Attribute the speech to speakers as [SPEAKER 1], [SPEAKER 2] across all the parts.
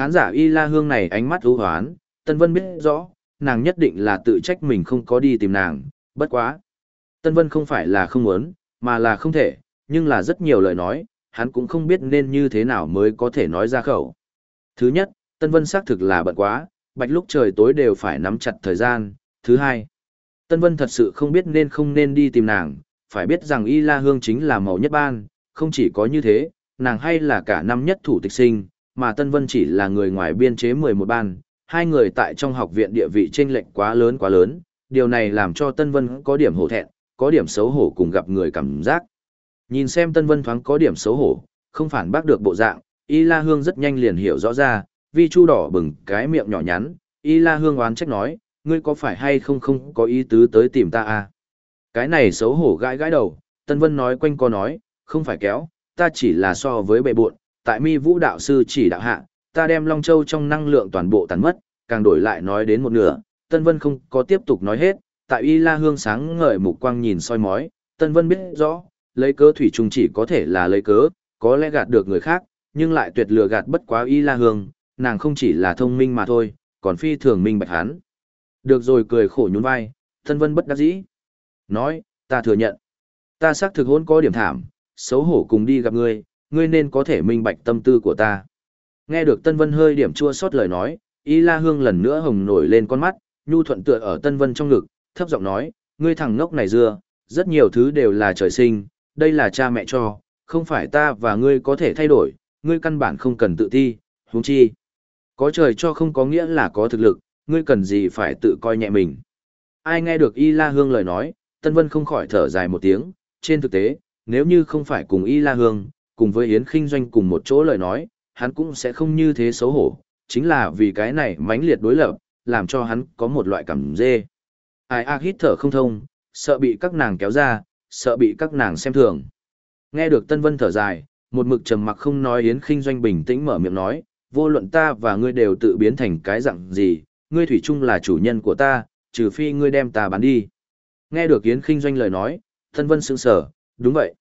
[SPEAKER 1] Khán giả Y La Hương này ánh mắt ưu hoán, Tân Vân biết rõ, nàng nhất định là tự trách mình không có đi tìm nàng, bất quá. Tân Vân không phải là không muốn, mà là không thể, nhưng là rất nhiều lời nói, hắn cũng không biết nên như thế nào mới có thể nói ra khẩu. Thứ nhất, Tân Vân xác thực là bận quá, bạch lúc trời tối đều phải nắm chặt thời gian. Thứ hai, Tân Vân thật sự không biết nên không nên đi tìm nàng, phải biết rằng Y La Hương chính là mẫu nhất ban, không chỉ có như thế, nàng hay là cả năm nhất thủ tịch sinh, mà Tân Vân chỉ là người ngoài biên chế 11 ban, hai người tại trong học viện địa vị chênh lệch quá lớn quá lớn, điều này làm cho Tân Vân có điểm hổ thẹn, có điểm xấu hổ cùng gặp người cảm giác. Nhìn xem Tân Vân thoáng có điểm xấu hổ, không phản bác được bộ dạng, Y La Hương rất nhanh liền hiểu rõ ra, vi chu đỏ bừng cái miệng nhỏ nhắn, Y La Hương oán trách nói, ngươi có phải hay không không có ý tứ tới tìm ta à? Cái này xấu hổ gãi gãi đầu, Tân Vân nói quanh co nói, không phải kéo, ta chỉ là so với bệ buộn, tại mi vũ đạo sư chỉ đạo hạ, ta đem Long Châu trong năng lượng toàn bộ tàn mất, càng đổi lại nói đến một nửa, Tân Vân không có tiếp tục nói hết, tại Y La Hương sáng ngời mục quang nhìn soi mói, Tân Vân biết rõ, lấy cớ thủy trùng chỉ có thể là lấy cớ, có lẽ gạt được người khác, nhưng lại tuyệt lừa gạt bất quá Y La Hương, nàng không chỉ là thông minh mà thôi, còn phi thường minh bạch hắn. Được rồi cười khổ nhún vai, Tân Vân bất đắc dĩ. Nói, ta thừa nhận. Ta xác thực hôn có điểm thảm, xấu hổ cùng đi gặp ngươi, ngươi nên có thể minh bạch tâm tư của ta. Nghe được Tân Vân hơi điểm chua xót lời nói, Y La Hương lần nữa hồng nổi lên con mắt, nhu thuận tựa ở Tân Vân trong ngực, thấp giọng nói, ngươi thằng ngốc này dưa, rất nhiều thứ đều là trời sinh, đây là cha mẹ cho, không phải ta và ngươi có thể thay đổi, ngươi căn bản không cần tự thi, huống chi. Có trời cho không có nghĩa là có thực lực, ngươi cần gì phải tự coi nhẹ mình. Ai nghe được Y La Hương lời nói, Tân Vân không khỏi thở dài một tiếng, trên thực tế, nếu như không phải cùng Y La Hương, cùng với Yến Kinh Doanh cùng một chỗ lời nói, hắn cũng sẽ không như thế xấu hổ, chính là vì cái này mãnh liệt đối lập, làm cho hắn có một loại cảm dê. Ai ác hít thở không thông, sợ bị các nàng kéo ra, sợ bị các nàng xem thường. Nghe được Tân Vân thở dài, một mực trầm mặc không nói Yến Kinh Doanh bình tĩnh mở miệng nói, vô luận ta và ngươi đều tự biến thành cái dạng gì, ngươi thủy chung là chủ nhân của ta, trừ phi ngươi đem ta bán đi. Nghe được Yến Kinh Doanh lời nói, Tân Vân sững sờ, đúng vậy.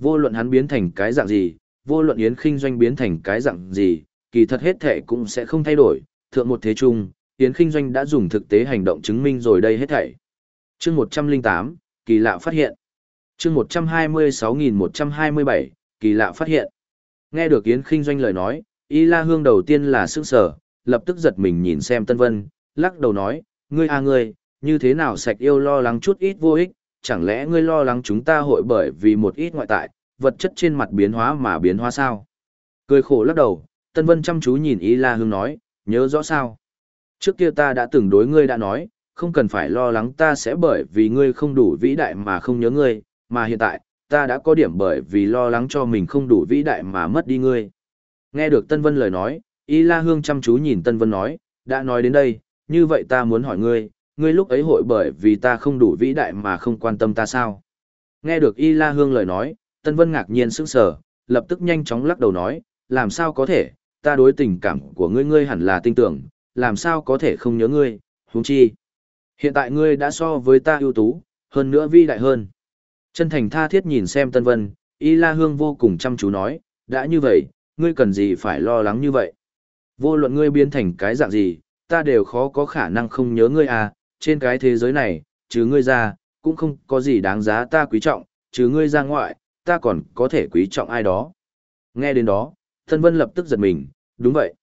[SPEAKER 1] Vô luận hắn biến thành cái dạng gì, vô luận Yến Kinh Doanh biến thành cái dạng gì, kỳ thật hết thể cũng sẽ không thay đổi, thượng một thế chung, Yến Kinh Doanh đã dùng thực tế hành động chứng minh rồi đây hết thảy. Chương 108, kỳ lạ phát hiện. Chương 126127, kỳ lạ phát hiện. Nghe được Yến Kinh Doanh lời nói, Y La Hương đầu tiên là sững sờ, lập tức giật mình nhìn xem Tân Vân, lắc đầu nói, ngươi à ngươi, như thế nào sạch yêu lo lắng chút ít vô ích, chẳng lẽ ngươi lo lắng chúng ta hội bởi vì một ít ngoại tại, vật chất trên mặt biến hóa mà biến hóa sao? Cười khổ lắc đầu, Tân Vân chăm chú nhìn Y La Hương nói, nhớ rõ sao? Trước kia ta đã từng đối ngươi đã nói, không cần phải lo lắng ta sẽ bởi vì ngươi không đủ vĩ đại mà không nhớ ngươi, mà hiện tại, ta đã có điểm bởi vì lo lắng cho mình không đủ vĩ đại mà mất đi ngươi. Nghe được Tân Vân lời nói, Y La Hương chăm chú nhìn Tân Vân nói, đã nói đến đây, như vậy ta muốn hỏi ngươi, ngươi lúc ấy hội bởi vì ta không đủ vĩ đại mà không quan tâm ta sao? Nghe được Y La Hương lời nói, Tân Vân ngạc nhiên sững sờ, lập tức nhanh chóng lắc đầu nói, làm sao có thể, ta đối tình cảm của ngươi ngươi hẳn là tin tưởng, làm sao có thể không nhớ ngươi, huống chi. Hiện tại ngươi đã so với ta ưu tú, hơn nữa vĩ đại hơn. Chân thành tha thiết nhìn xem Tân Vân, Y La Hương vô cùng chăm chú nói, đã như vậy, ngươi cần gì phải lo lắng như vậy. Vô luận ngươi biến thành cái dạng gì, ta đều khó có khả năng không nhớ ngươi à, trên cái thế giới này, trừ ngươi ra, cũng không có gì đáng giá ta quý trọng, trừ ngươi ra ngoại, ta còn có thể quý trọng ai đó. Nghe đến đó, Tân Vân lập tức giật mình, đúng vậy.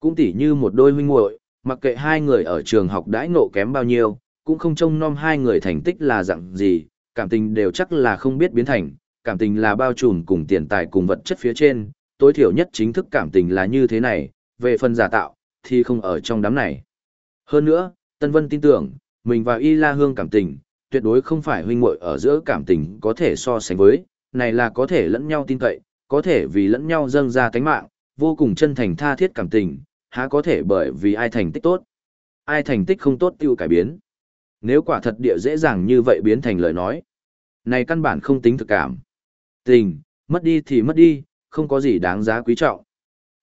[SPEAKER 1] Cũng tỉ như một đôi huynh muội, mặc kệ hai người ở trường học đãi ngộ kém bao nhiêu, cũng không trông nom hai người thành tích là dạng gì, cảm tình đều chắc là không biết biến thành, cảm tình là bao trùm cùng tiền tài cùng vật chất phía trên, tối thiểu nhất chính thức cảm tình là như thế này, về phần giả tạo, thì không ở trong đám này. Hơn nữa, Tân Vân tin tưởng, mình và Y La Hương cảm tình, tuyệt đối không phải huynh muội ở giữa cảm tình có thể so sánh với, này là có thể lẫn nhau tin cậy, có thể vì lẫn nhau dâng ra tánh mạng, vô cùng chân thành tha thiết cảm tình, há có thể bởi vì ai thành tích tốt. Ai thành tích không tốt tiêu cải biến. Nếu quả thật địa dễ dàng như vậy biến thành lời nói. Này căn bản không tính thực cảm. Tình, mất đi thì mất đi, không có gì đáng giá quý trọng.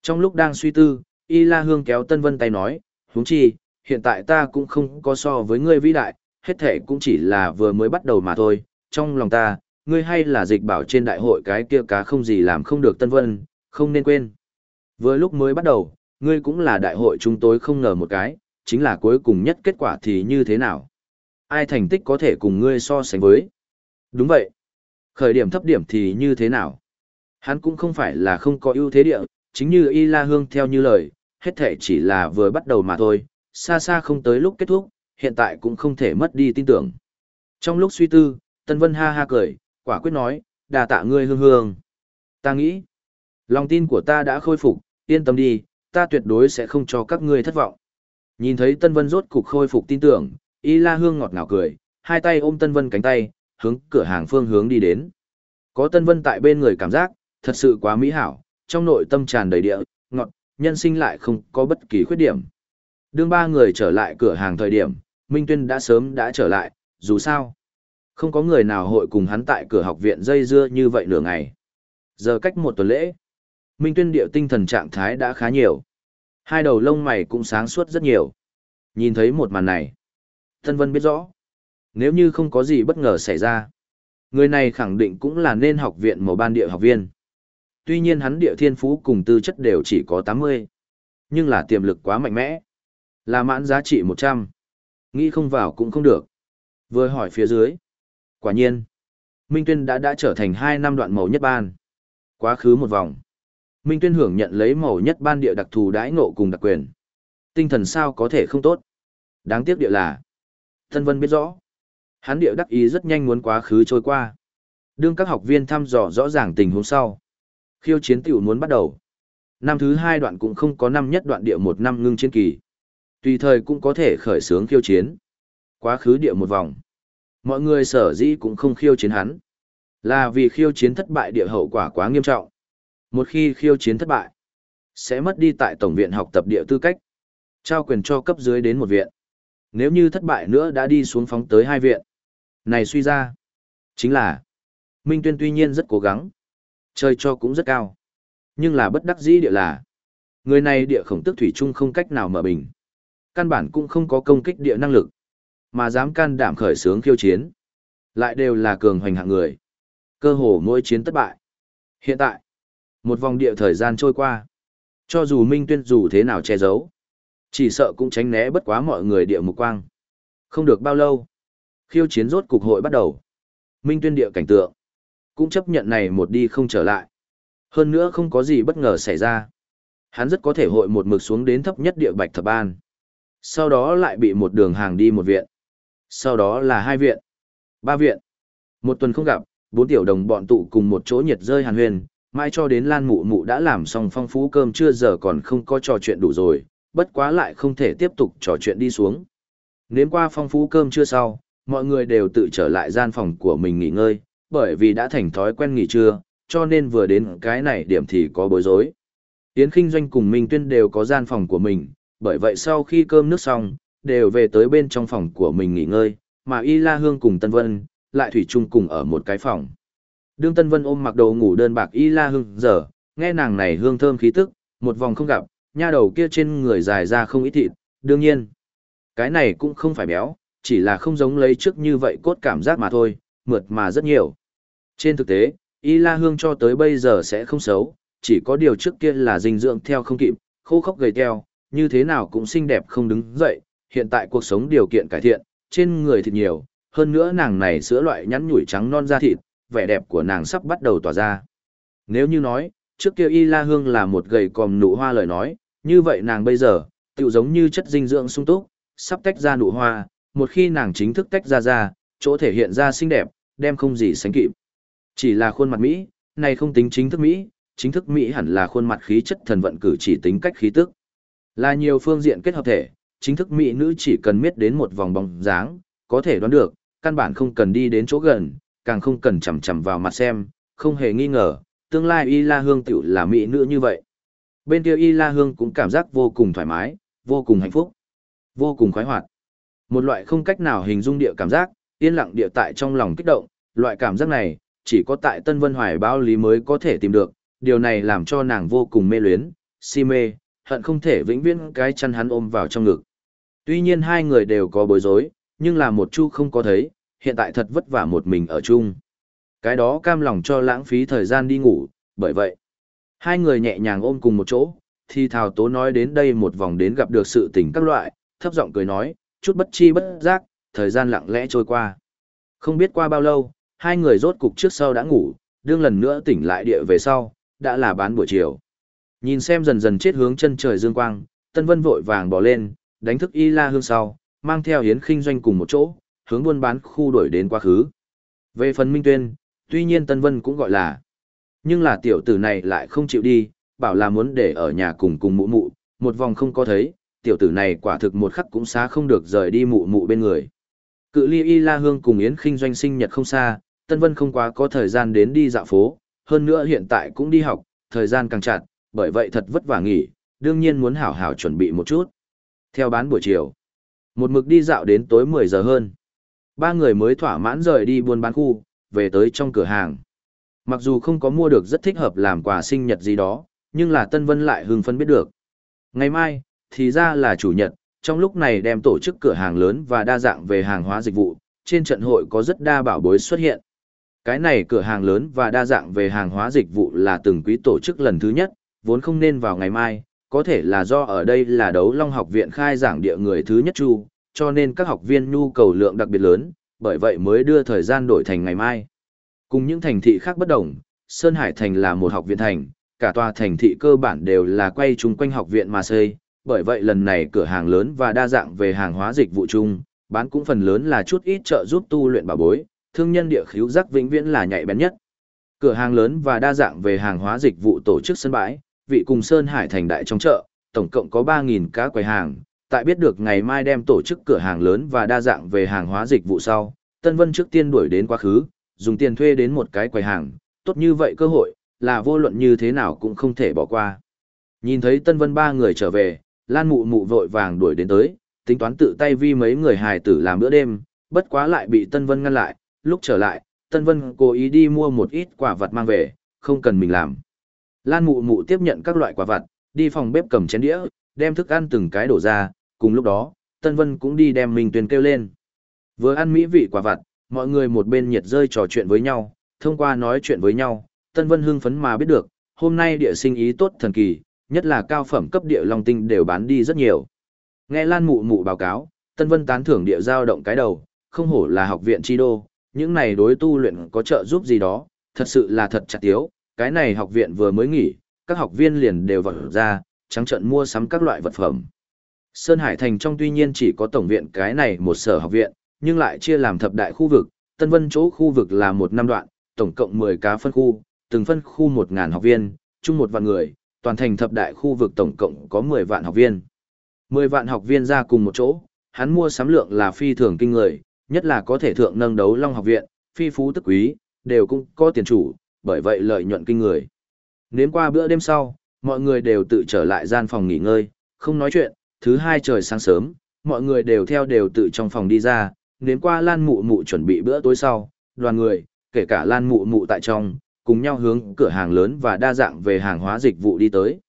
[SPEAKER 1] Trong lúc đang suy tư, Y La Hương kéo Tân Vân tay nói, huống chi, hiện tại ta cũng không có so với ngươi vĩ đại, hết thể cũng chỉ là vừa mới bắt đầu mà thôi, trong lòng ta, ngươi hay là dịch bảo trên đại hội cái kia cá không gì làm không được Tân Vân, không nên quên. Vừa lúc mới bắt đầu, ngươi cũng là đại hội chúng tôi không ngờ một cái, chính là cuối cùng nhất kết quả thì như thế nào. Ai thành tích có thể cùng ngươi so sánh với? Đúng vậy. Khởi điểm thấp điểm thì như thế nào? Hắn cũng không phải là không có ưu thế địa, chính như Y La Hương theo như lời, hết thể chỉ là vừa bắt đầu mà thôi, xa xa không tới lúc kết thúc, hiện tại cũng không thể mất đi tin tưởng. Trong lúc suy tư, Tân Vân ha ha cười, quả quyết nói, đà tạ ngươi hương hương. Ta nghĩ, lòng tin của ta đã khôi phục, yên tâm đi, ta tuyệt đối sẽ không cho các ngươi thất vọng. Nhìn thấy Tân Vân rốt cục khôi phục tin tưởng, Y La Hương ngọt ngào cười, hai tay ôm Tân Vân cánh tay, hướng cửa hàng phương hướng đi đến. Có Tân Vân tại bên người cảm giác, thật sự quá mỹ hảo, trong nội tâm tràn đầy địa, ngọt, nhân sinh lại không có bất kỳ khuyết điểm. Đương ba người trở lại cửa hàng thời điểm, Minh Tuyên đã sớm đã trở lại, dù sao. Không có người nào hội cùng hắn tại cửa học viện dây dưa như vậy nửa ngày. Giờ cách một tuần lễ, Minh Tuyên điệu tinh thần trạng thái đã khá nhiều. Hai đầu lông mày cũng sáng suốt rất nhiều. Nhìn thấy một màn này, Thân Vân biết rõ. Nếu như không có gì bất ngờ xảy ra, người này khẳng định cũng là nên học viện màu ban địa học viên. Tuy nhiên hắn địa thiên phú cùng tư chất đều chỉ có 80, nhưng là tiềm lực quá mạnh mẽ. Là mãn giá trị 100. Nghĩ không vào cũng không được. Vừa hỏi phía dưới. Quả nhiên, Minh Tuyên đã đã trở thành 2 năm đoạn màu nhất ban. Quá khứ một vòng. Minh Tuyên hưởng nhận lấy màu nhất ban địa đặc thù đãi ngộ cùng đặc quyền. Tinh thần sao có thể không tốt. Đáng tiếc địa là. Thân Vân biết rõ. Hắn địa đắc ý rất nhanh muốn quá khứ trôi qua. Đương các học viên thăm dò rõ ràng tình huống sau. Khiêu chiến tiểu muốn bắt đầu. Năm thứ hai đoạn cũng không có năm nhất đoạn địa một năm ngưng chiến kỳ. Tùy thời cũng có thể khởi xướng khiêu chiến. Quá khứ địa một vòng. Mọi người sở dĩ cũng không khiêu chiến hắn. Là vì khiêu chiến thất bại địa hậu quả quá nghiêm trọng. Một khi khiêu chiến thất bại, sẽ mất đi tại Tổng viện học tập địa tư cách. Trao quyền cho cấp dưới đến một viện. Nếu như thất bại nữa đã đi xuống phóng tới hai viện. Này suy ra, chính là Minh Tuyên tuy nhiên rất cố gắng, chơi cho cũng rất cao. Nhưng là bất đắc dĩ địa là, người này địa khổng tức thủy chung không cách nào mở bình. Căn bản cũng không có công kích địa năng lực, mà dám can đảm khởi sướng khiêu chiến. Lại đều là cường hoành hạng người. Cơ hồ mỗi chiến thất bại. Hiện tại, một vòng địa thời gian trôi qua. Cho dù Minh Tuyên dù thế nào che giấu, chỉ sợ cũng tránh né bất quá mọi người địa mục quang. Không được bao lâu, khiêu chiến rốt cục hội bắt đầu. Minh Tuyên địa cảnh tượng, cũng chấp nhận này một đi không trở lại. Hơn nữa không có gì bất ngờ xảy ra. Hắn rất có thể hội một mực xuống đến thấp nhất địa bạch thập an. Sau đó lại bị một đường hàng đi một viện. Sau đó là hai viện. Ba viện. Một tuần không gặp, bốn tiểu đồng bọn tụ cùng một chỗ nhiệt rơi hàn huyền, mai cho đến Lan Mụ Mụ đã làm xong phong phú cơm chưa giờ còn không có trò chuyện đủ rồi, bất quá lại không thể tiếp tục trò chuyện đi xuống. Nếm qua phong phú cơm chưa sau, mọi người đều tự trở lại gian phòng của mình nghỉ ngơi, bởi vì đã thành thói quen nghỉ trưa, cho nên vừa đến cái này điểm thì có bối rối. Yến Kinh Doanh cùng Minh Tuyên đều có gian phòng của mình, bởi vậy sau khi cơm nước xong, đều về tới bên trong phòng của mình nghỉ ngơi, mà Y La Hương cùng Tân Vân, lại thủy chung cùng ở một cái phòng. Đương Tân Vân ôm mặc đồ ngủ đơn bạc Y La Hương giờ, nghe nàng này hương thơm khí tức, một vòng không gặp, nha đầu kia trên người dài ra không ít thịt, đương nhiên. Cái này cũng không phải béo, chỉ là không giống lấy trước như vậy cốt cảm giác mà thôi, mượt mà rất nhiều. Trên thực tế, Y La Hương cho tới bây giờ sẽ không xấu, chỉ có điều trước kia là dinh dưỡng theo không kịp, khô khốc gầy teo, như thế nào cũng xinh đẹp không đứng dậy, hiện tại cuộc sống điều kiện cải thiện, trên người thịt nhiều, hơn nữa nàng này sữa loại nhắn nhủi trắng non da thịt, vẻ đẹp của nàng sắp bắt đầu tỏa ra. Nếu như nói, trước kia Y La Hương là một gầy còm nụ hoa lời nói, như vậy nàng bây giờ, tựu giống như chất dinh dưỡng sung túc, sắp tách ra nụ hoa, một khi nàng chính thức tách ra ra, chỗ thể hiện ra xinh đẹp, đem không gì sánh kịp. Chỉ là khuôn mặt Mỹ, này không tính chính thức Mỹ, chính thức Mỹ hẳn là khuôn mặt khí chất thần vận cử chỉ tính cách khí tức. Là nhiều phương diện kết hợp thể, chính thức Mỹ nữ chỉ cần miết đến một vòng bóng dáng, có thể đoán được, căn bản không cần đi đến chỗ gần, càng không cần chằm chằm vào mặt xem, không hề nghi ngờ, tương lai Y La Hương tiểu là Mỹ nữ như vậy. Bên kia Y La Hương cũng cảm giác vô cùng thoải mái, vô cùng hạnh phúc, vô cùng khoái hoạt. Một loại không cách nào hình dung địa cảm giác, yên lặng địa tại trong lòng kích động, loại cảm giác này, chỉ có tại Tân Vân Hoài báo lý mới có thể tìm được, điều này làm cho nàng vô cùng mê luyến, si mê, hận không thể vĩnh viễn cái chăn hắn ôm vào trong ngực. Tuy nhiên hai người đều có bối rối, nhưng là một chu không có thấy, hiện tại thật vất vả một mình ở chung. Cái đó cam lòng cho lãng phí thời gian đi ngủ, bởi vậy, hai người nhẹ nhàng ôm cùng một chỗ, thì Thảo Tố nói đến đây một vòng đến gặp được sự tình các loại, thấp giọng cười nói, chút bất chi bất giác, thời gian lặng lẽ trôi qua. Không biết qua bao lâu, hai người rốt cục trước sau đã ngủ, đương lần nữa tỉnh lại địa về sau, đã là bán buổi chiều. Nhìn xem dần dần chết hướng chân trời dương quang, Tân Vân vội vàng bỏ lên, đánh thức Y La Hương sau, mang theo Yến Kinh Doanh cùng một chỗ, hướng buôn bán khu đổi đến quá khứ. Về phần Minh Tuyên, tuy nhiên Tân Vân cũng gọi là, nhưng là tiểu tử này lại không chịu đi, bảo là muốn để ở nhà cùng cùng mụ mụ, một vòng không có thấy, tiểu tử này quả thực một khắc cũng xá không được rời đi mụ mụ bên người. Cự ly Y La Hương cùng Yến Kinh Doanh sinh nhật không xa, Tân Vân không quá có thời gian đến đi dạo phố, hơn nữa hiện tại cũng đi học, thời gian càng chặt, bởi vậy thật vất vả nghỉ, đương nhiên muốn hảo hảo chuẩn bị một chút. Theo bán buổi chiều, một mực đi dạo đến tối 10 giờ hơn. Ba người mới thỏa mãn rời đi buôn bán khu, về tới trong cửa hàng. Mặc dù không có mua được rất thích hợp làm quà sinh nhật gì đó, nhưng là Tân Vân lại hưng phấn biết được. Ngày mai, thì ra là chủ nhật, trong lúc này đem tổ chức cửa hàng lớn và đa dạng về hàng hóa dịch vụ, trên trận hội có rất đa bảo bối xuất hiện. Cái này cửa hàng lớn và đa dạng về hàng hóa dịch vụ là từng quý tổ chức lần thứ nhất, vốn không nên vào ngày mai, có thể là do ở đây là đấu long học viện khai giảng địa người thứ nhất chu, cho nên các học viên nhu cầu lượng đặc biệt lớn, bởi vậy mới đưa thời gian đổi thành ngày mai. Cùng những thành thị khác bất đồng, Sơn Hải Thành là một học viện thành, cả tòa thành thị cơ bản đều là quay chung quanh học viện mà xây, bởi vậy lần này cửa hàng lớn và đa dạng về hàng hóa dịch vụ chung, bán cũng phần lớn là chút ít trợ giúp tu luyện bảo bối, thương nhân địa khíu giác vĩnh viễn là nhạy bén nhất. Cửa hàng lớn và đa dạng về hàng hóa dịch vụ tổ chức sân bãi, vị cùng Sơn Hải thành đại trong chợ, tổng cộng có 3.000 cá quầy hàng. Tại biết được ngày mai đem tổ chức cửa hàng lớn và đa dạng về hàng hóa dịch vụ sau, Tân Vân trước tiên đuổi đến quá khứ, dùng tiền thuê đến một cái quầy hàng, tốt như vậy cơ hội, là vô luận như thế nào cũng không thể bỏ qua. Nhìn thấy Tân Vân ba người trở về, Lan Mụ Mụ vội vàng đuổi đến tới, tính toán tự tay vi mấy người hài tử làm bữa đêm, bất quá lại bị Tân Vân ngăn lại, lúc trở lại, Tân Vân cố ý đi mua một ít quả vật mang về, không cần mình làm. Lan mụ mụ tiếp nhận các loại quả vật, đi phòng bếp cầm chén đĩa, đem thức ăn từng cái đổ ra, cùng lúc đó, Tân Vân cũng đi đem Minh Tuyền kêu lên. Vừa ăn mỹ vị quả vật, mọi người một bên nhiệt rơi trò chuyện với nhau, thông qua nói chuyện với nhau, Tân Vân hưng phấn mà biết được, hôm nay địa sinh ý tốt thần kỳ, nhất là cao phẩm cấp địa long tinh đều bán đi rất nhiều. Nghe Lan mụ mụ báo cáo, Tân Vân tán thưởng địa giao động cái đầu, không hổ là học viện chi đô, những này đối tu luyện có trợ giúp gì đó, thật sự là thật chặt tiếu, cái này học viện vừa mới nghỉ, các học viên liền đều vật ra, trắng trận mua sắm các loại vật phẩm. Sơn Hải Thành trong tuy nhiên chỉ có tổng viện cái này một sở học viện, nhưng lại chia làm thập đại khu vực, Tân Vân chỗ khu vực là một năm đoạn, tổng cộng 10 cá phân khu, từng phân khu 1.000 học viên, chung một vạn người, toàn thành thập đại khu vực tổng cộng có 10 vạn học viên. 10 vạn học viên ra cùng một chỗ, hắn mua sắm lượng là phi thường kinh người, nhất là có thể thượng nâng đấu long học viện, phi phú tức quý, đều cũng có tiền chủ, bởi vậy lợi nhuận kinh người. Nếm qua bữa đêm sau, mọi người đều tự trở lại gian phòng nghỉ ngơi, không nói chuyện, thứ hai trời sáng sớm, mọi người đều theo đều tự trong phòng đi ra, nếm qua lan mụ mụ chuẩn bị bữa tối sau, đoàn người, kể cả lan mụ mụ tại trong, cùng nhau hướng cửa hàng lớn và đa dạng về hàng hóa dịch vụ đi tới.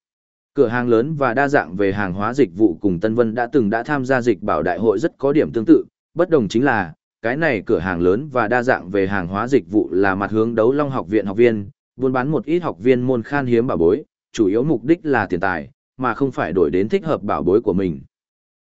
[SPEAKER 1] Cửa hàng lớn và đa dạng về hàng hóa dịch vụ cùng Tân Vân đã từng đã tham gia dịch bảo đại hội rất có điểm tương tự, bất đồng chính là, cái này cửa hàng lớn và đa dạng về hàng hóa dịch vụ là mặt hướng đấu long học viện học viên, buôn bán một ít học viên môn khan hiếm bảo bối, chủ yếu mục đích là tiền tài, mà không phải đổi đến thích hợp bảo bối của mình.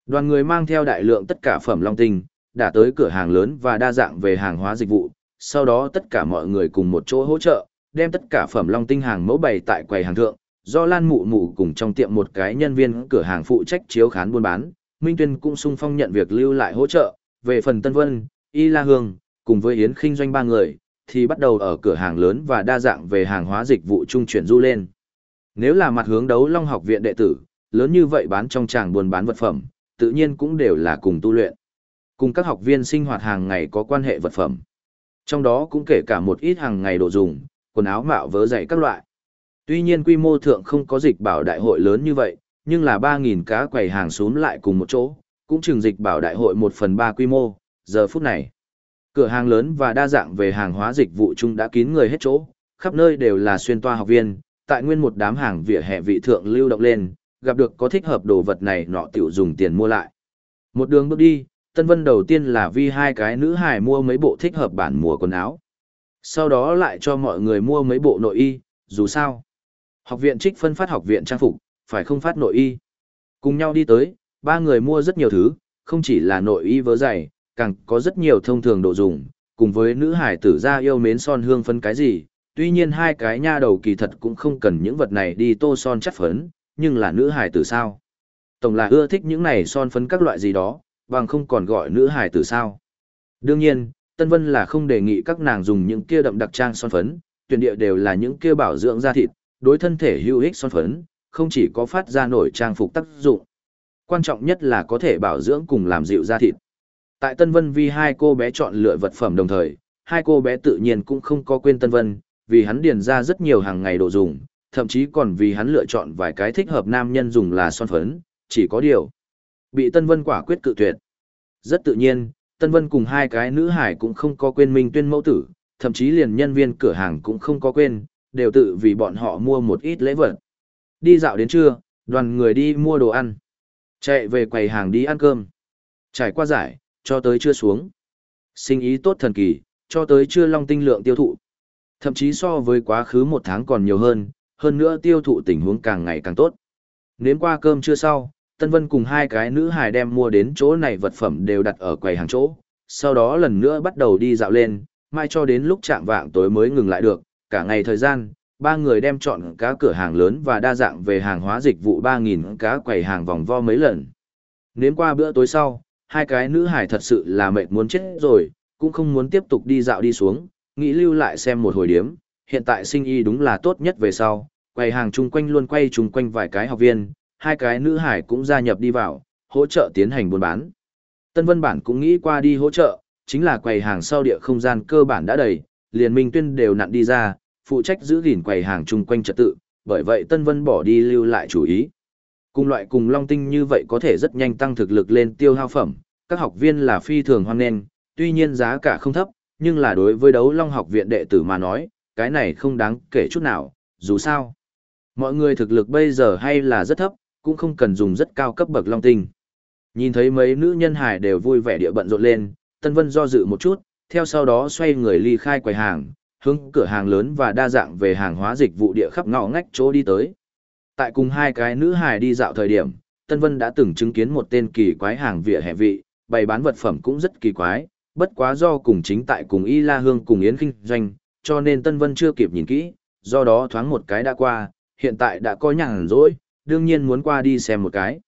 [SPEAKER 1] Đoàn người mang theo đại lượng tất cả phẩm long tinh, đã tới cửa hàng lớn và đa dạng về hàng hóa dịch vụ, sau đó tất cả mọi người cùng một chỗ hỗ trợ, đem tất cả phẩm long tinh hàng mẫu bày tại quầy hàng thượng, do Lan Mụ Mụ cùng trong tiệm một cái nhân viên cửa hàng phụ trách chiếu khán buôn bán, Minh Tuyên cũng sung phong nhận việc lưu lại hỗ trợ, về phần Tân Vân, Y La Hương, cùng với Yến Kinh Doanh ba người, thì bắt đầu ở cửa hàng lớn và đa dạng về hàng hóa dịch vụ trung chuyển du lên. Nếu là mặt hướng đấu Long học viện đệ tử, lớn như vậy bán trong tràng buôn bán vật phẩm, tự nhiên cũng đều là cùng tu luyện. Cùng các học viên sinh hoạt hàng ngày có quan hệ vật phẩm. Trong đó cũng kể cả một ít hàng ngày đồ dùng, quần áo mạo vớ dạy các loại. Tuy nhiên quy mô thượng không có dịch bảo đại hội lớn như vậy, nhưng là 3.000 cá quầy hàng xuống lại cùng một chỗ, cũng chừng dịch bảo đại hội 1 phần 3 quy mô, giờ phút này. Cửa hàng lớn và đa dạng về hàng hóa dịch vụ chung đã kín người hết chỗ, khắp nơi đều là xuyên toa học viên, tại nguyên một đám hàng vỉa hè vị thượng lưu động lên, gặp được có thích hợp đồ vật này nọ tiểu dùng tiền mua lại. Một đường bước đi, Tân Vân đầu tiên là vi hai cái nữ hài mua mấy bộ thích hợp bản mùa quần áo. Sau đó lại cho mọi người mua mấy bộ nội y, dù sao. Học viện trích phân phát học viện trang phục, phải không phát nội y. Cùng nhau đi tới, ba người mua rất nhiều thứ, không chỉ là nội y vớ dày càng có rất nhiều thông thường đồ dùng, cùng với nữ hải tử ra yêu mến son hương phấn cái gì, tuy nhiên hai cái nha đầu kỳ thật cũng không cần những vật này đi tô son chất phấn, nhưng là nữ hải tử sao. Tổng là ưa thích những này son phấn các loại gì đó, bằng không còn gọi nữ hải tử sao. Đương nhiên, Tân Vân là không đề nghị các nàng dùng những kia đậm đặc trang son phấn, tuyển địa đều là những kia bảo dưỡng da thịt, đối thân thể hữu ích son phấn, không chỉ có phát ra nổi trang phục tác dụng. Quan trọng nhất là có thể bảo dưỡng cùng làm dịu da thịt. Tại Tân Vân vì hai cô bé chọn lựa vật phẩm đồng thời, hai cô bé tự nhiên cũng không có quên Tân Vân, vì hắn điền ra rất nhiều hàng ngày đồ dùng, thậm chí còn vì hắn lựa chọn vài cái thích hợp nam nhân dùng là son phấn, chỉ có điều. Bị Tân Vân quả quyết cự tuyệt. Rất tự nhiên, Tân Vân cùng hai cái nữ hải cũng không có quên Minh Tuyên mẫu tử, thậm chí liền nhân viên cửa hàng cũng không có quên, đều tự vì bọn họ mua một ít lễ vật. Đi dạo đến trưa, đoàn người đi mua đồ ăn. Chạy về quầy hàng đi ăn cơm. Trải qua giải, cho tới chưa xuống. Sinh ý tốt thần kỳ, cho tới chưa long tinh lượng tiêu thụ. Thậm chí so với quá khứ một tháng còn nhiều hơn, hơn nữa tiêu thụ tình huống càng ngày càng tốt. Nếm qua cơm chưa sau, Tân Vân cùng hai cái nữ hài đem mua đến chỗ này vật phẩm đều đặt ở quầy hàng chỗ, sau đó lần nữa bắt đầu đi dạo lên, mai cho đến lúc chạm vạng tối mới ngừng lại được, cả ngày thời gian, ba người đem chọn cá cửa hàng lớn và đa dạng về hàng hóa dịch vụ 3.000 cá quầy hàng vòng vo mấy lần. Nếm qua bữa tối sau, hai cái nữ hải thật sự là mệt muốn chết rồi, cũng không muốn tiếp tục đi dạo đi xuống, nghĩ lưu lại xem một hồi điếm, hiện tại sinh y đúng là tốt nhất về sau, quầy hàng chung quanh luôn quay chung quanh vài cái học viên, hai cái nữ hải cũng gia nhập đi vào, hỗ trợ tiến hành buôn bán. Tân Vân Bản cũng nghĩ qua đi hỗ trợ, chính là quầy hàng sau địa không gian cơ bản đã đầy, liền minh tuyên đều nặn đi ra, phụ trách giữ gìn quầy hàng chung quanh trật tự, bởi vậy Tân Vân bỏ đi lưu lại chủ ý. Cùng loại cùng long tinh như vậy có thể rất nhanh tăng thực lực lên tiêu hao phẩm, các học viên là phi thường hoan nghênh, tuy nhiên giá cả không thấp, nhưng là đối với đấu long học viện đệ tử mà nói, cái này không đáng kể chút nào, dù sao. Mọi người thực lực bây giờ hay là rất thấp, cũng không cần dùng rất cao cấp bậc long tinh. Nhìn thấy mấy nữ nhân hải đều vui vẻ địa bận rộn lên, Tân Vân do dự một chút, theo sau đó xoay người ly khai quầy hàng, hướng cửa hàng lớn và đa dạng về hàng hóa dịch vụ địa khắp ngõ ngách chỗ đi tới. Tại cùng hai cái nữ hài đi dạo thời điểm, Tân Vân đã từng chứng kiến một tên kỳ quái hàng vỉa hè vị, bày bán vật phẩm cũng rất kỳ quái, bất quá do cùng chính tại cùng Y La Hương cùng Yến Kinh doanh, cho nên Tân Vân chưa kịp nhìn kỹ, do đó thoáng một cái đã qua, hiện tại đã có nhàn rỗi, đương nhiên muốn qua đi xem một cái.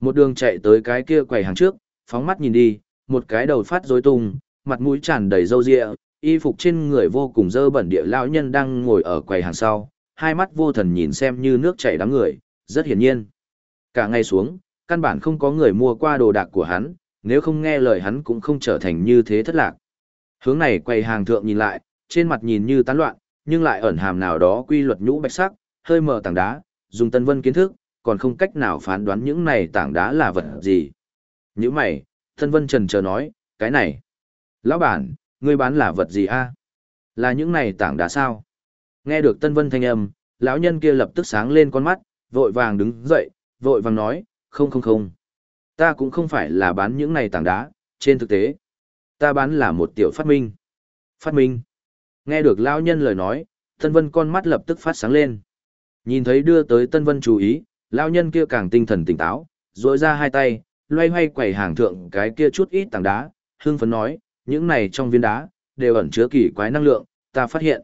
[SPEAKER 1] Một đường chạy tới cái kia quầy hàng trước, phóng mắt nhìn đi, một cái đầu phát rối tung, mặt mũi tràn đầy râu ria, y phục trên người vô cùng dơ bẩn địa lão nhân đang ngồi ở quầy hàng sau, hai mắt vô thần nhìn xem như nước chảy đám người, rất hiển nhiên. Cả ngày xuống, căn bản không có người mua qua đồ đạc của hắn, nếu không nghe lời hắn cũng không trở thành như thế thất lạc. Hướng này quầy hàng thượng nhìn lại, trên mặt nhìn như tán loạn, nhưng lại ẩn hàm nào đó quy luật nhũ bạch sắc, hơi mờ tảng đá, dùng tân vân kiến thức, còn không cách nào phán đoán những này tảng đá là vật gì. Như mày, tân vân trần chờ nói, cái này. Lão bản, ngươi bán là vật gì a? Là những này tảng đá sao? Nghe được tân vân thanh âm, lão nhân kia lập tức sáng lên con mắt, vội vàng đứng dậy, vội vàng nói, không không không. Ta cũng không phải là bán những này tảng đá, trên thực tế. Ta bán là một tiểu phát minh. Phát minh. Nghe được lão nhân lời nói, Tân Vân con mắt lập tức phát sáng lên. Nhìn thấy đưa tới Tân Vân chú ý, lão nhân kia càng tinh thần tỉnh táo, duỗi ra hai tay, loay hoay quẩy hàng thượng cái kia chút ít tảng đá, hương phấn nói, những này trong viên đá, đều ẩn chứa kỳ quái năng lượng, ta phát hiện.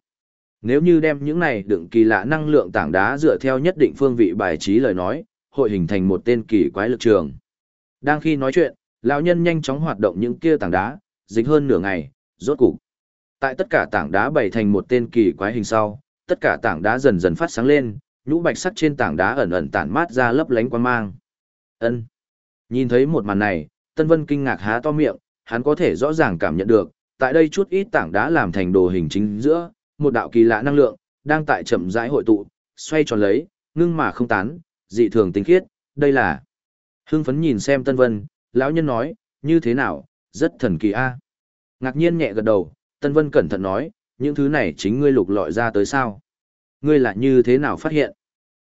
[SPEAKER 1] Nếu như đem những này đựng kỳ lạ năng lượng tảng đá dựa theo nhất định phương vị bài trí lời nói, hội hình thành một tên kỳ quái lực trường. Đang khi nói chuyện, lão nhân nhanh chóng hoạt động những kia tảng đá, dịch hơn nửa ngày, rốt cục. Tại tất cả tảng đá bày thành một tên kỳ quái hình sau, tất cả tảng đá dần dần phát sáng lên, nhũ bạch sắt trên tảng đá ẩn ẩn tản mát ra lấp lánh quang mang. Ân. Nhìn thấy một màn này, Tân Vân kinh ngạc há to miệng, hắn có thể rõ ràng cảm nhận được, tại đây chút ít tảng đá làm thành đồ hình chính giữa, một đạo kỳ lạ năng lượng đang tại chậm rãi hội tụ, xoay tròn lấy, ngưng mà không tán, dị thường tinh khiết, đây là Hưng phấn nhìn xem Tân Vân, lão nhân nói, như thế nào, rất thần kỳ a. Ngạc nhiên nhẹ gật đầu, Tân Vân cẩn thận nói, những thứ này chính ngươi lục lọi ra tới sao? Ngươi là như thế nào phát hiện?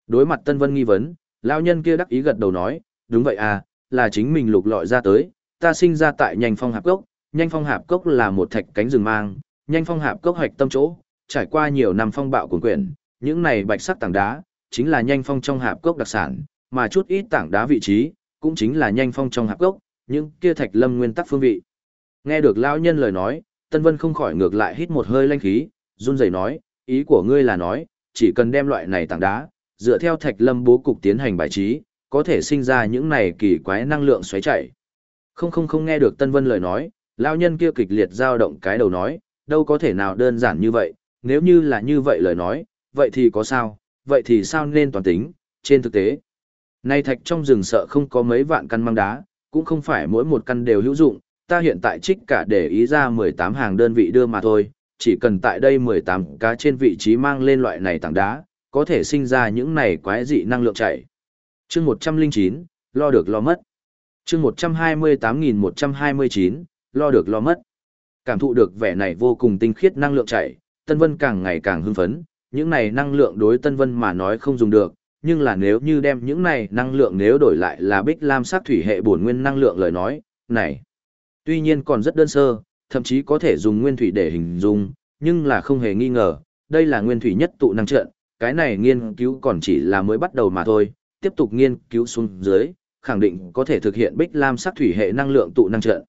[SPEAKER 1] Đối mặt Tân Vân nghi vấn, lão nhân kia đắc ý gật đầu nói, đúng vậy à, là chính mình lục lọi ra tới, ta sinh ra tại nhanh phong hạp cốc, nhanh phong hạp cốc là một thạch cánh rừng mang, nhanh phong hạp cốc hoạch tâm chỗ, trải qua nhiều năm phong bạo cuồn quyển, những này bạch sắc tảng đá, chính là nhanh phong trong hạp cốc đặc sản, mà chút ít tảng đá vị trí, cũng chính là nhanh phong trong hạp cốc, những kia thạch lâm nguyên tắc phương vị. Nghe được lão nhân lời nói, Tân Vân không khỏi ngược lại hít một hơi lanh khí, run rẩy nói, ý của ngươi là nói, chỉ cần đem loại này tảng đá, dựa theo thạch lâm bố cục tiến hành bài trí, có thể sinh ra những này kỳ quái năng lượng xoáy chảy. Không không không nghe được Tân Vân lời nói, lão nhân kia kịch liệt dao động cái đầu nói, đâu có thể nào đơn giản như vậy, nếu như là như vậy lời nói, vậy thì có sao, vậy thì sao nên toàn tính, trên thực tế. Nay thạch trong rừng sợ không có mấy vạn căn măng đá, cũng không phải mỗi một căn đều hữu dụng, ta hiện tại trích cả để ý ra 18 hàng đơn vị đưa mà thôi, chỉ cần tại đây 18 cá trên vị trí mang lên loại này tảng đá, có thể sinh ra những này quái dị năng lượng chảy. Chương 109, lo được lo mất. Chương 128129, lo được lo mất. Cảm thụ được vẻ này vô cùng tinh khiết năng lượng chảy, Tân Vân càng ngày càng hưng phấn, những này năng lượng đối Tân Vân mà nói không dùng được, nhưng là nếu như đem những này năng lượng nếu đổi lại là Bích Lam sắc thủy hệ bổn nguyên năng lượng lời nói, này, tuy nhiên còn rất đơn sơ, thậm chí có thể dùng nguyên thủy để hình dung, nhưng là không hề nghi ngờ, đây là nguyên thủy nhất tụ năng trận, cái này nghiên cứu còn chỉ là mới bắt đầu mà thôi, tiếp tục nghiên cứu xuống dưới, khẳng định có thể thực hiện Bích Lam sắc thủy hệ năng lượng tụ năng trận.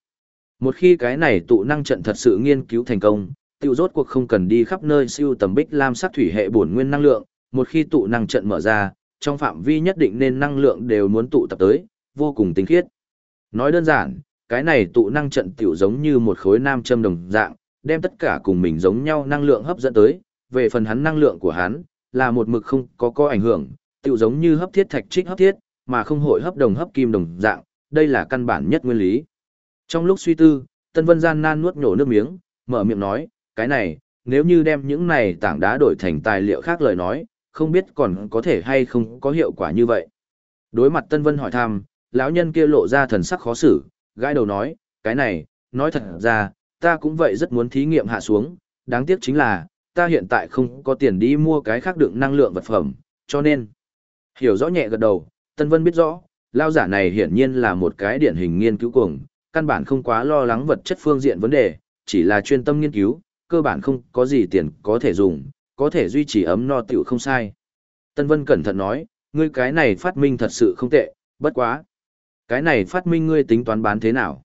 [SPEAKER 1] Một khi cái này tụ năng trận thật sự nghiên cứu thành công, tiêu rốt cuộc không cần đi khắp nơi siêu tầm Bích Lam sắc thủy hệ bổn nguyên năng lượng, một khi tụ năng trận mở ra, trong phạm vi nhất định nên năng lượng đều muốn tụ tập tới, vô cùng tinh khiết. Nói đơn giản, cái này tụ năng trận tiểu giống như một khối nam châm đồng dạng, đem tất cả cùng mình giống nhau năng lượng hấp dẫn tới, về phần hắn năng lượng của hắn, là một mực không có có ảnh hưởng, tiểu giống như hấp thiết thạch trích hấp thiết, mà không hội hấp đồng hấp kim đồng dạng, đây là căn bản nhất nguyên lý. Trong lúc suy tư, Tân Vân gian nan nuốt nhổ nước miếng, mở miệng nói, cái này, nếu như đem những này tảng đá đổi thành tài liệu khác lời nói, không biết còn có thể hay không có hiệu quả như vậy. Đối mặt Tân Vân hỏi thăm, lão nhân kia lộ ra thần sắc khó xử, gãi đầu nói, cái này, nói thật ra, ta cũng vậy rất muốn thí nghiệm hạ xuống, đáng tiếc chính là, ta hiện tại không có tiền đi mua cái khác đựng năng lượng vật phẩm, cho nên, hiểu rõ nhẹ gật đầu, Tân Vân biết rõ, lao giả này hiển nhiên là một cái điển hình nghiên cứu cuồng, căn bản không quá lo lắng vật chất phương diện vấn đề, chỉ là chuyên tâm nghiên cứu, cơ bản không có gì tiền có thể dùng, có thể duy trì ấm no tiểu không sai. Tân Vân cẩn thận nói, ngươi cái này phát minh thật sự không tệ, bất quá. Cái này phát minh ngươi tính toán bán thế nào?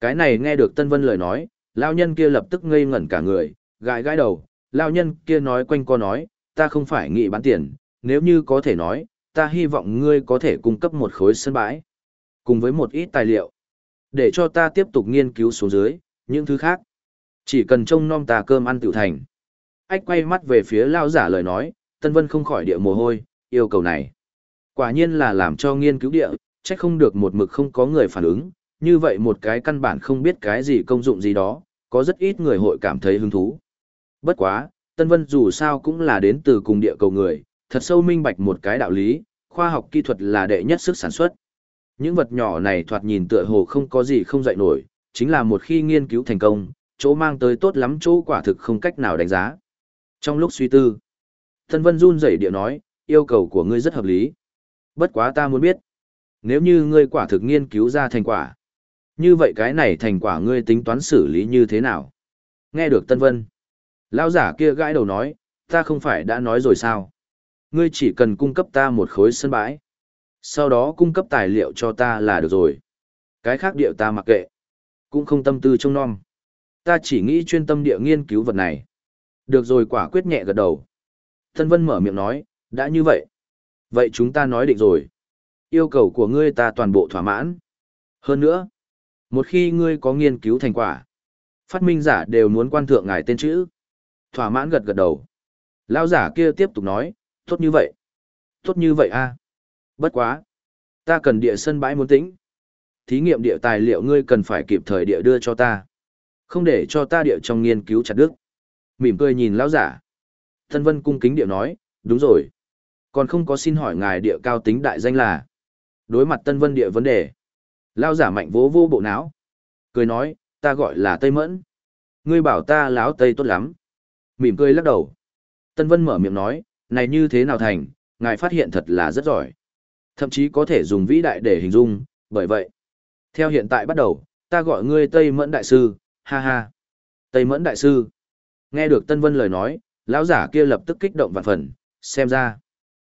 [SPEAKER 1] Cái này nghe được Tân Vân lời nói, lao nhân kia lập tức ngây ngẩn cả người, gãi gãi đầu, lao nhân kia nói quanh co nói, ta không phải nghĩ bán tiền, nếu như có thể nói, ta hy vọng ngươi có thể cung cấp một khối sân bãi, cùng với một ít tài liệu, để cho ta tiếp tục nghiên cứu xuống dưới, những thứ khác. Chỉ cần trông nom ta cơm ăn tiểu thành ách quay mắt về phía lao giả lời nói, Tân Vân không khỏi địa mồ hôi, yêu cầu này. Quả nhiên là làm cho nghiên cứu địa, trách không được một mực không có người phản ứng, như vậy một cái căn bản không biết cái gì công dụng gì đó, có rất ít người hội cảm thấy hứng thú. Bất quá, Tân Vân dù sao cũng là đến từ cùng địa cầu người, thật sâu minh bạch một cái đạo lý, khoa học kỹ thuật là đệ nhất sức sản xuất. Những vật nhỏ này thoạt nhìn tựa hồ không có gì không dạy nổi, chính là một khi nghiên cứu thành công, chỗ mang tới tốt lắm chỗ quả thực không cách nào đánh giá. Trong lúc suy tư, Tân Vân run rẩy địa nói, yêu cầu của ngươi rất hợp lý. Bất quá ta muốn biết, nếu như ngươi quả thực nghiên cứu ra thành quả, như vậy cái này thành quả ngươi tính toán xử lý như thế nào? Nghe được Tân Vân, lão giả kia gãi đầu nói, ta không phải đã nói rồi sao? Ngươi chỉ cần cung cấp ta một khối sân bãi. Sau đó cung cấp tài liệu cho ta là được rồi. Cái khác điệu ta mặc kệ. Cũng không tâm tư trông non. Ta chỉ nghĩ chuyên tâm địa nghiên cứu vật này. Được rồi quả quyết nhẹ gật đầu. Tân Vân mở miệng nói, đã như vậy. Vậy chúng ta nói định rồi. Yêu cầu của ngươi ta toàn bộ thỏa mãn. Hơn nữa, một khi ngươi có nghiên cứu thành quả, phát minh giả đều muốn quan thượng ngài tên chữ. Thỏa mãn gật gật đầu. Lão giả kia tiếp tục nói, tốt như vậy. Tốt như vậy a Bất quá. Ta cần địa sân bãi muốn tĩnh. Thí nghiệm địa tài liệu ngươi cần phải kịp thời địa đưa cho ta. Không để cho ta địa trong nghiên cứu chặt đức mỉm cười nhìn lão giả. Tân Vân cung kính điệu nói, đúng rồi. Còn không có xin hỏi ngài địa cao tính đại danh là. Đối mặt Tân Vân địa vấn đề. Lão giả mạnh vỗ vô bộ não. Cười nói, ta gọi là Tây Mẫn. Ngươi bảo ta láo Tây tốt lắm. Mỉm cười lắc đầu. Tân Vân mở miệng nói, này như thế nào thành, ngài phát hiện thật là rất giỏi. Thậm chí có thể dùng vĩ đại để hình dung, bởi vậy. Theo hiện tại bắt đầu, ta gọi ngươi Tây Mẫn Đại Sư, ha ha. Tây Mẫn Đại Sư. Nghe được Tân Vân lời nói, lão giả kia lập tức kích động vạn phần, xem ra.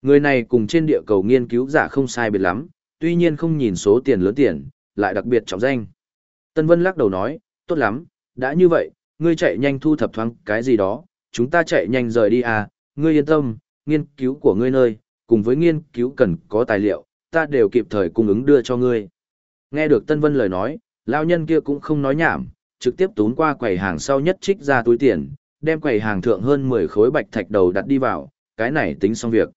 [SPEAKER 1] Người này cùng trên địa cầu nghiên cứu giả không sai biệt lắm, tuy nhiên không nhìn số tiền lớn tiền, lại đặc biệt trọng danh. Tân Vân lắc đầu nói, tốt lắm, đã như vậy, ngươi chạy nhanh thu thập thoáng cái gì đó, chúng ta chạy nhanh rời đi à, ngươi yên tâm, nghiên cứu của ngươi nơi, cùng với nghiên cứu cần có tài liệu, ta đều kịp thời cung ứng đưa cho ngươi. Nghe được Tân Vân lời nói, lão nhân kia cũng không nói nhảm, trực tiếp tún qua quầy hàng sau nhất trích ra túi tiền, đem quầy hàng thượng hơn 10 khối bạch thạch đầu đặt đi vào, cái này tính xong việc.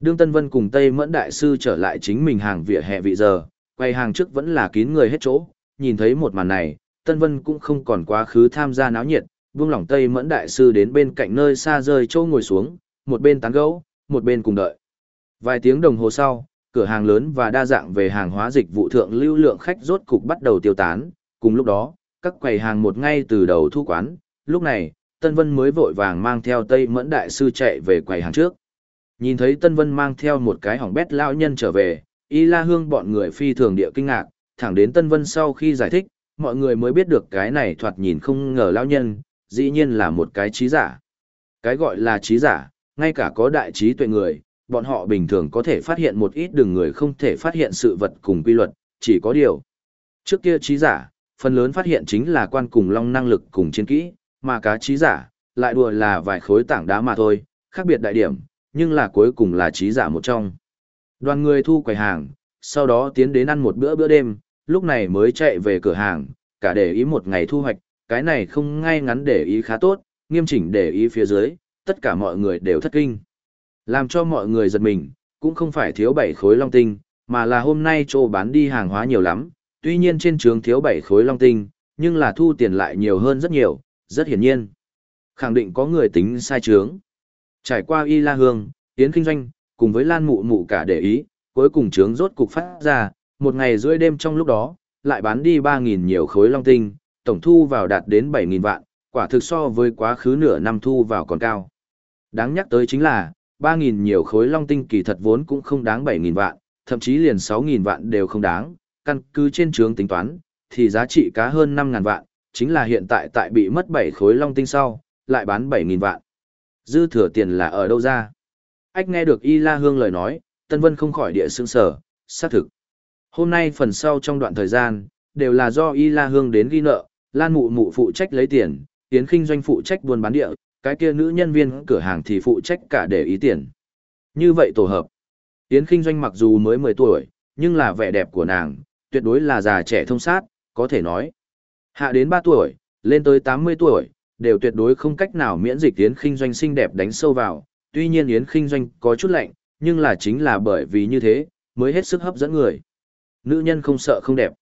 [SPEAKER 1] Đương Tân Vân cùng Tây Mẫn Đại Sư trở lại chính mình hàng vỉa hè vị giờ, quầy hàng trước vẫn là kín người hết chỗ, nhìn thấy một màn này, Tân Vân cũng không còn quá khứ tham gia náo nhiệt, buông lỏng Tây Mẫn Đại Sư đến bên cạnh nơi xa rơi châu ngồi xuống, một bên tán gẫu, một bên cùng đợi. Vài tiếng đồng hồ sau, cửa hàng lớn và đa dạng về hàng hóa dịch vụ thượng lưu lượng khách rốt cục bắt đầu tiêu tán, cùng lúc đó, các quầy hàng một ngay từ đầu thu quán, lúc này, Tân Vân mới vội vàng mang theo Tây Mẫn Đại Sư chạy về quầy hàng trước. Nhìn thấy Tân Vân mang theo một cái hỏng bét lão nhân trở về, Y La Hương bọn người phi thường địa kinh ngạc, thẳng đến Tân Vân sau khi giải thích, mọi người mới biết được cái này thoạt nhìn không ngờ lão nhân, dĩ nhiên là một cái trí giả. Cái gọi là trí giả, ngay cả có đại trí tuệ người, bọn họ bình thường có thể phát hiện một ít đường người không thể phát hiện sự vật cùng quy luật, chỉ có điều. Trước kia trí giả, phần lớn phát hiện chính là quan cùng long năng lực cùng chiến kỹ, mà cá trí giả, lại đùa là vài khối tảng đá mà thôi, khác biệt đại điểm, nhưng là cuối cùng là trí giả một trong. Đoàn người thu quầy hàng, sau đó tiến đến ăn một bữa bữa đêm, lúc này mới chạy về cửa hàng, cả để ý một ngày thu hoạch, cái này không ngay ngắn để ý khá tốt, nghiêm chỉnh để ý phía dưới, tất cả mọi người đều thất kinh. Làm cho mọi người giật mình, cũng không phải thiếu bảy khối long tinh, mà là hôm nay chỗ bán đi hàng hóa nhiều lắm, tuy nhiên trên trường thiếu bảy khối long tinh, nhưng là thu tiền lại nhiều hơn rất nhiều, rất hiển nhiên. Khẳng định có người tính sai trướng. Trải qua Y La Hương, Yến Kinh Doanh, cùng với Lan Mụ Mụ cả để ý, cuối cùng trướng rốt cục phát ra, một ngày rưỡi đêm trong lúc đó, lại bán đi 3.000 nhiều khối long tinh, tổng thu vào đạt đến 7.000 vạn, quả thực so với quá khứ nửa năm thu vào còn cao. Đáng nhắc tới chính là, 3.000 nhiều khối long tinh kỳ thật vốn cũng không đáng 7.000 vạn, thậm chí liền 6.000 vạn đều không đáng, căn cứ trên trướng tính toán, thì giá trị cá hơn 5.000 vạn, chính là hiện tại tại bị mất 7 khối long tinh sau, lại bán 7.000 vạn. Dư thừa tiền là ở đâu ra? Ách nghe được Y La Hương lời nói, Tân Vân không khỏi địa sương sở, xác thực. Hôm nay phần sau trong đoạn thời gian, đều là do Y La Hương đến ghi nợ, Lan Mụ Mụ phụ trách lấy tiền, Tiến Kinh doanh phụ trách buôn bán địa, cái kia nữ nhân viên cửa hàng thì phụ trách cả để ý tiền. Như vậy tổ hợp. Tiến Kinh doanh mặc dù mới 10 tuổi, nhưng là vẻ đẹp của nàng, tuyệt đối là già trẻ thông sát, có thể nói. Hạ đến 3 tuổi, lên tới 80 tuổi, đều tuyệt đối không cách nào miễn dịch Yến Kinh Doanh xinh đẹp đánh sâu vào, tuy nhiên Yến Kinh Doanh có chút lạnh, nhưng là chính là bởi vì như thế, mới hết sức hấp dẫn người. Nữ nhân không sợ không đẹp,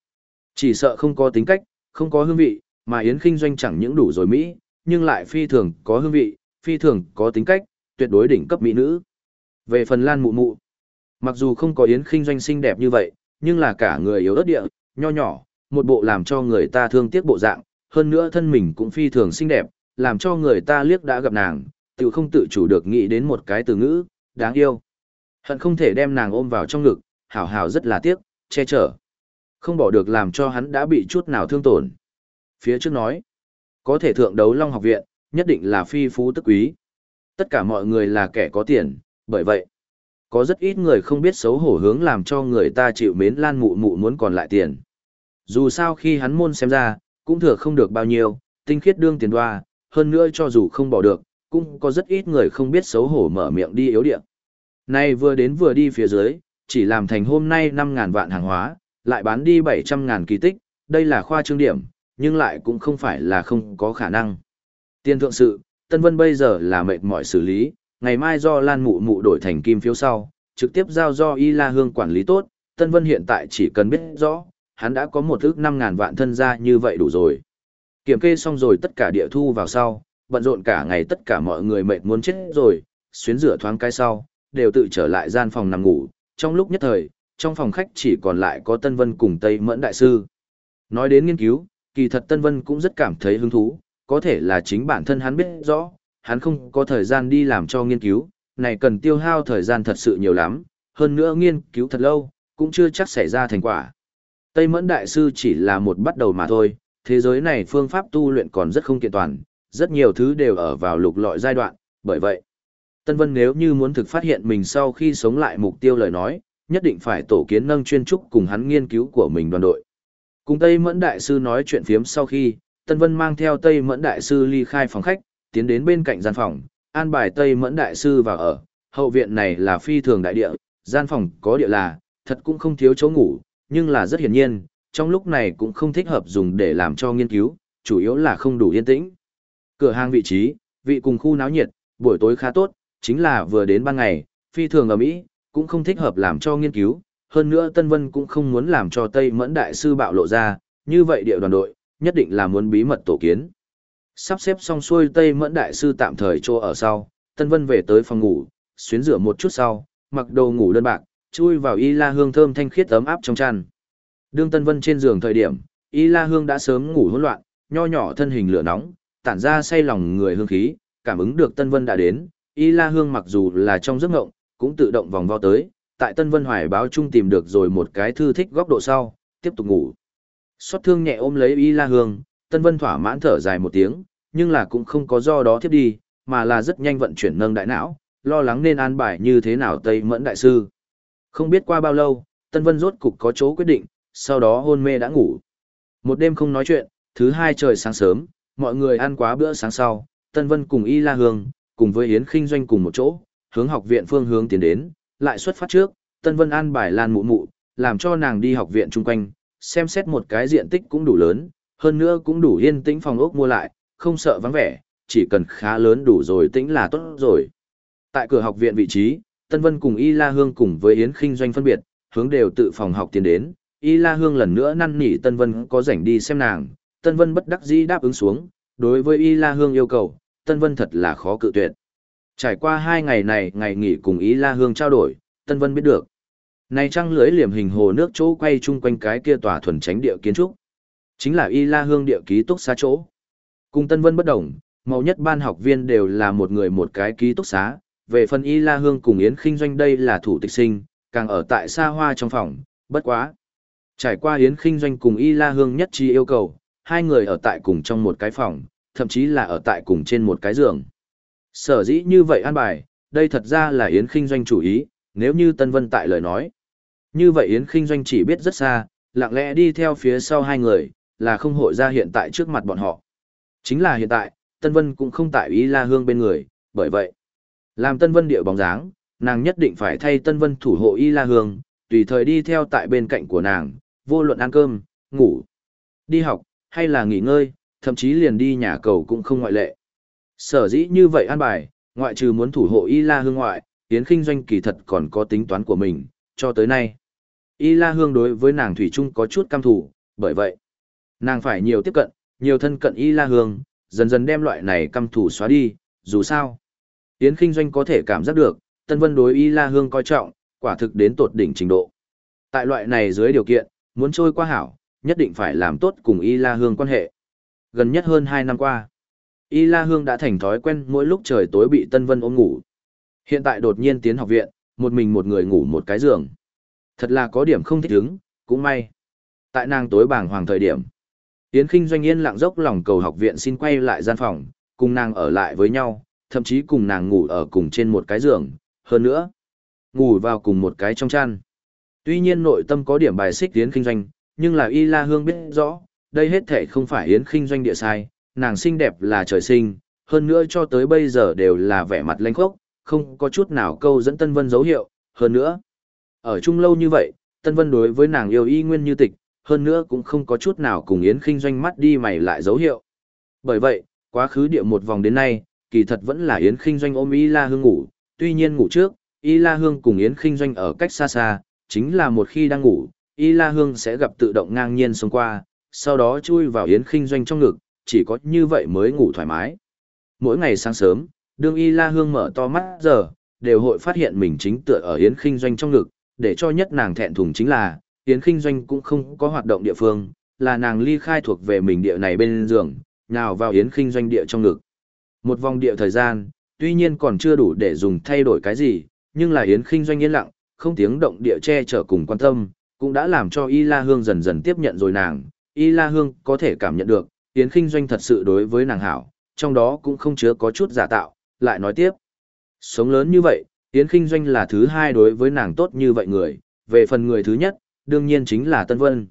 [SPEAKER 1] chỉ sợ không có tính cách, không có hương vị, mà Yến Kinh Doanh chẳng những đủ rồi Mỹ, nhưng lại phi thường có hương vị, phi thường có tính cách, tuyệt đối đỉnh cấp mỹ nữ. Về phần Lan Mụ Mụ, mặc dù không có Yến Kinh Doanh xinh đẹp như vậy, nhưng là cả người yếu ớt địa, nho nhỏ, một bộ làm cho người ta thương tiếc bộ dạng, hơn nữa thân mình cũng phi thường xinh đẹp, làm cho người ta liếc đã gặp nàng, tự không tự chủ được nghĩ đến một cái từ ngữ, đáng yêu. Hận không thể đem nàng ôm vào trong ngực, hảo hảo rất là tiếc, che chở. Không bỏ được làm cho hắn đã bị chút nào thương tổn. Phía trước nói, có thể thượng đấu Long học viện, nhất định là phi phú tức quý. Tất cả mọi người là kẻ có tiền, bởi vậy, có rất ít người không biết xấu hổ hướng làm cho người ta chịu mến lan mụ mụ muốn còn lại tiền. Dù sao khi hắn môn xem ra, cũng thừa không được bao nhiêu, tinh khiết đương tiền đoa, hơn nữa cho dù không bỏ được, cũng có rất ít người không biết xấu hổ mở miệng đi yếu điện. Nay vừa đến vừa đi phía dưới, chỉ làm thành hôm nay 5.000 vạn hàng hóa, lại bán đi 700.000 kỳ tích, đây là khoa trương điểm, nhưng lại cũng không phải là không có khả năng. Tiên thượng sự, Tân Vân bây giờ là mệt mỏi xử lý, ngày mai do Lan Mụ Mụ đổi thành kim phiếu sau, trực tiếp giao do Y La Hương quản lý tốt, Tân Vân hiện tại chỉ cần biết rõ, hắn đã có một ước năm ngàn vạn thân gia như vậy đủ rồi. Kiểm kê xong rồi tất cả địa thu vào sau, bận rộn cả ngày tất cả mọi người mệt muốn chết rồi, xuyến rửa thoáng cái sau, đều tự trở lại gian phòng nằm ngủ, trong lúc nhất thời, trong phòng khách chỉ còn lại có Tân Vân cùng Tây Mẫn Đại Sư. Nói đến nghiên cứu, kỳ thật Tân Vân cũng rất cảm thấy hứng thú, có thể là chính bản thân hắn biết rõ, hắn không có thời gian đi làm cho nghiên cứu, này cần tiêu hao thời gian thật sự nhiều lắm, hơn nữa nghiên cứu thật lâu, cũng chưa chắc xảy ra thành quả. Tây Mẫn Đại Sư chỉ là một bắt đầu mà thôi, thế giới này phương pháp tu luyện còn rất không kiện toàn, rất nhiều thứ đều ở vào lục lọi giai đoạn, bởi vậy, Tân Vân nếu như muốn thực phát hiện mình sau khi sống lại mục tiêu lời nói, nhất định phải tổ kiến nâng chuyên trúc cùng hắn nghiên cứu của mình đoàn đội. Cùng Tây Mẫn Đại Sư nói chuyện phiếm sau khi, Tân Vân mang theo Tây Mẫn Đại Sư ly khai phòng khách, tiến đến bên cạnh gian phòng, an bài Tây Mẫn Đại Sư vào ở. Hậu viện này là phi thường đại địa, gian phòng có địa là, thật cũng không thiếu chỗ ngủ, nhưng là rất hiển nhiên, trong lúc này cũng không thích hợp dùng để làm cho nghiên cứu, chủ yếu là không đủ yên tĩnh. Cửa hàng vị trí, vị cùng khu náo nhiệt, buổi tối khá tốt, chính là vừa đến ban ngày, phi thường ở Mỹ, cũng không thích hợp làm cho nghiên cứu, hơn nữa Tân Vân cũng không muốn làm cho Tây Mẫn Đại Sư bạo lộ ra, như vậy địa đoàn đội, nhất định là muốn bí mật tổ kiến. Sắp xếp xong xuôi Tây Mẫn Đại Sư tạm thời chỗ ở sau, Tân Vân về tới phòng ngủ, xuyến rửa một chút sau, mặc đồ ngủ đơn bạc, chui vào y la hương thơm thanh khiết ấm áp trong chăn. Đương Tân Vân trên giường thời điểm, y la hương đã sớm ngủ hỗn loạn, nho nhỏ thân hình lửa nóng, tản ra say lòng người hương khí, cảm ứng được Tân Vân đã đến, y la hương mặc dù là trong giấc ngộng, cũng tự động vòng vo tới, tại Tân Vân Hoài báo chung tìm được rồi một cái thư thích góc độ sau, tiếp tục ngủ. Xót thương nhẹ ôm lấy Y La Hương, Tân Vân thỏa mãn thở dài một tiếng, nhưng là cũng không có do đó tiếp đi, mà là rất nhanh vận chuyển nâng đại não, lo lắng nên an bài như thế nào Tây Mẫn Đại Sư. Không biết qua bao lâu, Tân Vân rốt cục có chỗ quyết định, sau đó hôn mê đã ngủ. Một đêm không nói chuyện, thứ hai trời sáng sớm, mọi người ăn quá bữa sáng sau, Tân Vân cùng Y La Hương, cùng với Yến Kinh Doanh cùng một chỗ, hướng học viện phương hướng tiến đến, lại xuất phát trước, Tân Vân an bài Lan Mụ Mụ, làm cho nàng đi học viện chung quanh, xem xét một cái diện tích cũng đủ lớn, hơn nữa cũng đủ yên tĩnh phòng ốc mua lại, không sợ vắng vẻ, chỉ cần khá lớn đủ rồi tĩnh là tốt rồi. Tại cửa học viện vị trí, Tân Vân cùng Y La Hương cùng với Yến Kinh Doanh phân biệt, hướng đều tự phòng học tiến đến, Y La Hương lần nữa năn nỉ Tân Vân có rảnh đi xem nàng, Tân Vân bất đắc dĩ đáp ứng xuống, đối với Y La Hương yêu cầu, Tân Vân thật là khó cự tuyệt. Trải qua hai ngày này ngày nghỉ cùng y La Hương trao đổi, Tân Vân biết được. Này trăng lưới liềm hình hồ nước chỗ quay chung quanh cái kia tòa thuần tránh địa kiến trúc. Chính là Y La Hương địa ký túc xá chỗ. Cùng Tân Vân bất đồng, màu nhất ban học viên đều là một người một cái ký túc xá. Về phần Y La Hương cùng Yến Kinh Doanh đây là thủ tịch sinh, càng ở tại xa hoa trong phòng, bất quá. Trải qua Yến Kinh Doanh cùng Y La Hương nhất trí yêu cầu, hai người ở tại cùng trong một cái phòng, thậm chí là ở tại cùng trên một cái giường. Sở dĩ như vậy an bài, đây thật ra là Yến Kinh Doanh chủ ý, nếu như Tân Vân tại lời nói. Như vậy Yến Kinh Doanh chỉ biết rất xa, lặng lẽ đi theo phía sau hai người, là không hội ra hiện tại trước mặt bọn họ. Chính là hiện tại, Tân Vân cũng không tại ý La Hương bên người, bởi vậy, làm Tân Vân địa bóng dáng, nàng nhất định phải thay Tân Vân thủ hộ Y La Hương, tùy thời đi theo tại bên cạnh của nàng, vô luận ăn cơm, ngủ, đi học, hay là nghỉ ngơi, thậm chí liền đi nhà cầu cũng không ngoại lệ. Sở dĩ như vậy an bài, ngoại trừ muốn thủ hộ Y La Hương ngoại, Yến Kinh Doanh kỳ thật còn có tính toán của mình, cho tới nay. Y La Hương đối với nàng Thủy Trung có chút cam thủ, bởi vậy, nàng phải nhiều tiếp cận, nhiều thân cận Y La Hương, dần dần đem loại này cam thủ xóa đi, dù sao. Yến Kinh Doanh có thể cảm giác được, Tân Vân đối Y La Hương coi trọng, quả thực đến tột đỉnh trình độ. Tại loại này dưới điều kiện, muốn trôi qua hảo, nhất định phải làm tốt cùng Y La Hương quan hệ. Gần nhất hơn 2 năm qua, Y La Hương đã thành thói quen mỗi lúc trời tối bị Tân Vân ôm ngủ. Hiện tại đột nhiên tiến học viện, một mình một người ngủ một cái giường. Thật là có điểm không thích ứng, cũng may. Tại nàng tối bảng hoàng thời điểm, Yến Kinh doanh yên lặng dốc lòng cầu học viện xin quay lại gian phòng, cùng nàng ở lại với nhau, thậm chí cùng nàng ngủ ở cùng trên một cái giường, hơn nữa, ngủ vào cùng một cái trong chăn. Tuy nhiên nội tâm có điểm bài xích Yến Kinh doanh, nhưng là Y La Hương biết rõ, đây hết thể không phải Yến Kinh doanh địa sai, nàng xinh đẹp là trời sinh, hơn nữa cho tới bây giờ đều là vẻ mặt lãnh khốc, không có chút nào câu dẫn Tân Vân dấu hiệu, hơn nữa. Ở chung lâu như vậy, Tân Vân đối với nàng yêu y nguyên như tịch, hơn nữa cũng không có chút nào cùng Yến Kinh doanh mắt đi mày lại dấu hiệu. Bởi vậy, quá khứ địa một vòng đến nay, kỳ thật vẫn là Yến Kinh doanh ôm Y La Hương ngủ, tuy nhiên ngủ trước, Y La Hương cùng Yến Kinh doanh ở cách xa xa, chính là một khi đang ngủ, Y La Hương sẽ gặp tự động ngang nhiên xông qua, sau đó chui vào Yến Kinh doanh trong ngực, chỉ có như vậy mới ngủ thoải mái. Mỗi ngày sáng sớm, đương Y La Hương mở to mắt giờ, đều hội phát hiện mình chính tựa ở Yến Kinh Doanh trong ngực, để cho nhất nàng thẹn thùng chính là, Yến Kinh Doanh cũng không có hoạt động địa phương, là nàng ly khai thuộc về mình địa này bên giường, nào vào Yến Kinh Doanh địa trong ngực. Một vòng địa thời gian, tuy nhiên còn chưa đủ để dùng thay đổi cái gì, nhưng là Yến Kinh Doanh yên lặng, không tiếng động địa che chở cùng quan tâm, cũng đã làm cho Y La Hương dần dần tiếp nhận rồi nàng. Y La Hương có thể cảm nhận được, Yến Kinh Doanh thật sự đối với nàng hảo, trong đó cũng không chứa có chút giả tạo, lại nói tiếp. Sống lớn như vậy, Yến Kinh Doanh là thứ hai đối với nàng tốt như vậy người, về phần người thứ nhất, đương nhiên chính là Tân Vân.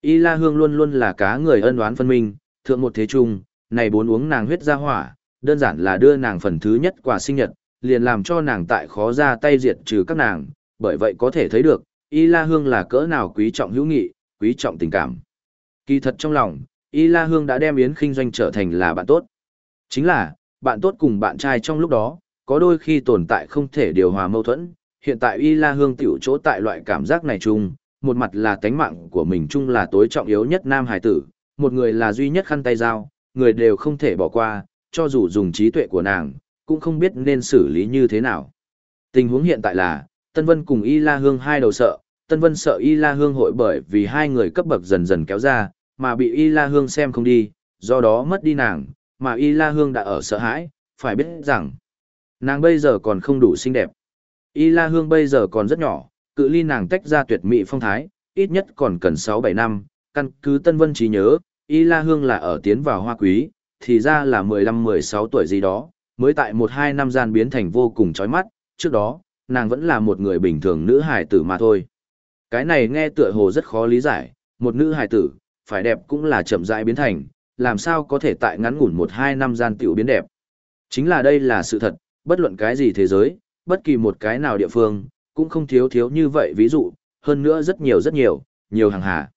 [SPEAKER 1] Y La Hương luôn luôn là cá người ân oán phân minh, thượng một thế trung, này bốn uống nàng huyết ra hỏa, đơn giản là đưa nàng phần thứ nhất quà sinh nhật, liền làm cho nàng tại khó ra tay diệt trừ các nàng, bởi vậy có thể thấy được, Y La Hương là cỡ nào quý trọng hữu nghị, quý trọng tình cảm. Kỳ thật trong lòng, Y La Hương đã đem Yến Kinh Doanh trở thành là bạn tốt. Chính là, bạn tốt cùng bạn trai trong lúc đó, có đôi khi tồn tại không thể điều hòa mâu thuẫn. Hiện tại Y La Hương tiểu chỗ tại loại cảm giác này chung, một mặt là tánh mạng của mình chung là tối trọng yếu nhất nam hải tử, một người là duy nhất khăn tay dao, người đều không thể bỏ qua, cho dù dùng trí tuệ của nàng, cũng không biết nên xử lý như thế nào. Tình huống hiện tại là, Tân Vân cùng Y La Hương hai đầu sợ, Tân Vân sợ Y La Hương hội bởi vì hai người cấp bậc dần dần kéo ra, mà bị Y La Hương xem không đi, do đó mất đi nàng, mà Y La Hương đã ở sợ hãi, phải biết rằng, nàng bây giờ còn không đủ xinh đẹp. Y La Hương bây giờ còn rất nhỏ, cự ly nàng tách ra tuyệt mỹ phong thái, ít nhất còn cần 6-7 năm, căn cứ Tân Vân trí nhớ, Y La Hương là ở tiến vào hoa quý, thì ra là 15-16 tuổi gì đó, mới tại 1-2 năm gian biến thành vô cùng chói mắt, trước đó, nàng vẫn là một người bình thường nữ hài tử mà thôi. Cái này nghe tựa hồ rất khó lý giải, một nữ hài tử, phải đẹp cũng là chậm rãi biến thành, làm sao có thể tại ngắn ngủn 1-2 năm gian tiểu biến đẹp. Chính là đây là sự thật, bất luận cái gì thế giới, bất kỳ một cái nào địa phương, cũng không thiếu thiếu như vậy ví dụ, hơn nữa rất nhiều rất nhiều, nhiều hàng hà.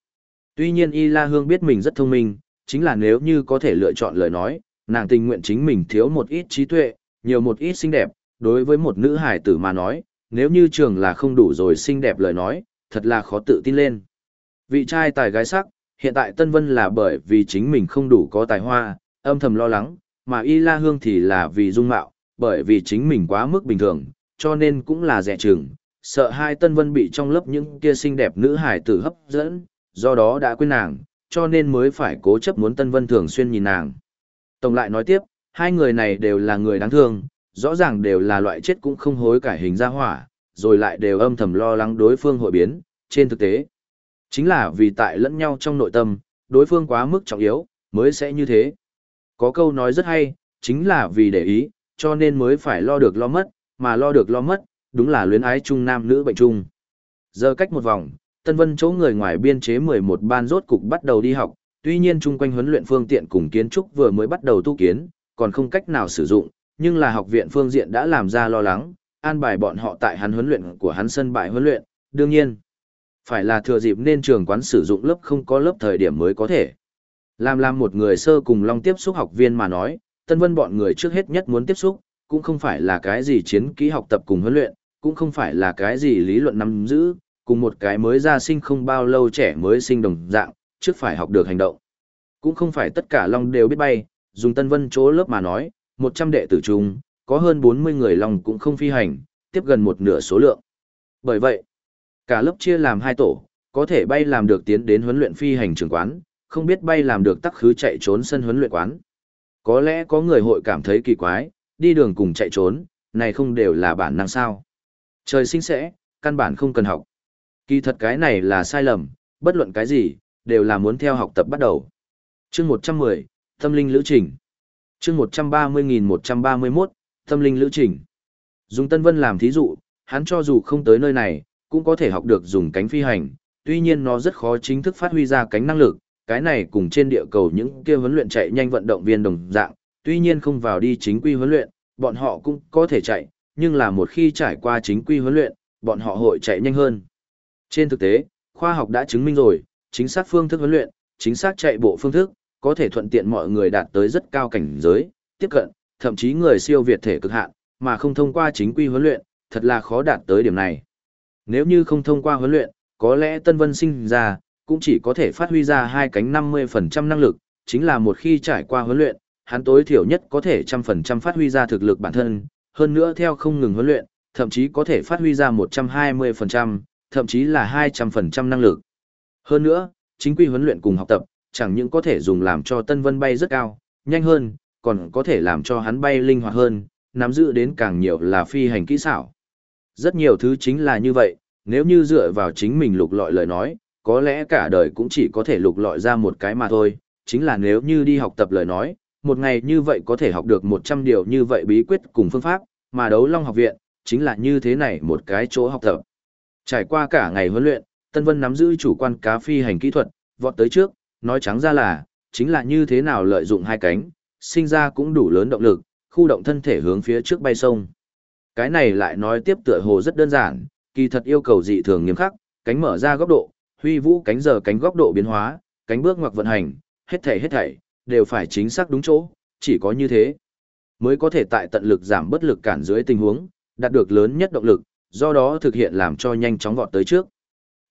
[SPEAKER 1] Tuy nhiên Y La Hương biết mình rất thông minh, chính là nếu như có thể lựa chọn lời nói, nàng tình nguyện chính mình thiếu một ít trí tuệ, nhiều một ít xinh đẹp, đối với một nữ hải tử mà nói, nếu như trường là không đủ rồi xinh đẹp lời nói, thật là khó tự tin lên. Vị trai tài gái sắc, hiện tại Tân Vân là bởi vì chính mình không đủ có tài hoa, âm thầm lo lắng, mà Y La Hương thì là vì dung mạo, bởi vì chính mình quá mức bình thường, cho nên cũng là rẻ chừng, sợ hai Tân Vân bị trong lớp những kia xinh đẹp nữ hải tử hấp dẫn, do đó đã quên nàng, cho nên mới phải cố chấp muốn Tân Vân thường xuyên nhìn nàng. Tổng lại nói tiếp, hai người này đều là người đáng thương, rõ ràng đều là loại chết cũng không hối cải hình ra hỏa, rồi lại đều âm thầm lo lắng đối phương hội biến, trên thực tế. Chính là vì tại lẫn nhau trong nội tâm, đối phương quá mức trọng yếu, mới sẽ như thế. Có câu nói rất hay, chính là vì để ý, cho nên mới phải lo được lo mất, mà lo được lo mất, đúng là luyến ái chung nam nữ bệnh chung. Giờ cách một vòng, Tân Vân chỗ người ngoài biên chế 11 ban rốt cục bắt đầu đi học, tuy nhiên chung quanh huấn luyện phương tiện cùng kiến trúc vừa mới bắt đầu tu kiến, còn không cách nào sử dụng, nhưng là học viện phương diện đã làm ra lo lắng, an bài bọn họ tại hắn huấn luyện của hắn sân bãi huấn luyện, đương nhiên, phải là thừa dịp nên trường quán sử dụng lớp không có lớp thời điểm mới có thể. Làm làm một người sơ cùng long tiếp xúc học viên mà nói, Tân Vân bọn người trước hết nhất muốn tiếp xúc, cũng không phải là cái gì chiến kỹ học tập cùng huấn luyện, cũng không phải là cái gì lý luận nắm giữ, cùng một cái mới ra sinh không bao lâu trẻ mới sinh đồng dạng, trước phải học được hành động. Cũng không phải tất cả long đều biết bay, dùng Tân Vân chỗ lớp mà nói, 100 đệ tử chung, có hơn 40 người long cũng không phi hành, tiếp gần một nửa số lượng. Bởi vậy, cả lớp chia làm hai tổ, có thể bay làm được tiến đến huấn luyện phi hành trường quán, không biết bay làm được tắc khứ chạy trốn sân huấn luyện quán. Có lẽ có người hội cảm thấy kỳ quái, đi đường cùng chạy trốn, này không đều là bản năng sao. Trời sinh sẽ, căn bản không cần học. Kỳ thật cái này là sai lầm, bất luận cái gì, đều là muốn theo học tập bắt đầu. chương 110, Tâm linh lữ trình. chương 130.131, Tâm linh lữ trình. Dùng Tân Vân làm thí dụ, hắn cho dù không tới nơi này, cũng có thể học được dùng cánh phi hành, tuy nhiên nó rất khó chính thức phát huy ra cánh năng lực, cái này cùng trên địa cầu những kia huấn luyện chạy nhanh vận động viên đồng dạng, tuy nhiên không vào đi chính quy huấn luyện, bọn họ cũng có thể chạy, nhưng là một khi trải qua chính quy huấn luyện, bọn họ hội chạy nhanh hơn. Trên thực tế, khoa học đã chứng minh rồi, chính xác phương thức huấn luyện, chính xác chạy bộ phương thức, có thể thuận tiện mọi người đạt tới rất cao cảnh giới, tiếp cận, thậm chí người siêu việt thể cực hạn, mà không thông qua chính quy huấn luyện, thật là khó đạt tới điểm này. Nếu như không thông qua huấn luyện, có lẽ Tân Vân sinh ra, cũng chỉ có thể phát huy ra hai cánh 50% năng lực, chính là một khi trải qua huấn luyện, hắn tối thiểu nhất có thể trăm phần trăm phát huy ra thực lực bản thân, hơn nữa theo không ngừng huấn luyện, thậm chí có thể phát huy ra 120%, thậm chí là 200% năng lực. Hơn nữa, chính quy huấn luyện cùng học tập, chẳng những có thể dùng làm cho Tân Vân bay rất cao, nhanh hơn, còn có thể làm cho hắn bay linh hoạt hơn, nắm giữ đến càng nhiều là phi hành kỹ xảo. Rất nhiều thứ chính là như vậy, nếu như dựa vào chính mình lục lọi lời nói, có lẽ cả đời cũng chỉ có thể lục lọi ra một cái mà thôi, chính là nếu như đi học tập lời nói, một ngày như vậy có thể học được 100 điều như vậy bí quyết cùng phương pháp, mà đấu long học viện, chính là như thế này một cái chỗ học tập. Trải qua cả ngày huấn luyện, Tân Vân nắm giữ chủ quan cá phi hành kỹ thuật, vọt tới trước, nói trắng ra là, chính là như thế nào lợi dụng hai cánh, sinh ra cũng đủ lớn động lực, khu động thân thể hướng phía trước bay sông. Cái này lại nói tiếp tựa hồ rất đơn giản, kỳ thật yêu cầu dị thường nghiêm khắc, cánh mở ra góc độ, huy vũ cánh giờ cánh góc độ biến hóa, cánh bước ngoặc vận hành, hết thảy hết thảy đều phải chính xác đúng chỗ, chỉ có như thế mới có thể tại tận lực giảm bất lực cản dưới tình huống, đạt được lớn nhất động lực, do đó thực hiện làm cho nhanh chóng vọt tới trước.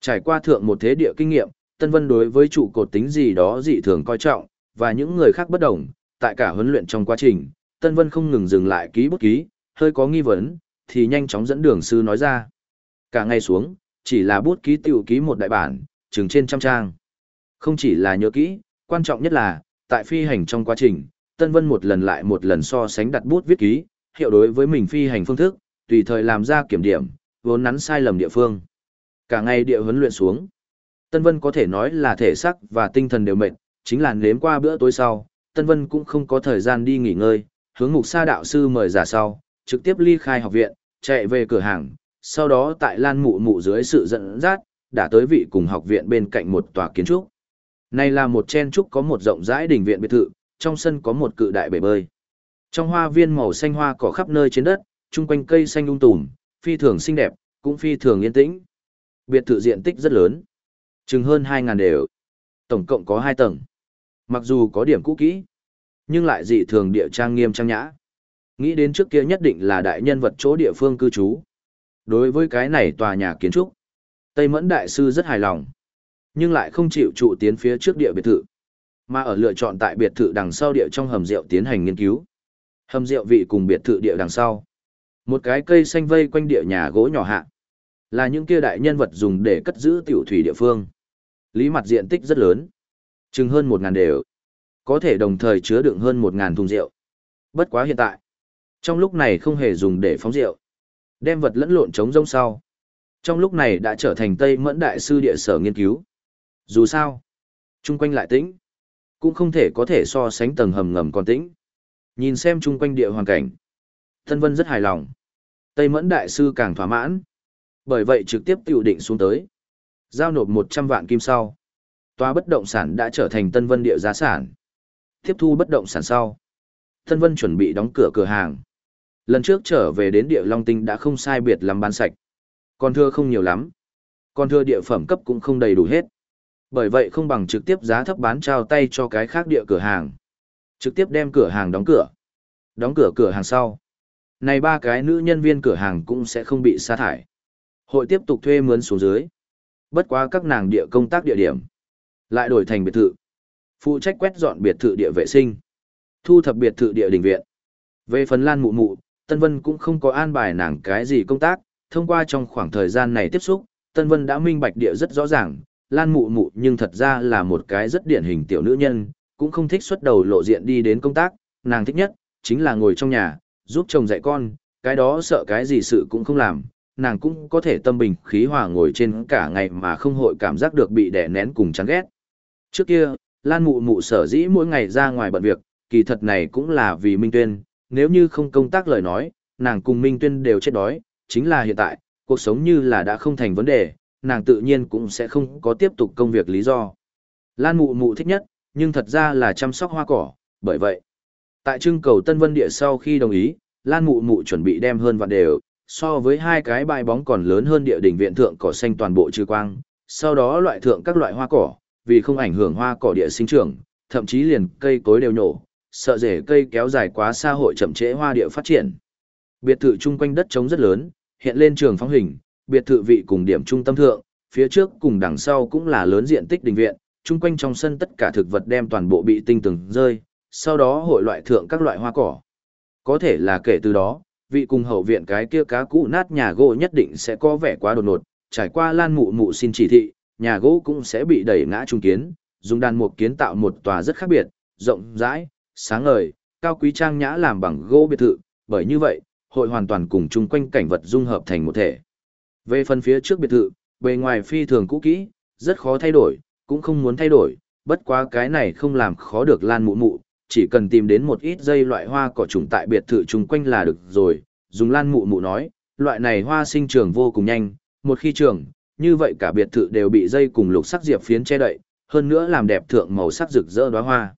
[SPEAKER 1] Trải qua thượng một thế địa kinh nghiệm, Tân Vân đối với trụ cột tính gì đó dị thường coi trọng, và những người khác bất đồng, tại cả huấn luyện trong quá trình, Tân Vân không ngừng dừng lại ký bút ký, hơi có nghi vấn, thì nhanh chóng dẫn đường sư nói ra. Cả ngày xuống, chỉ là bút ký tiểu ký một đại bản, chừng trên trăm trang. Không chỉ là nhớ kỹ, quan trọng nhất là, tại phi hành trong quá trình, Tân Vân một lần lại một lần so sánh đặt bút viết ký, hiệu đối với mình phi hành phương thức, tùy thời làm ra kiểm điểm, vốn nắn sai lầm địa phương. Cả ngày địa huấn luyện xuống. Tân Vân có thể nói là thể xác và tinh thần đều mệt, chính là nếm qua bữa tối sau, Tân Vân cũng không có thời gian đi nghỉ ngơi, hướng mục sa đạo sư mời giả sau, trực tiếp ly khai học viện, chạy về cửa hàng, sau đó tại Lan Mụ Mụ dưới sự dẫn dắt, đã tới vị cùng học viện bên cạnh một tòa kiến trúc. Này là một chen trúc có một rộng rãi đỉnh viện biệt thự, trong sân có một cự đại bể bơi. Trong hoa viên màu xanh hoa cỏ khắp nơi trên đất, chung quanh cây xanh um tùm, phi thường xinh đẹp, cũng phi thường yên tĩnh. Biệt thự diện tích rất lớn, chừng hơn 2000 đều. Tổng cộng có 2 tầng. Mặc dù có điểm cũ kỹ, nhưng lại dị thường địa trang nghiêm trang nhã. Nghĩ đến trước kia nhất định là đại nhân vật chỗ địa phương cư trú. Đối với cái này tòa nhà kiến trúc, Tây Mẫn Đại Sư rất hài lòng, nhưng lại không chịu trụ tiến phía trước địa biệt thự, mà ở lựa chọn tại biệt thự đằng sau địa trong hầm rượu tiến hành nghiên cứu. Hầm rượu vị cùng biệt thự địa đằng sau. Một cái cây xanh vây quanh địa nhà gỗ nhỏ hạ. Là những kia đại nhân vật dùng để cất giữ tiểu thủy địa phương. Lý mặt diện tích rất lớn. Chừng hơn một ngàn đều. Có thể đồng thời chứa đựng hơn một ngàn thùng rượu. Bất quá hiện tại. Trong lúc này không hề dùng để phóng rượu. Đem vật lẫn lộn chống rông sau. Trong lúc này đã trở thành Tây Mẫn Đại sư địa sở nghiên cứu. Dù sao, chung quanh lại tĩnh, cũng không thể có thể so sánh tầng hầm ngầm còn tĩnh. Nhìn xem chung quanh địa hoàn cảnh, Tân Vân rất hài lòng. Tây Mẫn Đại sư càng thỏa mãn. Bởi vậy trực tiếp tiêu định xuống tới. Giao nộp 100 vạn kim sau. Tòa bất động sản đã trở thành Tân Vân địa giá sản. Tiếp thu bất động sản sau. Tân Vân chuẩn bị đóng cửa cửa hàng. Lần trước trở về đến địa Long Tinh đã không sai biệt làm bán sạch. Còn thưa không nhiều lắm. Còn thưa địa phẩm cấp cũng không đầy đủ hết. Bởi vậy không bằng trực tiếp giá thấp bán trao tay cho cái khác địa cửa hàng. Trực tiếp đem cửa hàng đóng cửa. Đóng cửa cửa hàng sau. Này ba cái nữ nhân viên cửa hàng cũng sẽ không bị sa thải. Hội tiếp tục thuê mướn xuống dưới. Bất quá các nàng địa công tác địa điểm. Lại đổi thành biệt thự. Phụ trách quét dọn biệt thự địa vệ sinh. Thu thập biệt thự địa đình viện. Về phần lan mụ mụ, Tân Vân cũng không có an bài nàng cái gì công tác. Thông qua trong khoảng thời gian này tiếp xúc, Tân Vân đã minh bạch địa rất rõ ràng, Lan mụ mụ nhưng thật ra là một cái rất điển hình tiểu nữ nhân, cũng không thích xuất đầu lộ diện đi đến công tác, nàng thích nhất, chính là ngồi trong nhà, giúp chồng dạy con, cái đó sợ cái gì sự cũng không làm, nàng cũng có thể tâm bình khí hòa ngồi trên cả ngày mà không hội cảm giác được bị đè nén cùng chán ghét. Trước kia, Lan mụ mụ sở dĩ mỗi ngày ra ngoài bận việc, kỳ thật này cũng là vì Minh Tuyên, nếu như không công tác lời nói, nàng cùng Minh Tuyên đều chết đói, chính là hiện tại, cuộc sống như là đã không thành vấn đề, nàng tự nhiên cũng sẽ không có tiếp tục công việc lý do. Lan mụ mụ thích nhất, nhưng thật ra là chăm sóc hoa cỏ, bởi vậy. Tại trưng cầu Tân Vân Địa sau khi đồng ý, Lan mụ mụ chuẩn bị đem hơn vạn đều, so với hai cái bài bóng còn lớn hơn địa đỉnh viện thượng cỏ xanh toàn bộ trừ quang, sau đó loại thượng các loại hoa cỏ, vì không ảnh hưởng hoa cỏ địa sinh trưởng, thậm chí liền cây cối đều nhổ, sợ rễ cây kéo dài quá xa hội chậm trễ hoa địa phát triển. Biệt thự chung quanh đất trống rất lớn, hiện lên trường phóng hình, biệt thự vị cùng điểm trung tâm thượng, phía trước cùng đằng sau cũng là lớn diện tích đình viện, chung quanh trong sân tất cả thực vật đem toàn bộ bị tinh tường rơi, sau đó hội loại thượng các loại hoa cỏ. Có thể là kể từ đó, vị cùng hậu viện cái kia cá cũ nát nhà gỗ nhất định sẽ có vẻ quá đột ngột, trải qua lan mụ mụ xin chỉ thị, nhà gỗ cũng sẽ bị đẩy ngã trung kiến, dùng đàn mục kiến tạo một tòa rất khác biệt, rộng rãi, sáng ngời, cao quý trang nhã làm bằng gỗ biệt thự, bởi như vậy, hội hoàn toàn cùng chung quanh cảnh vật dung hợp thành một thể. Về phần phía trước biệt thự, bề ngoài phi thường cũ kỹ, rất khó thay đổi, cũng không muốn thay đổi, bất quá cái này không làm khó được lan mụ mụ, chỉ cần tìm đến một ít dây loại hoa cỏ trùng tại biệt thự chung quanh là được rồi, dùng lan mụ mụ nói, loại này hoa sinh trưởng vô cùng nhanh, một khi trưởng, như vậy cả biệt thự đều bị dây cùng lục sắc diệp phiến che đậy, hơn nữa làm đẹp thượng màu sắc rực rỡ đóa hoa.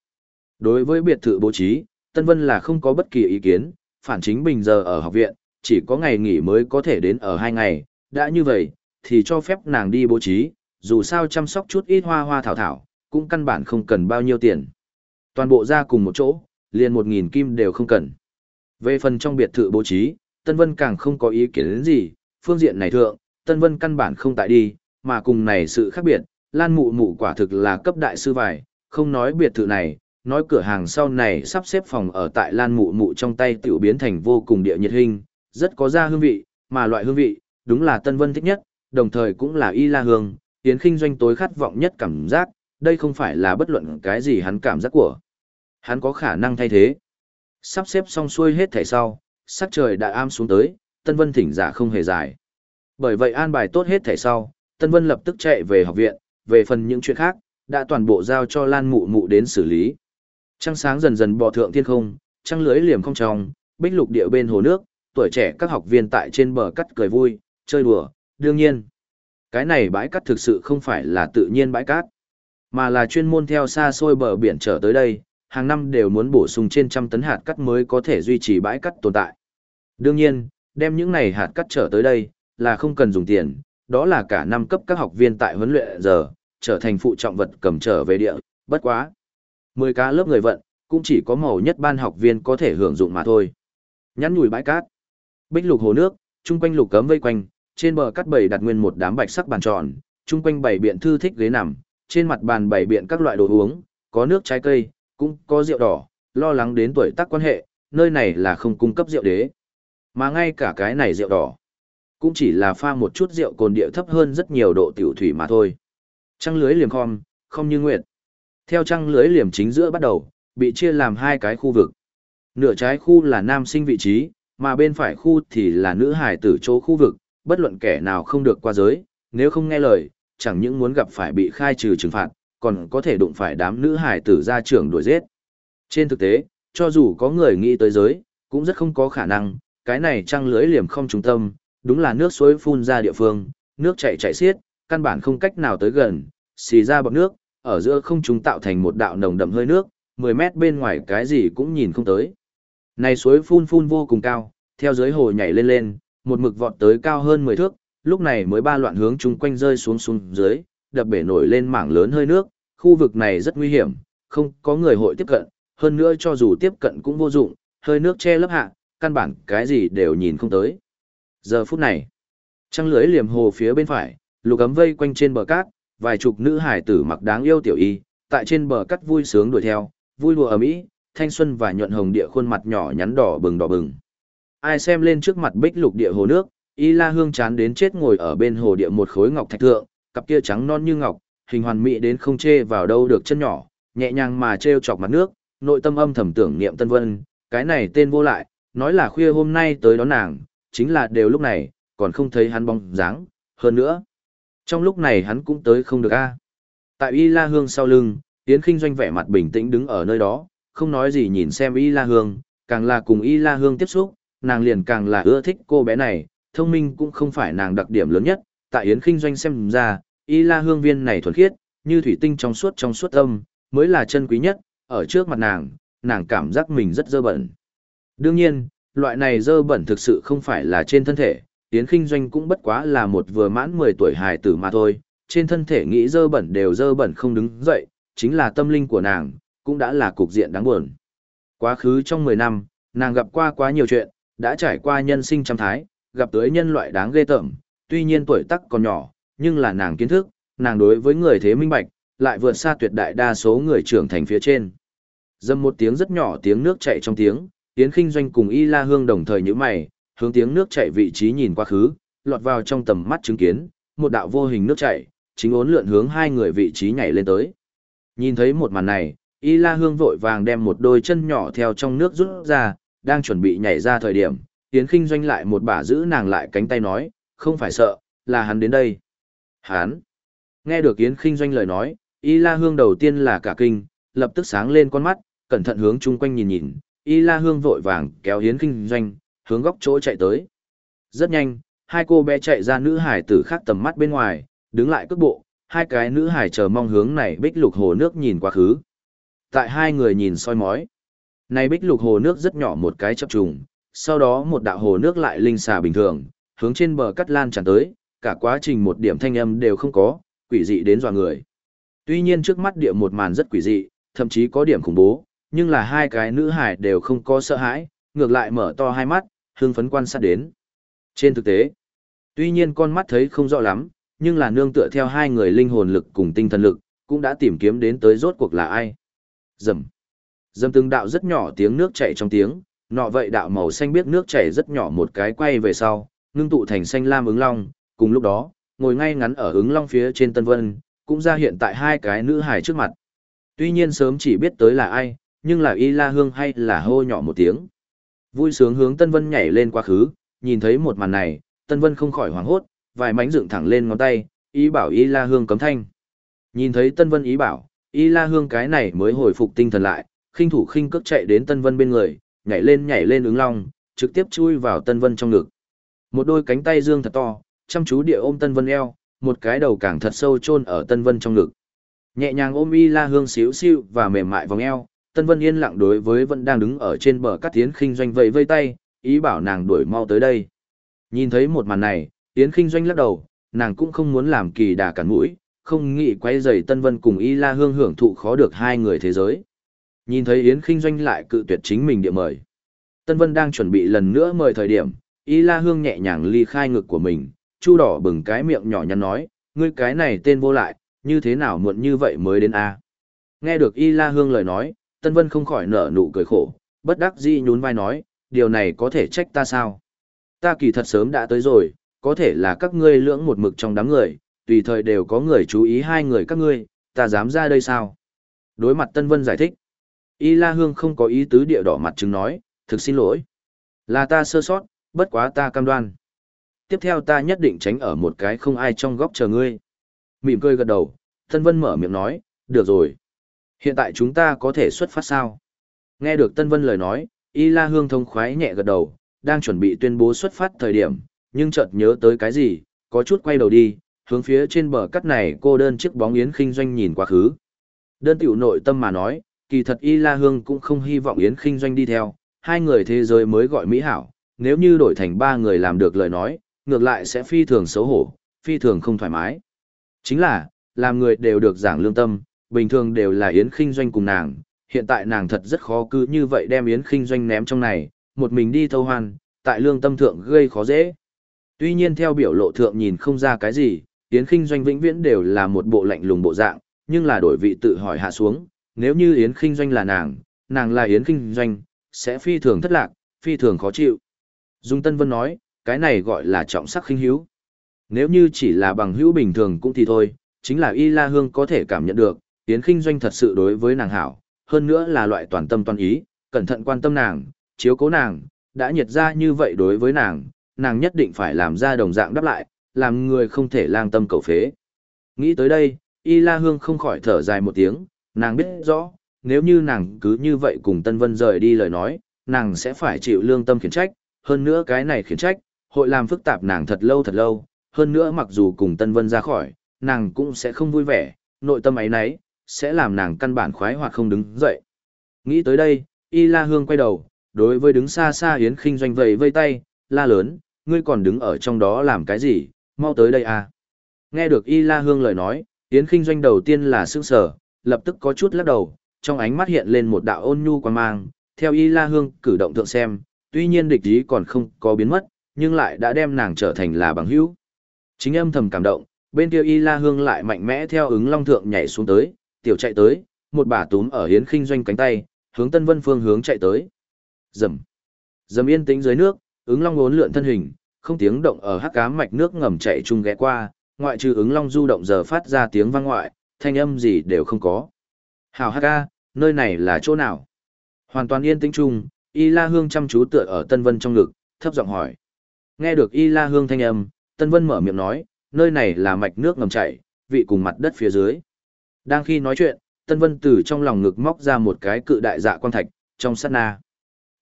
[SPEAKER 1] Đối với biệt thự bố trí, Tân Vân là không có bất kỳ ý kiến, phản chính bình giờ ở học viện, chỉ có ngày nghỉ mới có thể đến ở hai ngày, đã như vậy, thì cho phép nàng đi bố trí, dù sao chăm sóc chút ít hoa hoa thảo thảo, cũng căn bản không cần bao nhiêu tiền. Toàn bộ ra cùng một chỗ, liền một nghìn kim đều không cần. Về phần trong biệt thự bố trí, Tân Vân càng không có ý kiến đến gì, phương diện này thượng, Tân Vân căn bản không tại đi, mà cùng này sự khác biệt, Lan Mụ Mụ quả thực là cấp đại sư vải, không nói biệt thự này, nói cửa hàng sau này sắp xếp phòng ở tại Lan Mụ Mụ trong tay tiểu biến thành vô cùng địa nhiệt hình, rất có ra hương vị, mà loại hương vị, đúng là Tân Vân thích nhất, đồng thời cũng là y la hương, Yến Kinh doanh tối khát vọng nhất cảm giác, đây không phải là bất luận cái gì hắn cảm giác của. Hắn có khả năng thay thế. Sắp xếp xong xuôi hết thảy sau, sắc trời đã am xuống tới, Tân Vân thỉnh giả không hề dài. Bởi vậy an bài tốt hết thảy sau, Tân Vân lập tức chạy về học viện, về phần những chuyện khác, đã toàn bộ giao cho Lan Mụ Mụ đến xử lý. Trăng sáng dần dần bò thượng thiên không, trăng lưới liềm không trong, bích lục địa bên hồ nước, tuổi trẻ các học viên tại trên bờ cắt cười vui, chơi đùa, đương nhiên. Cái này bãi cát thực sự không phải là tự nhiên bãi cát, mà là chuyên môn theo xa xôi bờ biển trở tới đây, hàng năm đều muốn bổ sung trên trăm tấn hạt cát mới có thể duy trì bãi cát tồn tại. Đương nhiên, đem những này hạt cát trở tới đây, là không cần dùng tiền, đó là cả năm cấp các học viên tại huấn luyện giờ, trở thành phụ trọng vật cầm trở về địa, bất quá. Mười cá lớp người vận, cũng chỉ có màu nhất ban học viên có thể hưởng dụng mà thôi. Nhắn nhủi bãi cát. Bích lục hồ nước, chung quanh lục cấm vây quanh, trên bờ cắt bầy đặt nguyên một đám bạch sắc bàn tròn, chung quanh bảy biện thư thích ghế nằm, trên mặt bàn bảy biện các loại đồ uống, có nước trái cây, cũng có rượu đỏ, lo lắng đến tuổi tác quan hệ, nơi này là không cung cấp rượu đế. Mà ngay cả cái này rượu đỏ, cũng chỉ là pha một chút rượu cồn địa thấp hơn rất nhiều độ tiểu thủy mà thôi. Trăng lưới liềm khom, không như nguyệt. Theo trăng lưới liềm chính giữa bắt đầu, bị chia làm hai cái khu vực. Nửa trái khu là nam sinh vị trí, mà bên phải khu thì là nữ hải tử chỗ khu vực, bất luận kẻ nào không được qua giới, nếu không nghe lời, chẳng những muốn gặp phải bị khai trừ trừng phạt, còn có thể đụng phải đám nữ hải tử ra trưởng đuổi giết. Trên thực tế, cho dù có người nghĩ tới giới, cũng rất không có khả năng, cái này trăng lưới liềm không trung tâm, đúng là nước suối phun ra địa phương, nước chảy chảy xiết, căn bản không cách nào tới gần, xì ra bọt nước, ở giữa không trung tạo thành một đạo nồng đậm hơi nước, 10 mét bên ngoài cái gì cũng nhìn không tới. Này suối phun phun vô cùng cao, theo dưới hồ nhảy lên lên, một mực vọt tới cao hơn 10 thước, lúc này mới ba loạn hướng chung quanh rơi xuống xuống dưới, đập bể nổi lên mảng lớn hơi nước, khu vực này rất nguy hiểm, không có người hội tiếp cận, hơn nữa cho dù tiếp cận cũng vô dụng, hơi nước che lấp hạ, căn bản cái gì đều nhìn không tới. Giờ phút này, trăng lưới liềm hồ phía bên phải, lục ấm vây quanh trên bờ cát, vài chục nữ hải tử mặc đáng yêu tiểu y, tại trên bờ cát vui sướng đuổi theo, vui đùa ầm ĩ, thanh xuân và nhuận hồng địa khuôn mặt nhỏ nhắn đỏ bừng đỏ bừng. Ai xem lên trước mặt bích lục địa hồ nước, Y La Hương chán đến chết ngồi ở bên hồ địa một khối ngọc thạch thượng, cặp kia trắng non như ngọc, hình hoàn mỹ đến không chê vào đâu được chân nhỏ, nhẹ nhàng mà treo chọc mặt nước, nội tâm âm thầm tưởng niệm Tân Vân, cái này tên vô lại, nói là khuya hôm nay tới đón nàng, chính là đều lúc này, còn không thấy hắn bóng dáng, hơn nữa. Trong lúc này hắn cũng tới không được a. Tại Y La Hương sau lưng, Yến Kinh doanh vẻ mặt bình tĩnh đứng ở nơi đó, không nói gì nhìn xem Y La Hương, càng là cùng Y La Hương tiếp xúc, nàng liền càng là ưa thích cô bé này, thông minh cũng không phải nàng đặc điểm lớn nhất, tại Yến Kinh doanh xem ra, Y La Hương viên này thuần khiết, như thủy tinh trong suốt trong suốt âm, mới là chân quý nhất, ở trước mặt nàng, nàng cảm giác mình rất dơ bẩn. Đương nhiên, loại này dơ bẩn thực sự không phải là trên thân thể, Yến Kinh doanh cũng bất quá là một vừa mãn 10 tuổi hài tử mà thôi, trên thân thể nghĩ dơ bẩn đều dơ bẩn không đứng dậy, chính là tâm linh của nàng, cũng đã là cục diện đáng buồn. Quá khứ trong 10 năm, nàng gặp qua quá nhiều chuyện, đã trải qua nhân sinh trăm thái, gặp tới nhân loại đáng ghê tởm, tuy nhiên tuổi tác còn nhỏ, nhưng là nàng kiến thức, nàng đối với người thế minh bạch, lại vượt xa tuyệt đại đa số người trưởng thành phía trên. Dâm một tiếng rất nhỏ tiếng nước chảy trong tiếng, Yến Kinh Doanh cùng Y La Hương đồng thời nhíu mày, hướng tiếng nước chảy vị trí nhìn qua khứ, lọt vào trong tầm mắt chứng kiến, một đạo vô hình nước chảy, chính ốn lượn hướng hai người vị trí nhảy lên tới. Nhìn thấy một màn này, Y La Hương vội vàng đem một đôi chân nhỏ theo trong nước rút ra, đang chuẩn bị nhảy ra thời điểm, Yến Kinh Doanh lại một bà giữ nàng lại cánh tay nói, không phải sợ, là hắn đến đây. Hắn. Nghe được Yến Kinh Doanh lời nói, Y La Hương đầu tiên là cả kinh, lập tức sáng lên con mắt, cẩn thận hướng chung quanh nhìn nhìn, Y La Hương vội vàng kéo Yến Kinh Doanh, hướng góc chỗ chạy tới. Rất nhanh, hai cô bé chạy ra nữ hải tử khác tầm mắt bên ngoài, đứng lại cước bộ, hai cái nữ hải chờ mong hướng này bích lục hồ nước nhìn quá khứ. Tại hai người nhìn soi mói. Này bích lục hồ nước rất nhỏ một cái chập trùng, sau đó một đạo hồ nước lại linh xà bình thường, hướng trên bờ cắt lan tràn tới, cả quá trình một điểm thanh âm đều không có, quỷ dị đến dọa người. Tuy nhiên trước mắt địa một màn rất quỷ dị, thậm chí có điểm khủng bố, nhưng là hai cái nữ hải đều không có sợ hãi, ngược lại mở to hai mắt, hưng phấn quan sát đến. Trên thực tế, tuy nhiên con mắt thấy không rõ lắm, nhưng là nương tựa theo hai người linh hồn lực cùng tinh thần lực, cũng đã tìm kiếm đến tới rốt cuộc là ai. Dầm dâm từng đạo rất nhỏ tiếng nước chảy trong tiếng, nọ vậy đạo màu xanh biết nước chảy rất nhỏ một cái quay về sau, ngưng tụ thành xanh lam ứng long, cùng lúc đó, ngồi ngay ngắn ở ứng long phía trên Tân Vân, cũng ra hiện tại hai cái nữ hài trước mặt. Tuy nhiên sớm chỉ biết tới là ai, nhưng là Y La Hương hay là hô nhỏ một tiếng. Vui sướng hướng Tân Vân nhảy lên quá khứ, nhìn thấy một màn này, Tân Vân không khỏi hoảng hốt, vài mảnh dựng thẳng lên ngón tay, ý bảo Y La Hương cấm thanh. Nhìn thấy Tân Vân ý bảo, Y La Hương cái này mới hồi phục tinh thần lại, khinh thủ khinh cước chạy đến Tân Vân bên người, nhảy lên nhảy lên ứng long, trực tiếp chui vào Tân Vân trong ngực. Một đôi cánh tay dương thật to, chăm chú địa ôm Tân Vân eo, một cái đầu càng thật sâu chôn ở Tân Vân trong ngực. Nhẹ nhàng ôm Y La Hương xíu xiu và mềm mại vòng eo, Tân Vân yên lặng đối với vẫn đang đứng ở trên bờ cắt tiến khinh doanh vẫy vây tay, ý bảo nàng đuổi mau tới đây. Nhìn thấy một màn này, Yến Kinh Doanh lắc đầu, nàng cũng không muốn làm kỳ đà cản mũi, không nghĩ quay dày Tân Vân cùng Y La Hương hưởng thụ khó được hai người thế giới. Nhìn thấy Yến Kinh Doanh lại cự tuyệt chính mình địa mời. Tân Vân đang chuẩn bị lần nữa mời thời điểm, Y La Hương nhẹ nhàng ly khai ngực của mình, chu đỏ bừng cái miệng nhỏ nhắn nói, ngươi cái này tên vô lại, như thế nào muộn như vậy mới đến a? Nghe được Y La Hương lời nói, Tân Vân không khỏi nở nụ cười khổ, bất đắc dĩ nhún vai nói, điều này có thể trách ta sao? Ta kỳ thật sớm đã tới rồi, có thể là các ngươi lưỡng một mực trong đám người, tùy thời đều có người chú ý hai người các ngươi, ta dám ra đây sao? Đối mặt Tân Vân giải thích. Y La Hương không có ý tứ địa đỏ mặt chứng nói, thực xin lỗi. Là ta sơ sót, bất quá ta cam đoan. Tiếp theo ta nhất định tránh ở một cái không ai trong góc chờ ngươi. Mỉm cười gật đầu, Tân Vân mở miệng nói, được rồi. Hiện tại chúng ta có thể xuất phát sao? Nghe được Tân Vân lời nói, Y La Hương thông khoái nhẹ gật đầu, đang chuẩn bị tuyên bố xuất phát thời điểm, nhưng chợt nhớ tới cái gì, có chút quay đầu đi, hướng phía trên bờ cắt này cô đơn chiếc bóng Yến Kinh Doanh nhìn quá khứ. Đơn tiểu nội tâm mà nói, kỳ thật Y La Hương cũng không hy vọng Yến Kinh Doanh đi theo, hai người thế giới mới gọi Mỹ Hảo, nếu như đổi thành ba người làm được lời nói, ngược lại sẽ phi thường xấu hổ, phi thường không thoải mái. Chính là, làm người đều được giảng lương tâm, bình thường đều là Yến Kinh Doanh cùng nàng, hiện tại nàng thật rất khó cứ như vậy đem Yến Kinh Doanh ném trong này, một mình đi thâu hoan, tại lương tâm thượng gây khó dễ. Tuy nhiên theo biểu lộ thượng nhìn không ra cái gì, Yến Kinh Doanh vĩnh viễn đều là một bộ lạnh lùng bộ dạng, nhưng là đổi vị tự hỏi hạ xuống, nếu như Yến Kinh Doanh là nàng, nàng là Yến Kinh Doanh, sẽ phi thường thất lạc, phi thường khó chịu. Dung Tân Vân nói, cái này gọi là trọng sắc khinh hữu. Nếu như chỉ là bằng hữu bình thường cũng thì thôi, chính là Y La Hương có thể cảm nhận được, Yến Kinh Doanh thật sự đối với nàng hảo, hơn nữa là loại toàn tâm toàn ý, cẩn thận quan tâm nàng, chiếu cố nàng, đã nhiệt ra như vậy đối với nàng, nàng nhất định phải làm ra đồng dạng đáp lại, làm người không thể lang tâm cầu phế. Nghĩ tới đây, Y La Hương không khỏi thở dài một tiếng, nàng biết rõ, nếu như nàng cứ như vậy cùng Tân Vân rời đi lời nói, nàng sẽ phải chịu lương tâm khiển trách, hơn nữa cái này khiển trách, hội làm phức tạp nàng thật lâu thật lâu, hơn nữa mặc dù cùng Tân Vân ra khỏi, nàng cũng sẽ không vui vẻ, nội tâm ấy nấy, sẽ làm nàng căn bản khoái hoặc không đứng dậy. Nghĩ tới đây, Y La Hương quay đầu, đối với đứng xa xa Yến Kinh Doanh vầy vây tay, la lớn, ngươi còn đứng ở trong đó làm cái gì, mau tới đây à. Nghe được Y La Hương lời nói, Yến Kinh Doanh đầu tiên là sững sờ, lập tức có chút lắc đầu, trong ánh mắt hiện lên một đạo ôn nhu quan mang, theo Y La Hương cử động thượng xem, tuy nhiên địch ý còn không có biến mất, nhưng lại đã đem nàng trở thành là bằng hữu. Chính âm thầm cảm động, bên kia Y La Hương lại mạnh mẽ theo ứng long thượng nhảy xuống tới, tiểu chạy tới, một bà túm ở hiến khinh Doanh cánh tay, hướng Tân Vân phương hướng chạy tới. Dầm dầm yên tĩnh dưới nước, ứng long uốn lượn thân hình, không tiếng động ở hắc cá mạch nước ngầm chạy chung ghé qua, ngoại trừ ứng long du động giờ phát ra tiếng vang ngoại, thanh âm gì đều không có. Hảo hắc ca, nơi này là chỗ nào? Hoàn toàn yên tĩnh chung, Y La Hương chăm chú tựa ở Tân Vân trong ngực, thấp giọng hỏi. Nghe được Y La Hương thanh âm, Tân Vân mở miệng nói, nơi này là mạch nước ngầm chảy, vị cùng mặt đất phía dưới. Đang khi nói chuyện, Tân Vân từ trong lòng ngực móc ra một cái cự đại dạ quang thạch, trong sát na.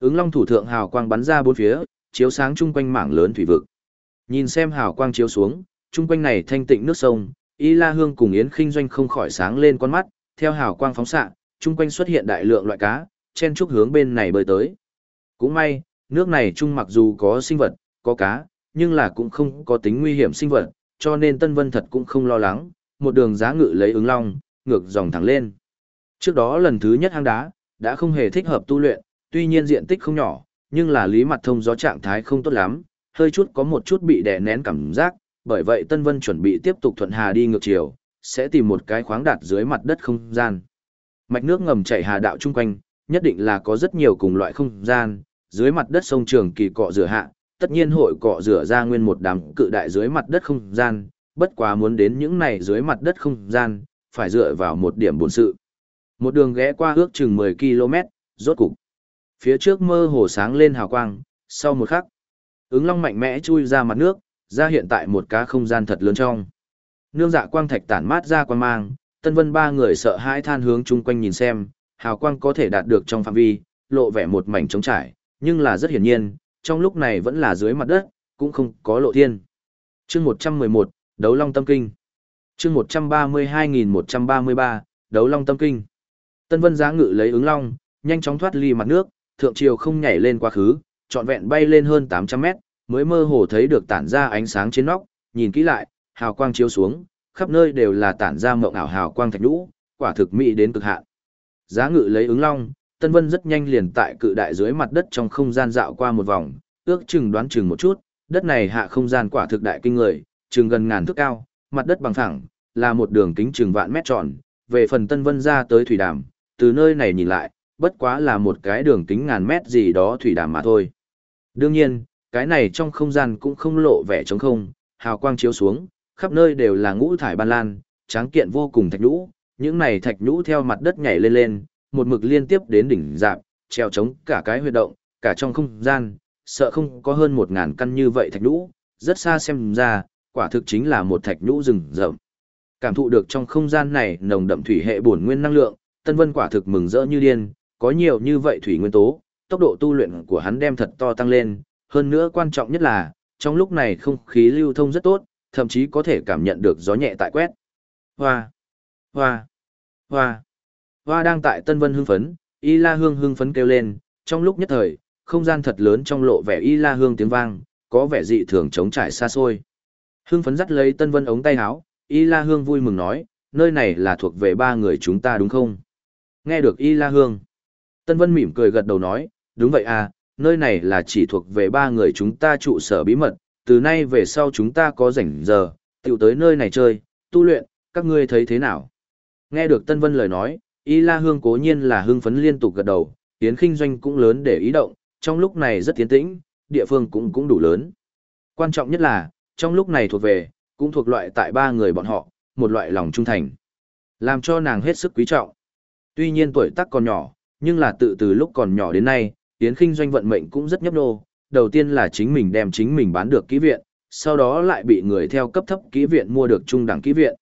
[SPEAKER 1] Ứng long thủ thượng hào quang bắn ra bốn phía, chiếu sáng chung quanh mảng lớn thủy vực. Nhìn xem hào quang chiếu xuống, chung quanh này thanh tịnh nước sông, Y La Hương cùng Yến Kinh Doanh không khỏi sáng lên con mắt, theo hào quang phóng xạ, chung quanh xuất hiện đại lượng loại cá, chen chúc hướng bên này bơi tới. Cũng may, nước này chung mặc dù có sinh vật, có cá, nhưng là cũng không có tính nguy hiểm sinh vật, cho nên Tân Vân thật cũng không lo lắng, một đường giá ngự lấy ứng long, ngược dòng thẳng lên. Trước đó lần thứ nhất hang đá, đã không hề thích hợp tu luyện, tuy nhiên diện tích không nhỏ, nhưng là lý mặt thông gió trạng thái không tốt lắm, hơi chút có một chút bị đè nén cảm giác, bởi vậy Tân Vân chuẩn bị tiếp tục thuận hà đi ngược chiều, sẽ tìm một cái khoáng đạt dưới mặt đất không gian. Mạch nước ngầm chảy hà đạo chung quanh, nhất định là có rất nhiều cùng loại không gian, dưới mặt đất sông trường kỳ cọ rửa hạ, tất nhiên hội cọ rửa ra nguyên một đám cự đại dưới mặt đất không gian, bất quá muốn đến những này dưới mặt đất không gian, phải dựa vào một điểm bổn sự. Một đường ghé qua ước chừng 10 km, rốt cục. Phía trước mơ hồ sáng lên hào quang, sau một khắc, ứng long mạnh mẽ chui ra mặt nước, ra hiện tại một cá không gian thật lớn trong. Nương dạ quang thạch tản mát ra quang mang, tân vân ba người sợ hãi than hướng chung quanh nhìn xem, hào quang có thể đạt được trong phạm vi, lộ vẻ một mảnh trống trải, nhưng là rất hiển nhiên, trong lúc này vẫn là dưới mặt đất, cũng không có lộ thiên. chương 111, Đấu Long Tâm Kinh. chương 132.133, Đấu Long Tâm Kinh. Tân Vân giá ngự lấy ứng long, nhanh chóng thoát ly mặt nước, thượng triều không nhảy lên quá khứ, trọn vẹn bay lên hơn 800 mét, mới mơ hồ thấy được tản ra ánh sáng trên nóc, nhìn kỹ lại, hào quang chiếu xuống, khắp nơi đều là tản ra mộng ảo hào quang thạch nhũ, quả thực mỹ đến cực hạn. Giá ngự lấy ứng long, Tân Vân rất nhanh liền tại cự đại dưới mặt đất trong không gian dạo qua một vòng, ước chừng đoán chừng một chút, đất này hạ không gian quả thực đại kinh người, chừng gần ngàn thước cao, mặt đất bằng phẳng, là một đường kính chừng vạn mét tròn, về phần Tân Vân ra tới thủy đàm, từ nơi này nhìn lại, bất quá là một cái đường kính ngàn mét gì đó thủy đàm mà thôi. Đương nhiên, cái này trong không gian cũng không lộ vẻ trống không, hào quang chiếu xuống, khắp nơi đều là ngũ thải ban lan, tráng kiện vô cùng thạch nhũ, những này thạch nhũ theo mặt đất nhảy lên lên, một mực liên tiếp đến đỉnh dạp, treo trống cả cái huyệt động, cả trong không gian, sợ không có hơn một ngàn căn như vậy thạch nhũ, rất xa xem ra, quả thực chính là một thạch nhũ rừng rậm. Cảm thụ được trong không gian này nồng đậm thủy hệ bổn nguyên năng lượng, Tân Vân quả thực mừng rỡ như điên, có nhiều như vậy thủy nguyên tố, tốc độ tu luyện của hắn đem thật to tăng lên, hơn nữa quan trọng nhất là, trong lúc này không khí lưu thông rất tốt, thậm chí có thể cảm nhận được gió nhẹ tại quét. Hoa, hoa, hoa, hoa đang tại Tân Vân hưng phấn, Y La Hương hưng phấn kêu lên, trong lúc nhất thời, không gian thật lớn trong lộ vẻ Y La Hương tiếng vang, có vẻ dị thường trống trải xa xôi. Hưng phấn dắt lấy Tân Vân ống tay áo, Y La Hương vui mừng nói, nơi này là thuộc về ba người chúng ta đúng không? Nghe được Y La Hương. Tân Vân mỉm cười gật đầu nói, đúng vậy à, nơi này là chỉ thuộc về ba người chúng ta trụ sở bí mật, từ nay về sau chúng ta có rảnh giờ, tiểu tới nơi này chơi, tu luyện, các ngươi thấy thế nào? Nghe được Tân Vân lời nói, Y La Hương cố nhiên là hưng phấn liên tục gật đầu, Yến Kinh Doanh cũng lớn để ý động, trong lúc này rất tiến tĩnh, địa phương cũng cũng đủ lớn. Quan trọng nhất là, trong lúc này thuộc về, cũng thuộc loại tại ba người bọn họ, một loại lòng trung thành. Làm cho nàng hết sức quý trọng. Tuy nhiên tuổi tác còn nhỏ, nhưng là tự từ lúc còn nhỏ đến nay, Yến Kinh doanh vận mệnh cũng rất nhấp nô. Đầu tiên là chính mình đem chính mình bán được kỹ viện, sau đó lại bị người theo cấp thấp kỹ viện mua được trung đẳng kỹ viện.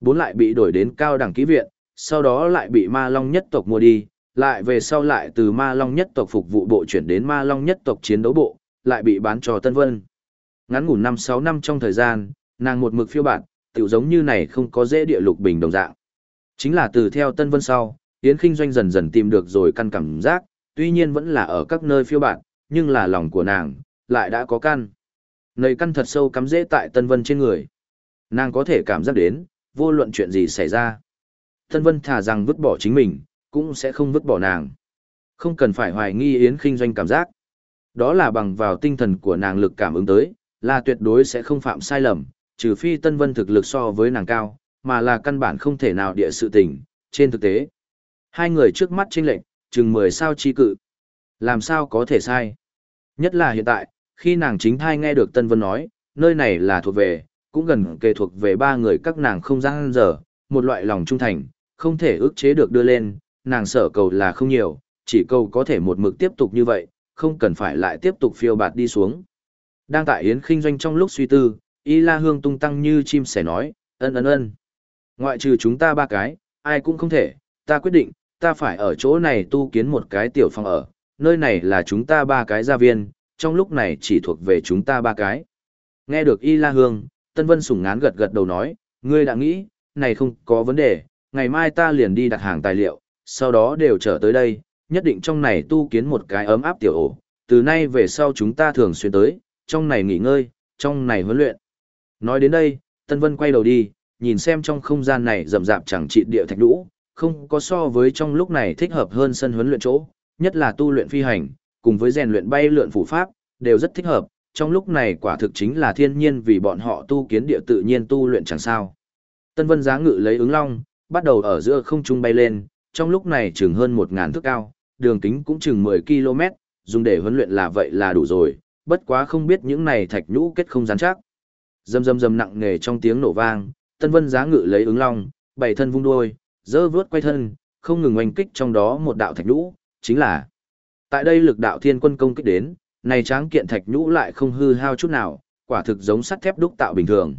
[SPEAKER 1] Bốn lại bị đổi đến cao đẳng kỹ viện, sau đó lại bị ma long nhất tộc mua đi, lại về sau lại từ ma long nhất tộc phục vụ bộ chuyển đến ma long nhất tộc chiến đấu bộ, lại bị bán cho Tân Vân. Ngắn ngủ 5-6 năm trong thời gian, nàng một mực phiêu bạt, tiểu giống như này không có dễ địa lục bình đồng dạng. Chính là từ theo Tân Vân sau, Yến Kinh Doanh dần dần tìm được rồi căn cảm giác, tuy nhiên vẫn là ở các nơi phiêu bạt, nhưng là lòng của nàng, lại đã có căn. Nầy căn thật sâu cắm dễ tại Tân Vân trên người. Nàng có thể cảm giác đến, vô luận chuyện gì xảy ra. Tân Vân thả rằng vứt bỏ chính mình, cũng sẽ không vứt bỏ nàng. Không cần phải hoài nghi Yến Kinh Doanh cảm giác. Đó là bằng vào tinh thần của nàng lực cảm ứng tới, là tuyệt đối sẽ không phạm sai lầm, trừ phi Tân Vân thực lực so với nàng cao, mà là căn bản không thể nào địa sự tình, trên thực tế. Hai người trước mắt chênh lệnh, chừng 10 sao chi cự. Làm sao có thể sai? Nhất là hiện tại, khi nàng chính thai nghe được Tân Vân nói, nơi này là thuộc về, cũng gần kề thuộc về ba người các nàng không gian giờ, một loại lòng trung thành, không thể ức chế được đưa lên, nàng sợ cầu là không nhiều, chỉ cầu có thể một mực tiếp tục như vậy, không cần phải lại tiếp tục phiêu bạt đi xuống. Đang tại Yến Kinh Doanh trong lúc suy tư, Y La Hương tung tăng như chim sẻ nói, ân ân ân. Ngoại trừ chúng ta ba cái, ai cũng không thể, ta quyết định, ta phải ở chỗ này tu kiến một cái tiểu phòng ở, nơi này là chúng ta ba cái gia viên, trong lúc này chỉ thuộc về chúng ta ba cái. Nghe được Y La Hương, Tân Vân sủng ngán gật gật đầu nói, ngươi đã nghĩ, này không có vấn đề, ngày mai ta liền đi đặt hàng tài liệu, sau đó đều trở tới đây, nhất định trong này tu kiến một cái ấm áp tiểu ổ, từ nay về sau chúng ta thường xuyên tới, trong này nghỉ ngơi, trong này huấn luyện. Nói đến đây, Tân Vân quay đầu đi, nhìn xem trong không gian này rậm rạp chẳng trị địa thạch đũ, không có so với trong lúc này thích hợp hơn sân huấn luyện chỗ, nhất là tu luyện phi hành, cùng với rèn luyện bay lượn phủ pháp, đều rất thích hợp, trong lúc này quả thực chính là thiên nhiên vì bọn họ tu kiến địa tự nhiên tu luyện chẳng sao. Tân Vân giá ngự lấy ứng long, bắt đầu ở giữa không trung bay lên, trong lúc này chừng hơn 1000 thước cao, đường kính cũng chừng 10 km, dùng để huấn luyện là vậy là đủ rồi, bất quá không biết những này thạch nhũ kết không rắn chắc. Dầm dầm dầm nặng nề trong tiếng nổ vang, Tân Vân giá ngự lấy ứng long, bảy thân vung đuôi, dơ vớt quay thân, không ngừng oanh kích trong đó một đạo thạch nhũ, chính là Tại đây lực đạo thiên quân công kích đến, này tráng kiện thạch nhũ lại không hư hao chút nào, quả thực giống sắt thép đúc tạo bình thường.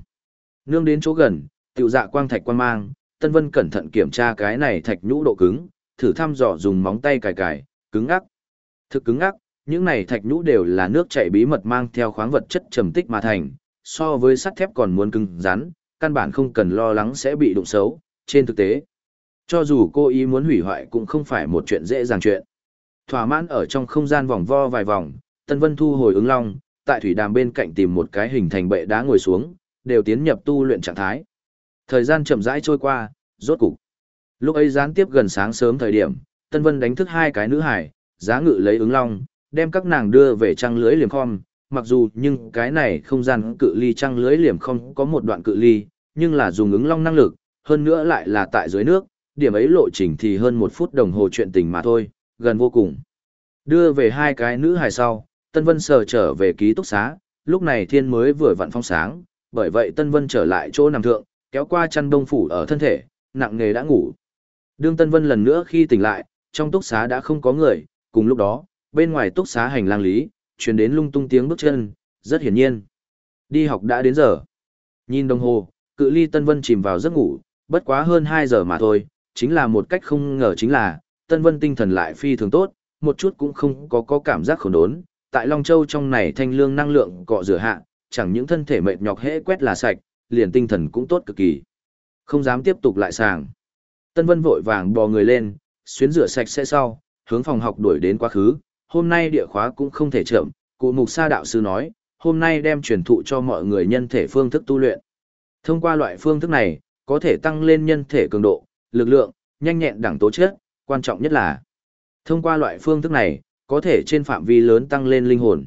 [SPEAKER 1] Nương đến chỗ gần, tiểu dạ quang thạch quan mang, Tân Vân cẩn thận kiểm tra cái này thạch nhũ độ cứng, thử thăm dò dùng móng tay cài cài, cứng ngắc. Thực cứng ngắc, những này thạch nhũ đều là nước chảy bí mật mang theo khoáng vật chất trầm tích mà thành, so với sắt thép còn muốn cứng rắn, căn bản không cần lo lắng sẽ bị đụng xấu, trên thực tế. Cho dù cô ý muốn hủy hoại cũng không phải một chuyện dễ dàng chuyện. Thỏa mãn ở trong không gian vòng vo vài vòng, Tân Vân thu hồi ứng long, tại thủy đàm bên cạnh tìm một cái hình thành bệ đá ngồi xuống, đều tiến nhập tu luyện trạng thái. Thời gian chậm rãi trôi qua, rốt cục. Lúc ấy gián tiếp gần sáng sớm thời điểm, Tân Vân đánh thức hai cái nữ hải, giá ngự lấy ứng long, đem các nàng đưa về trăng lưới liềm khom, mặc dù nhưng cái này không gian cự ly trăng lưới liềm không có một đoạn cự ly, nhưng là dùng ứng long năng lực, hơn nữa lại là tại dưới nước, điểm ấy lộ trình thì hơn một phút đồng hồ chuyện tình mà thôi, gần vô cùng. Đưa về hai cái nữ hài sau, Tân Vân sờ trở về ký túc xá, lúc này thiên mới vừa vặn phong sáng, bởi vậy Tân Vân trở lại chỗ nằm thượng, kéo qua chăn đông phủ ở thân thể, nặng nghề đã ngủ. Đương Tân Vân lần nữa khi tỉnh lại, trong túc xá đã không có người, cùng lúc đó, bên ngoài túc xá hành lang lý, truyền đến lung tung tiếng bước chân, rất hiển nhiên. Đi học đã đến giờ. Nhìn đồng hồ, cự ly Tân Vân chìm vào giấc ngủ, bất quá hơn 2 giờ mà thôi, chính là một cách không ngờ chính là, Tân Vân tinh thần lại phi thường tốt, một chút cũng không có có cảm giác khổ đốn. Tại Long Châu trong này thanh lương năng lượng cọ rửa hạ, chẳng những thân thể mệt nhọc hễ quét là sạch, liền tinh thần cũng tốt cực kỳ. Không dám tiếp tục lại sàng. Tân Vân vội vàng bò người lên, xuyến rửa sạch sẽ sau, hướng phòng học đuổi đến quá khứ, hôm nay địa khóa cũng không thể chậm, cụ mục sa đạo sư nói, hôm nay đem truyền thụ cho mọi người nhân thể phương thức tu luyện. Thông qua loại phương thức này, có thể tăng lên nhân thể cường độ, lực lượng, nhanh nhẹn đẳng tố chất, quan trọng nhất là thông qua loại phương thức này, có thể trên phạm vi lớn tăng lên linh hồn,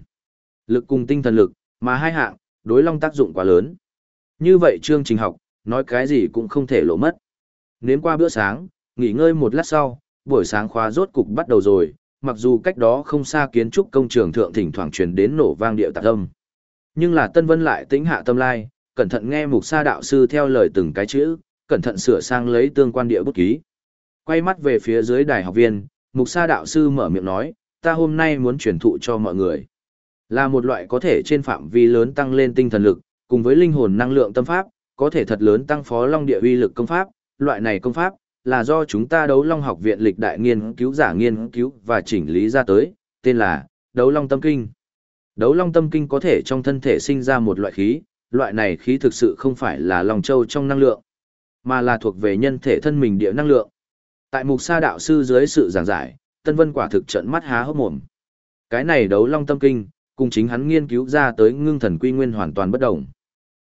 [SPEAKER 1] lực cùng tinh thần lực, mà hai hạng, đối long tác dụng quá lớn. Như vậy chương trình học, nói cái gì cũng không thể lộ mất. Nếm qua bữa sáng, nghỉ ngơi một lát sau, buổi sáng khóa rốt cục bắt đầu rồi, mặc dù cách đó không xa kiến trúc công trường thượng thỉnh thoảng truyền đến nổ vang điệu tạc âm. Nhưng là Tân Vân lại tĩnh hạ tâm lai, cẩn thận nghe mục sa đạo sư theo lời từng cái chữ, cẩn thận sửa sang lấy tương quan địa bút ký. Quay mắt về phía dưới đài học viên, mục sa đạo sư mở miệng nói, ta hôm nay muốn truyền thụ cho mọi người. Là một loại có thể trên phạm vi lớn tăng lên tinh thần lực, cùng với linh hồn năng lượng tâm pháp, có thể thật lớn tăng phó long địa uy lực công pháp, loại này công pháp là do chúng ta đấu long học viện lịch đại nghiên cứu giả nghiên cứu và chỉnh lý ra tới, tên là đấu long tâm kinh. Đấu long tâm kinh có thể trong thân thể sinh ra một loại khí, loại này khí thực sự không phải là lòng châu trong năng lượng, mà là thuộc về nhân thể thân mình địa năng lượng. Tại mục sa đạo sư dưới sự giảng giải, Tân Vân quả thực trận mắt há hốc mồm. Cái này đấu long tâm kinh, cùng chính hắn nghiên cứu ra tới ngưng thần quy nguyên hoàn toàn bất đồng.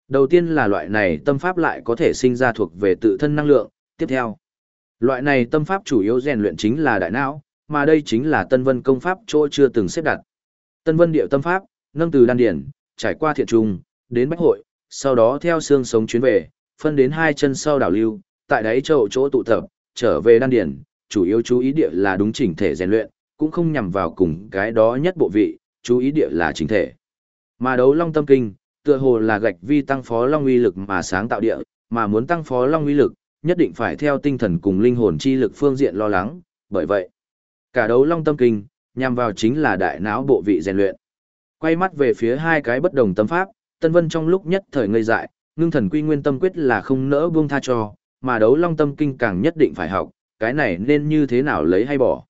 [SPEAKER 1] Đầu tiên là loại này tâm pháp lại có thể sinh ra thuộc về tự thân năng lượng, tiếp theo. Loại này tâm pháp chủ yếu rèn luyện chính là đại não, mà đây chính là Tân Vân công pháp chỗ chưa từng xếp đặt. Tân Vân điệu tâm pháp, nâng từ đan điển, trải qua thiện trung, đến bách hội, sau đó theo xương sống chuyến về, phân đến hai chân sau đảo lưu, tại đáy chậu chỗ tụ tập, trở về đan điển, chủ yếu chú ý địa là đúng chỉnh thể rèn luyện, cũng không nhằm vào cùng cái đó nhất bộ vị, chú ý địa là chỉnh thể. Mà đấu long tâm kinh, tựa hồ là gạch vi tăng phó long uy lực mà sáng tạo địa, mà muốn tăng phó long uy lực, nhất định phải theo tinh thần cùng linh hồn chi lực phương diện lo lắng, bởi vậy, cả đấu long tâm kinh, nhằm vào chính là đại não bộ vị rèn luyện. Quay mắt về phía hai cái bất đồng tâm pháp, Tân Vân trong lúc nhất thời ngây dại, ngưng thần quy nguyên tâm quyết là không nỡ buông tha cho, mà đấu long tâm kinh càng nhất định phải học, cái này nên như thế nào lấy hay bỏ.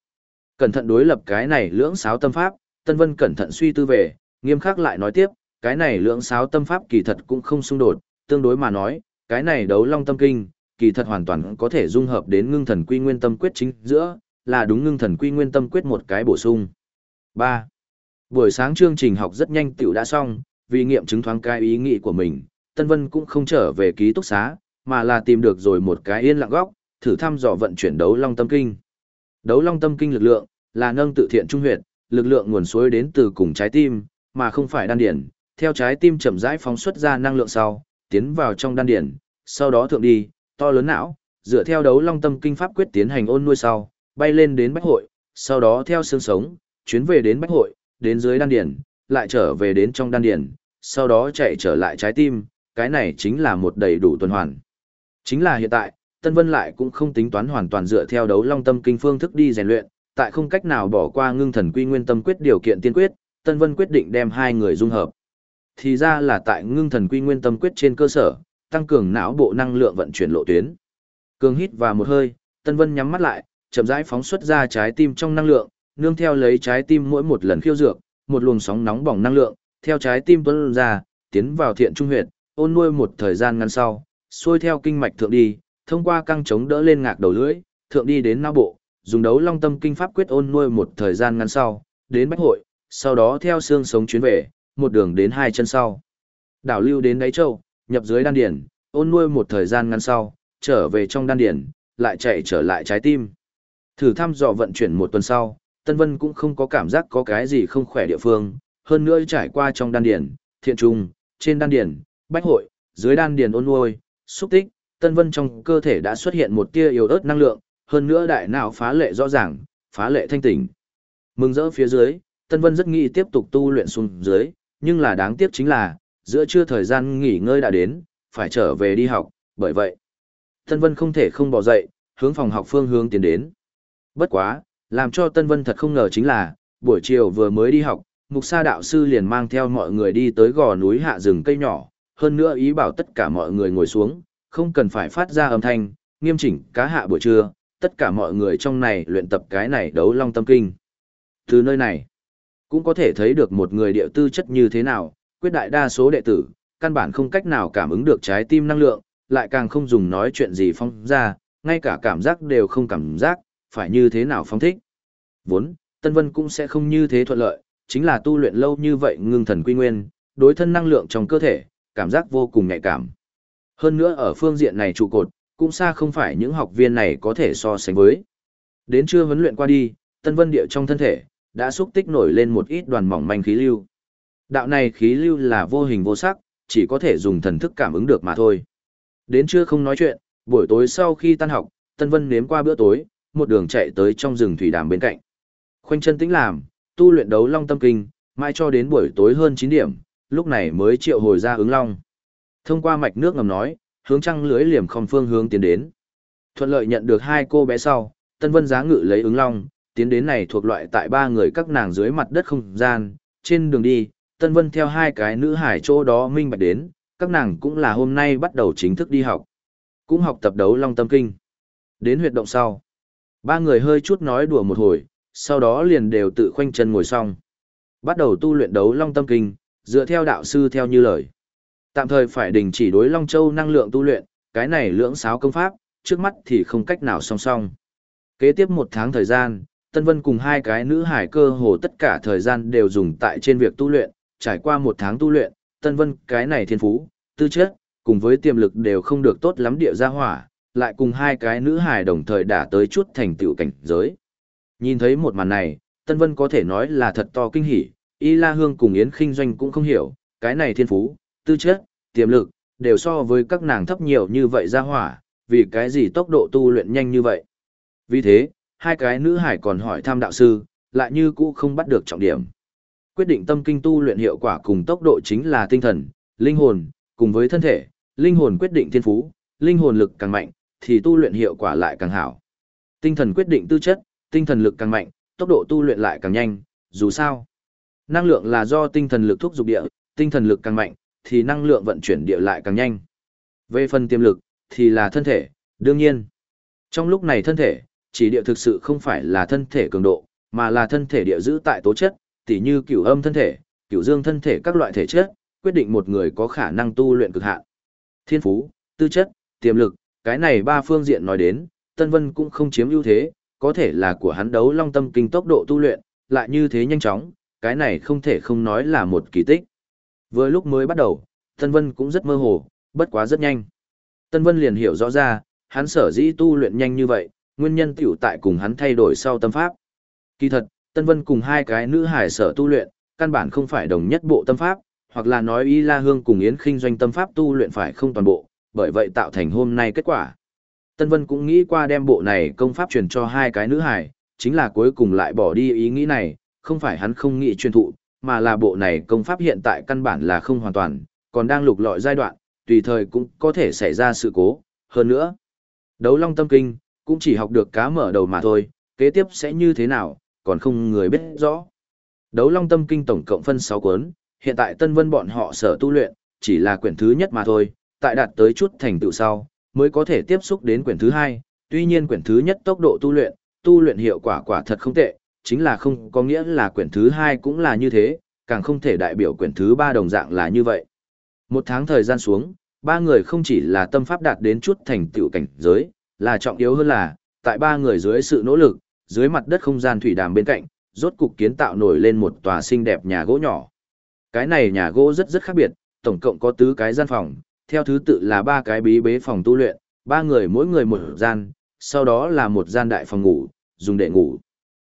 [SPEAKER 1] Cẩn thận đối lập cái này lưỡng sáo tâm pháp, Tân Vân cẩn thận suy tư về, Nghiêm khắc lại nói tiếp, cái này lưỡng sáo tâm pháp kỳ thật cũng không xung đột, tương đối mà nói, cái này đấu long tâm kinh, kỳ thật hoàn toàn có thể dung hợp đến ngưng thần quy nguyên tâm quyết chính giữa, là đúng ngưng thần quy nguyên tâm quyết một cái bổ sung. 3. Buổi sáng chương trình học rất nhanh tiểu đã xong, vì nghiệm chứng thoáng cái ý nghĩ của mình, Tân Vân cũng không trở về ký túc xá, mà là tìm được rồi một cái yên lặng góc, thử thăm dò vận chuyển đấu long tâm kinh. Đấu long tâm kinh lực lượng, là nâng tự thiện trung huyệt, lực lượng nguồn suối đến từ cùng trái tim, mà không phải đan điển, theo trái tim chậm rãi phóng xuất ra năng lượng sau, tiến vào trong đan điển, sau đó thượng đi, to lớn não, dựa theo đấu long tâm kinh pháp quyết tiến hành ôn nuôi sau, bay lên đến bách hội, sau đó theo xương sống, chuyến về đến bách hội, đến dưới đan điển, lại trở về đến trong đan điển, sau đó chạy trở lại trái tim, cái này chính là một đầy đủ tuần hoàn. Chính là hiện tại, Tân Vân lại cũng không tính toán hoàn toàn dựa theo đấu long tâm kinh phương thức đi rèn luyện, tại không cách nào bỏ qua ngưng thần quy nguyên tâm quyết điều kiện tiên quyết, Tân Vân quyết định đem hai người dung hợp. Thì ra là tại ngưng thần quy nguyên tâm quyết trên cơ sở, tăng cường não bộ năng lượng vận chuyển lộ tuyến. Cường hít và một hơi, Tân Vân nhắm mắt lại, chậm rãi phóng xuất ra trái tim trong năng lượng, nương theo lấy trái tim mỗi một lần khiêu dược, một luồng sóng nóng bỏng năng lượng, theo trái tim tuôn ra, tiến vào thiện trung huyệt, ôn nuôi một thời gian ngắn sau, xuôi theo kinh mạch thượng đi, thông qua căng chống đỡ lên ngạc đầu lưỡi, thượng đi đến não bộ, dùng đấu long tâm kinh pháp quyết ôn nuôi một thời gian ngắn sau, đến bách hội, sau đó theo xương sống chuyến về, một đường đến hai chân sau. Đảo lưu đến đáy châu, nhập dưới đan điển, ôn nuôi một thời gian ngắn sau, trở về trong đan điển, lại chạy trở lại trái tim. Thử thăm dò vận chuyển một tuần sau, Tân Vân cũng không có cảm giác có cái gì không khỏe địa phương, hơn nữa trải qua trong đan điển, thiện trung, trên đan điển, bách hội, dưới đan điền ôn nuôi, xúc tích, Tân Vân trong cơ thể đã xuất hiện một tia yếu ớt năng lượng, hơn nữa đại não phá lệ rõ ràng, phá lệ thanh tỉnh. Mừng rỡ phía dưới, Tân Vân rất nghĩ tiếp tục tu luyện xuống dưới, nhưng là đáng tiếc chính là, giữa trưa thời gian nghỉ ngơi đã đến, phải trở về đi học, bởi vậy, Tân Vân không thể không bỏ dậy, hướng phòng học phương hướng tiến đến. Bất quá, làm cho Tân Vân thật không ngờ chính là, buổi chiều vừa mới đi học, Mục Sa đạo sư liền mang theo mọi người đi tới gò núi hạ rừng cây nhỏ, hơn nữa ý bảo tất cả mọi người ngồi xuống, không cần phải phát ra âm thanh, nghiêm chỉnh cá hạ buổi trưa, tất cả mọi người trong này luyện tập cái này đấu long tâm kinh. Từ nơi này, cũng có thể thấy được một người địa tư chất như thế nào, quyết đại đa số đệ tử, căn bản không cách nào cảm ứng được trái tim năng lượng, lại càng không dùng nói chuyện gì phong ra, ngay cả cảm giác đều không cảm giác, phải như thế nào phong thích. Vốn, Tân Vân cũng sẽ không như thế thuận lợi, chính là tu luyện lâu như vậy ngưng thần quy nguyên, đối thân năng lượng trong cơ thể, cảm giác vô cùng nhạy cảm. Hơn nữa ở phương diện này trụ cột, cũng xa không phải những học viên này có thể so sánh với. Đến trưa huấn luyện qua đi, Tân Vân Địa trong thân thể, đã xúc tích nổi lên một ít đoàn mỏng manh khí lưu. Đạo này khí lưu là vô hình vô sắc, chỉ có thể dùng thần thức cảm ứng được mà thôi. Đến trưa không nói chuyện, buổi tối sau khi tan học, Tân Vân nếm qua bữa tối, một đường chạy tới trong rừng thủy đàm bên cạnh. Khoanh chân tĩnh làm, tu luyện đấu long tâm kinh, mai cho đến buổi tối hơn 9 điểm, lúc này mới triệu hồi ra ứng long. Thông qua mạch nước ngầm nói, hướng trăng lưới liềm không phương hướng tiến đến. Thuận lợi nhận được hai cô bé sau, Tân Vân giá ngự lấy ứng long, tiến đến này thuộc loại tại ba người các nàng dưới mặt đất không gian, trên đường đi, Tân Vân theo hai cái nữ hải chỗ đó minh bạch đến, các nàng cũng là hôm nay bắt đầu chính thức đi học. Cũng học tập đấu long tâm kinh. Đến huyệt động sau. Ba người hơi chút nói đùa một hồi, sau đó liền đều tự khoanh chân ngồi xong. Bắt đầu tu luyện đấu long tâm kinh, dựa theo đạo sư theo như lời. Tạm thời phải đình chỉ đối Long Châu năng lượng tu luyện, cái này lưỡng sáo công pháp, trước mắt thì không cách nào song song. Kế tiếp một tháng thời gian, Tân Vân cùng hai cái nữ hải cơ hồ tất cả thời gian đều dùng tại trên việc tu luyện, trải qua một tháng tu luyện, Tân Vân cái này thiên phú, tư chất, cùng với tiềm lực đều không được tốt lắm địa gia hỏa, lại cùng hai cái nữ hải đồng thời đả tới chút thành tựu cảnh giới. Nhìn thấy một màn này, Tân Vân có thể nói là thật to kinh hỉ, Y La Hương cùng Yến Kinh Doanh cũng không hiểu, cái này thiên phú, tư chất, tiềm lực, đều so với các nàng thấp nhiều như vậy ra hỏa, vì cái gì tốc độ tu luyện nhanh như vậy. Vì thế, hai cái nữ hải còn hỏi tham đạo sư, lại như cũ không bắt được trọng điểm. Quyết định tâm kinh tu luyện hiệu quả cùng tốc độ chính là tinh thần, linh hồn, cùng với thân thể, linh hồn quyết định thiên phú, linh hồn lực càng mạnh, thì tu luyện hiệu quả lại càng hảo. Tinh thần quyết định tư chất, tinh thần lực càng mạnh, tốc độ tu luyện lại càng nhanh, dù sao. Năng lượng là do tinh thần lực thúc giục địa, tinh thần lực càng mạnh, thì năng lượng vận chuyển địa lại càng nhanh. Về phần tiềm lực, thì là thân thể, đương nhiên. Trong lúc này thân thể, chỉ địa thực sự không phải là thân thể cường độ, mà là thân thể địa giữ tại tố chất, tỉ như cửu âm thân thể, cửu dương thân thể các loại thể chất, quyết định một người có khả năng tu luyện cực hạn. Thiên phú, tư chất, tiềm lực, cái này ba phương diện nói đến, Tân Vân cũng không chiếm ưu thế, có thể là của hắn đấu long tâm kinh tốc độ tu luyện, lại như thế nhanh chóng, cái này không thể không nói là một kỳ tích. Vừa lúc mới bắt đầu, Tân Vân cũng rất mơ hồ, bất quá rất nhanh. Tân Vân liền hiểu rõ ra, hắn sở dĩ tu luyện nhanh như vậy, nguyên nhân tiểu tại cùng hắn thay đổi sau tâm pháp. Kỳ thật, Tân Vân cùng hai cái nữ hải sở tu luyện, căn bản không phải đồng nhất bộ tâm pháp, hoặc là nói Y La Hương cùng Yến Khinh doanh tâm pháp tu luyện phải không toàn bộ, bởi vậy tạo thành hôm nay kết quả. Tân Vân cũng nghĩ qua đem bộ này công pháp truyền cho hai cái nữ hải, chính là cuối cùng lại bỏ đi ý nghĩ này, không phải hắn không nghĩ truyền thụ, mà là bộ này công pháp hiện tại căn bản là không hoàn toàn, còn đang lục lọi giai đoạn, tùy thời cũng có thể xảy ra sự cố, hơn nữa. Đấu Long Tâm Kinh, cũng chỉ học được cá mở đầu mà thôi, kế tiếp sẽ như thế nào, còn không người biết rõ. Đấu Long Tâm Kinh tổng cộng phân 6 cuốn, hiện tại Tân Vân bọn họ sở tu luyện, chỉ là quyển thứ nhất mà thôi, tại đạt tới chút thành tựu sau, mới có thể tiếp xúc đến quyển thứ hai. Tuy nhiên quyển thứ nhất tốc độ tu luyện, tu luyện hiệu quả quả thật không tệ, chính là không có nghĩa là quyển thứ hai cũng là như thế, càng không thể đại biểu quyển thứ ba đồng dạng là như vậy. Một tháng thời gian xuống, ba người không chỉ là tâm pháp đạt đến chút thành tựu cảnh giới, là trọng yếu hơn là, tại ba người dưới sự nỗ lực, dưới mặt đất không gian thủy đàm bên cạnh, rốt cục kiến tạo nổi lên một tòa xinh đẹp nhà gỗ nhỏ. Cái này nhà gỗ rất rất khác biệt, tổng cộng có tứ cái gian phòng, theo thứ tự là ba cái bí bế phòng tu luyện, ba người mỗi người một gian, sau đó là một gian đại phòng ngủ, dùng để ngủ.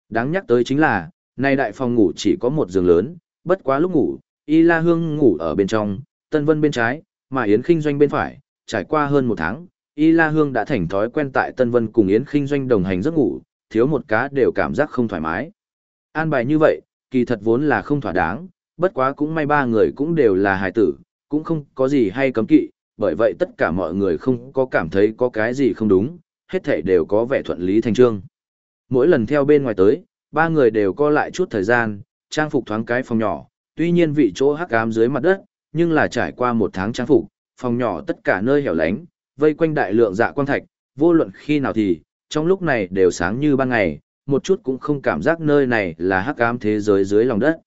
[SPEAKER 1] Đáng nhắc tới chính là, nay đại phòng ngủ chỉ có một giường lớn, bất quá lúc ngủ, Y La Hương ngủ ở bên trong, Tân Vân bên trái, mà Yến Kinh Doanh bên phải, trải qua hơn một tháng, Y La Hương đã thành thói quen tại Tân Vân cùng Yến Kinh Doanh đồng hành giấc ngủ, thiếu một cá đều cảm giác không thoải mái. An bài như vậy, kỳ thật vốn là không thỏa đáng, bất quá cũng may ba người cũng đều là hài tử, cũng không có gì hay cấm kỵ, bởi vậy tất cả mọi người không có cảm thấy có cái gì không đúng, hết thảy đều có vẻ thuận lý thành trương. Mỗi lần theo bên ngoài tới, ba người đều co lại chút thời gian, trang phục thoáng cái phòng nhỏ, tuy nhiên vị chỗ hắc ám dưới mặt đất, nhưng là trải qua một tháng trang phục, phòng nhỏ tất cả nơi hẻo lánh, vây quanh đại lượng dạ quan thạch, vô luận khi nào thì, trong lúc này đều sáng như ban ngày, một chút cũng không cảm giác nơi này là hắc ám thế giới dưới lòng đất.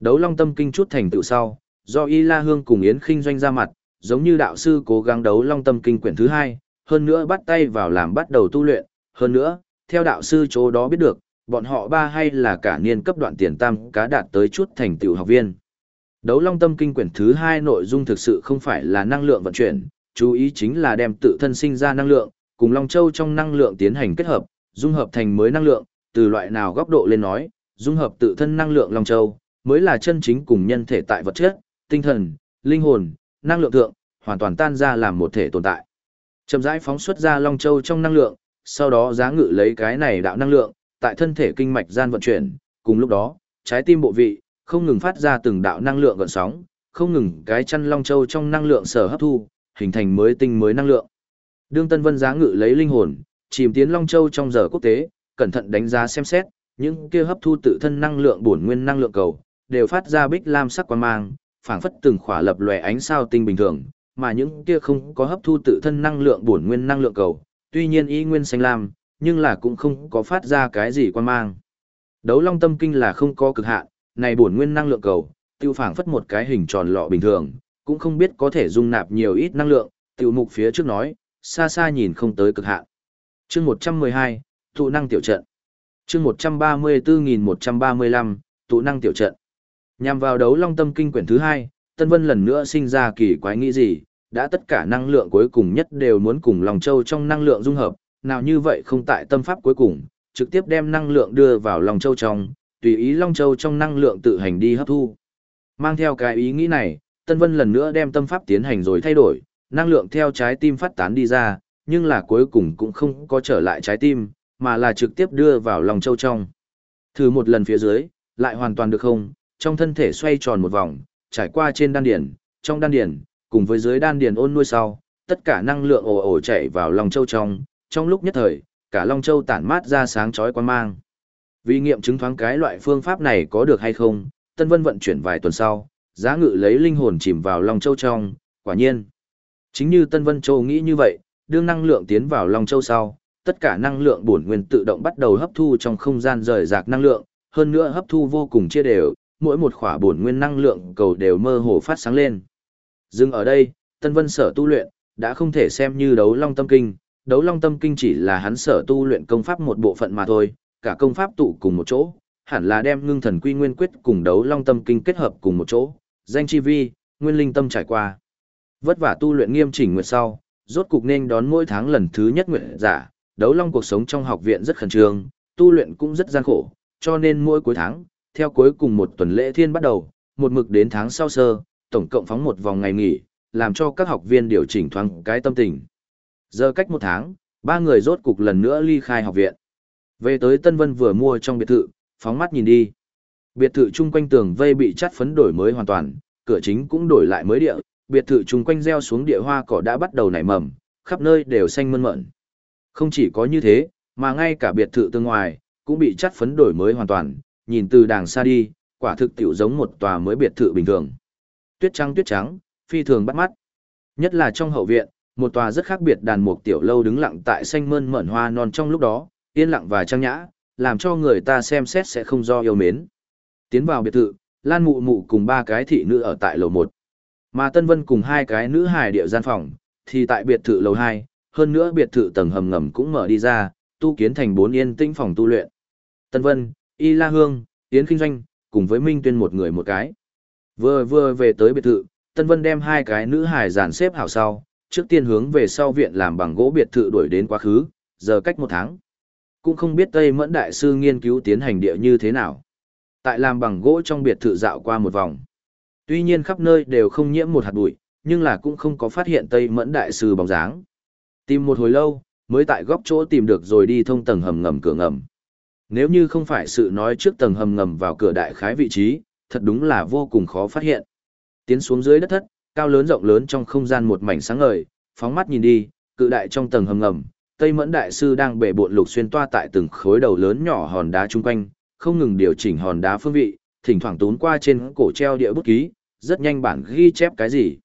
[SPEAKER 1] Đấu Long Tâm Kinh chút thành tựu sau, do Y La Hương cùng Yến Khinh doanh ra mặt, giống như đạo sư cố gắng đấu Long Tâm Kinh quyển thứ hai, hơn nữa bắt tay vào làm bắt đầu tu luyện, hơn nữa, theo đạo sư chỗ đó biết được, bọn họ ba hay là cả niên cấp đoạn tiền tam cá đạt tới chút thành tựu học viên. Đấu Long Tâm Kinh quyển thứ hai nội dung thực sự không phải là năng lượng vận chuyển, chú ý chính là đem tự thân sinh ra năng lượng, cùng Long Châu trong năng lượng tiến hành kết hợp, dung hợp thành mới năng lượng, từ loại nào góc độ lên nói, dung hợp tự thân năng lượng Long Châu, mới là chân chính cùng nhân thể tại vật chất, tinh thần, linh hồn, năng lượng thượng, hoàn toàn tan ra làm một thể tồn tại. Chậm rãi phóng xuất ra Long Châu trong năng lượng, sau đó giá ngự lấy cái này đạo năng lượng, tại thân thể kinh mạch gian vận chuyển, cùng lúc đó, trái tim bộ vị, không ngừng phát ra từng đạo năng lượng gợn sóng, không ngừng cái chăn Long Châu trong năng lượng sở hấp thu, hình thành mới tinh mới năng lượng. Đương Tân Vân giá ngự lấy linh hồn, chìm tiến Long Châu trong giờ quốc tế, cẩn thận đánh giá xem xét, những kia hấp thu tự thân năng lượng bổn nguyên năng lượng cầu, đều phát ra bích lam sắc quang mang, phảng phất từng khỏa lập lòe ánh sao tinh bình thường, mà những kia không có hấp thu tự thân năng lượng bổn nguyên năng lượng cầu, tuy nhiên y nguyên xanh lam, nhưng là cũng không có phát ra cái gì quan mang. Đấu Long Tâm Kinh là không có cực hạn, này bổn nguyên năng lượng cầu, tiêu phảng phất một cái hình tròn lọ bình thường, cũng không biết có thể dung nạp nhiều ít năng lượng, tiểu mục phía trước nói, xa xa nhìn không tới cực hạn. Chương 112, tụ năng tiểu trận. Chương 134135, tụ năng tiểu trận. Nhằm vào đấu long tâm kinh quyển thứ hai, Tân Vân lần nữa sinh ra kỳ quái nghĩ gì, đã tất cả năng lượng cuối cùng nhất đều muốn cùng lòng châu trong năng lượng dung hợp, nào như vậy không tại tâm pháp cuối cùng, trực tiếp đem năng lượng đưa vào lòng châu trong, tùy ý long châu trong năng lượng tự hành đi hấp thu. Mang theo cái ý nghĩ này, Tân Vân lần nữa đem tâm pháp tiến hành rồi thay đổi, năng lượng theo trái tim phát tán đi ra, nhưng là cuối cùng cũng không có trở lại trái tim, mà là trực tiếp đưa vào lòng châu trong. Thử một lần phía dưới, lại hoàn toàn được không, trong thân thể xoay tròn một vòng, trải qua trên đan điển, trong đan điển cùng với dưới đan điền ôn nuôi sau, tất cả năng lượng ồ ồ chảy vào lòng châu trong, trong lúc nhất thời, cả long châu tản mát ra sáng chói quan mang. Vì nghiệm chứng thoáng cái loại phương pháp này có được hay không, Tân Vân vận chuyển vài tuần sau, giá ngự lấy linh hồn chìm vào Long Châu trong, quả nhiên. Chính như Tân Vân Châu nghĩ như vậy, đương năng lượng tiến vào Long Châu sau, tất cả năng lượng bổn nguyên tự động bắt đầu hấp thu trong không gian rời rạc năng lượng, hơn nữa hấp thu vô cùng chia đều, mỗi một khỏa bổn nguyên năng lượng cầu đều mơ hồ phát sáng lên. Dừng ở đây, Tân Vân sở tu luyện, đã không thể xem như đấu long tâm kinh, đấu long tâm kinh chỉ là hắn sở tu luyện công pháp một bộ phận mà thôi, cả công pháp tụ cùng một chỗ, hẳn là đem ngưng thần quy nguyên quyết cùng đấu long tâm kinh kết hợp cùng một chỗ, danh chi vi, nguyên linh tâm trải qua. Vất vả tu luyện nghiêm chỉnh nguyệt sau, rốt cục nên đón mỗi tháng lần thứ nhất nguyện giả, đấu long cuộc sống trong học viện rất khẩn trương, tu luyện cũng rất gian khổ, cho nên mỗi cuối tháng, theo cuối cùng một tuần lễ thiên bắt đầu, một mực đến tháng sau sơ, tổng cộng phóng một vòng ngày nghỉ, làm cho các học viên điều chỉnh thoáng cái tâm tình. Giờ cách một tháng, ba người rốt cục lần nữa ly khai học viện. Về tới Tân Vân vừa mua trong biệt thự, phóng mắt nhìn đi. Biệt thự chung quanh tường vây bị chắt phấn đổi mới hoàn toàn, cửa chính cũng đổi lại mới địa, biệt thự chung quanh gieo xuống địa hoa cỏ đã bắt đầu nảy mầm, khắp nơi đều xanh mơn mởn. Không chỉ có như thế, mà ngay cả biệt thự tương ngoài, cũng bị chắt phấn đổi mới hoàn toàn, nhìn từ đàng xa đi, quả thực tiểu giống một tòa mới biệt thự bình thường. Tuyết trắng tuyết trắng, phi thường bắt mắt. Nhất là trong hậu viện, một tòa rất khác biệt đàn mục tiểu lâu đứng lặng tại xanh mơn mởn hoa non trong lúc đó, yên lặng và trang nhã, làm cho người ta xem xét sẽ không do yêu mến. Tiến vào biệt thự, Lan Mụ Mụ cùng ba cái thị nữ ở tại lầu 1. Mà Tân Vân cùng hai cái nữ hài địa gian phòng, thì tại biệt thự lầu 2, hơn nữa biệt thự tầng hầm ngầm cũng mở đi ra, tu kiến thành bốn yên tĩnh phòng tu luyện. Tân Vân, Y La Hương, Yến Kinh Doanh, cùng với Minh Tuyên một người một cái. Vừa vừa về tới biệt thự, Tân Vân đem hai cái nữ hài dàn xếp hảo sau, trước tiên hướng về sau viện làm bằng gỗ biệt thự đuổi đến quá khứ, giờ cách một tháng. Cũng không biết Tây Mẫn Đại Sư nghiên cứu tiến hành địa như thế nào. Tại làm bằng gỗ trong biệt thự dạo qua một vòng. Tuy nhiên khắp nơi đều không nhiễm một hạt bụi, nhưng là cũng không có phát hiện Tây Mẫn Đại Sư bóng dáng. Tìm một hồi lâu, mới tại góc chỗ tìm được rồi đi thông tầng hầm ngầm cửa ngầm. Nếu như không phải sự nói trước tầng hầm ngầm vào cửa đại khái vị trí, thật đúng là vô cùng khó phát hiện. Tiến xuống dưới đất thất, cao lớn rộng lớn trong không gian một mảnh sáng ngời, phóng mắt nhìn đi, cự đại trong tầng hầm ngầm, Tây Mẫn đại sư đang bể bộn lục xuyên toa tại từng khối đầu lớn nhỏ hòn đá chung quanh, không ngừng điều chỉnh hòn đá phương vị, thỉnh thoảng tốn qua trên cổ treo địa bút ký, rất nhanh bản ghi chép cái gì.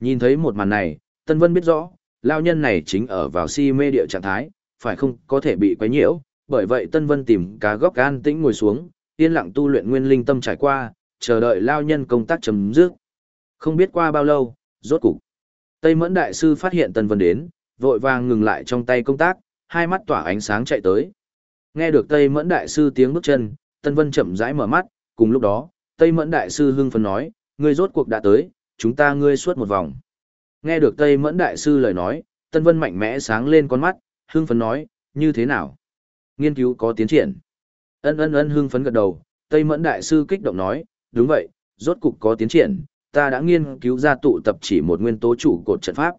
[SPEAKER 1] Nhìn thấy một màn này, Tân Vân biết rõ, lao nhân này chính ở vào si mê địa trạng thái, phải không có thể bị quấy nhiễu, bởi vậy Tân Vân tìm cá góc an tĩnh ngồi xuống, yên lặng tu luyện nguyên linh tâm trải qua, chờ đợi lao nhân công tác chấm dứt. Không biết qua bao lâu, rốt cục. Tây Mẫn Đại Sư phát hiện Tân Vân đến, vội vàng ngừng lại trong tay công tác, hai mắt tỏa ánh sáng chạy tới. Nghe được Tây Mẫn Đại Sư tiếng bước chân, Tân Vân chậm rãi mở mắt, cùng lúc đó, Tây Mẫn Đại Sư hưng phấn nói, ngươi rốt cuộc đã tới, chúng ta ngươi suốt một vòng. Nghe được Tây Mẫn Đại Sư lời nói, Tân Vân mạnh mẽ sáng lên con mắt, hưng phấn nói, như thế nào? Nghiên cứu có tiến triển. Ân ân ân hưng phấn gật đầu, Tây Mẫn Đại Sư kích động nói, đúng vậy, rốt cục có tiến triển, ta đã nghiên cứu ra tụ tập chỉ một nguyên tố chủ cột trận pháp.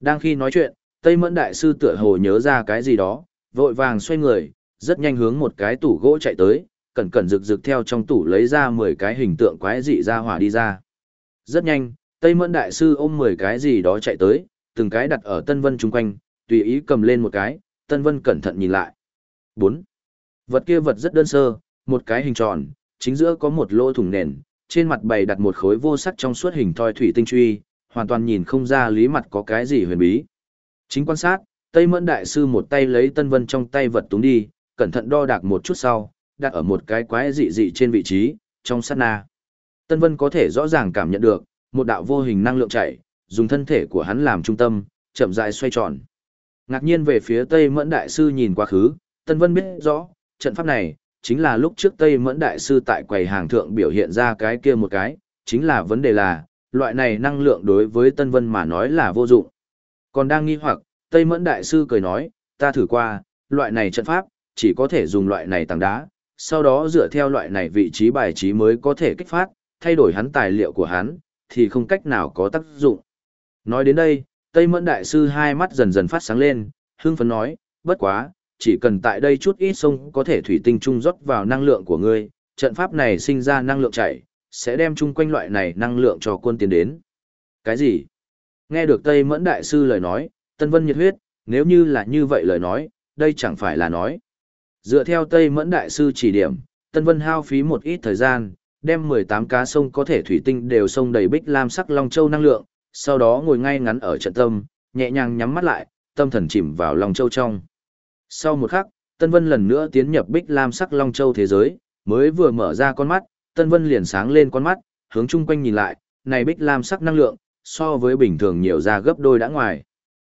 [SPEAKER 1] Đang khi nói chuyện, Tây Mẫn Đại Sư tựa hồ nhớ ra cái gì đó, vội vàng xoay người, rất nhanh hướng một cái tủ gỗ chạy tới, cẩn cẩn rực rực theo trong tủ lấy ra 10 cái hình tượng quái dị ra hỏa đi ra. Rất nhanh, Tây Mẫn Đại Sư ôm 10 cái gì đó chạy tới, từng cái đặt ở Tân Vân chung quanh, tùy ý cầm lên một cái, Tân Vân cẩn thận nhìn lại. 4. Vật kia vật rất đơn sơ, một cái hình tròn, chính giữa có một lỗ thủng nền, trên mặt bày đặt một khối vô sắc trong suốt hình thoi thủy tinh truy, hoàn toàn nhìn không ra lý mặt có cái gì huyền bí. Chính quan sát, Tây Mẫn Đại Sư một tay lấy Tân Vân trong tay vật túng đi, cẩn thận đo đạc một chút sau, đặt ở một cái quái dị dị trên vị trí, trong sát na. Tân Vân có thể rõ ràng cảm nhận được, một đạo vô hình năng lượng chạy, dùng thân thể của hắn làm trung tâm, chậm rãi xoay tròn. Ngạc nhiên về phía Tây Mẫn Đại Sư nhìn quá khứ, Tân Vân biết rõ, trận pháp này, chính là lúc trước Tây Mẫn Đại Sư tại quầy hàng thượng biểu hiện ra cái kia một cái, chính là vấn đề là, loại này năng lượng đối với Tân Vân mà nói là vô dụng. Còn đang nghi hoặc, Tây Mẫn Đại Sư cười nói, ta thử qua, loại này trận pháp, chỉ có thể dùng loại này tảng đá, sau đó dựa theo loại này vị trí bài trí mới có thể kích phát, thay đổi hắn tài liệu của hắn, thì không cách nào có tác dụng. Nói đến đây, Tây Mẫn Đại Sư hai mắt dần dần phát sáng lên, Hương phấn nói, bất quá, chỉ cần tại đây chút ít sông có thể thủy tinh trung rót vào năng lượng của ngươi, trận pháp này sinh ra năng lượng chảy, sẽ đem chung quanh loại này năng lượng cho quân tiến đến. Cái gì? Nghe được Tây Mẫn Đại Sư lời nói, Tân Vân nhiệt huyết, nếu như là như vậy lời nói, đây chẳng phải là nói. Dựa theo Tây Mẫn Đại Sư chỉ điểm, Tân Vân hao phí một ít thời gian, đem 18 cá sông có thể thủy tinh đều sông đầy bích lam sắc long châu năng lượng, sau đó ngồi ngay ngắn ở trận tâm, nhẹ nhàng nhắm mắt lại, tâm thần chìm vào long châu trong. Sau một khắc, Tân Vân lần nữa tiến nhập bích lam sắc long châu thế giới, mới vừa mở ra con mắt, Tân Vân liền sáng lên con mắt, hướng chung quanh nhìn lại, này bích lam sắc năng lượng, so với bình thường nhiều ra gấp đôi đã ngoài.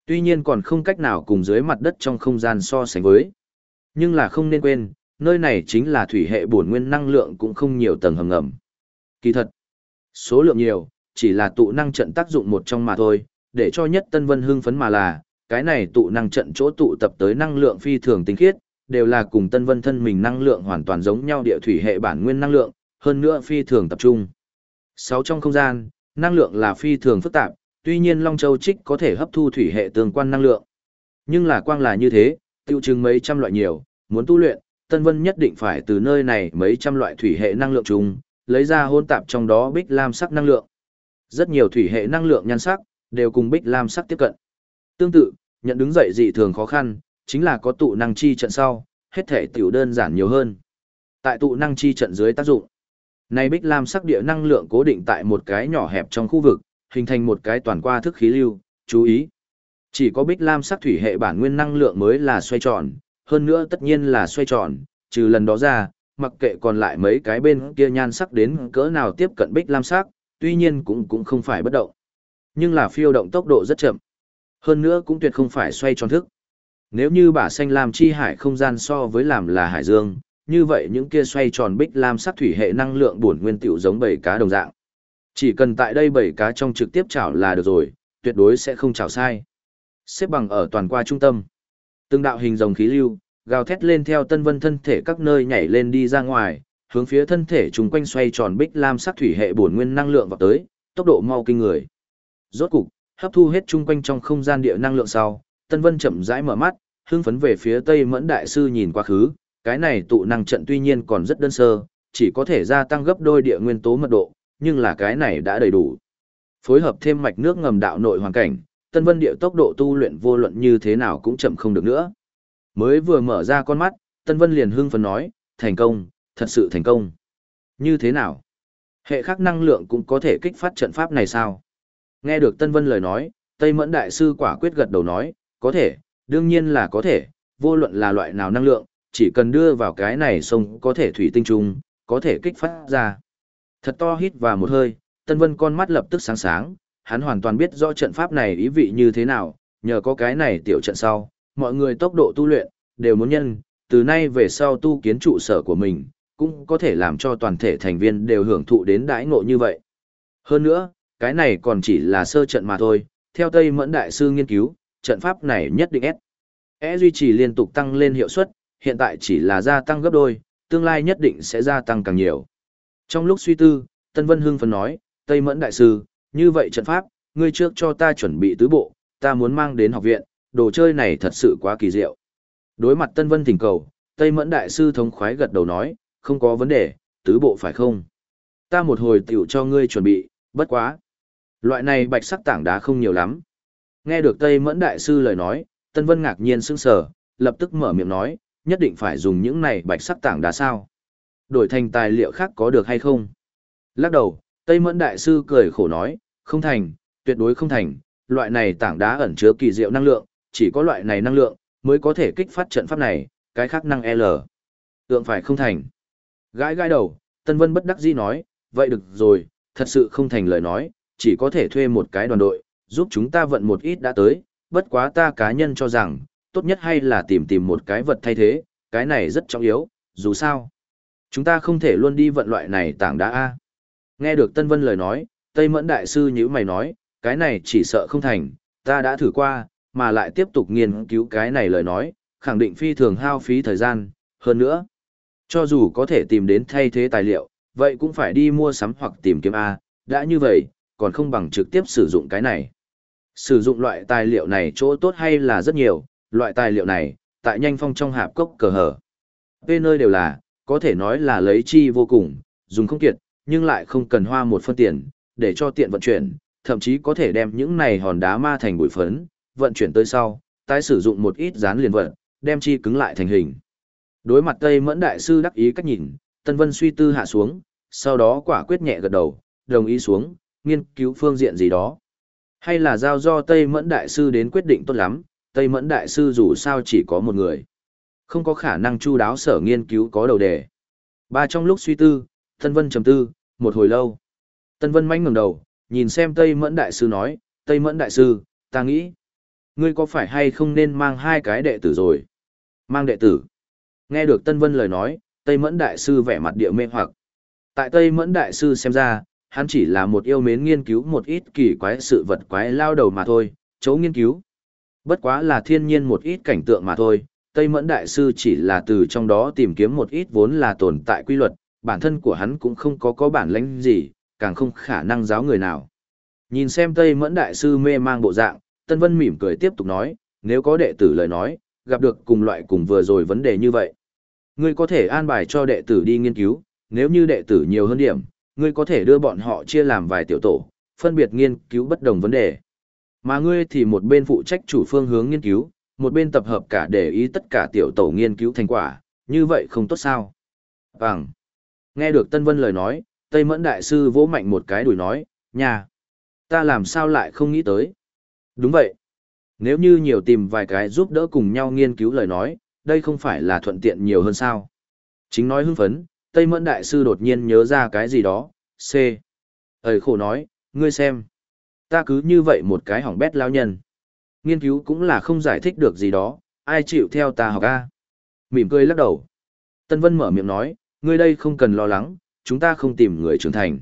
[SPEAKER 1] Tuy nhiên còn không cách nào cùng dưới mặt đất trong không gian so sánh với. Nhưng là không nên quên, nơi này chính là thủy hệ bổn nguyên năng lượng cũng không nhiều tầng hầm ngầm. Kỳ thật, số lượng nhiều, chỉ là tụ năng trận tác dụng một trong mà thôi, để cho nhất Tân Vân hưng phấn mà là, cái này tụ năng trận chỗ tụ tập tới năng lượng phi thường tinh khiết, đều là cùng Tân Vân thân mình năng lượng hoàn toàn giống nhau địa thủy hệ bản nguyên năng lượng, hơn nữa phi thường tập trung. Sáu trong không gian, năng lượng là phi thường phức tạp, tuy nhiên Long Châu Trích có thể hấp thu thủy hệ tương quan năng lượng. Nhưng là quang là như thế, tiêu chứng mấy trăm loại nhiều, muốn tu luyện, Tân Vân nhất định phải từ nơi này mấy trăm loại thủy hệ năng lượng chung, lấy ra hôn tạp trong đó bích lam sắc năng lượng. Rất nhiều thủy hệ năng lượng nhan sắc, đều cùng bích lam sắc tiếp cận. Tương tự, nhận đứng dậy dị thường khó khăn, chính là có tụ năng chi trận sau, hết thể tiểu đơn giản nhiều hơn. Tại tụ năng chi trận dưới tác dụng, này bích lam sắc địa năng lượng cố định tại một cái nhỏ hẹp trong khu vực, hình thành một cái toàn qua thức khí lưu, chú ý. Chỉ có bích lam sắc thủy hệ bản nguyên năng lượng mới là xoay tròn, hơn nữa tất nhiên là xoay tròn, trừ lần đó ra, mặc kệ còn lại mấy cái bên kia nhan sắc đến cỡ nào tiếp cận bích lam sắc, tuy nhiên cũng cũng không phải bất động. Nhưng là phiêu động tốc độ rất chậm. Hơn nữa cũng tuyệt không phải xoay tròn thức. Nếu như bả xanh làm chi hải không gian so với làm là hải dương, như vậy những kia xoay tròn bích lam sắc thủy hệ năng lượng bổn nguyên tiểu giống bảy cá đồng dạng. Chỉ cần tại đây bảy cá trong trực tiếp chảo là được rồi, tuyệt đối sẽ không chảo sai. Xếp bằng ở toàn qua trung tâm. Từng đạo hình rồng khí lưu, gào thét lên theo tân vân thân thể các nơi nhảy lên đi ra ngoài, hướng phía thân thể chúng quanh xoay tròn bích lam sắc thủy hệ bổn nguyên năng lượng vào tới, tốc độ mau kinh người. Rốt cục, hấp thu hết chung quanh trong không gian địa năng lượng sau, Tân Vân chậm rãi mở mắt, hưng phấn về phía Tây Mẫn đại sư nhìn quá khứ, cái này tụ năng trận tuy nhiên còn rất đơn sơ, chỉ có thể gia tăng gấp đôi địa nguyên tố mật độ, nhưng là cái này đã đầy đủ. Phối hợp thêm mạch nước ngầm đạo nội hoàn cảnh, Tân Vân địa tốc độ tu luyện vô luận như thế nào cũng chậm không được nữa. Mới vừa mở ra con mắt, Tân Vân liền hưng phấn nói, thành công, thật sự thành công. Như thế nào? Hệ khắc năng lượng cũng có thể kích phát trận pháp này sao? Nghe được Tân Vân lời nói, Tây Mẫn Đại Sư quả quyết gật đầu nói, có thể, đương nhiên là có thể, vô luận là loại nào năng lượng, chỉ cần đưa vào cái này sông có thể thủy tinh trùng, có thể kích phát ra. Thật to hít vào một hơi, Tân Vân con mắt lập tức sáng sáng, hắn hoàn toàn biết rõ trận pháp này ý vị như thế nào, nhờ có cái này tiểu trận sau, mọi người tốc độ tu luyện, đều muốn nhân, từ nay về sau tu kiến trụ sở của mình, cũng có thể làm cho toàn thể thành viên đều hưởng thụ đến đãi ngộ như vậy. Hơn nữa, cái này còn chỉ là sơ trận mà thôi, theo Tây Mẫn Đại Sư nghiên cứu, trận pháp này nhất định S. E duy trì liên tục tăng lên hiệu suất, hiện tại chỉ là gia tăng gấp đôi, tương lai nhất định sẽ gia tăng càng nhiều. Trong lúc suy tư, Tân Vân Hưng phấn nói, Tây Mẫn Đại Sư, như vậy trận pháp, ngươi trước cho ta chuẩn bị tứ bộ, ta muốn mang đến học viện, đồ chơi này thật sự quá kỳ diệu. Đối mặt Tân Vân thỉnh cầu, Tây Mẫn Đại Sư thống khoái gật đầu nói, không có vấn đề, tứ bộ phải không? Ta một hồi tiểu cho ngươi chuẩn bị, bất quá. Loại này bạch sắc tảng đá không nhiều lắm. Nghe được Tây Mẫn Đại Sư lời nói, Tân Vân ngạc nhiên sững sờ, lập tức mở miệng nói, nhất định phải dùng những này bạch sắc tảng đá sao. Đổi thành tài liệu khác có được hay không? Lắc đầu, Tây Mẫn Đại Sư cười khổ nói, không thành, tuyệt đối không thành, loại này tảng đá ẩn chứa kỳ diệu năng lượng, chỉ có loại này năng lượng, mới có thể kích phát trận pháp này, cái khác năng L. Tượng phải không thành. Gãi gãi đầu, Tân Vân bất đắc dĩ nói, vậy được rồi, thật sự không thành lời nói, chỉ có thể thuê một cái đoàn đội, giúp chúng ta vận một ít đã tới, bất quá ta cá nhân cho rằng, tốt nhất hay là tìm tìm một cái vật thay thế, cái này rất trọng yếu, dù sao. Chúng ta không thể luôn đi vận loại này tảng đá A. Nghe được Tân Vân lời nói, Tây Mẫn Đại Sư như mày nói, cái này chỉ sợ không thành, ta đã thử qua, mà lại tiếp tục nghiên cứu cái này lời nói, khẳng định phi thường hao phí thời gian, hơn nữa. Cho dù có thể tìm đến thay thế tài liệu, vậy cũng phải đi mua sắm hoặc tìm kiếm A, đã như vậy, còn không bằng trực tiếp sử dụng cái này. Sử dụng loại tài liệu này chỗ tốt hay là rất nhiều, loại tài liệu này, tại nhanh phong trong hạp cốc cờ hở. Về nơi đều là, có thể nói là lấy chi vô cùng, dùng không kiệt, nhưng lại không cần hoa một phân tiền, để cho tiện vận chuyển, thậm chí có thể đem những này hòn đá ma thành bụi phấn, vận chuyển tới sau, tái sử dụng một ít dán liền vận, đem chi cứng lại thành hình. Đối mặt Tây Mẫn Đại Sư đắc ý cách nhìn, Tân Vân suy tư hạ xuống, sau đó quả quyết nhẹ gật đầu, đồng ý xuống, nghiên cứu phương diện gì đó. Hay là giao do Tây Mẫn Đại Sư đến quyết định tốt lắm, Tây Mẫn Đại Sư dù sao chỉ có một người. Không có khả năng chu đáo sở nghiên cứu có đầu đề. Ba trong lúc suy tư, Tân Vân trầm tư, một hồi lâu. Tân Vân manh ngẩng đầu, nhìn xem Tây Mẫn Đại Sư nói, Tây Mẫn Đại Sư, ta nghĩ, ngươi có phải hay không nên mang hai cái đệ tử rồi? Mang đệ tử. Nghe được Tân Vân lời nói, Tây Mẫn Đại Sư vẻ mặt địa mê hoặc. Tại Tây Mẫn Đại Sư xem ra, hắn chỉ là một yêu mến nghiên cứu một ít kỳ quái sự vật quái lao đầu mà thôi, chỗ nghiên cứu. Bất quá là thiên nhiên một ít cảnh tượng mà thôi, Tây Mẫn Đại Sư chỉ là từ trong đó tìm kiếm một ít vốn là tồn tại quy luật, bản thân của hắn cũng không có có bản lĩnh gì, càng không khả năng giáo người nào. Nhìn xem Tây Mẫn Đại Sư mê mang bộ dạng, Tân Vân mỉm cười tiếp tục nói, nếu có đệ tử lời nói, gặp được cùng loại cùng vừa rồi vấn đề như vậy. Ngươi có thể an bài cho đệ tử đi nghiên cứu, nếu như đệ tử nhiều hơn điểm, ngươi có thể đưa bọn họ chia làm vài tiểu tổ, phân biệt nghiên cứu bất đồng vấn đề. Mà ngươi thì một bên phụ trách chủ phương hướng nghiên cứu, một bên tập hợp cả để ý tất cả tiểu tổ nghiên cứu thành quả, như vậy không tốt sao? Vâng. Nghe được Tân Vân lời nói, Tây Mẫn Đại Sư vỗ mạnh một cái đùi nói, nhà, ta làm sao lại không nghĩ tới? Đúng vậy. Nếu như nhiều tìm vài cái giúp đỡ cùng nhau nghiên cứu lời nói, đây không phải là thuận tiện nhiều hơn sao? Chính nói hưng phấn, Tây Mẫn Đại Sư đột nhiên nhớ ra cái gì đó, C. Ấy khổ nói, ngươi xem. Ta cứ như vậy một cái hỏng bét lao nhân. Nghiên cứu cũng là không giải thích được gì đó, ai chịu theo ta học a? Mỉm cười lắc đầu. Tân Vân mở miệng nói, ngươi đây không cần lo lắng, chúng ta không tìm người trưởng thành.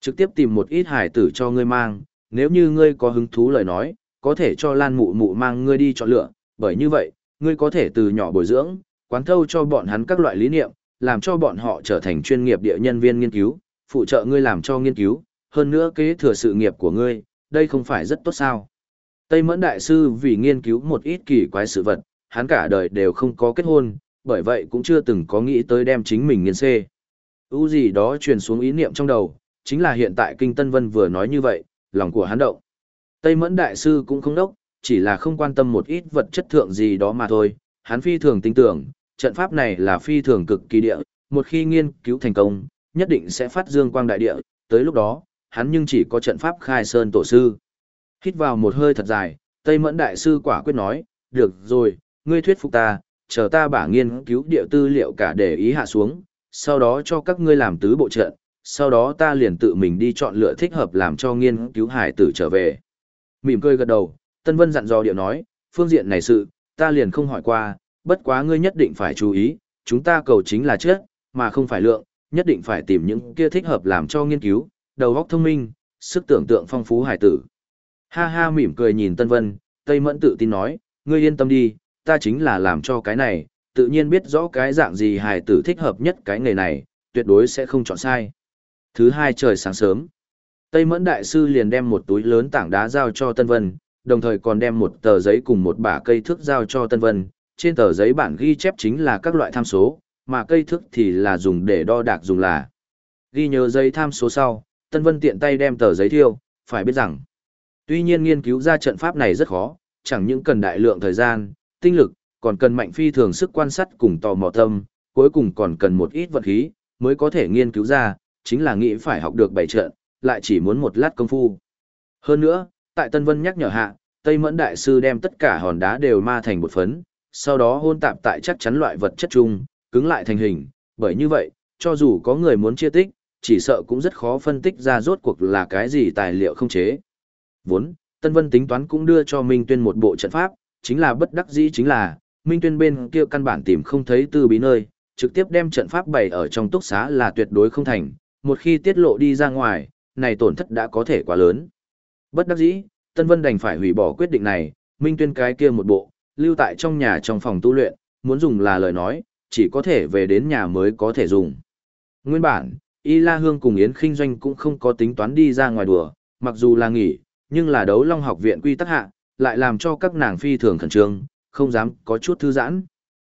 [SPEAKER 1] Trực tiếp tìm một ít hải tử cho ngươi mang, nếu như ngươi có hứng thú lời nói, có thể cho Lan Mụ Mụ mang ngươi đi chọn lựa, bởi như vậy, ngươi có thể từ nhỏ bồi dưỡng, quán thâu cho bọn hắn các loại lý niệm, làm cho bọn họ trở thành chuyên nghiệp địa nhân viên nghiên cứu, phụ trợ ngươi làm cho nghiên cứu, hơn nữa kế thừa sự nghiệp của ngươi, đây không phải rất tốt sao. Tây Mẫn Đại Sư vì nghiên cứu một ít kỳ quái sự vật, hắn cả đời đều không có kết hôn, bởi vậy cũng chưa từng có nghĩ tới đem chính mình nghiên xê. U gì đó truyền xuống ý niệm trong đầu, chính là hiện tại Kinh Tân Vân vừa nói như vậy, lòng của hắn động. Tây Mẫn Đại Sư cũng không đốc, chỉ là không quan tâm một ít vật chất thượng gì đó mà thôi, hắn phi thường tin tưởng, trận pháp này là phi thường cực kỳ địa, một khi nghiên cứu thành công, nhất định sẽ phát dương quang đại địa, tới lúc đó, hắn nhưng chỉ có trận pháp khai sơn tổ sư. Hít vào một hơi thật dài, Tây Mẫn Đại Sư quả quyết nói, được rồi, ngươi thuyết phục ta, chờ ta bả nghiên cứu địa tư liệu cả để ý hạ xuống, sau đó cho các ngươi làm tứ bộ trận, sau đó ta liền tự mình đi chọn lựa thích hợp làm cho nghiên cứu hải tử trở về. Mỉm cười gật đầu, Tân Vân dặn dò điệu nói, phương diện này sự, ta liền không hỏi qua, bất quá ngươi nhất định phải chú ý, chúng ta cầu chính là chết, mà không phải lượng, nhất định phải tìm những kia thích hợp làm cho nghiên cứu, đầu óc thông minh, sức tưởng tượng phong phú hải tử. Ha ha mỉm cười nhìn Tân Vân, Tây Mẫn tự tin nói, ngươi yên tâm đi, ta chính là làm cho cái này, tự nhiên biết rõ cái dạng gì hải tử thích hợp nhất cái nghề này, tuyệt đối sẽ không chọn sai. Thứ hai trời sáng sớm, Tây Mẫn Đại Sư liền đem một túi lớn tảng đá giao cho Tân Vân, đồng thời còn đem một tờ giấy cùng một bả cây thước giao cho Tân Vân. Trên tờ giấy bản ghi chép chính là các loại tham số, mà cây thước thì là dùng để đo đạc dùng là. Ghi nhớ giấy tham số sau, Tân Vân tiện tay đem tờ giấy thiêu, phải biết rằng, tuy nhiên nghiên cứu ra trận pháp này rất khó, chẳng những cần đại lượng thời gian, tinh lực, còn cần mạnh phi thường sức quan sát cùng tò mò tâm, cuối cùng còn cần một ít vật khí, mới có thể nghiên cứu ra, chính là nghĩ phải học được bảy trận, lại chỉ muốn một lát công phu. Hơn nữa, tại Tân Vân nhắc nhở hạ, Tây Mẫn Đại Sư đem tất cả hòn đá đều ma thành một phấn, sau đó hôn tạp tại chắc chắn loại vật chất chung, cứng lại thành hình, bởi như vậy, cho dù có người muốn chia tích, chỉ sợ cũng rất khó phân tích ra rốt cuộc là cái gì tài liệu không chế. Vốn, Tân Vân tính toán cũng đưa cho Minh Tuyên một bộ trận pháp, chính là bất đắc dĩ chính là, Minh Tuyên bên kia căn bản tìm không thấy tư bí nơi, trực tiếp đem trận pháp bày ở trong túc xá là tuyệt đối không thành, một khi tiết lộ đi ra ngoài, này tổn thất đã có thể quá lớn. Bất đắc dĩ, Tân Vân đành phải hủy bỏ quyết định này, Minh Tuyên cái kia một bộ, lưu tại trong nhà trong phòng tu luyện, muốn dùng là lời nói, chỉ có thể về đến nhà mới có thể dùng. Nguyên bản, Y La Hương cùng Yến Kinh Doanh cũng không có tính toán đi ra ngoài đùa, mặc dù là nghỉ, nhưng là đấu long học viện quy tắc hạ, lại làm cho các nàng phi thường khẩn trương, không dám có chút thư giãn.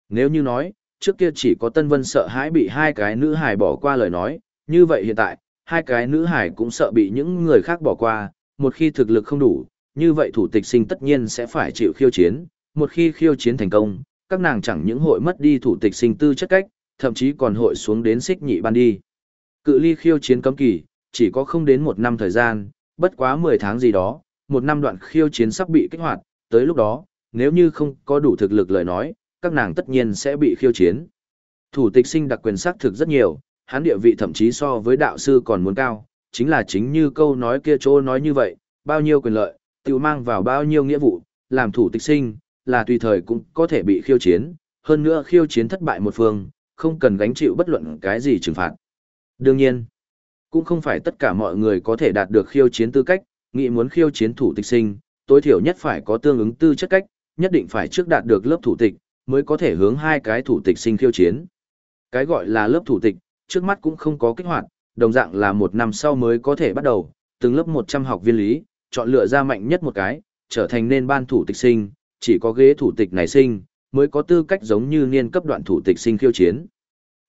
[SPEAKER 1] Nếu như nói, trước kia chỉ có Tân Vân sợ hãi bị hai cái nữ hài bỏ qua lời nói, như vậy hiện tại, hai cái nữ hài cũng sợ bị những người khác bỏ qua, một khi thực lực không đủ, như vậy thủ tịch sinh tất nhiên sẽ phải chịu khiêu chiến, một khi khiêu chiến thành công, các nàng chẳng những hội mất đi thủ tịch sinh tư chất cách, thậm chí còn hội xuống đến xích nhị ban đi. Cự ly khiêu chiến cấm kỳ, chỉ có không đến một năm thời gian, bất quá 10 tháng gì đó, một năm đoạn khiêu chiến sắp bị kích hoạt, tới lúc đó, nếu như không có đủ thực lực lời nói, các nàng tất nhiên sẽ bị khiêu chiến. Thủ tịch sinh đặc quyền xác thực rất nhiều, hắn địa vị thậm chí so với đạo sư còn muốn cao, chính là chính như câu nói kia chỗ nói như vậy, bao nhiêu quyền lợi, tự mang vào bao nhiêu nghĩa vụ, làm thủ tịch sinh, là tùy thời cũng có thể bị khiêu chiến, hơn nữa khiêu chiến thất bại một phương, không cần gánh chịu bất luận cái gì trừng phạt. Đương nhiên, cũng không phải tất cả mọi người có thể đạt được khiêu chiến tư cách, nghĩ muốn khiêu chiến thủ tịch sinh, tối thiểu nhất phải có tương ứng tư chất cách, nhất định phải trước đạt được lớp thủ tịch, mới có thể hướng hai cái thủ tịch sinh khiêu chiến. Cái gọi là lớp thủ tịch, trước mắt cũng không có kích hoạt, đồng dạng là một năm sau mới có thể bắt đầu, từng lớp 100 học viên lý, chọn lựa ra mạnh nhất một cái, trở thành nên ban thủ tịch sinh, chỉ có ghế thủ tịch này sinh, mới có tư cách giống như niên cấp đoạn thủ tịch sinh khiêu chiến.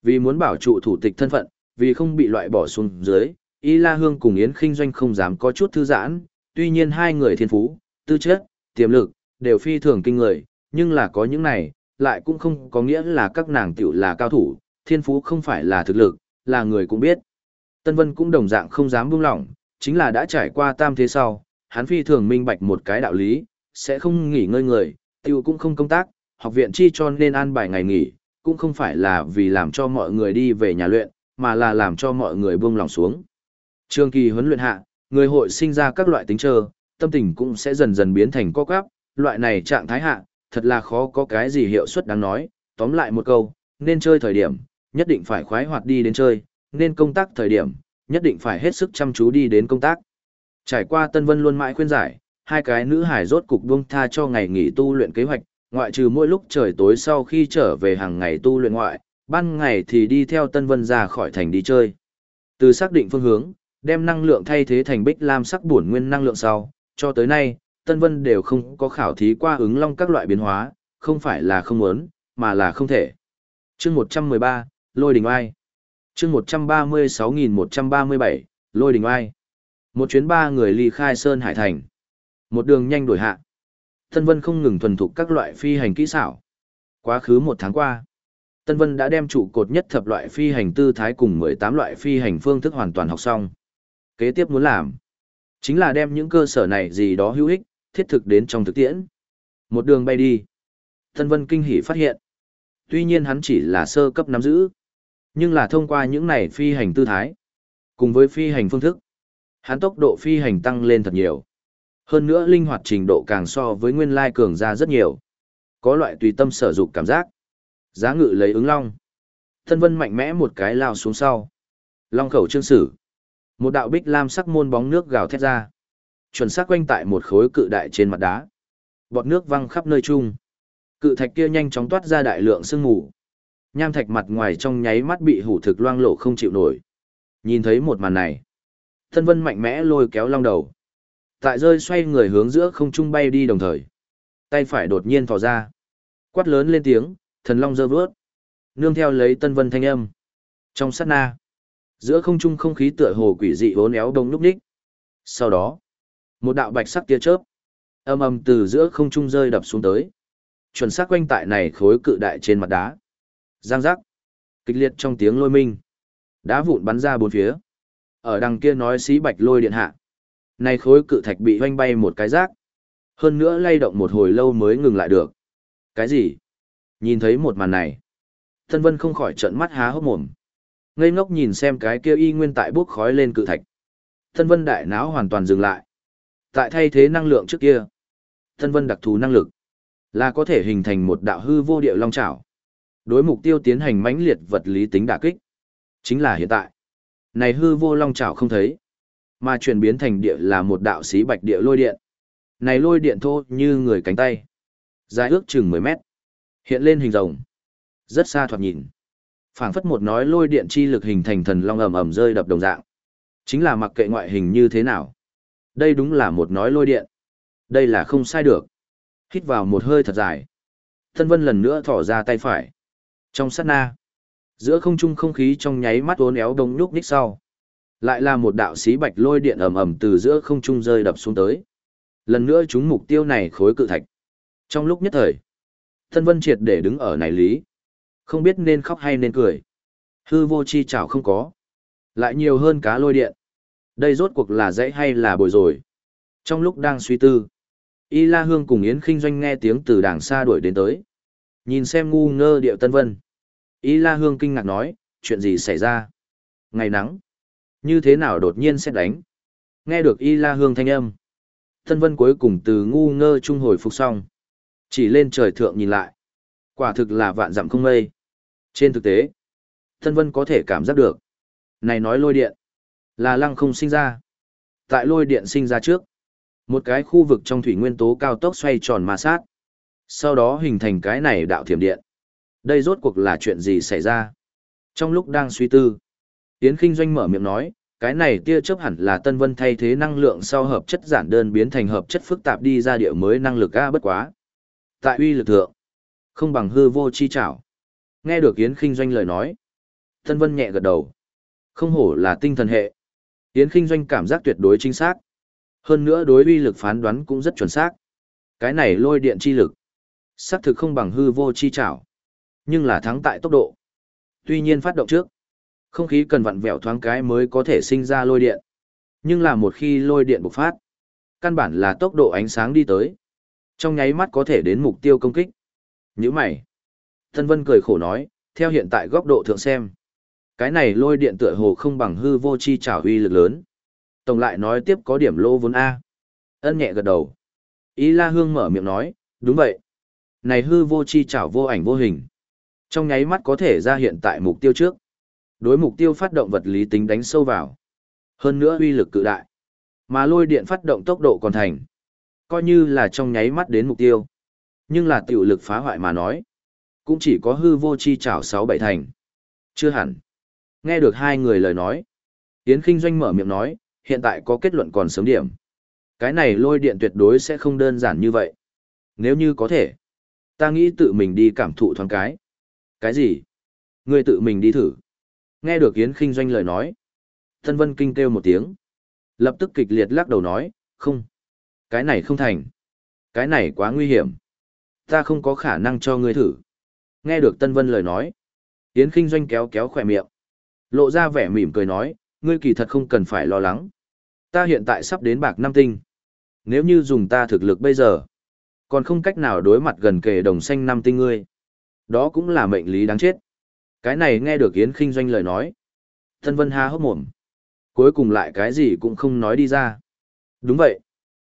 [SPEAKER 1] Vì muốn bảo trụ thủ tịch thân phận, vì không bị loại bỏ xuống dưới, Y La Hương cùng Yến Kinh Doanh không dám có chút thư giãn, tuy nhiên hai người thiên phú, tư chất, tiềm lực, đều phi thường kinh người, nhưng là có những này, lại cũng không có nghĩa là các nàng tiểu là cao thủ, thiên phú không phải là thực lực, là người cũng biết. Tân Vân cũng đồng dạng không dám buông lỏng, chính là đã trải qua tam thế sau, hắn phi thường minh bạch một cái đạo lý, sẽ không nghỉ ngơi người, tiêu cũng không công tác, học viện chi cho nên an bài ngày nghỉ, cũng không phải là vì làm cho mọi người đi về nhà luyện, mà là làm cho mọi người buông lòng xuống. Trường kỳ huấn luyện hạ, người hội sinh ra các loại tính trơ, tâm tình cũng sẽ dần dần biến thành co quắp, loại này trạng thái hạ, thật là khó có cái gì hiệu suất đáng nói, tóm lại một câu, nên chơi thời điểm, nhất định phải khoái hoạt đi đến chơi, nên công tác thời điểm, nhất định phải hết sức chăm chú đi đến công tác. Trải qua Tân Vân luôn mãi khuyên giải, hai cái nữ hải rốt cục buông tha cho ngày nghỉ tu luyện kế hoạch, ngoại trừ mỗi lúc trời tối sau khi trở về hàng ngày tu luyện ngoại, ban ngày thì đi theo Tân Vân ra khỏi thành đi chơi. Từ xác định phương hướng, đem năng lượng thay thế thành bích lam sắc bổn nguyên năng lượng sau, cho tới nay, Tân Vân đều không có khảo thí qua ứng long các loại biến hóa, không phải là không muốn, mà là không thể. Chương 113, Lôi Đình Oai. Chương 136137, Lôi Đình Oai. Một chuyến ba người ly khai Sơn Hải Thành. Một đường nhanh đổi hạ. Tân Vân không ngừng thuần thục các loại phi hành kỹ xảo. Quá khứ một tháng qua, Tân Vân đã đem trụ cột nhất thập loại phi hành tư thái cùng 18 loại phi hành phương thức hoàn toàn học xong. Kế tiếp muốn làm, chính là đem những cơ sở này gì đó hữu ích, thiết thực đến trong thực tiễn. Một đường bay đi. Tân Vân kinh hỉ phát hiện. Tuy nhiên hắn chỉ là sơ cấp nắm giữ, nhưng là thông qua những này phi hành tư thái, cùng với phi hành phương thức, hắn tốc độ phi hành tăng lên thật nhiều. Hơn nữa linh hoạt trình độ càng so với nguyên lai cường ra rất nhiều. Có loại tùy tâm sở dụng cảm giác. Giá ngự lấy ứng long. Thân vân mạnh mẽ một cái lao xuống sau. Long khẩu trương sử. Một đạo bích lam sắc môn bóng nước gào thét ra. Chuẩn xác quanh tại một khối cự đại trên mặt đá. Bọt nước văng khắp nơi chung. Cự thạch kia nhanh chóng toát ra đại lượng sương mù. Nham thạch mặt ngoài trong nháy mắt bị hủ thực loang lộ không chịu nổi. Nhìn thấy một màn này. Thân vân mạnh mẽ lôi kéo long đầu. Tại rơi xoay người hướng giữa không trung bay đi đồng thời. Tay phải đột nhiên thò ra. Quát lớn lên tiếng, thần long dơ vớt. Nương theo lấy tân vân thanh âm. Trong sát na. Giữa không trung không khí tựa hồ quỷ dị vốn éo đông núp ních. Sau đó. Một đạo bạch sắc tia chớp. Âm âm từ giữa không trung rơi đập xuống tới. Chuẩn xác quanh tại này khối cự đại trên mặt đá. Giang giác. Kịch liệt trong tiếng lôi minh. Đá vụn bắn ra bốn phía. Ở đằng kia nói xí bạch lôi điện hạ. Này khối cự thạch bị hoanh bay một cái rác. Hơn nữa lay động một hồi lâu mới ngừng lại được. Cái gì? Nhìn thấy một màn này. Thân vân không khỏi trợn mắt há hốc mồm. Ngây ngốc nhìn xem cái kia y nguyên tại bốc khói lên cự thạch. Thân vân đại não hoàn toàn dừng lại. Tại thay thế năng lượng trước kia. Thân vân đặc thù năng lực. Là có thể hình thành một đạo hư vô điệu long trảo. Đối mục tiêu tiến hành mãnh liệt vật lý tính đả kích. Chính là hiện tại. Này hư vô long trảo không thấy mà chuyển biến thành địa là một đạo sĩ bạch địa lôi điện. Này lôi điện thô như người cánh tay. Dài ước chừng 10 mét. Hiện lên hình rồng. Rất xa thoạt nhìn. phảng phất một nói lôi điện chi lực hình thành thần long ầm ầm rơi đập đồng dạng. Chính là mặc kệ ngoại hình như thế nào. Đây đúng là một nói lôi điện. Đây là không sai được. Hít vào một hơi thật dài. Thân vân lần nữa thỏ ra tay phải. Trong sát na. Giữa không trung không khí trong nháy mắt uốn éo đông nhúc nhích sau. Lại là một đạo xí bạch lôi điện ầm ầm từ giữa không trung rơi đập xuống tới. Lần nữa chúng mục tiêu này khối cự thạch. Trong lúc nhất thời, thân vân triệt để đứng ở này lý. Không biết nên khóc hay nên cười. Hư vô chi chảo không có. Lại nhiều hơn cá lôi điện. Đây rốt cuộc là dãy hay là bồi rồi. Trong lúc đang suy tư, Y La Hương cùng Yến Kinh Doanh nghe tiếng từ đàng xa đuổi đến tới. Nhìn xem ngu ngơ điệu Tân Vân. Y La Hương kinh ngạc nói, chuyện gì xảy ra? Ngày nắng. Như thế nào đột nhiên sẽ đánh? Nghe được y la hương thanh âm. Tân vân cuối cùng từ ngu ngơ trung hồi phục xong. Chỉ lên trời thượng nhìn lại. Quả thực là vạn dặm không mây. Trên thực tế, Tân vân có thể cảm giác được. Này nói lôi điện. Là lăng không sinh ra. Tại lôi điện sinh ra trước. Một cái khu vực trong thủy nguyên tố cao tốc xoay tròn ma sát. Sau đó hình thành cái này đạo thiểm điện. Đây rốt cuộc là chuyện gì xảy ra? Trong lúc đang suy tư, Yến Kinh Doanh mở miệng nói, cái này tia chớp hẳn là Tân Vân thay thế năng lượng sau hợp chất giản đơn biến thành hợp chất phức tạp đi ra địa mới năng lực A bất quá. Tại uy lực thượng, không bằng hư vô chi trảo. Nghe được Yến Kinh Doanh lời nói, Tân Vân nhẹ gật đầu. Không hổ là tinh thần hệ. Yến Kinh Doanh cảm giác tuyệt đối chính xác. Hơn nữa đối uy lực phán đoán cũng rất chuẩn xác. Cái này lôi điện chi lực. Xác thực không bằng hư vô chi trảo. Nhưng là thắng tại tốc độ. Tuy nhiên phát động trước. Không khí cần vặn vẹo thoáng cái mới có thể sinh ra lôi điện. Nhưng là một khi lôi điện bộc phát. Căn bản là tốc độ ánh sáng đi tới. Trong nháy mắt có thể đến mục tiêu công kích. Nhữ mày. Thân Vân cười khổ nói, theo hiện tại góc độ thượng xem. Cái này lôi điện tựa hồ không bằng hư vô chi trảo uy lực lớn. Tổng lại nói tiếp có điểm lô vốn A. Ân nhẹ gật đầu. Ý La Hương mở miệng nói, đúng vậy. Này hư vô chi trảo vô ảnh vô hình. Trong nháy mắt có thể ra hiện tại mục tiêu trước. Đối mục tiêu phát động vật lý tính đánh sâu vào. Hơn nữa uy lực cự đại. Mà lôi điện phát động tốc độ còn thành. Coi như là trong nháy mắt đến mục tiêu. Nhưng là tiểu lực phá hoại mà nói. Cũng chỉ có hư vô chi trảo sáu bảy thành. Chưa hẳn. Nghe được hai người lời nói. Yến Kinh Doanh mở miệng nói, hiện tại có kết luận còn sớm điểm. Cái này lôi điện tuyệt đối sẽ không đơn giản như vậy. Nếu như có thể, ta nghĩ tự mình đi cảm thụ thoáng cái. Cái gì? Ngươi tự mình đi thử. Nghe được Yến Kinh Doanh lời nói. tân Vân Kinh kêu một tiếng. Lập tức kịch liệt lắc đầu nói, không. Cái này không thành. Cái này quá nguy hiểm. Ta không có khả năng cho ngươi thử. Nghe được Tân Vân lời nói. Yến Kinh Doanh kéo kéo khỏe miệng. Lộ ra vẻ mỉm cười nói, ngươi kỳ thật không cần phải lo lắng. Ta hiện tại sắp đến bạc năm tinh. Nếu như dùng ta thực lực bây giờ, còn không cách nào đối mặt gần kề đồng xanh năm tinh ngươi. Đó cũng là mệnh lý đáng chết. Cái này nghe được Yến Kinh Doanh lời nói. Thân Vân ha hốc mồm. Cuối cùng lại cái gì cũng không nói đi ra. Đúng vậy.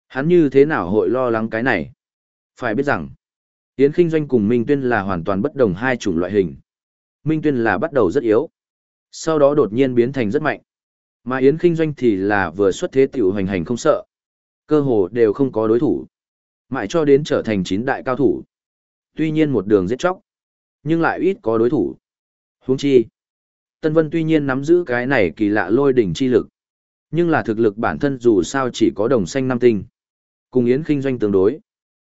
[SPEAKER 1] Hắn như thế nào hội lo lắng cái này? Phải biết rằng, Yến Kinh Doanh cùng Minh Tuyên là hoàn toàn bất đồng hai chủng loại hình. Minh Tuyên là bắt đầu rất yếu. Sau đó đột nhiên biến thành rất mạnh. Mà Yến Kinh Doanh thì là vừa xuất thế tiểu hành hành không sợ. Cơ hồ đều không có đối thủ. Mãi cho đến trở thành chín đại cao thủ. Tuy nhiên một đường giết chóc, nhưng lại ít có đối thủ. Huống chi. Tân Vân tuy nhiên nắm giữ cái này kỳ lạ lôi đỉnh chi lực. Nhưng là thực lực bản thân dù sao chỉ có đồng xanh năm tinh. Cùng Yến Kinh Doanh tương đối.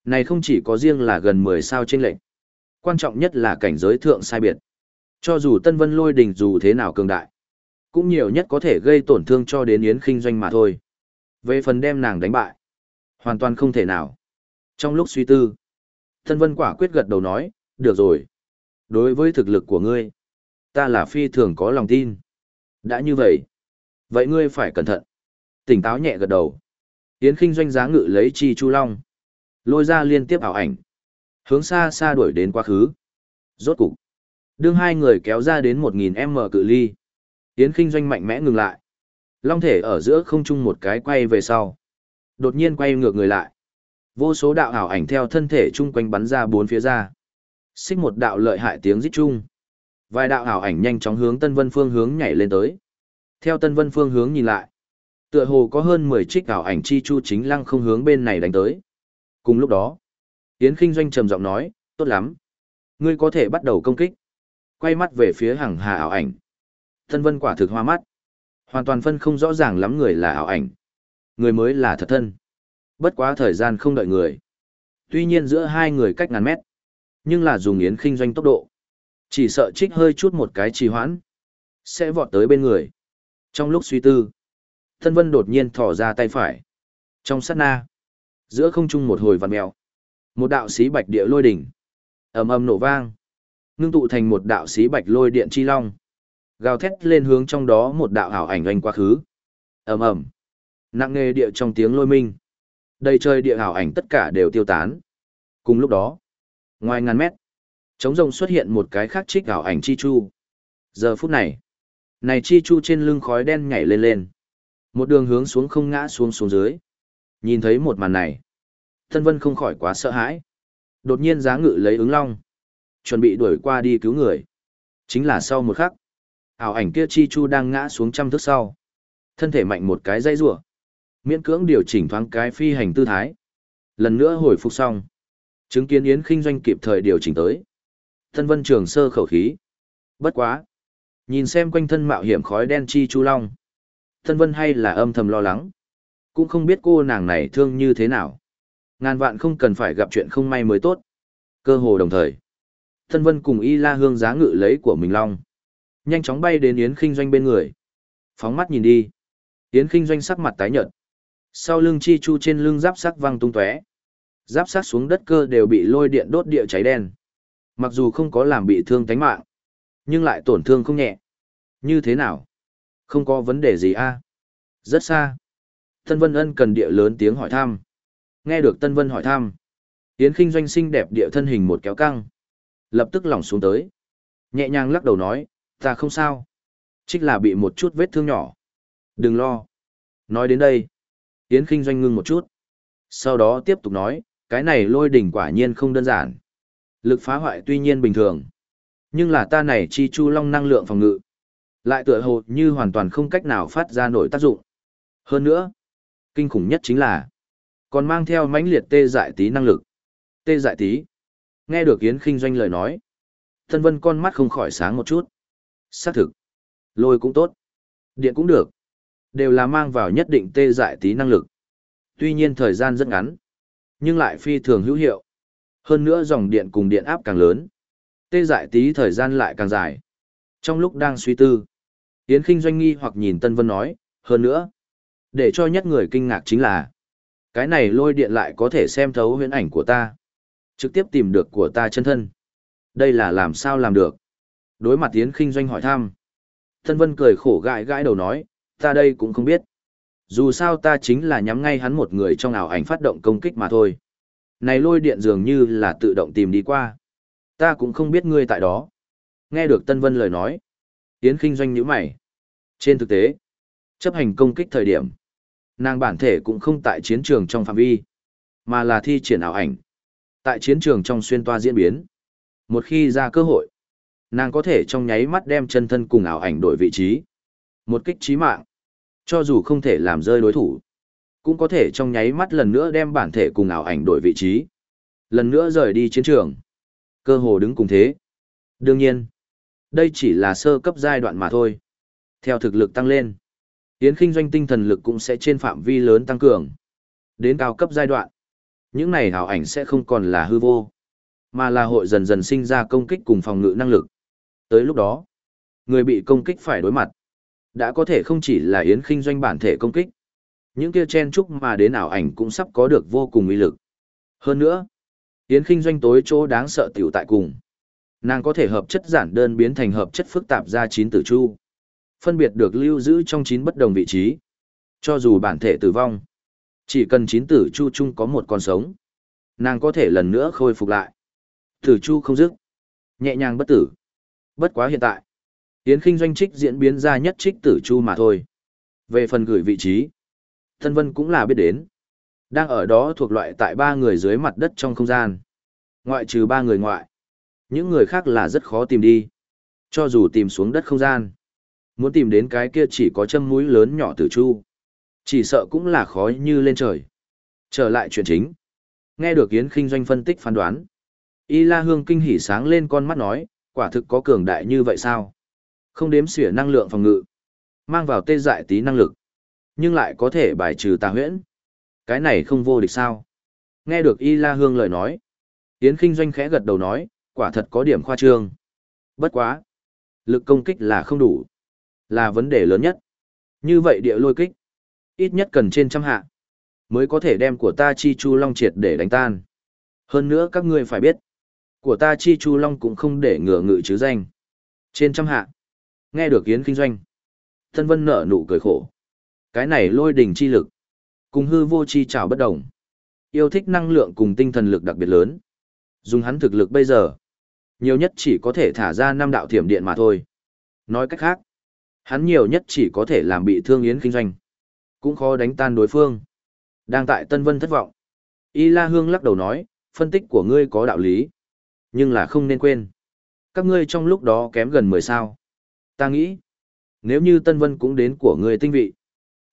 [SPEAKER 1] Này không chỉ có riêng là gần 10 sao trên lệnh. Quan trọng nhất là cảnh giới thượng sai biệt. Cho dù Tân Vân lôi đỉnh dù thế nào cường đại, cũng nhiều nhất có thể gây tổn thương cho đến Yến Kinh Doanh mà thôi. Về phần đem nàng đánh bại, hoàn toàn không thể nào. Trong lúc suy tư, Tân Vân quả quyết gật đầu nói, được rồi. Đối với thực lực của ngươi, ta là phi thường có lòng tin. Đã như vậy, vậy ngươi phải cẩn thận. Tỉnh táo nhẹ gật đầu. Yến Kinh Doanh giá ngự lấy chi chu long, lôi ra liên tiếp ảo ảnh, hướng xa xa đuổi đến quá khứ. Rốt cục, đương hai người kéo ra đến 1000m cự ly, Yến Kinh Doanh mạnh mẽ ngừng lại. Long thể ở giữa không trung một cái quay về sau. Đột nhiên quay ngược người lại. Vô số đạo ảo ảnh theo thân thể chung quanh bắn ra bốn phía ra. Xích một đạo lợi hại tiếng rít chung. Vài đạo ảo ảnh nhanh chóng hướng Tân Vân phương hướng nhảy lên tới. Theo Tân Vân phương hướng nhìn lại, tựa hồ có hơn 10 trích ảo ảnh chi chu chính lăng không hướng bên này đánh tới. Cùng lúc đó, Yến Kinh Doanh trầm giọng nói, tốt lắm. Ngươi có thể bắt đầu công kích. Quay mắt về phía hàng hà ảo ảnh. Tân Vân quả thực hoa mắt. Hoàn toàn phân không rõ ràng lắm người là ảo ảnh. Người mới là thật thân. Bất quá thời gian không đợi người. Tuy nhiên giữa hai người cách ngàn mét. Nhưng là dùng yến kinh doanh tốc độ. Chỉ sợ trích hơi chút một cái trì hoãn. Sẽ vọt tới bên người. Trong lúc suy tư. Tân Vân đột nhiên thỏ ra tay phải. Trong sát na. Giữa không trung một hồi vằn mèo. Một đạo sĩ bạch địa lôi đỉnh. ầm ầm nổ vang. Ngưng tụ thành một đạo sĩ bạch lôi điện chi long gào thét lên hướng trong đó một đạo ảo ảnh oanh quá khứ ầm ầm nặng nề địa trong tiếng lôi minh đầy trời địa ảo ảnh tất cả đều tiêu tán cùng lúc đó, ngoài ngàn mét trống rồng xuất hiện một cái khác trích ảo ảnh chi chu giờ phút này Này chi chu trên lưng khói đen nhảy lên lên. Một đường hướng xuống không ngã xuống xuống dưới. Nhìn thấy một màn này. Tân Vân không khỏi quá sợ hãi. Đột nhiên giá ngự lấy ứng long. Chuẩn bị đuổi qua đi cứu người. Chính là sau một khắc. ảo ảnh kia chi chu đang ngã xuống trăm thước sau. Thân thể mạnh một cái dây rủa Miễn cưỡng điều chỉnh thoáng cái phi hành tư thái. Lần nữa hồi phục xong. Chứng kiến Yến Kinh Doanh kịp thời điều chỉnh tới. Thân Vân Trường sơ khẩu khí. Bất quá. Nhìn xem quanh thân mạo hiểm khói đen chi chu long. Thân Vân hay là âm thầm lo lắng. Cũng không biết cô nàng này thương như thế nào. Ngàn vạn không cần phải gặp chuyện không may mới tốt. Cơ hồ đồng thời. Thân Vân cùng Y La Hương giá ngự lấy của mình long. Nhanh chóng bay đến Yến Kinh Doanh bên người. Phóng mắt nhìn đi. Yến Kinh Doanh sắc mặt tái nhợt. Sau lưng chi chu trên lưng giáp sắc văng tung tóe. Giáp sắc xuống đất cơ đều bị lôi điện đốt địa cháy đen. Mặc dù không có làm bị thương tánh mạng, nhưng lại tổn thương không nhẹ. Như thế nào? Không có vấn đề gì a? Rất xa. Tân Vân Ân cần địa lớn tiếng hỏi thăm. Nghe được Tân Vân hỏi thăm. Yến Kinh doanh xinh đẹp địa thân hình một kéo căng. Lập tức lỏng xuống tới. Nhẹ nhàng lắc đầu nói, ta không sao. Trích là bị một chút vết thương nhỏ. Đừng lo. Nói đến đây. Yến Kinh doanh ngưng một chút. Sau đó tiếp tục nói, cái này lôi đỉnh quả nhiên không đơn giản. Lực phá hoại tuy nhiên bình thường. Nhưng là ta này chi chu long năng lượng phòng ngự. Lại tựa hồ như hoàn toàn không cách nào phát ra nổi tác dụng. Hơn nữa, kinh khủng nhất chính là còn mang theo mãnh liệt tê dại tí năng lực. Tê dại tí. Nghe được Yến Kinh doanh lời nói. Thân vân con mắt không khỏi sáng một chút. Xác thực. Lôi cũng tốt. Điện cũng được. Đều là mang vào nhất định tê dại tí năng lực. Tuy nhiên thời gian rất ngắn. Nhưng lại phi thường hữu hiệu. Hơn nữa dòng điện cùng điện áp càng lớn. Tê dại tí thời gian lại càng dài. Trong lúc đang suy tư, Yến Kinh doanh nghi hoặc nhìn Tân Vân nói, hơn nữa, để cho nhất người kinh ngạc chính là, cái này lôi điện lại có thể xem thấu huyễn ảnh của ta, trực tiếp tìm được của ta chân thân. Đây là làm sao làm được? Đối mặt Yến Kinh doanh hỏi thăm. Tân Vân cười khổ gãi gãi đầu nói, ta đây cũng không biết. Dù sao ta chính là nhắm ngay hắn một người trong ảo ảnh phát động công kích mà thôi. Này lôi điện dường như là tự động tìm đi qua. Ta cũng không biết ngươi tại đó. Nghe được Tân Vân lời nói. Yến Kinh doanh nhíu mày. Trên thực tế, chấp hành công kích thời điểm, nàng bản thể cũng không tại chiến trường trong phạm vi, mà là thi triển ảo ảnh. Tại chiến trường trong xuyên toa diễn biến. Một khi ra cơ hội, nàng có thể trong nháy mắt đem chân thân cùng ảo ảnh đổi vị trí. Một kích trí mạng. Cho dù không thể làm rơi đối thủ, cũng có thể trong nháy mắt lần nữa đem bản thể cùng ảo ảnh đổi vị trí. Lần nữa rời đi chiến trường. Cơ hồ đứng cùng thế. Đương nhiên, đây chỉ là sơ cấp giai đoạn mà thôi. Theo thực lực tăng lên, Yến Kinh doanh tinh thần lực cũng sẽ trên phạm vi lớn tăng cường. Đến cao cấp giai đoạn, những này hảo ảnh sẽ không còn là hư vô, mà là hội dần dần sinh ra công kích cùng phòng ngự năng lực. Tới lúc đó, người bị công kích phải đối mặt. Đã có thể không chỉ là Yến Kinh doanh bản thể công kích, những kia chen chúc mà đến ảo ảnh cũng sắp có được vô cùng uy lực. Hơn nữa, Yến Kinh doanh tối chỗ đáng sợ tiểu tại cùng. Nàng có thể hợp chất giản đơn biến thành hợp chất phức tạp ra chín tử chu. Phân biệt được lưu giữ trong chín bất đồng vị trí. Cho dù bản thể tử vong, chỉ cần chín tử chu chung có một con sống. Nàng có thể lần nữa khôi phục lại. Tử chu không dứt. Nhẹ nhàng bất tử. Bất quá hiện tại. Yến Kinh doanh trích diễn biến ra nhất trích tử chu mà thôi. Về phần gửi vị trí, Thân Vân cũng là biết đến. Đang ở đó thuộc loại tại ba người dưới mặt đất trong không gian. Ngoại trừ ba người ngoại. Những người khác là rất khó tìm đi. Cho dù tìm xuống đất không gian. Muốn tìm đến cái kia chỉ có châm mũi lớn nhỏ tử chu. Chỉ sợ cũng là khó như lên trời. Trở lại chuyện chính. Nghe được Yến Kinh doanh phân tích phán đoán. Y La Hương kinh hỉ sáng lên con mắt nói, quả thực có cường đại như vậy sao? Không đếm xỉa năng lượng phòng ngự. Mang vào tê dại tí năng lực. Nhưng lại có thể bài trừ tà huyễn. Cái này không vô địch sao? Nghe được Y La Hương lời nói. Yến Kinh doanh khẽ gật đầu nói, quả thật có điểm khoa trương. Bất quá. Lực công kích là không đủ. Là vấn đề lớn nhất. Như vậy địa lôi kích. Ít nhất cần trên trăm hạ. Mới có thể đem của ta chi chu long triệt để đánh tan. Hơn nữa các ngươi phải biết. Của ta chi chu long cũng không để ngừa ngự chứ danh. Trên trăm hạ. Nghe được Yến Kinh doanh. Thân vân nở nụ cười khổ. Cái này lôi đình chi lực. Cùng hư vô chi trào bất đồng. Yêu thích năng lượng cùng tinh thần lực đặc biệt lớn. Dùng hắn thực lực bây giờ. Nhiều nhất chỉ có thể thả ra năm đạo thiểm điện mà thôi. Nói cách khác. Hắn nhiều nhất chỉ có thể làm bị thương Yến Kinh Doanh. Cũng khó đánh tan đối phương. Đang tại Tân Vân thất vọng. Y La Hương lắc đầu nói, phân tích của ngươi có đạo lý. Nhưng là không nên quên. Các ngươi trong lúc đó kém gần 10 sao. Ta nghĩ, nếu như Tân Vân cũng đến của ngươi tinh vị,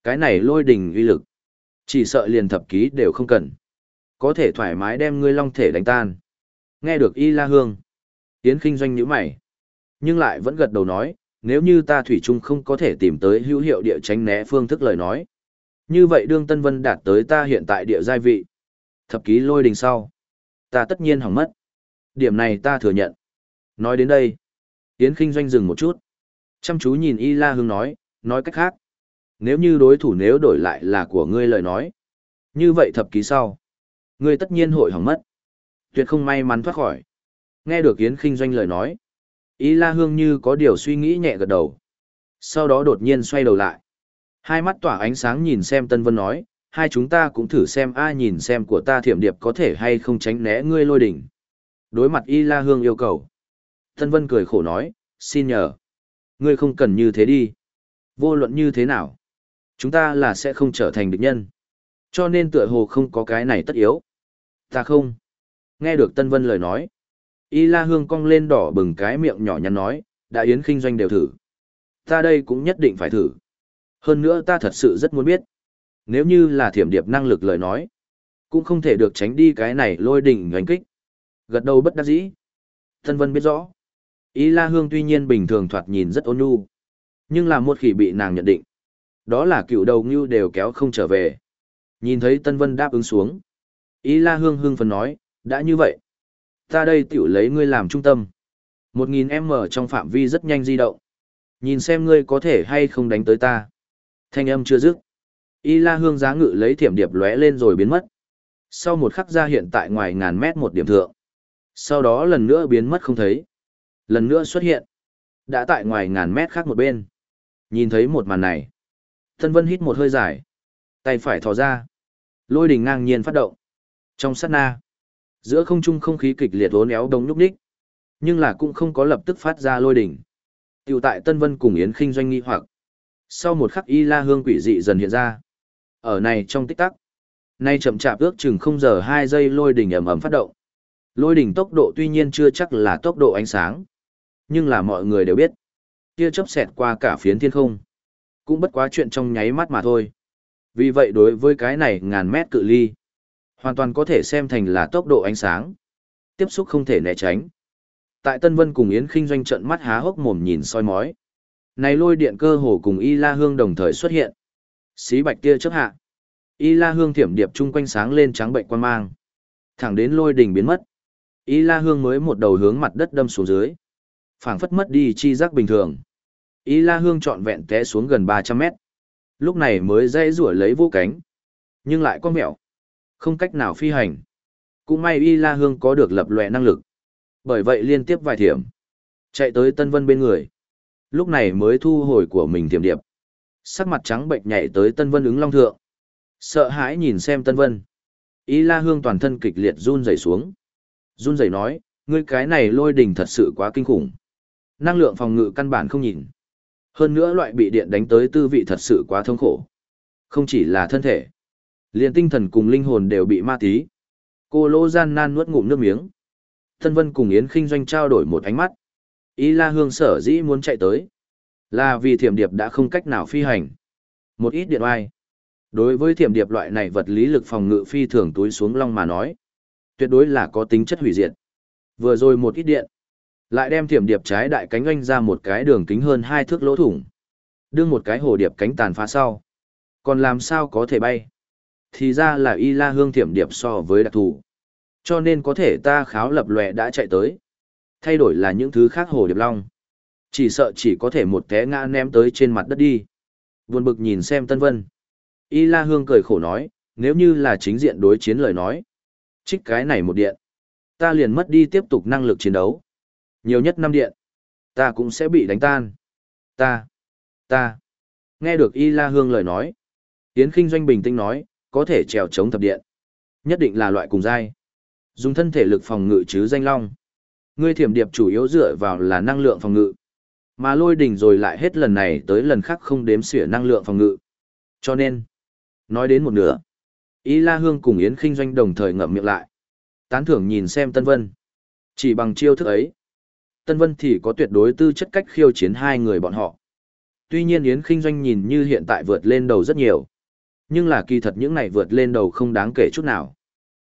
[SPEAKER 1] cái này lôi đình uy lực. Chỉ sợ liền thập ký đều không cần. Có thể thoải mái đem ngươi long thể đánh tan. Nghe được Y La Hương. Yến Kinh Doanh nhíu mày. Nhưng lại vẫn gật đầu nói, nếu như ta thủy chung không có thể tìm tới hữu hiệu địa tránh né phương thức lời nói. Như vậy đương Tân Vân đạt tới ta hiện tại địa giai vị. Thập ký lôi đình sau. Ta tất nhiên hỏng mất. Điểm này ta thừa nhận. Nói đến đây. Yến Kinh Doanh dừng một chút. Chăm chú nhìn Y La Hương nói, nói cách khác. Nếu như đối thủ nếu đổi lại là của ngươi lời nói. Như vậy thập ký sau. Ngươi tất nhiên hội hỏng mất. Tuyệt không may mắn thoát khỏi. Nghe được Yến Kinh Doanh lời nói. Y La Hương như có điều suy nghĩ nhẹ gật đầu. Sau đó đột nhiên xoay đầu lại. Hai mắt tỏa ánh sáng nhìn xem Tân Vân nói, hai chúng ta cũng thử xem ai nhìn xem của ta thiểm điệp có thể hay không tránh né ngươi lôi đỉnh. Đối mặt Y La Hương yêu cầu. Tân Vân cười khổ nói, xin nhờ. Ngươi không cần như thế đi. Vô luận như thế nào. Chúng ta là sẽ không trở thành địch nhân. Cho nên tựa hồ không có cái này tất yếu. Ta không. Nghe được Tân Vân lời nói. Y La Hương cong lên đỏ bừng cái miệng nhỏ nhắn nói, đã yến kinh doanh đều thử. Ta đây cũng nhất định phải thử. Hơn nữa ta thật sự rất muốn biết. Nếu như là thiểm điệp năng lực lời nói, cũng không thể được tránh đi cái này lôi đỉnh gánh kích. Gật đầu bất đắc dĩ. Tân Vân biết rõ. Y La Hương tuy nhiên bình thường thoạt nhìn rất ôn nhu, nhưng là một khi bị nàng nhận định. Đó là cựu đầu ngưu đều kéo không trở về. Nhìn thấy Tân Vân đáp ứng xuống. ý La Hương hương phần nói, đã như vậy. Ta đây tiểu lấy ngươi làm trung tâm. Một nghìn m trong phạm vi rất nhanh di động. Nhìn xem ngươi có thể hay không đánh tới ta. Thanh âm chưa dứt. Y la hương giá ngự lấy thiểm điệp lóe lên rồi biến mất. Sau một khắc ra hiện tại ngoài ngàn mét một điểm thượng. Sau đó lần nữa biến mất không thấy. Lần nữa xuất hiện. Đã tại ngoài ngàn mét khác một bên. Nhìn thấy một màn này. Thân vân hít một hơi dài. Tay phải thò ra. Lôi đình ngang nhiên phát động. Trong sát na. Giữa không trung không khí kịch liệt uốn éo đông nhúc nhích, nhưng là cũng không có lập tức phát ra lôi đỉnh. Tiểu tại Tân Vân cùng Yến Khinh doanh nghi hoặc. Sau một khắc y la hương quỷ dị dần hiện ra. Ở này trong tích tắc, nay chậm chạp ước chừng không giờ hai giây lôi đỉnh ầm ầm phát động. Lôi đỉnh tốc độ tuy nhiên chưa chắc là tốc độ ánh sáng, nhưng là mọi người đều biết, tia chớp xẹt qua cả phiến thiên không, cũng bất quá chuyện trong nháy mắt mà thôi. Vì vậy đối với cái này ngàn mét cự ly, Hoàn toàn có thể xem thành là tốc độ ánh sáng. Tiếp xúc không thể né tránh. Tại Tân Vân cùng Yến Kinh doanh trận mắt há hốc mồm nhìn soi mói. Này lôi điện cơ hồ cùng Y La Hương đồng thời xuất hiện. Xí bạch tia chớp hạ. Y La Hương thiểm điệp chung quanh sáng lên trắng bệnh quan mang. Thẳng đến lôi đỉnh biến mất. Y La Hương mới một đầu hướng mặt đất đâm xuống dưới. phảng phất mất đi chi giác bình thường. Y La Hương trọn vẹn té xuống gần 300 mét. Lúc này mới dây rủa lấy vô cánh. Nhưng lại có mẹo. Không cách nào phi hành. Cũng may Y La Hương có được lập lòe năng lực. Bởi vậy liên tiếp vài thiểm. Chạy tới Tân Vân bên người. Lúc này mới thu hồi của mình thiểm điệp. Sắc mặt trắng bệnh nhảy tới Tân Vân ứng long thượng. Sợ hãi nhìn xem Tân Vân. Y La Hương toàn thân kịch liệt run rẩy xuống. Run rẩy nói, ngươi cái này lôi đỉnh thật sự quá kinh khủng. Năng lượng phòng ngự căn bản không nhìn. Hơn nữa loại bị điện đánh tới tư vị thật sự quá thống khổ. Không chỉ là thân thể, liền tinh thần cùng linh hồn đều bị ma tí. Cô lỗ gian nan nuốt ngụm nước miếng. Thân Vân cùng Yến Kinh Doanh trao đổi một ánh mắt. Y La Hương sở dĩ muốn chạy tới. Là vì thiểm điệp đã không cách nào phi hành. Một ít điện oai. Đối với thiểm điệp loại này vật lý lực phòng ngự phi thường túi xuống long mà nói. Tuyệt đối là có tính chất hủy diệt. Vừa rồi một ít điện. Lại đem thiểm điệp trái đại cánh oanh ra một cái đường kính hơn hai thước lỗ thủng. Đương một cái hồ điệp cánh tàn phá sau. Còn làm sao có thể bay? thì ra là y la hương thiểm điệp so với đặc thù. Cho nên có thể ta kháo lập lòe đã chạy tới. Thay đổi là những thứ khác hồ điệp long. Chỉ sợ chỉ có thể một té ngã ném tới trên mặt đất đi. Buồn bực nhìn xem Tân Vân. Y la hương cười khổ nói, nếu như là chính diện đối chiến lời nói. Trích cái này một điện. Ta liền mất đi tiếp tục năng lực chiến đấu. Nhiều nhất năm điện. Ta cũng sẽ bị đánh tan. Ta. Ta. Nghe được Y la hương lời nói. Yến Kinh Doanh bình tĩnh nói, có thể trèo chống thập điện. Nhất định là loại cùng giai. Dùng thân thể lực phòng ngự chứ danh long. Ngươi thiểm điệp chủ yếu dựa vào là năng lượng phòng ngự. Mà lôi đỉnh rồi lại hết lần này tới lần khác không đếm xỉa năng lượng phòng ngự. Cho nên, nói đến một nửa, Y La Hương cùng Yến Kinh Doanh đồng thời ngậm miệng lại. Tán thưởng nhìn xem Tân Vân. Chỉ bằng chiêu thức ấy, Tân Vân thì có tuyệt đối tư chất cách khiêu chiến hai người bọn họ. Tuy nhiên Yến Kinh Doanh nhìn như hiện tại vượt lên đầu rất nhiều. Nhưng là kỳ thật những này vượt lên đầu không đáng kể chút nào.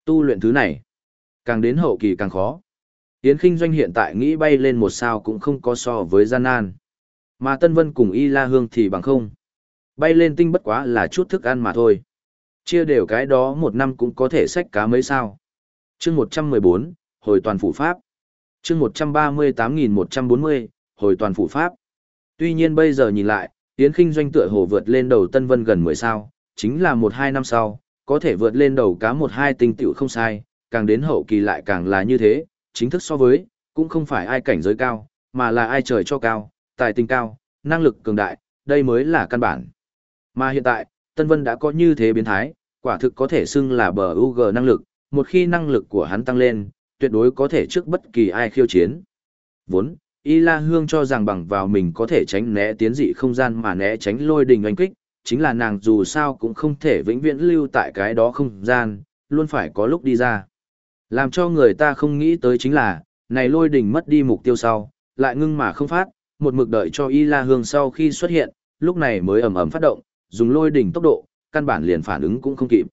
[SPEAKER 1] Tu luyện thứ này, càng đến hậu kỳ càng khó. Yến Kinh Doanh hiện tại nghĩ bay lên một sao cũng không có so với gian nan. Mà Tân Vân cùng Y La Hương thì bằng không. Bay lên tinh bất quá là chút thức ăn mà thôi. Chia đều cái đó một năm cũng có thể xách cá mấy sao. chương 114, hồi toàn phủ Pháp chương 138.140, hồi toàn phủ Pháp. Tuy nhiên bây giờ nhìn lại, tiến Kinh Doanh tựa hồ vượt lên đầu Tân Vân gần 10 sao, chính là một hai năm sau, có thể vượt lên đầu cá một hai tinh tiểu không sai, càng đến hậu kỳ lại càng là như thế, chính thức so với, cũng không phải ai cảnh giới cao, mà là ai trời cho cao, tài tình cao, năng lực cường đại, đây mới là căn bản. Mà hiện tại, Tân Vân đã có như thế biến thái, quả thực có thể xưng là bờ u g năng lực, một khi năng lực của hắn tăng lên, tuyệt đối có thể trước bất kỳ ai khiêu chiến. Vốn, Y La Hương cho rằng bằng vào mình có thể tránh né tiến dị không gian mà né tránh lôi đình oanh kích, chính là nàng dù sao cũng không thể vĩnh viễn lưu tại cái đó không gian, luôn phải có lúc đi ra. Làm cho người ta không nghĩ tới chính là, này lôi đỉnh mất đi mục tiêu sau, lại ngưng mà không phát, một mực đợi cho Y La Hương sau khi xuất hiện, lúc này mới ầm ầm phát động, dùng lôi đỉnh tốc độ, căn bản liền phản ứng cũng không kịp.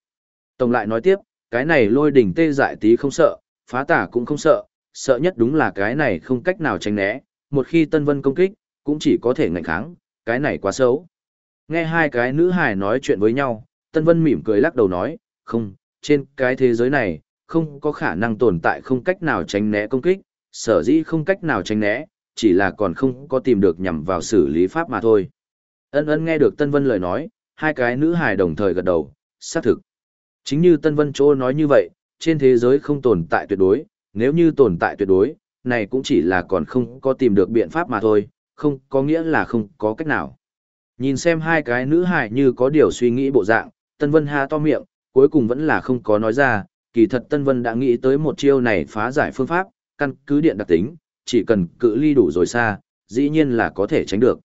[SPEAKER 1] Tổng lại nói tiếp, cái này lôi đỉnh tê dại tí không sợ, phá tả cũng không sợ, sợ nhất đúng là cái này không cách nào tránh né, một khi Tân Vân công kích, cũng chỉ có thể ngạnh kháng, cái này quá xấu. Nghe hai cái nữ hài nói chuyện với nhau, Tân Vân mỉm cười lắc đầu nói, không, trên cái thế giới này, không có khả năng tồn tại không cách nào tránh né công kích, sở dĩ không cách nào tránh né, chỉ là còn không có tìm được nhằm vào xử lý pháp mà thôi. Ân ân nghe được Tân Vân lời nói, hai cái nữ hài đồng thời gật đầu, xác thực. Chính như Tân Vân Chô nói như vậy, trên thế giới không tồn tại tuyệt đối, nếu như tồn tại tuyệt đối, này cũng chỉ là còn không có tìm được biện pháp mà thôi, không có nghĩa là không có cách nào. Nhìn xem hai cái nữ hài như có điều suy nghĩ bộ dạng, Tân Vân ha to miệng, cuối cùng vẫn là không có nói ra, kỳ thật Tân Vân đã nghĩ tới một chiêu này phá giải phương pháp, căn cứ điện đặc tính, chỉ cần cự ly đủ rồi xa, dĩ nhiên là có thể tránh được.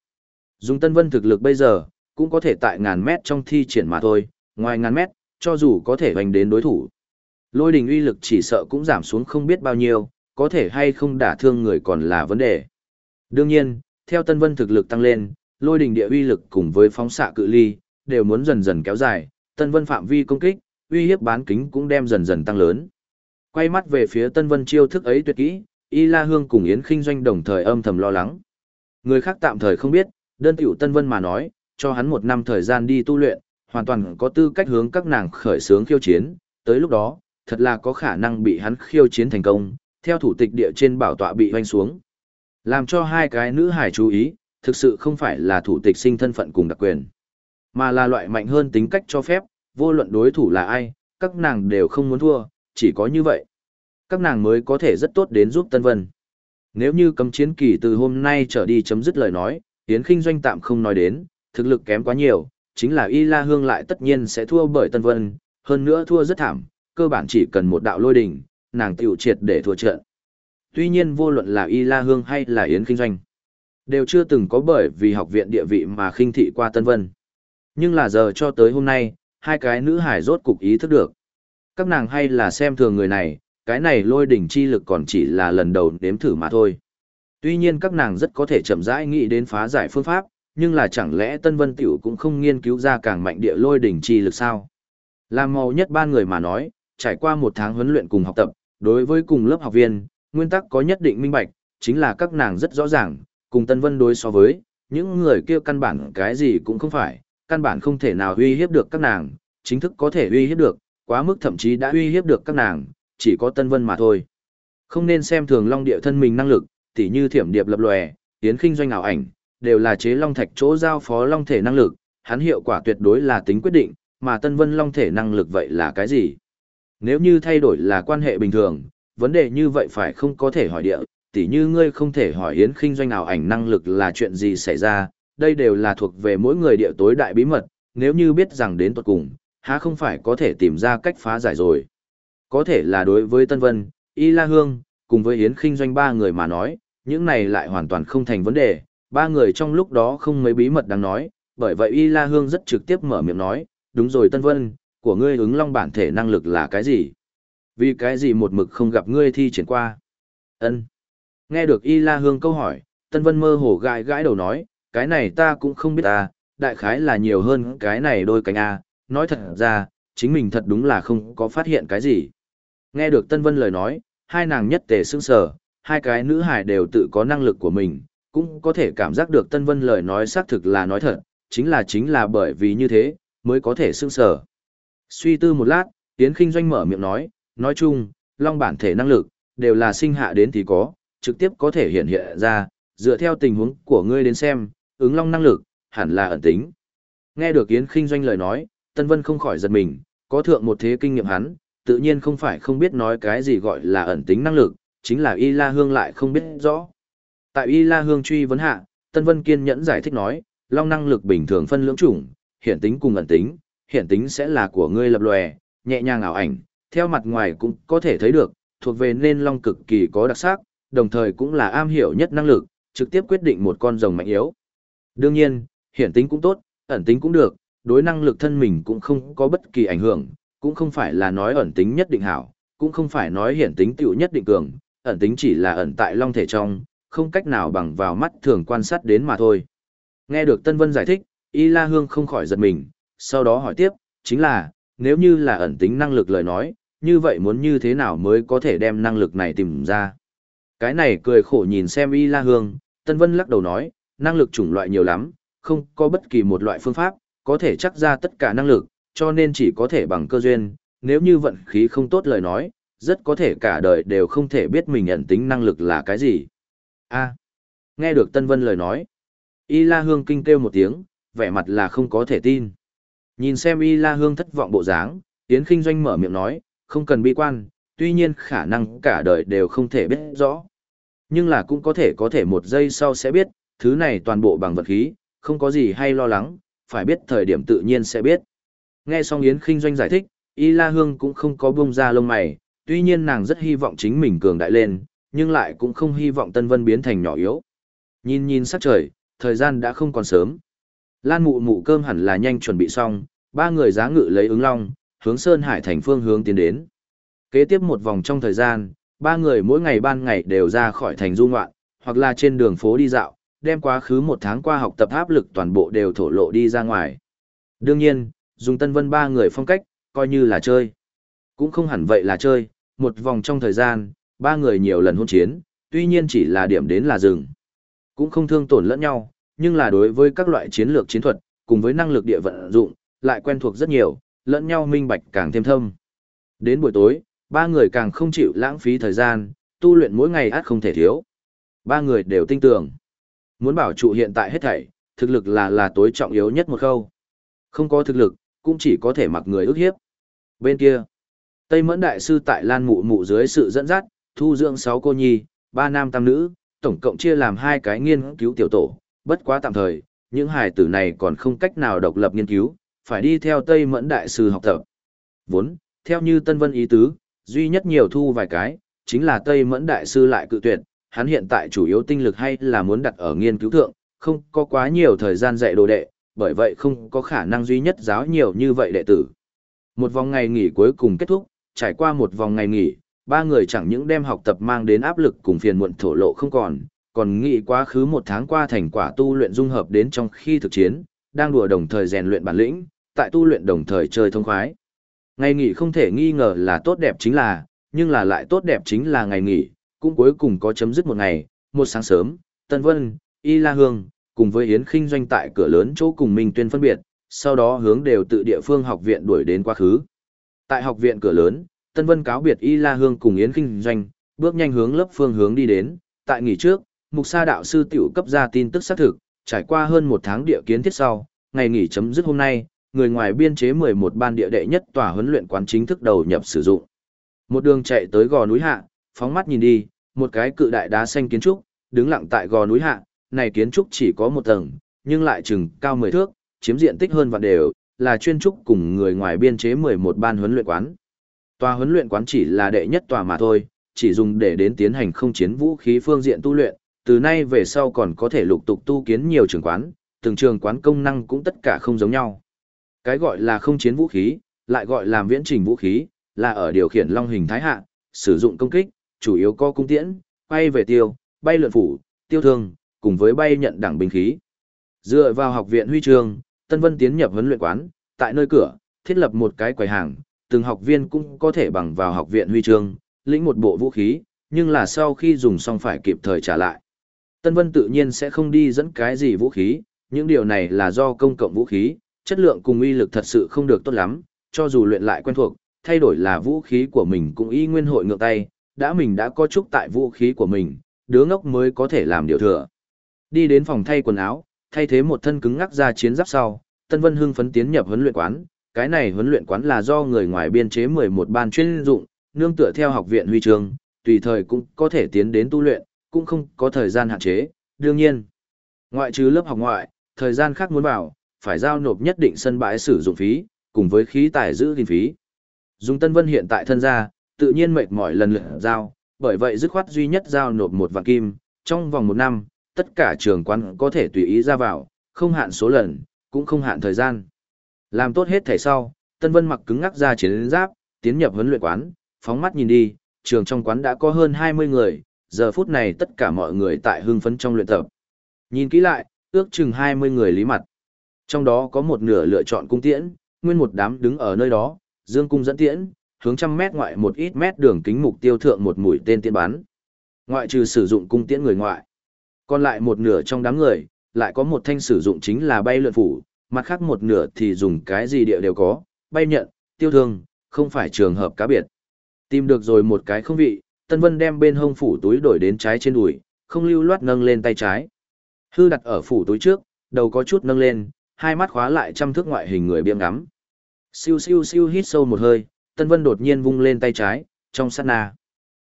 [SPEAKER 1] Dùng Tân Vân thực lực bây giờ, cũng có thể tại ngàn mét trong thi triển mà thôi, ngoài ngàn mét, cho dù có thể hoành đến đối thủ. Lôi đình uy lực chỉ sợ cũng giảm xuống không biết bao nhiêu, có thể hay không đả thương người còn là vấn đề. Đương nhiên, theo Tân Vân thực lực tăng lên, lôi đình địa uy lực cùng với phóng xạ cự ly, đều muốn dần dần kéo dài, Tân Vân phạm vi công kích, uy hiếp bán kính cũng đem dần dần tăng lớn. Quay mắt về phía Tân Vân chiêu thức ấy tuyệt kỹ, Y La Hương cùng Yến Kinh Doanh đồng thời âm thầm lo lắng. Người khác tạm thời không biết, đơn tiểu Tân Vân mà nói, cho hắn một năm thời gian đi tu luyện, hoàn toàn có tư cách hướng các nàng khởi sướng khiêu chiến, tới lúc đó, thật là có khả năng bị hắn khiêu chiến thành công, theo thủ tịch địa trên bảo tọa bị hoanh xuống. Làm cho hai cái nữ hải chú ý, thực sự không phải là thủ tịch sinh thân phận cùng đặc quyền, mà là loại mạnh hơn tính cách cho phép, vô luận đối thủ là ai, các nàng đều không muốn thua, chỉ có như vậy. Các nàng mới có thể rất tốt đến giúp Tân Vân. Nếu như cấm chiến kỳ từ hôm nay trở đi chấm dứt lời nói, Yến Kinh Doanh tạm không nói đến, thực lực kém quá nhiều, chính là Y La Hương lại tất nhiên sẽ thua bởi Tân Vân, hơn nữa thua rất thảm, cơ bản chỉ cần một đạo lôi đỉnh, nàng tiểu triệt để thua trận. Tuy nhiên vô luận là Y La Hương hay là Yến Kinh Doanh, đều chưa từng có bởi vì học viện địa vị mà khinh thị qua Tân Vân. Nhưng là giờ cho tới hôm nay, hai cái nữ hải rốt cục ý thức được. Các nàng hay là xem thường người này, cái này lôi đỉnh chi lực còn chỉ là lần đầu nếm thử mà thôi. Tuy nhiên các nàng rất có thể chậm rãi nghĩ đến phá giải phương pháp, nhưng là chẳng lẽ Tân Vân Tiểu cũng không nghiên cứu ra càng mạnh địa lôi đỉnh chi lực sao? Làm màu nhất ba người mà nói, trải qua một tháng huấn luyện cùng học tập, đối với cùng lớp học viên, nguyên tắc có nhất định minh bạch, chính là các nàng rất rõ ràng, cùng Tân Vân đối so với, những người kia căn bản cái gì cũng không phải, căn bản không thể nào uy hiếp được các nàng, chính thức có thể uy hiếp được, quá mức thậm chí đã uy hiếp được các nàng, chỉ có Tân Vân mà thôi. Không nên xem thường Long Điệu thân mình năng lực, tỉ như thiểm điệp lập lòe, tiến khinh doanh ảo ảnh, đều là chế Long Thạch chỗ giao phó Long thể năng lực, hắn hiệu quả tuyệt đối là tính quyết định, mà Tân Vân Long thể năng lực vậy là cái gì? Nếu như thay đổi là quan hệ bình thường, vấn đề như vậy phải không có thể hỏi địa, tỉ như ngươi không thể hỏi Yến khinh doanh ảo ảnh năng lực là chuyện gì xảy ra, đây đều là thuộc về mỗi người địa tối đại bí mật, nếu như biết rằng đến tuật cùng, há không phải có thể tìm ra cách phá giải rồi. Có thể là đối với Tân Vân, Y La Hương, cùng với Yến Kinh Doanh ba người mà nói, những này lại hoàn toàn không thành vấn đề, ba người trong lúc đó không mấy bí mật đáng nói, bởi vậy Y La Hương rất trực tiếp mở miệng nói, đúng rồi Tân Vân, của ngươi ứng long bản thể năng lực là cái gì? Vì cái gì một mực không gặp ngươi thi triển qua? Ân. Nghe được Y La Hương câu hỏi, Tân Vân mơ hồ gãi gãi đầu nói, cái này ta cũng không biết ta, đại khái là nhiều hơn cái này đôi cánh A, nói thật ra, chính mình thật đúng là không có phát hiện cái gì. Nghe được Tân Vân lời nói, hai nàng nhất tề sững sờ, hai cái nữ hài đều tự có năng lực của mình, cũng có thể cảm giác được Tân Vân lời nói xác thực là nói thật, chính là chính là bởi vì như thế, mới có thể sững sờ. Suy tư một lát, Yến Kinh Doanh mở miệng nói, nói chung, long bản thể năng lực, đều là sinh hạ đến thì có, trực tiếp có thể hiện hiện ra, dựa theo tình huống của ngươi đến xem, ứng long năng lực, hẳn là ẩn tính. Nghe được Yến Kinh Doanh lời nói, Tân Vân không khỏi giật mình, có thượng một thế kinh nghiệm hắn, tự nhiên không phải không biết nói cái gì gọi là ẩn tính năng lực, chính là Y La Hương lại không biết rõ. Tại Y La Hương truy vấn hạ, Tân Vân kiên nhẫn giải thích nói, long năng lực bình thường phân lưỡng chủng, hiện tính cùng ẩn tính, hiện tính sẽ là của ngươi lập lòe, nhẹ nhàng ảo ảnh, theo mặt ngoài cũng có thể thấy được, thuộc về nên long cực kỳ có đặc sắc, đồng thời cũng là am hiểu nhất năng lực, trực tiếp quyết định một con rồng mạnh yếu. Đương nhiên, hiện tính cũng tốt, ẩn tính cũng được, đối năng lực thân mình cũng không có bất kỳ ảnh hưởng, cũng không phải là nói ẩn tính nhất định hảo, cũng không phải nói hiện tính tiểu nhất định cường, ẩn tính chỉ là ẩn tại long thể trong, không cách nào bằng vào mắt thường quan sát đến mà thôi. Nghe được Tân Vân giải thích, Y La Hương không khỏi giật mình, sau đó hỏi tiếp, chính là, nếu như là ẩn tính năng lực lời nói, như vậy muốn như thế nào mới có thể đem năng lực này tìm ra. Cái này cười khổ nhìn xem Y La Hương, Tân Vân lắc đầu nói, năng lực chủng loại nhiều lắm, không có bất kỳ một loại phương pháp, có thể chắc ra tất cả năng lực, cho nên chỉ có thể bằng cơ duyên, nếu như vận khí không tốt lời nói, rất có thể cả đời đều không thể biết mình ẩn tính năng lực là cái gì. a nghe được Tân Vân lời nói. Y La Hương kinh kêu một tiếng, vẻ mặt là không có thể tin. Nhìn xem Y La Hương thất vọng bộ dáng, Yến Kinh Doanh mở miệng nói, không cần bi quan, tuy nhiên khả năng cả đời đều không thể biết rõ. Nhưng là cũng có thể có thể một giây sau sẽ biết, thứ này toàn bộ bằng vật khí, không có gì hay lo lắng, phải biết thời điểm tự nhiên sẽ biết. Nghe xong Yến Kinh Doanh giải thích, Y La Hương cũng không có buông ra lông mày, tuy nhiên nàng rất hy vọng chính mình cường đại lên, nhưng lại cũng không hy vọng Tân Vân biến thành nhỏ yếu. Nhìn nhìn sắc trời, thời gian đã không còn sớm. Lan mụ mụ cơm hẳn là nhanh chuẩn bị xong, ba người giá ngự lấy ứng long, hướng Sơn Hải thành phương hướng tiến đến. Kế tiếp một vòng trong thời gian, ba người mỗi ngày ban ngày đều ra khỏi thành du ngoạn, hoặc là trên đường phố đi dạo, đem quá khứ một tháng qua học tập áp lực toàn bộ đều thổ lộ đi ra ngoài. Đương nhiên, dùng Tân Vân ba người phong cách, coi như là chơi. Cũng không hẳn vậy là chơi, một vòng trong thời gian, ba người nhiều lần hôn chiến, tuy nhiên chỉ là điểm đến là dừng. Cũng không thương tổn lẫn nhau, nhưng là đối với các loại chiến lược chiến thuật, cùng với năng lực địa vận dụng, lại quen thuộc rất nhiều, lẫn nhau minh bạch càng thêm thâm. Đến buổi tối, ba người càng không chịu lãng phí thời gian, tu luyện mỗi ngày át không thể thiếu. Ba người đều tin tưởng. Muốn bảo trụ hiện tại hết thảy, thực lực là là tối trọng yếu nhất một khâu. Không có thực lực, cũng chỉ có thể mặc người ức hiếp. Bên kia, Tây Mẫn Đại Sư tại Lan Mụ Mụ dưới sự dẫn dắt, thu dưỡng 6 cô nhi, 3 nam tam nữ, tổng cộng chia làm hai cái nghiên cứu tiểu tổ, bất quá tạm thời, những hài tử này còn không cách nào độc lập nghiên cứu, phải đi theo Tây Mẫn Đại Sư học tập. Vốn, theo như Tân Vân ý tứ, duy nhất nhiều thu vài cái, chính là Tây Mẫn Đại Sư lại cự tuyệt, hắn hiện tại chủ yếu tinh lực hay là muốn đặt ở nghiên cứu thượng, không có quá nhiều thời gian dạy đồ đệ, bởi vậy không có khả năng duy nhất giáo nhiều như vậy đệ tử. Một vòng ngày nghỉ cuối cùng kết thúc, trải qua một vòng ngày nghỉ, ba người chẳng những đem học tập mang đến áp lực cùng phiền muộn thổ lộ không còn, còn nghĩ quá khứ một tháng qua thành quả tu luyện dung hợp đến trong khi thực chiến, đang đùa đồng thời rèn luyện bản lĩnh, tại tu luyện đồng thời chơi thông khoái. Ngày nghỉ không thể nghi ngờ là tốt đẹp chính là, nhưng là lại tốt đẹp chính là ngày nghỉ, cũng cuối cùng có chấm dứt một ngày, một sáng sớm, Tân Vân, Y La Hương, cùng với Yến Kinh doanh tại cửa lớn chỗ cùng Minh Tuyên phân biệt, sau đó hướng đều tự địa phương học viện đuổi đến quá khứ. Tại học viện cửa lớn, Tân Vân cáo biệt Y La Hương cùng Yến Kinh doanh, bước nhanh hướng lớp phương hướng đi đến, tại nghỉ trước, Mục Sa đạo sư tiểu cấp ra tin tức xác thực, trải qua hơn một tháng địa kiến thiết sau, ngày nghỉ chấm dứt hôm nay, người ngoài biên chế 11 ban địa đệ nhất tòa huấn luyện quán chính thức đầu nhập sử dụng. Một đường chạy tới gò núi hạ, phóng mắt nhìn đi, một cái cự đại đá xanh kiến trúc, đứng lặng tại gò núi hạ, này kiến trúc chỉ có một tầng, nhưng lại chừng cao 10 thước, chiếm diện tích hơn vạn đều, là chuyên trúc cùng người ngoài biên chế 11 ban huấn luyện quán. Tòa huấn luyện quán chỉ là đệ nhất tòa mà thôi, chỉ dùng để đến tiến hành không chiến vũ khí phương diện tu luyện, từ nay về sau còn có thể lục tục tu kiến nhiều trường quán, từng trường quán công năng cũng tất cả không giống nhau. Cái gọi là không chiến vũ khí, lại gọi là viễn trình vũ khí, là ở điều khiển long hình thái hạ, sử dụng công kích, chủ yếu có cung tiễn, bay về tiêu, bay lượn phủ, tiêu thương, cùng với bay nhận đẳng binh khí. Dựa vào học viện huy trường, Tân Vân tiến nhập huấn luyện quán, tại nơi cửa, thiết lập một cái quầy hàng, từng học viên cũng có thể bằng vào học viện huy trường lĩnh một bộ vũ khí, nhưng là sau khi dùng xong phải kịp thời trả lại. Tân Vân tự nhiên sẽ không đi dẫn cái gì vũ khí, những điều này là do công cộng vũ khí, chất lượng cùng uy lực thật sự không được tốt lắm, cho dù luyện lại quen thuộc, thay đổi là vũ khí của mình cũng y nguyên hội ngược tay, đã mình đã có chút tại vũ khí của mình, đứa ngốc mới có thể làm điều thừa. Đi đến phòng thay quần áo, thay thế một thân cứng ngắc ra chiến giáp sau, Tân Vân hưng phấn tiến nhập huấn luyện quán, cái này huấn luyện quán là do người ngoài biên chế 11 ban chuyên dụng, nương tựa theo học viện huy trường, tùy thời cũng có thể tiến đến tu luyện, cũng không có thời gian hạn chế, đương nhiên. Ngoại trừ lớp học ngoại, thời gian khác muốn vào, phải giao nộp nhất định sân bãi sử dụng phí, cùng với khí tài giữ gìn phí. Dung Tân Vân hiện tại thân gia, tự nhiên mệt mỏi lần lượt giao, bởi vậy dứt khoát duy nhất giao nộp một vạn kim, trong vòng một năm, tất cả trường quán có thể tùy ý ra vào, không hạn số lần, cũng không hạn thời gian. Làm tốt hết thể sau, Tân Vân mặc cứng ngắc ra chiến giáp, tiến nhập huấn luyện quán, phóng mắt nhìn đi, trường trong quán đã có hơn 20 người, giờ phút này tất cả mọi người tại hưng phấn trong luyện tập. Nhìn kỹ lại, ước chừng 20 người lý mặt. Trong đó có một nửa lựa chọn cung tiễn, nguyên một đám đứng ở nơi đó, dương cung dẫn tiễn, hướng trăm mét ngoại một ít mét đường kính mục tiêu thượng một mũi tên tiễn bắn. Ngoại trừ sử dụng cung tiễn người ngoại. Còn lại một nửa trong đám người, lại có một thanh sử dụng chính là bay lượn phủ, mặt khác một nửa thì dùng cái gì địa đều có, bay nhận, tiêu thương, không phải trường hợp cá biệt. Tìm được rồi một cái không vị, Tân Vân đem bên hông phủ túi đổi đến trái trên đùi, không lưu loát nâng lên tay trái. Hư đặt ở phủ túi trước, đầu có chút nâng lên, hai mắt khóa lại chăm thước ngoại hình người biếng ngắm. Siêu siêu siêu hít sâu một hơi, Tân Vân đột nhiên vung lên tay trái, trong sát na.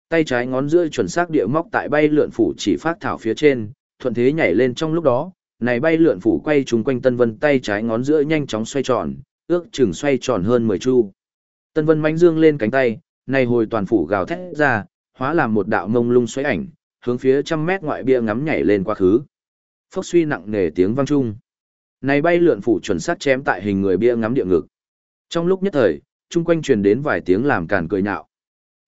[SPEAKER 1] Tay trái ngón giữa chuẩn xác địa móc tại bay lượn phủ chỉ phát thảo phía trên, thuận thế nhảy lên trong lúc đó, này bay lượn phủ quay trúng quanh Tân Vân tay trái ngón giữa nhanh chóng xoay tròn, ước chừng xoay tròn hơn 10 chu. Tân Vân mãnh dương lên cánh tay, này hồi toàn phủ gào thét ra, hóa làm một đạo mông lung xoáy ảnh, hướng phía trăm mét ngoại bia ngắm nhảy lên quá khứ. Phốc suy nặng nề tiếng vang trung. Này bay lượn phủ chuẩn sát chém tại hình người bia ngắm địa ngực. Trong lúc nhất thời, chung quanh truyền đến vài tiếng làm càn cười nhạo.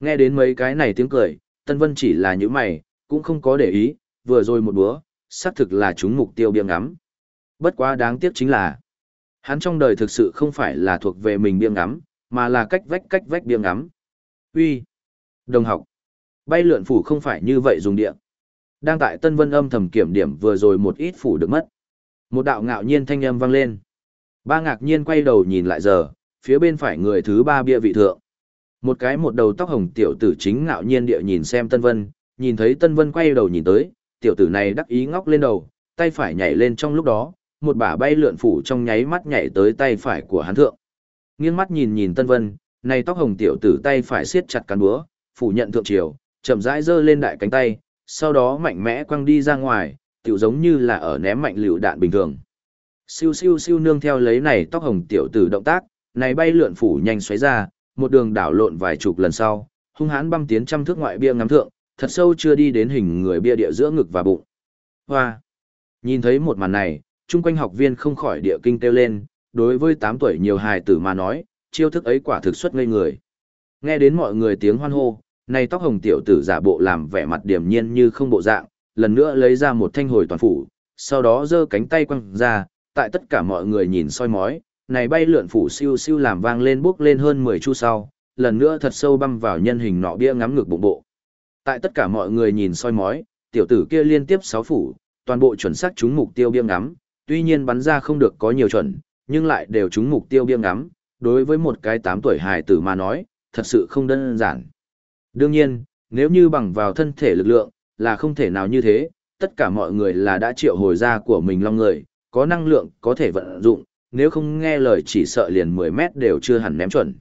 [SPEAKER 1] Nghe đến mấy cái này tiếng cười, Tân Vân chỉ là những mày, cũng không có để ý, vừa rồi một búa, xác thực là chúng mục tiêu bia ngắm. Bất quá đáng tiếc chính là, hắn trong đời thực sự không phải là thuộc về mình bia ngắm, mà là cách vách cách vách bia ngắm. Uy, Đồng học! Bay lượn phủ không phải như vậy dùng địa. Đang tại Tân Vân âm thầm kiểm điểm vừa rồi một ít phủ được mất. Một đạo ngạo nhiên thanh âm vang lên. Ba ngạc nhiên quay đầu nhìn lại giờ, phía bên phải người thứ ba bia vị thượng. Một cái một đầu tóc hồng tiểu tử chính ngạo nhiên địa nhìn xem Tân Vân, nhìn thấy Tân Vân quay đầu nhìn tới, tiểu tử này đắc ý ngóc lên đầu, tay phải nhảy lên trong lúc đó, một bả bay lượn phủ trong nháy mắt nhảy tới tay phải của hắn thượng. Nghiêng mắt nhìn nhìn Tân Vân, này tóc hồng tiểu tử tay phải siết chặt cán búa, phủ nhận thượng triều, chậm rãi giơ lên đại cánh tay, sau đó mạnh mẽ quăng đi ra ngoài, tiểu giống như là ở ném mạnh lựu đạn bình thường. Siêu siêu siêu nương theo lấy này tóc hồng tiểu tử động tác, này bay lượn phủ nhanh xoáy ra, một đường đảo lộn vài chục lần sau, hung hãn băng tiến trăm thước ngoại bia ngắm thượng, thật sâu chưa đi đến hình người bia địa giữa ngực và bụng. Hoa! Nhìn thấy một màn này, chung quanh học viên không khỏi địa kinh kêu lên, đối với 8 tuổi nhiều hài tử mà nói, chiêu thức ấy quả thực xuất ngây người. Nghe đến mọi người tiếng hoan hô, này tóc hồng tiểu tử giả bộ làm vẻ mặt điềm nhiên như không bộ dạng, lần nữa lấy ra một thanh hồi toàn phủ, sau đó giơ cánh tay quăng ra, tại tất cả mọi người nhìn soi mói, này bay lượn phủ siêu siêu làm vang lên bước lên hơn 10 chu sau, lần nữa thật sâu băm vào nhân hình nọ bia ngắm ngược bụng bộ. Tại tất cả mọi người nhìn soi mói, tiểu tử kia liên tiếp 6 phủ, toàn bộ chuẩn xác trúng mục tiêu bia ngắm, tuy nhiên bắn ra không được có nhiều chuẩn, nhưng lại đều trúng mục tiêu bia ngắm, đối với một cái 8 tuổi hài tử mà nói, thật sự không đơn giản. Đương nhiên, nếu như bằng vào thân thể lực lượng, là không thể nào như thế, tất cả mọi người là đã triệu hồi ra của mình long người, có năng lượng có thể vận dụng, nếu không nghe lời chỉ sợ liền 10 mét đều chưa hẳn ném chuẩn.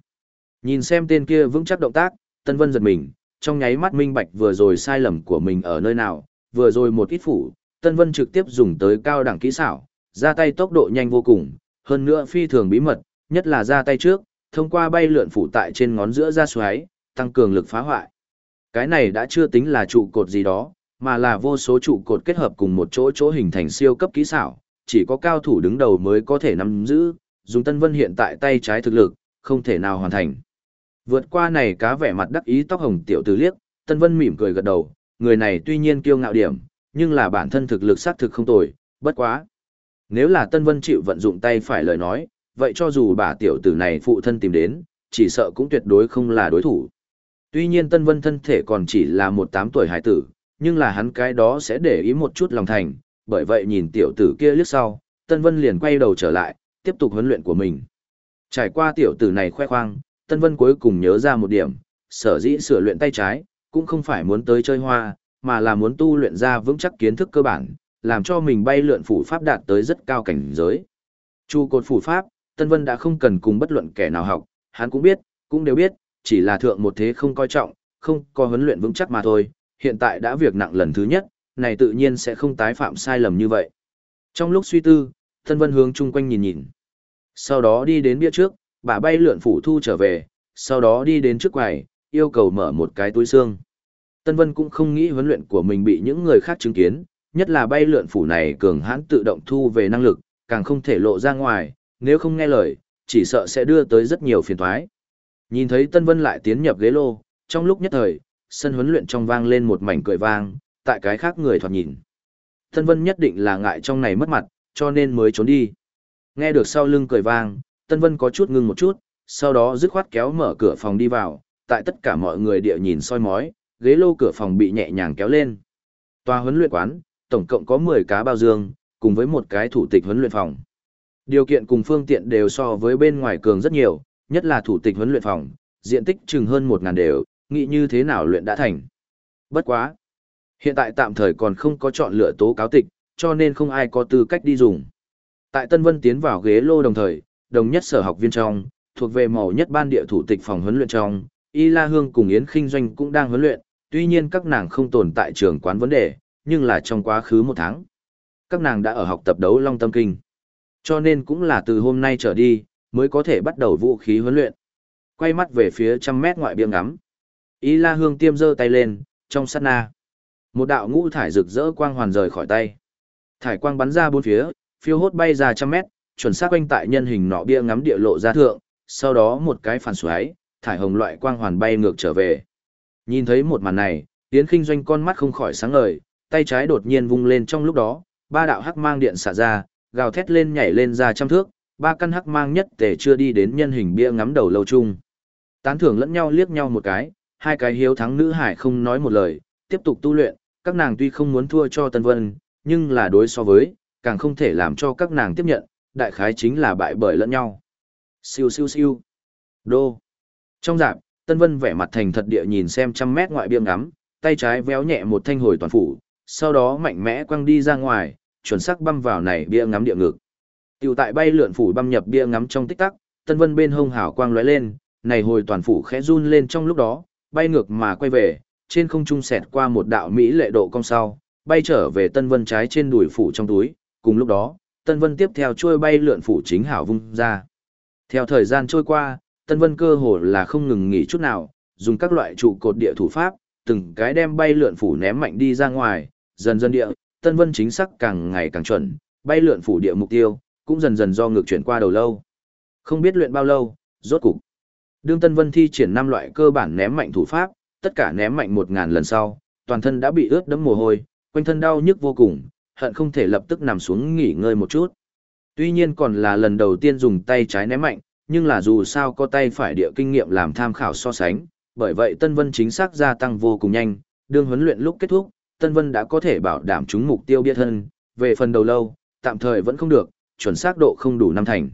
[SPEAKER 1] Nhìn xem tên kia vững chắc động tác, Tân Vân giật mình, trong nháy mắt minh bạch vừa rồi sai lầm của mình ở nơi nào, vừa rồi một ít phủ, Tân Vân trực tiếp dùng tới cao đẳng kỹ xảo, ra tay tốc độ nhanh vô cùng, hơn nữa phi thường bí mật, nhất là ra tay trước, thông qua bay lượn phủ tại trên ngón giữa ra xoáy, tăng cường lực phá hoại. Cái này đã chưa tính là trụ cột gì đó, mà là vô số trụ cột kết hợp cùng một chỗ chỗ hình thành siêu cấp kỹ xảo, chỉ có cao thủ đứng đầu mới có thể nắm giữ, dùng Tân Vân hiện tại tay trái thực lực, không thể nào hoàn thành. Vượt qua này cá vẻ mặt đắc ý tóc hồng tiểu tử liếc, Tân Vân mỉm cười gật đầu, người này tuy nhiên kiêu ngạo điểm, nhưng là bản thân thực lực xác thực không tồi, bất quá. Nếu là Tân Vân chịu vận dụng tay phải lời nói, vậy cho dù bà tiểu tử này phụ thân tìm đến, chỉ sợ cũng tuyệt đối không là đối thủ. Tuy nhiên Tân Vân thân thể còn chỉ là một tám tuổi hải tử, nhưng là hắn cái đó sẽ để ý một chút lòng thành, bởi vậy nhìn tiểu tử kia liếc sau, Tân Vân liền quay đầu trở lại, tiếp tục huấn luyện của mình. Trải qua tiểu tử này khoe khoang, Tân Vân cuối cùng nhớ ra một điểm, sở dĩ sửa luyện tay trái, cũng không phải muốn tới chơi hoa, mà là muốn tu luyện ra vững chắc kiến thức cơ bản, làm cho mình bay lượn phủ pháp đạt tới rất cao cảnh giới. Chu cột phủ pháp, Tân Vân đã không cần cùng bất luận kẻ nào học, hắn cũng biết, cũng đều biết, chỉ là thượng một thế không coi trọng, không có huấn luyện vững chắc mà thôi, hiện tại đã việc nặng lần thứ nhất, này tự nhiên sẽ không tái phạm sai lầm như vậy. Trong lúc suy tư, Tân Vân hướng chung quanh nhìn nhìn. Sau đó đi đến bia trước, bà bay lượn phủ thu trở về, sau đó đi đến trước quầy, yêu cầu mở một cái túi xương. Tân Vân cũng không nghĩ huấn luyện của mình bị những người khác chứng kiến, nhất là bay lượn phủ này cường hãn tự động thu về năng lực, càng không thể lộ ra ngoài, nếu không nghe lời, chỉ sợ sẽ đưa tới rất nhiều phiền toái. Nhìn thấy Tân Vân lại tiến nhập ghế lô, trong lúc nhất thời, sân huấn luyện trong vang lên một mảnh cười vang, tại cái khác người thoạt nhìn. Tân Vân nhất định là ngại trong này mất mặt, cho nên mới trốn đi. Nghe được sau lưng cười vang, Tân Vân có chút ngưng một chút, sau đó dứt khoát kéo mở cửa phòng đi vào, tại tất cả mọi người địa nhìn soi mói, ghế lô cửa phòng bị nhẹ nhàng kéo lên. Tòa huấn luyện quán, tổng cộng có 10 cá bao dương, cùng với một cái thủ tịch huấn luyện phòng. Điều kiện cùng phương tiện đều so với bên ngoài cường rất nhiều, nhất là thủ tịch huấn luyện phòng, diện tích chừng hơn 1000 đều, nghĩ như thế nào luyện đã thành. Bất quá, hiện tại tạm thời còn không có chọn lựa tố cáo tịch, cho nên không ai có tư cách đi dùng. Tại Tân Vân tiến vào ghế lô đồng thời, đồng nhất sở học viên trong, thuộc về màu nhất ban địa thủ tịch phòng huấn luyện trong, Y La Hương cùng Yến Kinh Doanh cũng đang huấn luyện, tuy nhiên các nàng không tồn tại trường quán vấn đề, nhưng là trong quá khứ một tháng. Các nàng đã ở học tập đấu Long Tâm Kinh. Cho nên cũng là từ hôm nay trở đi, mới có thể bắt đầu vũ khí huấn luyện. Quay mắt về phía trăm mét ngoại bia ngắm. Y La Hương tiêm giơ tay lên, trong sát na. Một đạo ngũ thải rực rỡ quang hoàn rời khỏi tay. Thải quang bắn ra bốn phía, phiêu hốt bay ra trăm mét, chuẩn xác quanh tại nhân hình nọ bia ngắm địa lộ ra thượng, sau đó một cái phản xoáy, thải hồng loại quang hoàn bay ngược trở về. Nhìn thấy một màn này, Yến Kinh Doanh con mắt không khỏi sáng ngời, tay trái đột nhiên vung lên trong lúc đó, ba đạo hắc mang điện xả ra, gào thét lên nhảy lên ra trăm thước, ba căn hắc mang nhất tề chưa đi đến nhân hình bia ngắm đầu lâu chung. Tán thưởng lẫn nhau liếc nhau một cái, hai cái hiếu thắng nữ hải không nói một lời, tiếp tục tu luyện, các nàng tuy không muốn thua cho Tân Vân, nhưng là đối so với, càng không thể làm cho các nàng tiếp nhận, đại khái chính là bại bởi lẫn nhau. Siêu siêu siêu. Đô. Trong dạp, Tân Vân vẻ mặt thành thật địa nhìn xem trăm mét ngoại bia ngắm, tay trái véo nhẹ một thanh hồi toàn phủ, sau đó mạnh mẽ quăng đi ra ngoài, chuẩn xác băm vào này bia ngắm địa ngực. Tiểu tại bay lượn phủ băm nhập bia ngắm trong tích tắc, Tân Vân bên hông hào quang lóe lên, này hồi toàn phủ khẽ run lên trong lúc đó, bay ngược mà quay về, trên không trung xẹt qua một đạo mỹ lệ độ cong sau, bay trở về Tân Vân trái trên đùi phủ trong túi, cùng lúc đó, Tân Vân tiếp theo trôi bay lượn phủ chính hảo vung ra. Theo thời gian trôi qua, Tân Vân cơ hồ là không ngừng nghỉ chút nào, dùng các loại trụ cột địa thủ pháp, từng cái đem bay lượn phủ ném mạnh đi ra ngoài, dần dần địa, Tân Vân chính xác càng ngày càng chuẩn, bay lượn phủ địa mục tiêu, cũng dần dần do ngược chuyển qua đầu lâu. Không biết luyện bao lâu, rốt cục. Đương Tân Vân thi triển năm loại cơ bản ném mạnh thủ pháp, tất cả ném mạnh một ngàn lần sau, toàn thân đã bị ướt đẫm mồ hôi, quanh thân đau nhức vô cùng, hận không thể lập tức nằm xuống nghỉ ngơi một chút. Tuy nhiên còn là lần đầu tiên dùng tay trái ném mạnh, nhưng là dù sao có tay phải địa kinh nghiệm làm tham khảo so sánh, bởi vậy Tân Vân chính xác gia tăng vô cùng nhanh, đương huấn luyện lúc kết thúc, Tân Vân đã có thể bảo đảm chúng mục tiêu biết thân, về phần đầu lâu, tạm thời vẫn không được, chuẩn xác độ không đủ năm thành.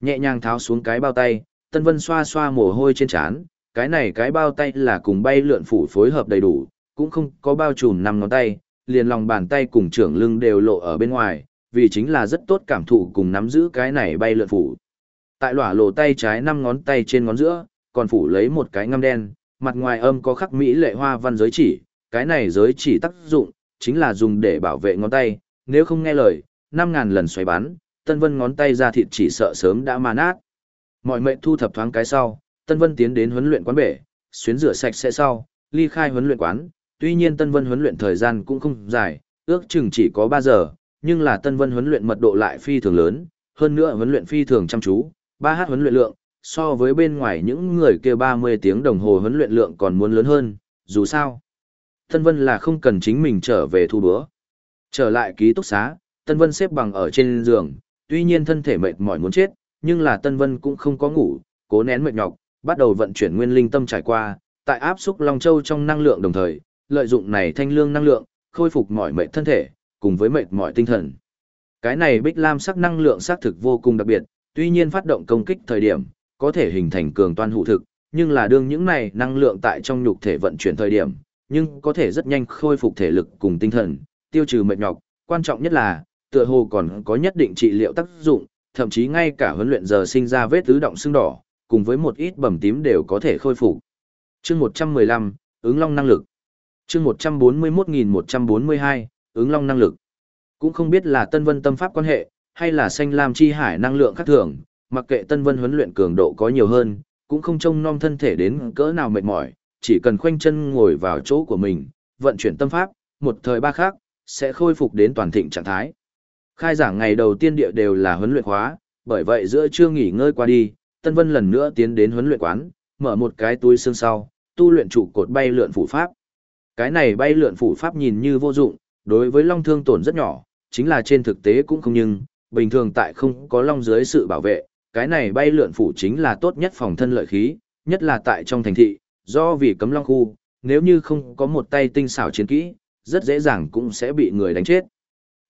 [SPEAKER 1] Nhẹ nhàng tháo xuống cái bao tay, Tân Vân xoa xoa mồ hôi trên trán, cái này cái bao tay là cùng bay lượn phủ phối hợp đầy đủ, cũng không có bao trùm năm ngón tay, liền lòng bàn tay cùng trưởng lưng đều lộ ở bên ngoài, vì chính là rất tốt cảm thụ cùng nắm giữ cái này bay lượn phủ. Tại lỏa lộ tay trái năm ngón tay trên ngón giữa, còn phủ lấy một cái ngăm đen, mặt ngoài âm có khắc mỹ lệ hoa văn giới chỉ, cái này giới chỉ tác dụng, chính là dùng để bảo vệ ngón tay, nếu không nghe lời, 5000 lần xoay bắn, Tân Vân ngón tay ra thịt chỉ sợ sớm đã mà nát. Mọi mệnh thu thập thoáng cái sau, Tân Vân tiến đến huấn luyện quán bể, xuyến rửa sạch sẽ sau, ly khai huấn luyện quán, tuy nhiên Tân Vân huấn luyện thời gian cũng không dài, ước chừng chỉ có 3 giờ, nhưng là Tân Vân huấn luyện mật độ lại phi thường lớn, hơn nữa huấn luyện phi thường chăm chú, 3h huấn luyện lượng, so với bên ngoài những người kia 30 tiếng đồng hồ huấn luyện lượng còn muốn lớn hơn, dù sao. Tân Vân là không cần chính mình trở về thu bữa. Trở lại ký túc xá, Tân Vân xếp bằng ở trên giường, tuy nhiên thân thể mệt mỏi muốn chết, nhưng là Tân Vân cũng không có ngủ, cố nén mệt nhọc, bắt đầu vận chuyển nguyên linh tâm trải qua, tại áp xúc Long Châu trong năng lượng đồng thời, lợi dụng này thanh lương năng lượng, khôi phục mọi mệt thân thể, cùng với mệt mỏi tinh thần. Cái này Bích Lam sắc năng lượng xác thực vô cùng đặc biệt, tuy nhiên phát động công kích thời điểm, có thể hình thành cường toan hữu thực, nhưng là đương những này năng lượng tại trong nhục thể vận chuyển thời điểm, nhưng có thể rất nhanh khôi phục thể lực cùng tinh thần, tiêu trừ mệt nhọc, quan trọng nhất là, tựa hồ còn có nhất định trị liệu tác dụng, thậm chí ngay cả huấn luyện giờ sinh ra vết tứ động xương đỏ, cùng với một ít bầm tím đều có thể khôi phục. Chương 115, ứng long năng lực. Chương 141142, ứng long năng lực. Cũng không biết là Tân Vân tâm pháp quan hệ, hay là xanh lam chi hải năng lượng khác thường, mặc kệ Tân Vân huấn luyện cường độ có nhiều hơn, cũng không trông nom thân thể đến cỡ nào mệt mỏi, chỉ cần khoanh chân ngồi vào chỗ của mình, vận chuyển tâm pháp, một thời ba khác, sẽ khôi phục đến toàn thịnh trạng thái. Khai giảng ngày đầu tiên địa đều là huấn luyện khóa, bởi vậy giữa trưa nghỉ ngơi qua đi, Tân Vân lần nữa tiến đến huấn luyện quán, mở một cái túi xương sau, tu luyện trụ cột bay lượn phủ pháp. Cái này bay lượn phủ pháp nhìn như vô dụng, đối với long thương tổn rất nhỏ, chính là trên thực tế cũng không nhưng, bình thường tại không có long dưới sự bảo vệ, cái này bay lượn phủ chính là tốt nhất phòng thân lợi khí, nhất là tại trong thành thị, do vì cấm long khu, nếu như không có một tay tinh xảo chiến kỹ, rất dễ dàng cũng sẽ bị người đánh chết.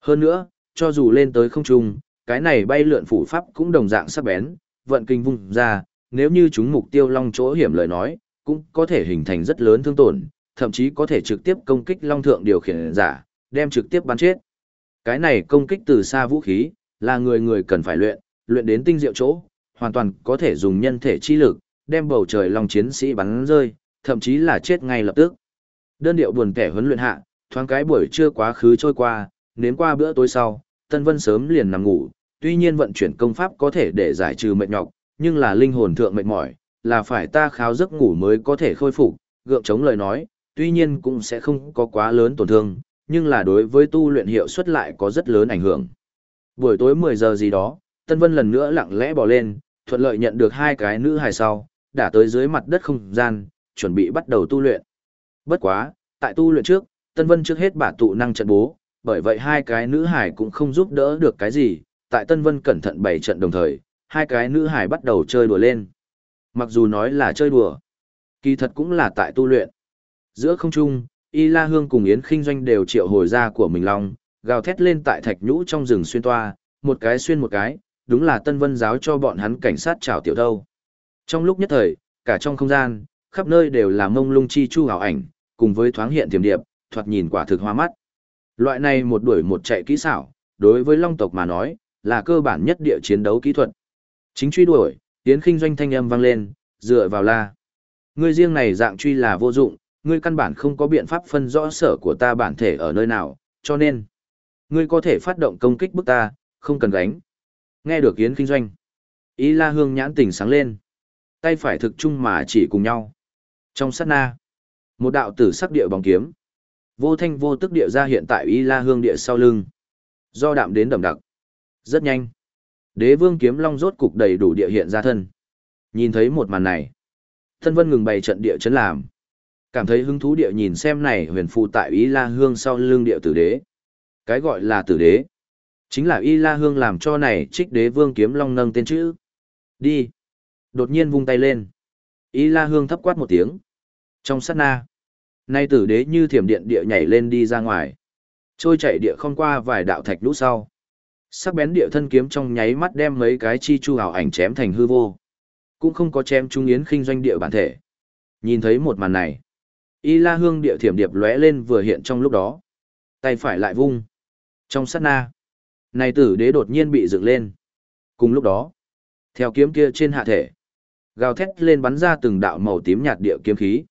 [SPEAKER 1] Hơn nữa, cho dù lên tới không trung, cái này bay lượn phủ pháp cũng đồng dạng sắc bén, vận kinh vung ra, nếu như chúng mục tiêu long chỗ hiểm lời nói, cũng có thể hình thành rất lớn thương tổn, thậm chí có thể trực tiếp công kích long thượng điều khiển giả, đem trực tiếp bắn chết. Cái này công kích từ xa vũ khí, là người người cần phải luyện, luyện đến tinh diệu chỗ, hoàn toàn có thể dùng nhân thể chi lực, đem bầu trời long chiến sĩ bắn rơi, thậm chí là chết ngay lập tức. Đơn điệu buồn kẻ huấn luyện hạ, thoáng cái buổi trưa quá khứ trôi qua, nếm qua bữa tối sau, Tân Vân sớm liền nằm ngủ, tuy nhiên vận chuyển công pháp có thể để giải trừ mệt nhọc, nhưng là linh hồn thượng mệt mỏi, là phải ta kháo giấc ngủ mới có thể khôi phục, gượng chống lời nói, tuy nhiên cũng sẽ không có quá lớn tổn thương, nhưng là đối với tu luyện hiệu suất lại có rất lớn ảnh hưởng. Buổi tối 10 giờ gì đó, Tân Vân lần nữa lặng lẽ bỏ lên, thuận lợi nhận được hai cái nữ hài sau, đã tới dưới mặt đất không gian, chuẩn bị bắt đầu tu luyện. Bất quá, tại tu luyện trước, Tân Vân trước hết bả tụ năng trận bố, bởi vậy hai cái nữ hải cũng không giúp đỡ được cái gì, tại Tân Vân cẩn thận bày trận đồng thời, hai cái nữ hải bắt đầu chơi đùa lên. Mặc dù nói là chơi đùa, kỳ thật cũng là tại tu luyện. Giữa không trung, Y La Hương cùng Yến Kinh Doanh đều triệu hồi ra của mình long, gào thét lên tại thạch nhũ trong rừng xuyên toa, một cái xuyên một cái, đúng là Tân Vân giáo cho bọn hắn cảnh sát chào tiểu thâu. Trong lúc nhất thời, cả trong không gian, khắp nơi đều là mông lung chi chu ảo ảnh, cùng với thoáng hiện tiềm điệp, thoạt nhìn quả thực hoa mắt. Loại này một đuổi một chạy kỹ xảo, đối với long tộc mà nói, là cơ bản nhất địa chiến đấu kỹ thuật. Chính truy đuổi, tiến khinh doanh thanh âm vang lên, dựa vào la. Ngươi riêng này dạng truy là vô dụng, ngươi căn bản không có biện pháp phân rõ sở của ta bản thể ở nơi nào, cho nên, ngươi có thể phát động công kích bức ta, không cần gánh. Nghe được Yến Kinh Doanh. Ý la hương nhãn tỉnh sáng lên. Tay phải thực chung mà chỉ cùng nhau. Trong sát na, một đạo tử sắc địa bóng kiếm. Vô thanh vô tức địa ra hiện tại Y la hương địa sau lưng. Do đạm đến đậm đặc. Rất nhanh. Đế vương kiếm long rốt cục đầy đủ địa hiện ra thân. Nhìn thấy một màn này. Thân vân ngừng bày trận địa chấn làm. Cảm thấy hứng thú địa nhìn xem này huyền phù tại Y la hương sau lưng địa tử đế. Cái gọi là tử đế. Chính là Y la hương làm cho này trích đế vương kiếm long nâng tên chữ. Đi. Đột nhiên vung tay lên. Y la hương thấp quát một tiếng. Trong sát na. Nay tử đế như thiểm điện địa nhảy lên đi ra ngoài. Trôi chạy địa không qua vài đạo thạch lũ sau. Sắc bén địa thân kiếm trong nháy mắt đem mấy cái chi chu hào ảnh chém thành hư vô. Cũng không có chém trung yến khinh doanh địa bản thể. Nhìn thấy một màn này. Y la hương địa thiểm điệp lóe lên vừa hiện trong lúc đó. Tay phải lại vung. Trong sát na. Này tử đế đột nhiên bị dựng lên. Cùng lúc đó. Theo kiếm kia trên hạ thể. Gào thét lên bắn ra từng đạo màu tím nhạt địa kiếm khí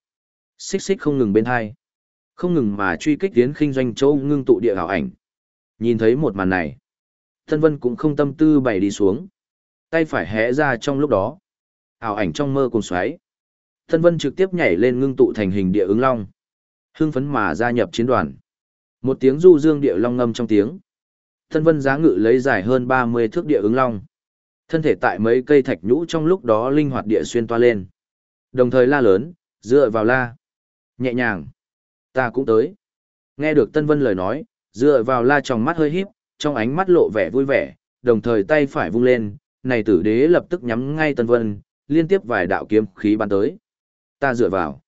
[SPEAKER 1] xích xích không ngừng bên hai không ngừng mà truy kích tiến khinh doanh châu ngưng tụ địa ảo ảnh nhìn thấy một màn này thân vân cũng không tâm tư bày đi xuống tay phải hé ra trong lúc đó ảo ảnh trong mơ cùng xoáy thân vân trực tiếp nhảy lên ngưng tụ thành hình địa ứng long Hưng phấn mà gia nhập chiến đoàn. Một tiếng du dương địa long ngâm trong tiếng. thân vân giá ngự lấy dài hơn 30 thước địa ứng long. Thân thể tại mấy cây thạch nhũ trong lúc đó linh hoạt địa xuyên toa lên. Đồng thời la lớn, dựa vào la. Nhẹ nhàng. Ta cũng tới. Nghe được Tân Vân lời nói, dựa vào la tròng mắt hơi híp, trong ánh mắt lộ vẻ vui vẻ, đồng thời tay phải vung lên, này tử đế lập tức nhắm ngay Tân Vân, liên tiếp vài đạo kiếm khí bắn tới. Ta dựa vào.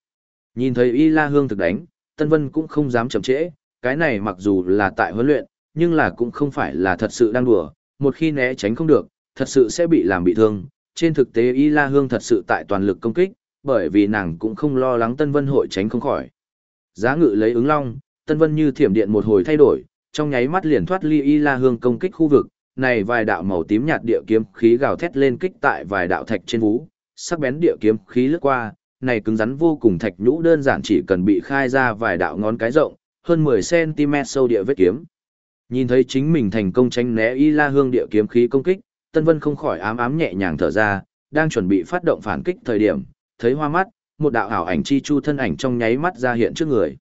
[SPEAKER 1] Nhìn thấy Y La Hương thực đánh, Tân Vân cũng không dám chậm trễ, cái này mặc dù là tại huấn luyện, nhưng là cũng không phải là thật sự đang đùa, một khi né tránh không được, thật sự sẽ bị làm bị thương. Trên thực tế Y La Hương thật sự tại toàn lực công kích, bởi vì nàng cũng không lo lắng Tân Vân hội tránh không khỏi. Giá ngự lấy ứng long, Tân Vân như thiểm điện một hồi thay đổi, trong nháy mắt liền thoát ly Y La Hương công kích khu vực, này vài đạo màu tím nhạt địa kiếm khí gào thét lên kích tại vài đạo thạch trên vú, sắc bén địa kiếm khí lướt qua, này cứng rắn vô cùng thạch nhũ đơn giản chỉ cần bị khai ra vài đạo ngón cái rộng, hơn 10 cm sâu địa vết kiếm. Nhìn thấy chính mình thành công tránh né Y La Hương địa kiếm khí công kích, Tân Vân không khỏi ám ám nhẹ nhàng thở ra, đang chuẩn bị phát động phản kích thời điểm, thấy hoa mắt, một đạo ảo ảnh chi chu thân ảnh trong nháy mắt ra hiện trước người.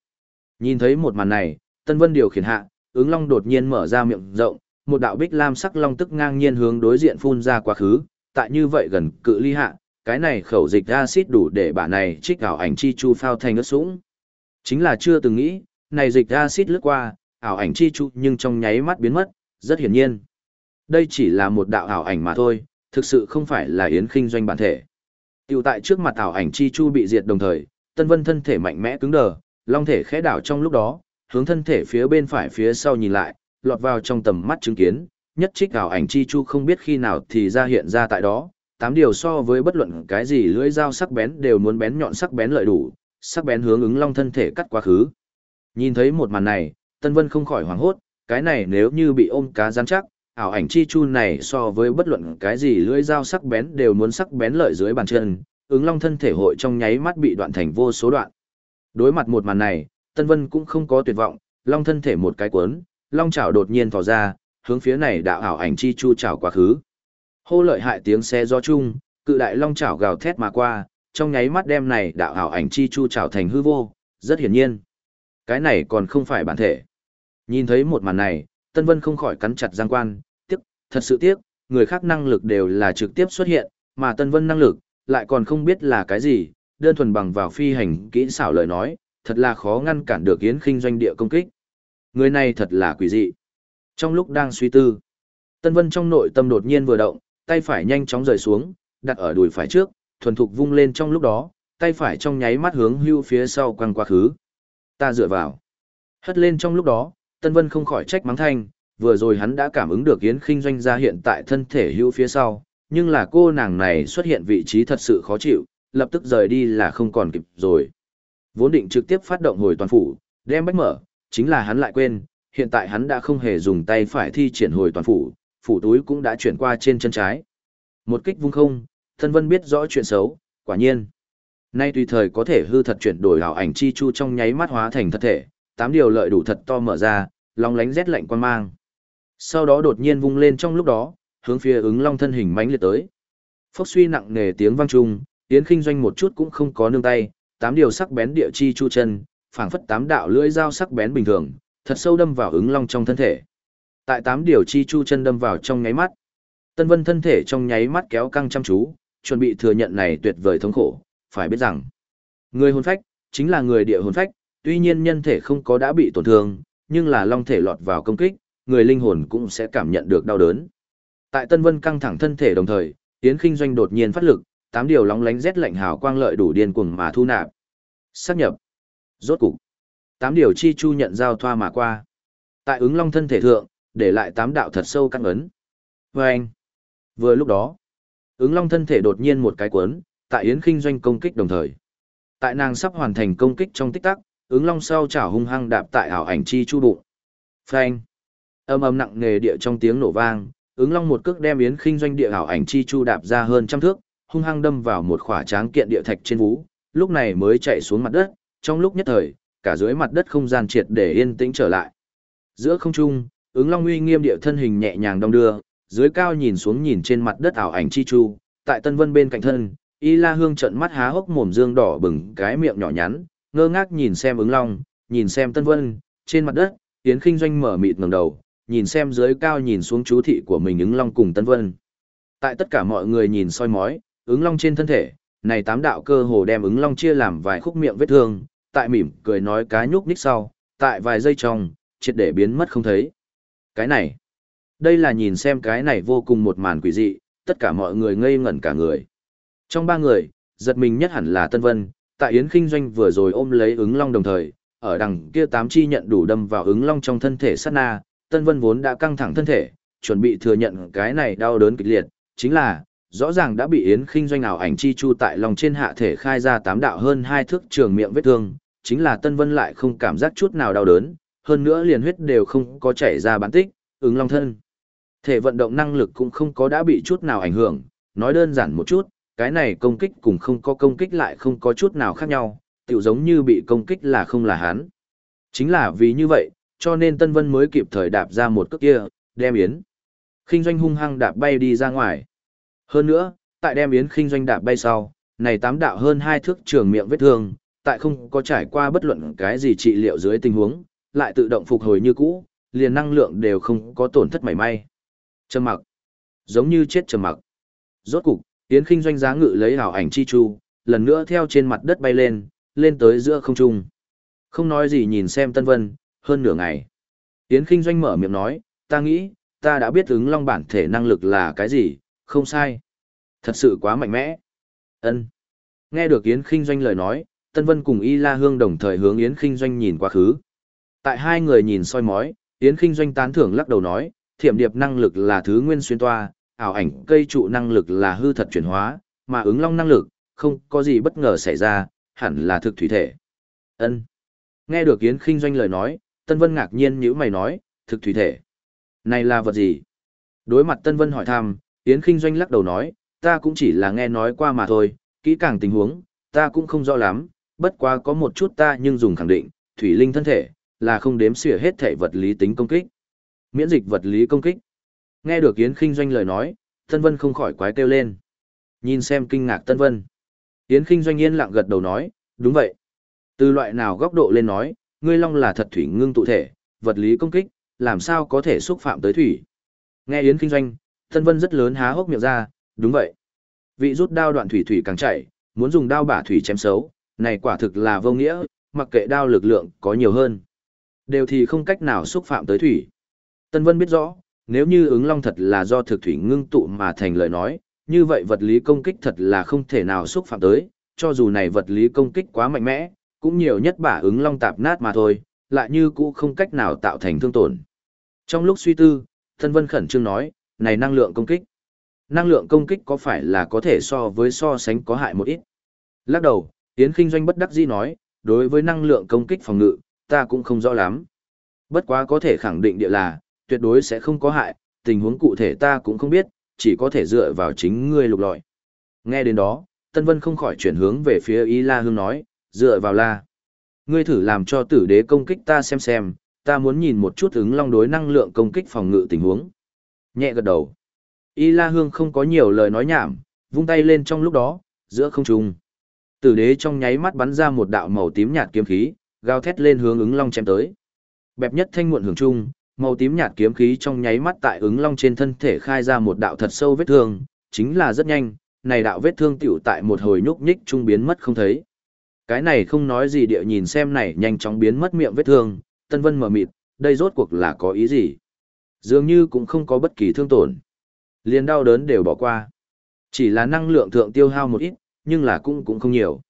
[SPEAKER 1] Nhìn thấy một màn này, Tân Vân điều khiển hạ, ứng long đột nhiên mở ra miệng rộng, một đạo bích lam sắc long tức ngang nhiên hướng đối diện phun ra quá khứ, tại như vậy gần cự ly hạ, cái này khẩu dịch acid đủ để bả này trích ảo ảnh chi chu phao thành ớt sũng. Chính là chưa từng nghĩ, này dịch acid lướt qua, ảo ảnh chi chu nhưng trong nháy mắt biến mất, rất hiển nhiên. Đây chỉ là một đạo ảo ảnh mà thôi, thực sự không phải là yến khinh doanh bản thể. Tiểu tại trước mặt ảo ảnh chi chu bị diệt đồng thời, Tân Vân thân thể mạnh mẽ cứng đờ, long thể khẽ đảo trong lúc đó, hướng thân thể phía bên phải phía sau nhìn lại, lọt vào trong tầm mắt chứng kiến, nhất trích ảo ảnh chi chu không biết khi nào thì ra hiện ra tại đó, tám điều so với bất luận cái gì lưỡi dao sắc bén đều muốn bén nhọn sắc bén lợi đủ, sắc bén hướng ứng long thân thể cắt quá khứ. Nhìn thấy một màn này, Tân Vân không khỏi hoảng hốt, cái này nếu như bị ôm cá rắn chắc, ảo ảnh chi chu này so với bất luận cái gì lưỡi dao sắc bén đều muốn sắc bén lợi dưới bàn chân, ứng long thân thể hội trong nháy mắt bị đoạn thành vô số đoạn. Đối mặt một màn này, Tân Vân cũng không có tuyệt vọng, long thân thể một cái cuốn, long chảo đột nhiên thò ra, hướng phía này đạo ảo ảnh chi chu chảo quá khứ. Hô lợi hại tiếng xe gió chung, cự đại long chảo gào thét mà qua, trong nháy mắt đem này đạo ảo ảnh chi chu chảo thành hư vô, rất hiển nhiên. Cái này còn không phải bản thể. Nhìn thấy một màn này, Tân Vân không khỏi cắn chặt giang quan, tiếc, thật sự tiếc, người khác năng lực đều là trực tiếp xuất hiện, mà Tân Vân năng lực, lại còn không biết là cái gì, đơn thuần bằng vào phi hành kỹ xảo lời nói, thật là khó ngăn cản được Yến kinh doanh địa công kích. Người này thật là quỷ dị. Trong lúc đang suy tư, Tân Vân trong nội tâm đột nhiên vừa động, tay phải nhanh chóng rời xuống, đặt ở đùi phải trước, thuần thục vung lên trong lúc đó, tay phải trong nháy mắt hướng hưu phía sau quăng quá khứ. Ta dựa vào. Hất lên trong lúc đó, Tân Vân không khỏi trách mắng thanh, vừa rồi hắn đã cảm ứng được Yến Kinh doanh ra hiện tại thân thể hữu phía sau, nhưng là cô nàng này xuất hiện vị trí thật sự khó chịu, lập tức rời đi là không còn kịp rồi. Vốn định trực tiếp phát động hồi toàn phủ, đem bách mở, chính là hắn lại quên, hiện tại hắn đã không hề dùng tay phải thi triển hồi toàn phủ, phủ túi cũng đã chuyển qua trên chân trái. Một kích vung không, Tân vân biết rõ chuyện xấu, quả nhiên. Nay tùy thời có thể hư thật chuyển đổi ảo ảnh chi chu trong nháy mắt hóa thành thật thể, tám điều lợi đủ thật to mở ra, long lánh rét lạnh quan mang. Sau đó đột nhiên vung lên trong lúc đó, hướng phía ứng long thân hình mãnh liệt tới. Phốc suy nặng nề tiếng vang trung, Yến Kinh doanh một chút cũng không có nương tay, tám điều sắc bén địa chi chu chân, phảng phất tám đạo lưỡi dao sắc bén bình thường, thật sâu đâm vào ứng long trong thân thể. Tại tám điều chi chu chân đâm vào trong nháy mắt. Tân Vân thân thể trong nháy mắt kéo căng chăm chú, chuẩn bị thừa nhận này tuyệt vời thống khổ, phải biết rằng, người hồn phách chính là người địa hồn phách, tuy nhiên nhân thể không có đã bị tổn thương, nhưng là long thể lọt vào công kích, người linh hồn cũng sẽ cảm nhận được đau đớn. Tại Tân Vân căng thẳng thân thể đồng thời, Yến Kinh Doanh đột nhiên phát lực, tám điều lóng lánh rét lạnh hào quang lợi đủ điên cuồng mà thu nạp. Xác nhập. Rốt cục. Tám điều chi chu nhận giao thoa mà qua. Tại ứng long thân thể thượng, để lại tám đạo thật sâu căn ấn. Và anh. Vừa lúc đó, ứng long thân thể đột nhiên một cái cuốn, tại Yến Kinh Doanh công kích đồng thời. Tại nàng sắp hoàn thành công kích trong tích tắc, ứng long sau chảo hung hăng đạp tại ảo ảnh chi chu bụng. Phanh. Âm âm nặng nề địa trong tiếng nổ vang, ứng long một cước đem yến khinh doanh địa ảo ảnh chi chu đạp ra hơn trăm thước, hung hăng đâm vào một khỏa tráng kiện địa thạch trên vú, lúc này mới chạy xuống mặt đất, trong lúc nhất thời, cả dưới mặt đất không gian triệt để yên tĩnh trở lại. Giữa không trung, ứng long uy nghiêm địa thân hình nhẹ nhàng đong đưa, dưới cao nhìn xuống nhìn trên mặt đất ảo ảnh chi chu, tại Tân Vân bên cạnh thân, Y La Hương trợn mắt há hốc mồm dương đỏ bừng cái miệng nhỏ nhắn, ngơ ngác nhìn xem ứng long, nhìn xem Tân Vân, trên mặt đất, Yến Kinh Doanh mở mịt ngẩng đầu, nhìn xem dưới cao nhìn xuống chú thị của mình ứng long cùng Tân Vân. Tại tất cả mọi người nhìn soi mói, ứng long trên thân thể, này tám đạo cơ hồ đem ứng long chia làm vài khúc miệng vết thương, tại mỉm cười nói cá nhúc nhích sau, tại vài giây trong, triệt để biến mất không thấy. Cái này, đây là nhìn xem cái này vô cùng một màn quỷ dị, tất cả mọi người ngây ngẩn cả người. Trong ba người, giật mình nhất hẳn là Tân Vân, tại Yến Kinh Doanh vừa rồi ôm lấy ứng long đồng thời, ở đằng kia tám chi nhận đủ đâm vào ứng long trong thân thể sát na, Tân Vân vốn đã căng thẳng thân thể, chuẩn bị thừa nhận cái này đau đớn kịch liệt, chính là, rõ ràng đã bị Yến Kinh Doanh nào ảnh chi chu tại lòng trên hạ thể khai ra tám đạo hơn hai thước trường miệng vết thương, chính là Tân Vân lại không cảm giác chút nào đau đớn, hơn nữa liền huyết đều không có chảy ra bản tích, ứng long thân. Thể vận động năng lực cũng không có đã bị chút nào ảnh hưởng, nói đơn giản một chút, cái này công kích cùng không có công kích lại không có chút nào khác nhau, tiểu giống như bị công kích là không là hắn. Chính là vì như vậy, cho nên Tân Vân mới kịp thời đạp ra một cước kia, đem Yến. Kinh doanh hung hăng đạp bay đi ra ngoài. Hơn nữa, tại đem Yến Kinh doanh đạp bay sau, này tám đạo hơn hai thước trường miệng vết thương, tại không có trải qua bất luận cái gì trị liệu dưới tình huống, lại tự động phục hồi như cũ, liền năng lượng đều không có tổn thất mảy may. Trầm mặc, giống như chết trầm mặc. Rốt cục, Yến Kinh doanh giá ngự lấy hảo ảnh chi chu, lần nữa theo trên mặt đất bay lên, lên tới giữa không trung. Không nói gì nhìn xem Tân Vân, hơn nửa ngày. Yến Kinh doanh mở miệng nói, ta nghĩ, ta đã biết ứng long bản thể năng lực là cái gì, không sai. Thật sự quá mạnh mẽ. Ân. Nghe được Yến Kinh doanh lời nói, Tân Vân cùng Y La Hương đồng thời hướng Yến Kinh doanh nhìn quá khứ. Tại hai người nhìn soi mói, Yến Kinh doanh tán thưởng lắc đầu nói, thiểm điệp năng lực là thứ nguyên xuyên toa, ảo ảnh cây trụ năng lực là hư thật chuyển hóa, mà ứng long năng lực, không có gì bất ngờ xảy ra, hẳn là thực thủy thể. Ân. Nghe được Yến Kinh doanh lời nói, Tân Vân ngạc nhiên nhíu mày nói, thực thủy thể. Này là vật gì? Đối mặt Tân Vân hỏi thăm, Yến Kinh doanh lắc đầu nói, ta cũng chỉ là nghe nói qua mà thôi, kỹ càng tình huống, ta cũng không rõ lắm, bất quá có một chút ta nhưng dùng khẳng định, thủy linh thân thể, là không đếm xỉa hết thể vật lý tính công kích. Miễn dịch vật lý công kích. Nghe được Yến Kinh doanh lời nói, Tân Vân không khỏi quái kêu lên. Nhìn xem kinh ngạc Tân Vân. Yến Kinh doanh yên lặng gật đầu nói, đúng vậy. Từ loại nào góc độ lên nói, ngươi long là thật thủy ngưng tụ thể, vật lý công kích, làm sao có thể xúc phạm tới thủy. Nghe Yến Kinh doanh, Tân Vân rất lớn há hốc miệng ra, đúng vậy. Vị rút đao đoạn thủy thủy càng chạy, muốn dùng đao bả thủy chém xấu, này quả thực là vô nghĩa, mặc kệ đao lực lượng có nhiều hơn. Đều thì không cách nào xúc phạm tới thủy. Tân Vân biết rõ, nếu như ứng long thật là do thực thủy ngưng tụ mà thành lời nói, như vậy vật lý công kích thật là không thể nào xúc phạm tới, cho dù này vật lý công kích quá mạnh mẽ, cũng nhiều nhất bả ứng long tạp nát mà thôi, lại như cũ không cách nào tạo thành thương tổn. Trong lúc suy tư, thân Vân khẩn trương nói, này năng lượng công kích. Năng lượng công kích có phải là có thể so với so sánh có hại một ít? Lắc đầu, Yến Kinh Doanh bất đắc dĩ nói, đối với năng lượng công kích phòng ngự, ta cũng không rõ lắm. Bất quá có thể khẳng định địa là, tuyệt đối sẽ không có hại, tình huống cụ thể ta cũng không biết, chỉ có thể dựa vào chính ngươi lục lọi. Nghe đến đó, Tân Vân không khỏi chuyển hướng về phía Y La Hương nói, dựa vào la. Ngươi thử làm cho tử đế công kích ta xem xem, ta muốn nhìn một chút ứng long đối năng lượng công kích phòng ngự tình huống. Nhẹ gật đầu. Y La Hương không có nhiều lời nói nhảm, vung tay lên trong lúc đó, giữa không trung. Tử đế trong nháy mắt bắn ra một đạo màu tím nhạt kiếm khí, gào thét lên hướng ứng long chém tới. Bẹp nhất thanh muộn hưởng trung, màu tím nhạt kiếm khí trong nháy mắt tại ứng long trên thân thể khai ra một đạo thật sâu vết thương, chính là rất nhanh, này đạo vết thương tiểu tại một hồi nhúc nhích trung biến mất không thấy. Cái này không nói gì địa nhìn xem này nhanh chóng biến mất miệng vết thương, Tân Vân mở mịt, đây rốt cuộc là có ý gì? Dường như cũng không có bất kỳ thương tổn. Liền đau đớn đều bỏ qua. Chỉ là năng lượng thượng tiêu hao một ít, nhưng là cũng cũng không nhiều.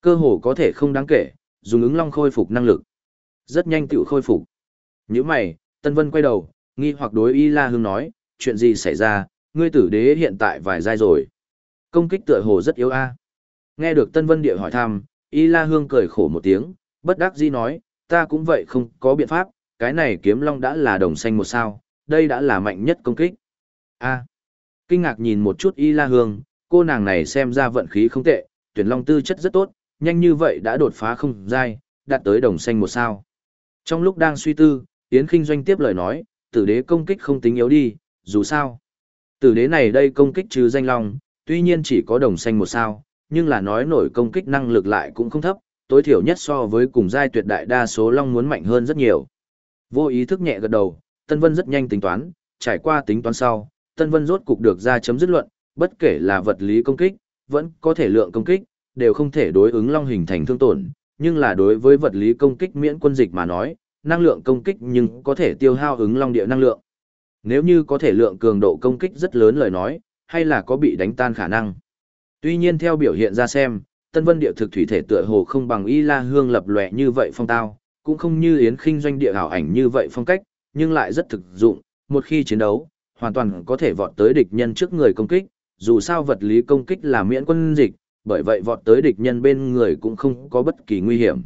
[SPEAKER 1] Cơ hồ có thể không đáng kể, dùng ứng long khôi phục năng lực. Rất nhanh tiểu khôi phục. Như mày, Tân Vân quay đầu, nghi hoặc đối Y La Hương nói, chuyện gì xảy ra, ngươi tử đế hiện tại vài giai rồi. Công kích tựa hồ rất yếu a. Nghe được Tân Vân địa hỏi thăm, Y La Hương cười khổ một tiếng, bất đắc dĩ nói, ta cũng vậy không có biện pháp, cái này kiếm long đã là đồng xanh một sao, đây đã là mạnh nhất công kích. A. Kinh ngạc nhìn một chút Y La Hương, cô nàng này xem ra vận khí không tệ, tuyển long tư chất rất tốt, nhanh như vậy đã đột phá không giai, đạt tới đồng xanh một sao. Trong lúc đang suy tư, Yến Kinh Doanh tiếp lời nói, tử đế công kích không tính yếu đi, dù sao. Tử đế này đây công kích trừ danh long, tuy nhiên chỉ có đồng xanh một sao, nhưng là nói nổi công kích năng lực lại cũng không thấp, tối thiểu nhất so với cùng giai tuyệt đại đa số long muốn mạnh hơn rất nhiều. Vô ý thức nhẹ gật đầu, Tân Vân rất nhanh tính toán, trải qua tính toán sau, Tân Vân rốt cục được ra chấm dứt luận, bất kể là vật lý công kích, vẫn có thể lượng công kích, đều không thể đối ứng long hình thành thương tổn, nhưng là đối với vật lý công kích miễn quân dịch mà nói, năng lượng công kích nhưng có thể tiêu hao ứng long địa năng lượng. Nếu như có thể lượng cường độ công kích rất lớn lời nói, hay là có bị đánh tan khả năng. Tuy nhiên theo biểu hiện ra xem, Tân Vân địa thực thủy thể tựa hồ không bằng Y La Hương lập lòe như vậy phong tao, cũng không như Yến Khinh doanh địa ảo ảnh như vậy phong cách, nhưng lại rất thực dụng, một khi chiến đấu, hoàn toàn có thể vọt tới địch nhân trước người công kích, dù sao vật lý công kích là miễn quân dịch, bởi vậy vọt tới địch nhân bên người cũng không có bất kỳ nguy hiểm.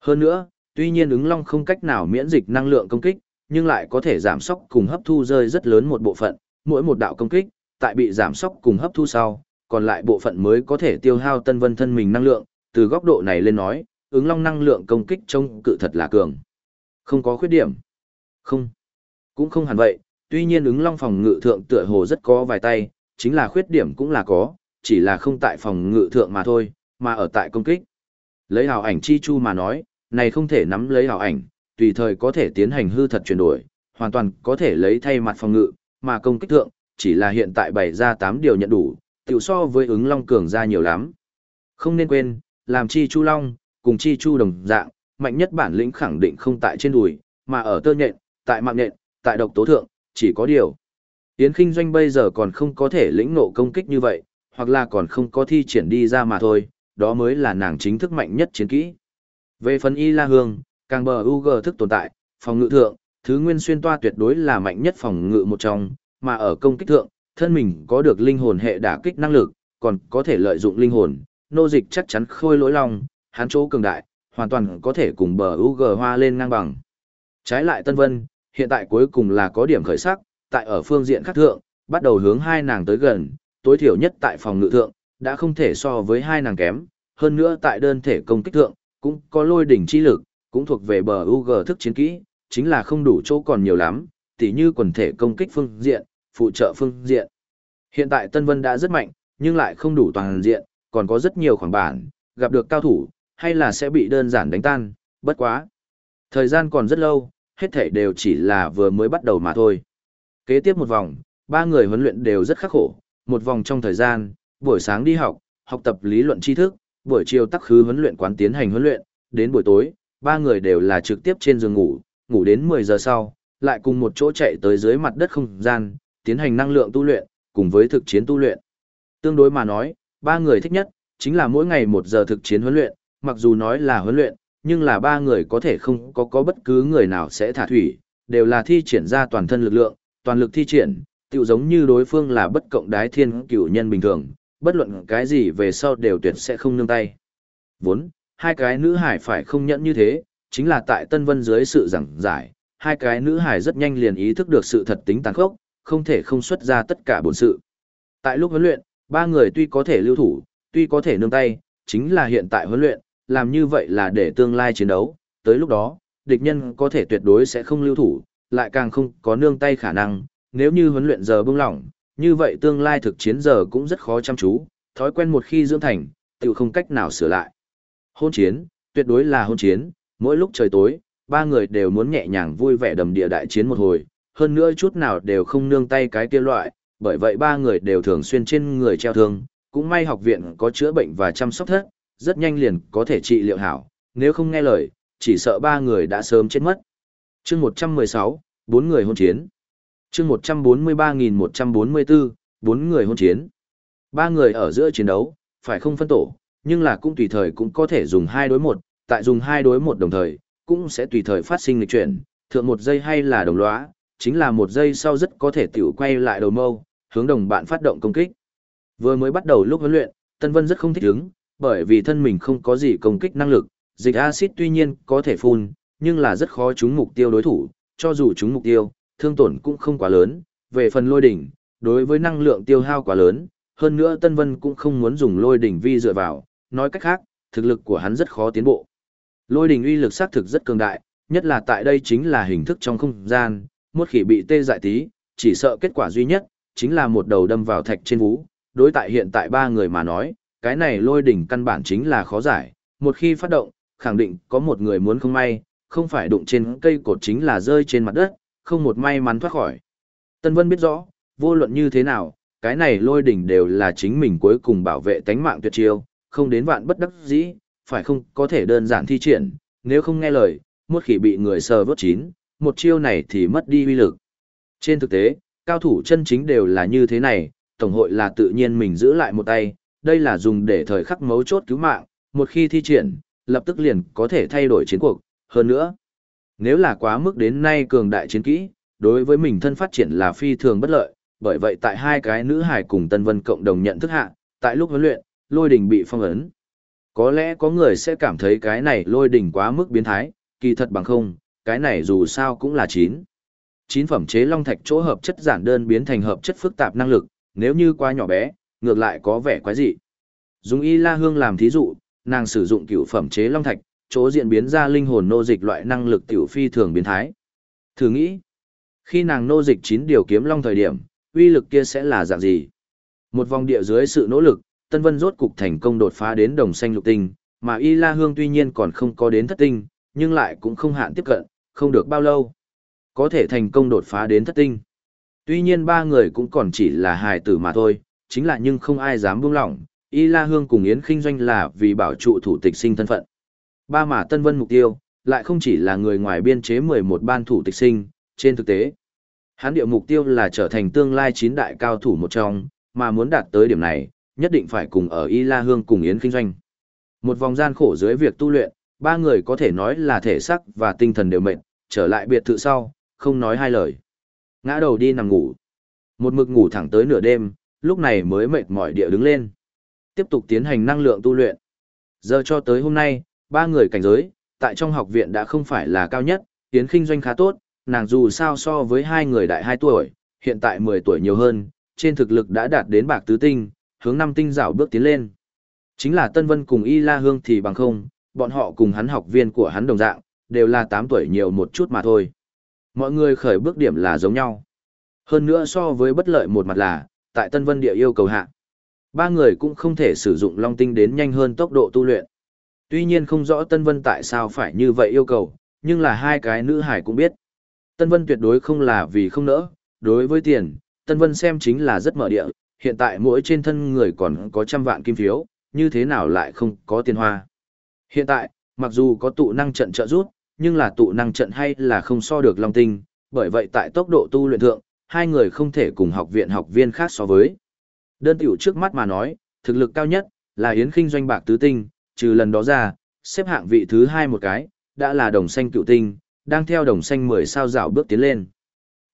[SPEAKER 1] Hơn nữa, tuy nhiên ứng long không cách nào miễn dịch năng lượng công kích, nhưng lại có thể giảm sóc cùng hấp thu rơi rất lớn một bộ phận, mỗi một đạo công kích, tại bị giảm sóc cùng hấp thu sau, còn lại bộ phận mới có thể tiêu hao tân vân thân mình năng lượng, từ góc độ này lên nói, ứng long năng lượng công kích trông cự thật là cường. Không có khuyết điểm. Không. Cũng không hẳn vậy, tuy nhiên ứng long phòng ngự thượng tựa hồ rất có vài tay, chính là khuyết điểm cũng là có, chỉ là không tại phòng ngự thượng mà thôi, mà ở tại công kích. Lấy hào ảnh chi chu mà nói, này không thể nắm lấy hào ảnh, tùy thời có thể tiến hành hư thật chuyển đổi, hoàn toàn có thể lấy thay mặt phòng ngự, mà công kích thượng, chỉ là hiện tại bày ra 8 điều nhận đủ, tiểu so với ứng long cường ra nhiều lắm. Không nên quên, làm chi chu long, cùng chi chu đồng dạng, mạnh nhất bản lĩnh khẳng định không tại trên đùi, mà ở tơ nhện, tại mạng nhện, tại độc tố thượng, chỉ có điều. Yến Kinh Doanh bây giờ còn không có thể lĩnh ngộ công kích như vậy, hoặc là còn không có thi triển đi ra mà thôi, đó mới là nàng chính thức mạnh nhất chiến kỹ. Về phần Y La Hương, càng bờ UG thức tồn tại, phòng ngự thượng, thứ nguyên xuyên toa tuyệt đối là mạnh nhất phòng ngự một trong, mà ở công kích thượng, thân mình có được linh hồn hệ đả kích năng lực, còn có thể lợi dụng linh hồn, nô dịch chắc chắn khôi lỗi long, hắn chỗ cường đại, hoàn toàn có thể cùng bờ UG hoa lên ngang bằng. Trái lại Tân Vân, hiện tại cuối cùng là có điểm khởi sắc, tại ở phương diện khác thượng, bắt đầu hướng hai nàng tới gần, tối thiểu nhất tại phòng ngự thượng, đã không thể so với hai nàng kém, hơn nữa tại đơn thể công kích thượng, cũng có lôi đỉnh chi lực, cũng thuộc về bờ UG thức chiến kỹ, chính là không đủ chỗ còn nhiều lắm, tỉ như quần thể công kích phương diện, phụ trợ phương diện. Hiện tại Tân Vân đã rất mạnh, nhưng lại không đủ toàn diện, còn có rất nhiều khoảng bản, gặp được cao thủ, hay là sẽ bị đơn giản đánh tan, bất quá. Thời gian còn rất lâu, hết thể đều chỉ là vừa mới bắt đầu mà thôi. Kế tiếp một vòng, ba người huấn luyện đều rất khắc khổ, một vòng trong thời gian, buổi sáng đi học, học tập lý luận tri thức, buổi chiều tắc khứ huấn luyện quán tiến hành huấn luyện, đến buổi tối, ba người đều là trực tiếp trên giường ngủ, ngủ đến 10 giờ sau, lại cùng một chỗ chạy tới dưới mặt đất không gian, tiến hành năng lượng tu luyện, cùng với thực chiến tu luyện. Tương đối mà nói, ba người thích nhất, chính là mỗi ngày một giờ thực chiến huấn luyện, mặc dù nói là huấn luyện, nhưng là ba người có thể không có có bất cứ người nào sẽ thả thủy, đều là thi triển ra toàn thân lực lượng, toàn lực thi triển, tựu giống như đối phương là bất cộng đái thiên cửu nhân bình thường, bất luận cái gì về sau đều tuyệt sẽ không nương tay. Vốn, hai cái nữ hải phải không nhẫn như thế, chính là tại Tân Vân dưới sự giảng giải, hai cái nữ hải rất nhanh liền ý thức được sự thật tính tàn khốc, không thể không xuất ra tất cả bổn sự. Tại lúc huấn luyện, ba người tuy có thể lưu thủ, tuy có thể nương tay, chính là hiện tại huấn luyện, làm như vậy là để tương lai chiến đấu, tới lúc đó, địch nhân có thể tuyệt đối sẽ không lưu thủ, lại càng không có nương tay khả năng, nếu như huấn luyện giờ bưng lỏng, như vậy tương lai thực chiến giờ cũng rất khó chăm chú, thói quen một khi dưỡng thành, tự không cách nào sửa lại. Hôn chiến, tuyệt đối là hôn chiến, mỗi lúc trời tối, ba người đều muốn nhẹ nhàng vui vẻ đầm địa đại chiến một hồi, hơn nữa chút nào đều không nương tay cái kia loại, bởi vậy ba người đều thường xuyên trên người treo thương, cũng may học viện có chữa bệnh và chăm sóc thất, rất nhanh liền có thể trị liệu hảo, nếu không nghe lời, chỉ sợ ba người đã sớm chết mất. chương 116, bốn người hôn chiến chương 143.144, bốn người hôn chiến. Ba người ở giữa chiến đấu, phải không phân tổ, nhưng là cũng tùy thời cũng có thể dùng hai đối một, tại dùng hai đối một đồng thời, cũng sẽ tùy thời phát sinh lịch chuyển, thượng một giây hay là đồng lõa, chính là một giây sau rất có thể tiểu quay lại đầu mâu, hướng đồng bạn phát động công kích. Vừa mới bắt đầu lúc huấn luyện, Tân Vân rất không thích ứng, bởi vì thân mình không có gì công kích năng lực, dịch axit tuy nhiên có thể phun, nhưng là rất khó trúng mục tiêu đối thủ, cho dù trúng mục tiêu, thương tổn cũng không quá lớn, về phần lôi đỉnh, đối với năng lượng tiêu hao quá lớn, hơn nữa Tân Vân cũng không muốn dùng lôi đỉnh vi dựa vào, nói cách khác, thực lực của hắn rất khó tiến bộ. Lôi đỉnh uy lực xác thực rất cường đại, nhất là tại đây chính là hình thức trong không gian, một khi bị tê dại tí, chỉ sợ kết quả duy nhất, chính là một đầu đâm vào thạch trên vú, đối tại hiện tại ba người mà nói, cái này lôi đỉnh căn bản chính là khó giải, một khi phát động, khẳng định có một người muốn không may, không phải đụng trên cây cột chính là rơi trên mặt đất, không một may mắn thoát khỏi. Tân Vân biết rõ, vô luận như thế nào, cái này lôi đỉnh đều là chính mình cuối cùng bảo vệ tánh mạng tuyệt chiêu, không đến vạn bất đắc dĩ, phải không có thể đơn giản thi triển, nếu không nghe lời, một khi bị người sờ vớt chín, một chiêu này thì mất đi uy lực. Trên thực tế, cao thủ chân chính đều là như thế này, tổng hội là tự nhiên mình giữ lại một tay, đây là dùng để thời khắc mấu chốt cứu mạng, một khi thi triển, lập tức liền có thể thay đổi chiến cuộc, hơn nữa. Nếu là quá mức đến nay cường đại chiến kỹ, đối với mình thân phát triển là phi thường bất lợi, bởi vậy tại hai cái nữ hải cùng Tân Vân cộng đồng nhận thức hạ, tại lúc huấn luyện, lôi đỉnh bị phong ấn. Có lẽ có người sẽ cảm thấy cái này lôi đỉnh quá mức biến thái, kỳ thật bằng không, cái này dù sao cũng là chín. Chín phẩm chế long thạch chỗ hợp chất giản đơn biến thành hợp chất phức tạp năng lực, nếu như quá nhỏ bé, ngược lại có vẻ quái dị. Dùng y la hương làm thí dụ, nàng sử dụng cựu phẩm chế long thạch, chỗ diễn biến ra linh hồn nô dịch loại năng lực tiểu phi thường biến thái. Thử nghĩ, khi nàng nô dịch chín điều kiếm long thời điểm, uy lực kia sẽ là dạng gì? Một vòng địa dưới sự nỗ lực, Tân Vân rốt cục thành công đột phá đến đồng xanh lục tinh, mà Y La Hương tuy nhiên còn không có đến thất tinh, nhưng lại cũng không hạn tiếp cận, không được bao lâu. Có thể thành công đột phá đến thất tinh. Tuy nhiên ba người cũng còn chỉ là hài tử mà thôi, chính là nhưng không ai dám buông lỏng, Y La Hương cùng Yến Kinh Doanh là vì bảo trụ thủ tịch sinh thân phận. Ba mà Tân Vân mục tiêu, lại không chỉ là người ngoài biên chế 11 ban thủ tịch sinh, trên thực tế. Hán địa mục tiêu là trở thành tương lai chín đại cao thủ một trong, mà muốn đạt tới điểm này, nhất định phải cùng ở Y La Hương cùng Yến Kinh Doanh. Một vòng gian khổ dưới việc tu luyện, ba người có thể nói là thể sắc và tinh thần đều mệt, trở lại biệt thự sau, không nói hai lời. Ngã đầu đi nằm ngủ. Một mực ngủ thẳng tới nửa đêm, lúc này mới mệt mỏi địa đứng lên. Tiếp tục tiến hành năng lượng tu luyện. Giờ cho tới hôm nay, ba người cảnh giới, tại trong học viện đã không phải là cao nhất, tiến kinh doanh khá tốt, nàng dù sao so với hai người đại hai tuổi, hiện tại 10 tuổi nhiều hơn, trên thực lực đã đạt đến bạc tứ tinh, hướng năm tinh rảo bước tiến lên. Chính là Tân Vân cùng Y La Hương thì bằng không, bọn họ cùng hắn học viên của hắn đồng dạng, đều là 8 tuổi nhiều một chút mà thôi. Mọi người khởi bước điểm là giống nhau. Hơn nữa so với bất lợi một mặt là, tại Tân Vân địa yêu cầu hạ. Ba người cũng không thể sử dụng long tinh đến nhanh hơn tốc độ tu luyện. Tuy nhiên không rõ Tân Vân tại sao phải như vậy yêu cầu, nhưng là hai cái nữ hải cũng biết. Tân Vân tuyệt đối không là vì không nỡ, đối với tiền, Tân Vân xem chính là rất mở địa, hiện tại mỗi trên thân người còn có trăm vạn kim phiếu, như thế nào lại không có tiền hoa. Hiện tại, mặc dù có tụ năng trận trợ rút, nhưng là tụ năng trận hay là không so được Long Tinh, bởi vậy tại tốc độ tu luyện thượng, hai người không thể cùng học viện học viên khác so với. Đơn tiểu trước mắt mà nói, thực lực cao nhất là Yến Kinh doanh bạc tứ tinh, trừ lần đó ra, xếp hạng vị thứ hai một cái, đã là đồng xanh cựu tinh, đang theo đồng xanh 10 sao dạo bước tiến lên.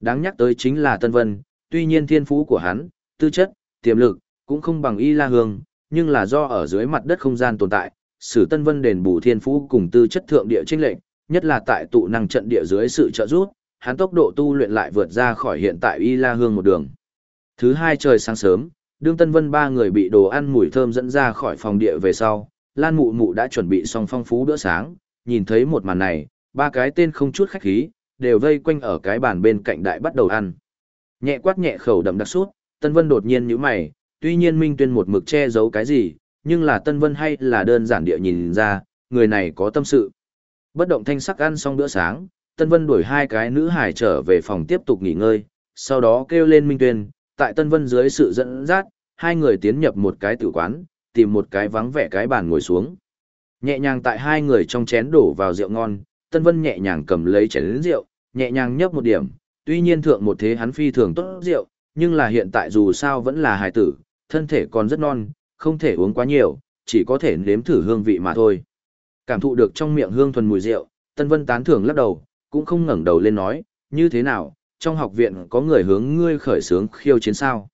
[SPEAKER 1] Đáng nhắc tới chính là Tân Vân, tuy nhiên thiên phú của hắn, tư chất, tiềm lực, cũng không bằng Y La Hương, nhưng là do ở dưới mặt đất không gian tồn tại, sử Tân Vân đền bù thiên phú cùng tư chất thượng địa chênh lệnh, nhất là tại tụ năng trận địa dưới sự trợ giúp, hắn tốc độ tu luyện lại vượt ra khỏi hiện tại Y La Hương một đường. Thứ hai trời sáng sớm, đương Tân Vân ba người bị đồ ăn mùi thơm dẫn ra khỏi phòng địa về sau, Lan Mụ Mụ đã chuẩn bị xong phong phú bữa sáng, nhìn thấy một màn này, ba cái tên không chút khách khí, đều vây quanh ở cái bàn bên cạnh đại bắt đầu ăn. Nhẹ quát nhẹ khẩu đậm đặc sút, Tân Vân đột nhiên nhíu mày, tuy nhiên Minh Tuyên một mực che giấu cái gì, nhưng là Tân Vân hay là đơn giản địa nhìn ra, người này có tâm sự. Bất động thanh sắc ăn xong bữa sáng, Tân Vân đuổi hai cái nữ hải trở về phòng tiếp tục nghỉ ngơi, sau đó kêu lên Minh Tuyên, tại Tân Vân dưới sự dẫn dắt, hai người tiến nhập một cái tử quán, tìm một cái vắng vẻ cái bàn ngồi xuống. Nhẹ nhàng tại hai người trong chén đổ vào rượu ngon, Tân Vân nhẹ nhàng cầm lấy chén rượu, nhẹ nhàng nhấp một điểm, tuy nhiên thượng một thế hắn phi thường tốt rượu, nhưng là hiện tại dù sao vẫn là hài tử, thân thể còn rất non, không thể uống quá nhiều, chỉ có thể nếm thử hương vị mà thôi. Cảm thụ được trong miệng hương thuần mùi rượu, Tân Vân tán thưởng lắc đầu, cũng không ngẩng đầu lên nói, như thế nào, trong học viện có người hướng ngươi khởi sướng khiêu chiến sao.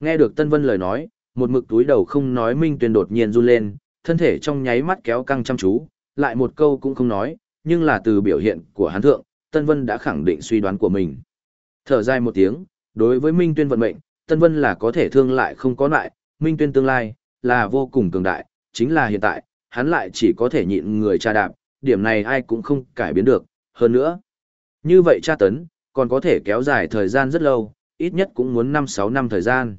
[SPEAKER 1] Nghe được Tân Vân lời nói, một mực túi đầu không nói Minh Tuyền đột nhiên run lên, thân thể trong nháy mắt kéo căng chăm chú, lại một câu cũng không nói, nhưng là từ biểu hiện của hắn thượng, Tân Vân đã khẳng định suy đoán của mình. Thở dài một tiếng, đối với Minh Tuyên vận mệnh, Tân Vân là có thể thương lại không có lại, Minh Tuyên tương lai, là vô cùng cường đại, chính là hiện tại, hắn lại chỉ có thể nhịn người cha đạp, điểm này ai cũng không cải biến được, hơn nữa. Như vậy tra tấn, còn có thể kéo dài thời gian rất lâu, ít nhất cũng muốn 5-6 năm thời gian.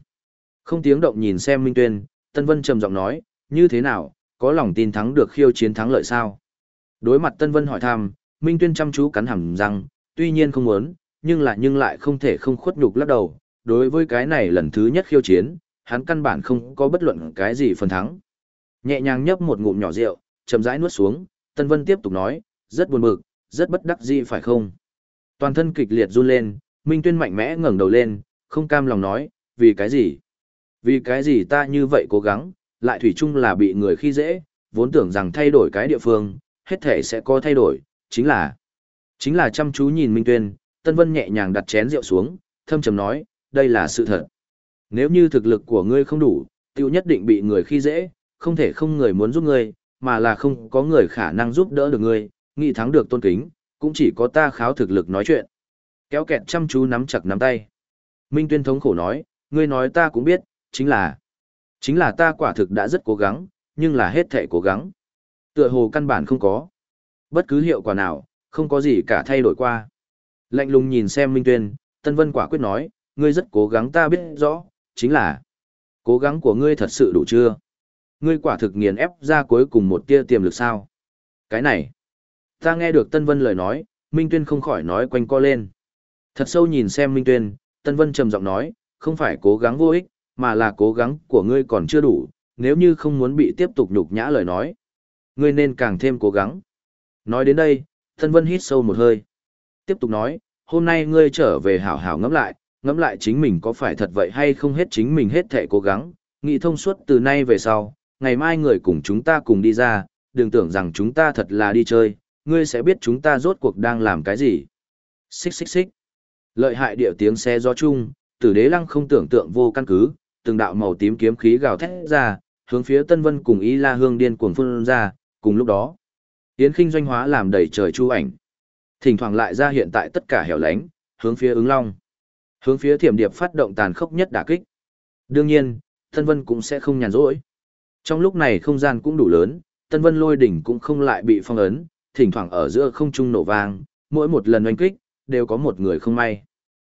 [SPEAKER 1] Không tiếng động nhìn xem Minh Tuyên, Tân Vân trầm giọng nói, như thế nào, có lòng tin thắng được khiêu chiến thắng lợi sao? Đối mặt Tân Vân hỏi thăm, Minh Tuyên chăm chú cắn hẳn răng, tuy nhiên không muốn, nhưng lại nhưng lại không thể không khuất nhục lắc đầu, đối với cái này lần thứ nhất khiêu chiến, hắn căn bản không có bất luận cái gì phần thắng. Nhẹ nhàng nhấp một ngụm nhỏ rượu, chậm rãi nuốt xuống, Tân Vân tiếp tục nói, rất buồn bực, rất bất đắc dĩ phải không? Toàn thân kịch liệt run lên, Minh Tuyên mạnh mẽ ngẩng đầu lên, không cam lòng nói, vì cái gì? Vì cái gì ta như vậy cố gắng, lại thủy chung là bị người khi dễ, vốn tưởng rằng thay đổi cái địa phương, hết thể sẽ có thay đổi, chính là chính là chăm chú nhìn Minh Tuyên, Tân Vân nhẹ nhàng đặt chén rượu xuống, thâm trầm nói, đây là sự thật. Nếu như thực lực của ngươi không đủ, tiêu nhất định bị người khi dễ, không thể không người muốn giúp ngươi, mà là không có người khả năng giúp đỡ được ngươi, nghị thắng được tôn kính, cũng chỉ có ta kháo thực lực nói chuyện. Kéo kẹt chăm chú nắm chặt nắm tay. Minh Tuyên thống khổ nói, ngươi nói ta cũng biết, chính là, chính là ta quả thực đã rất cố gắng, nhưng là hết thể cố gắng. Tựa hồ căn bản không có. Bất cứ hiệu quả nào, không có gì cả thay đổi qua. Lạnh lùng nhìn xem Minh Tuyên, Tân Vân quả quyết nói, ngươi rất cố gắng ta biết rõ, chính là, cố gắng của ngươi thật sự đủ chưa? Ngươi quả thực nghiền ép ra cuối cùng một tia tiềm lực sao? Cái này, ta nghe được Tân Vân lời nói, Minh Tuyên không khỏi nói quanh co lên. Thật sâu nhìn xem Minh Tuyên, Tân Vân trầm giọng nói, không phải cố gắng vô ích, mà là cố gắng của ngươi còn chưa đủ, nếu như không muốn bị tiếp tục nhục nhã lời nói. Ngươi nên càng thêm cố gắng. Nói đến đây, Tân Vân hít sâu một hơi. Tiếp tục nói, hôm nay ngươi trở về hảo hảo ngẫm lại, ngẫm lại chính mình có phải thật vậy hay không hết chính mình hết thể cố gắng, nghĩ thông suốt từ nay về sau, ngày mai người cùng chúng ta cùng đi ra, đừng tưởng rằng chúng ta thật là đi chơi, ngươi sẽ biết chúng ta rốt cuộc đang làm cái gì. Xích xích xích. Lợi hại điệu tiếng xe gió chung, tử đế lăng không tưởng tượng vô căn cứ, từng đạo màu tím kiếm khí gào thét ra, hướng phía Tân Vân cùng Y La Hương điên cuồng phun ra, cùng lúc đó, Yến Khinh doanh hóa làm đầy trời chu ảnh. Thỉnh thoảng lại ra hiện tại tất cả hẻo lánh, hướng phía ứng long. Hướng phía thiểm điệp phát động tàn khốc nhất đả kích. Đương nhiên, Tân Vân cũng sẽ không nhàn rỗi. Trong lúc này không gian cũng đủ lớn, Tân Vân lôi đỉnh cũng không lại bị phong ấn, thỉnh thoảng ở giữa không trung nổ vang, mỗi một lần oanh kích, đều có một người không may.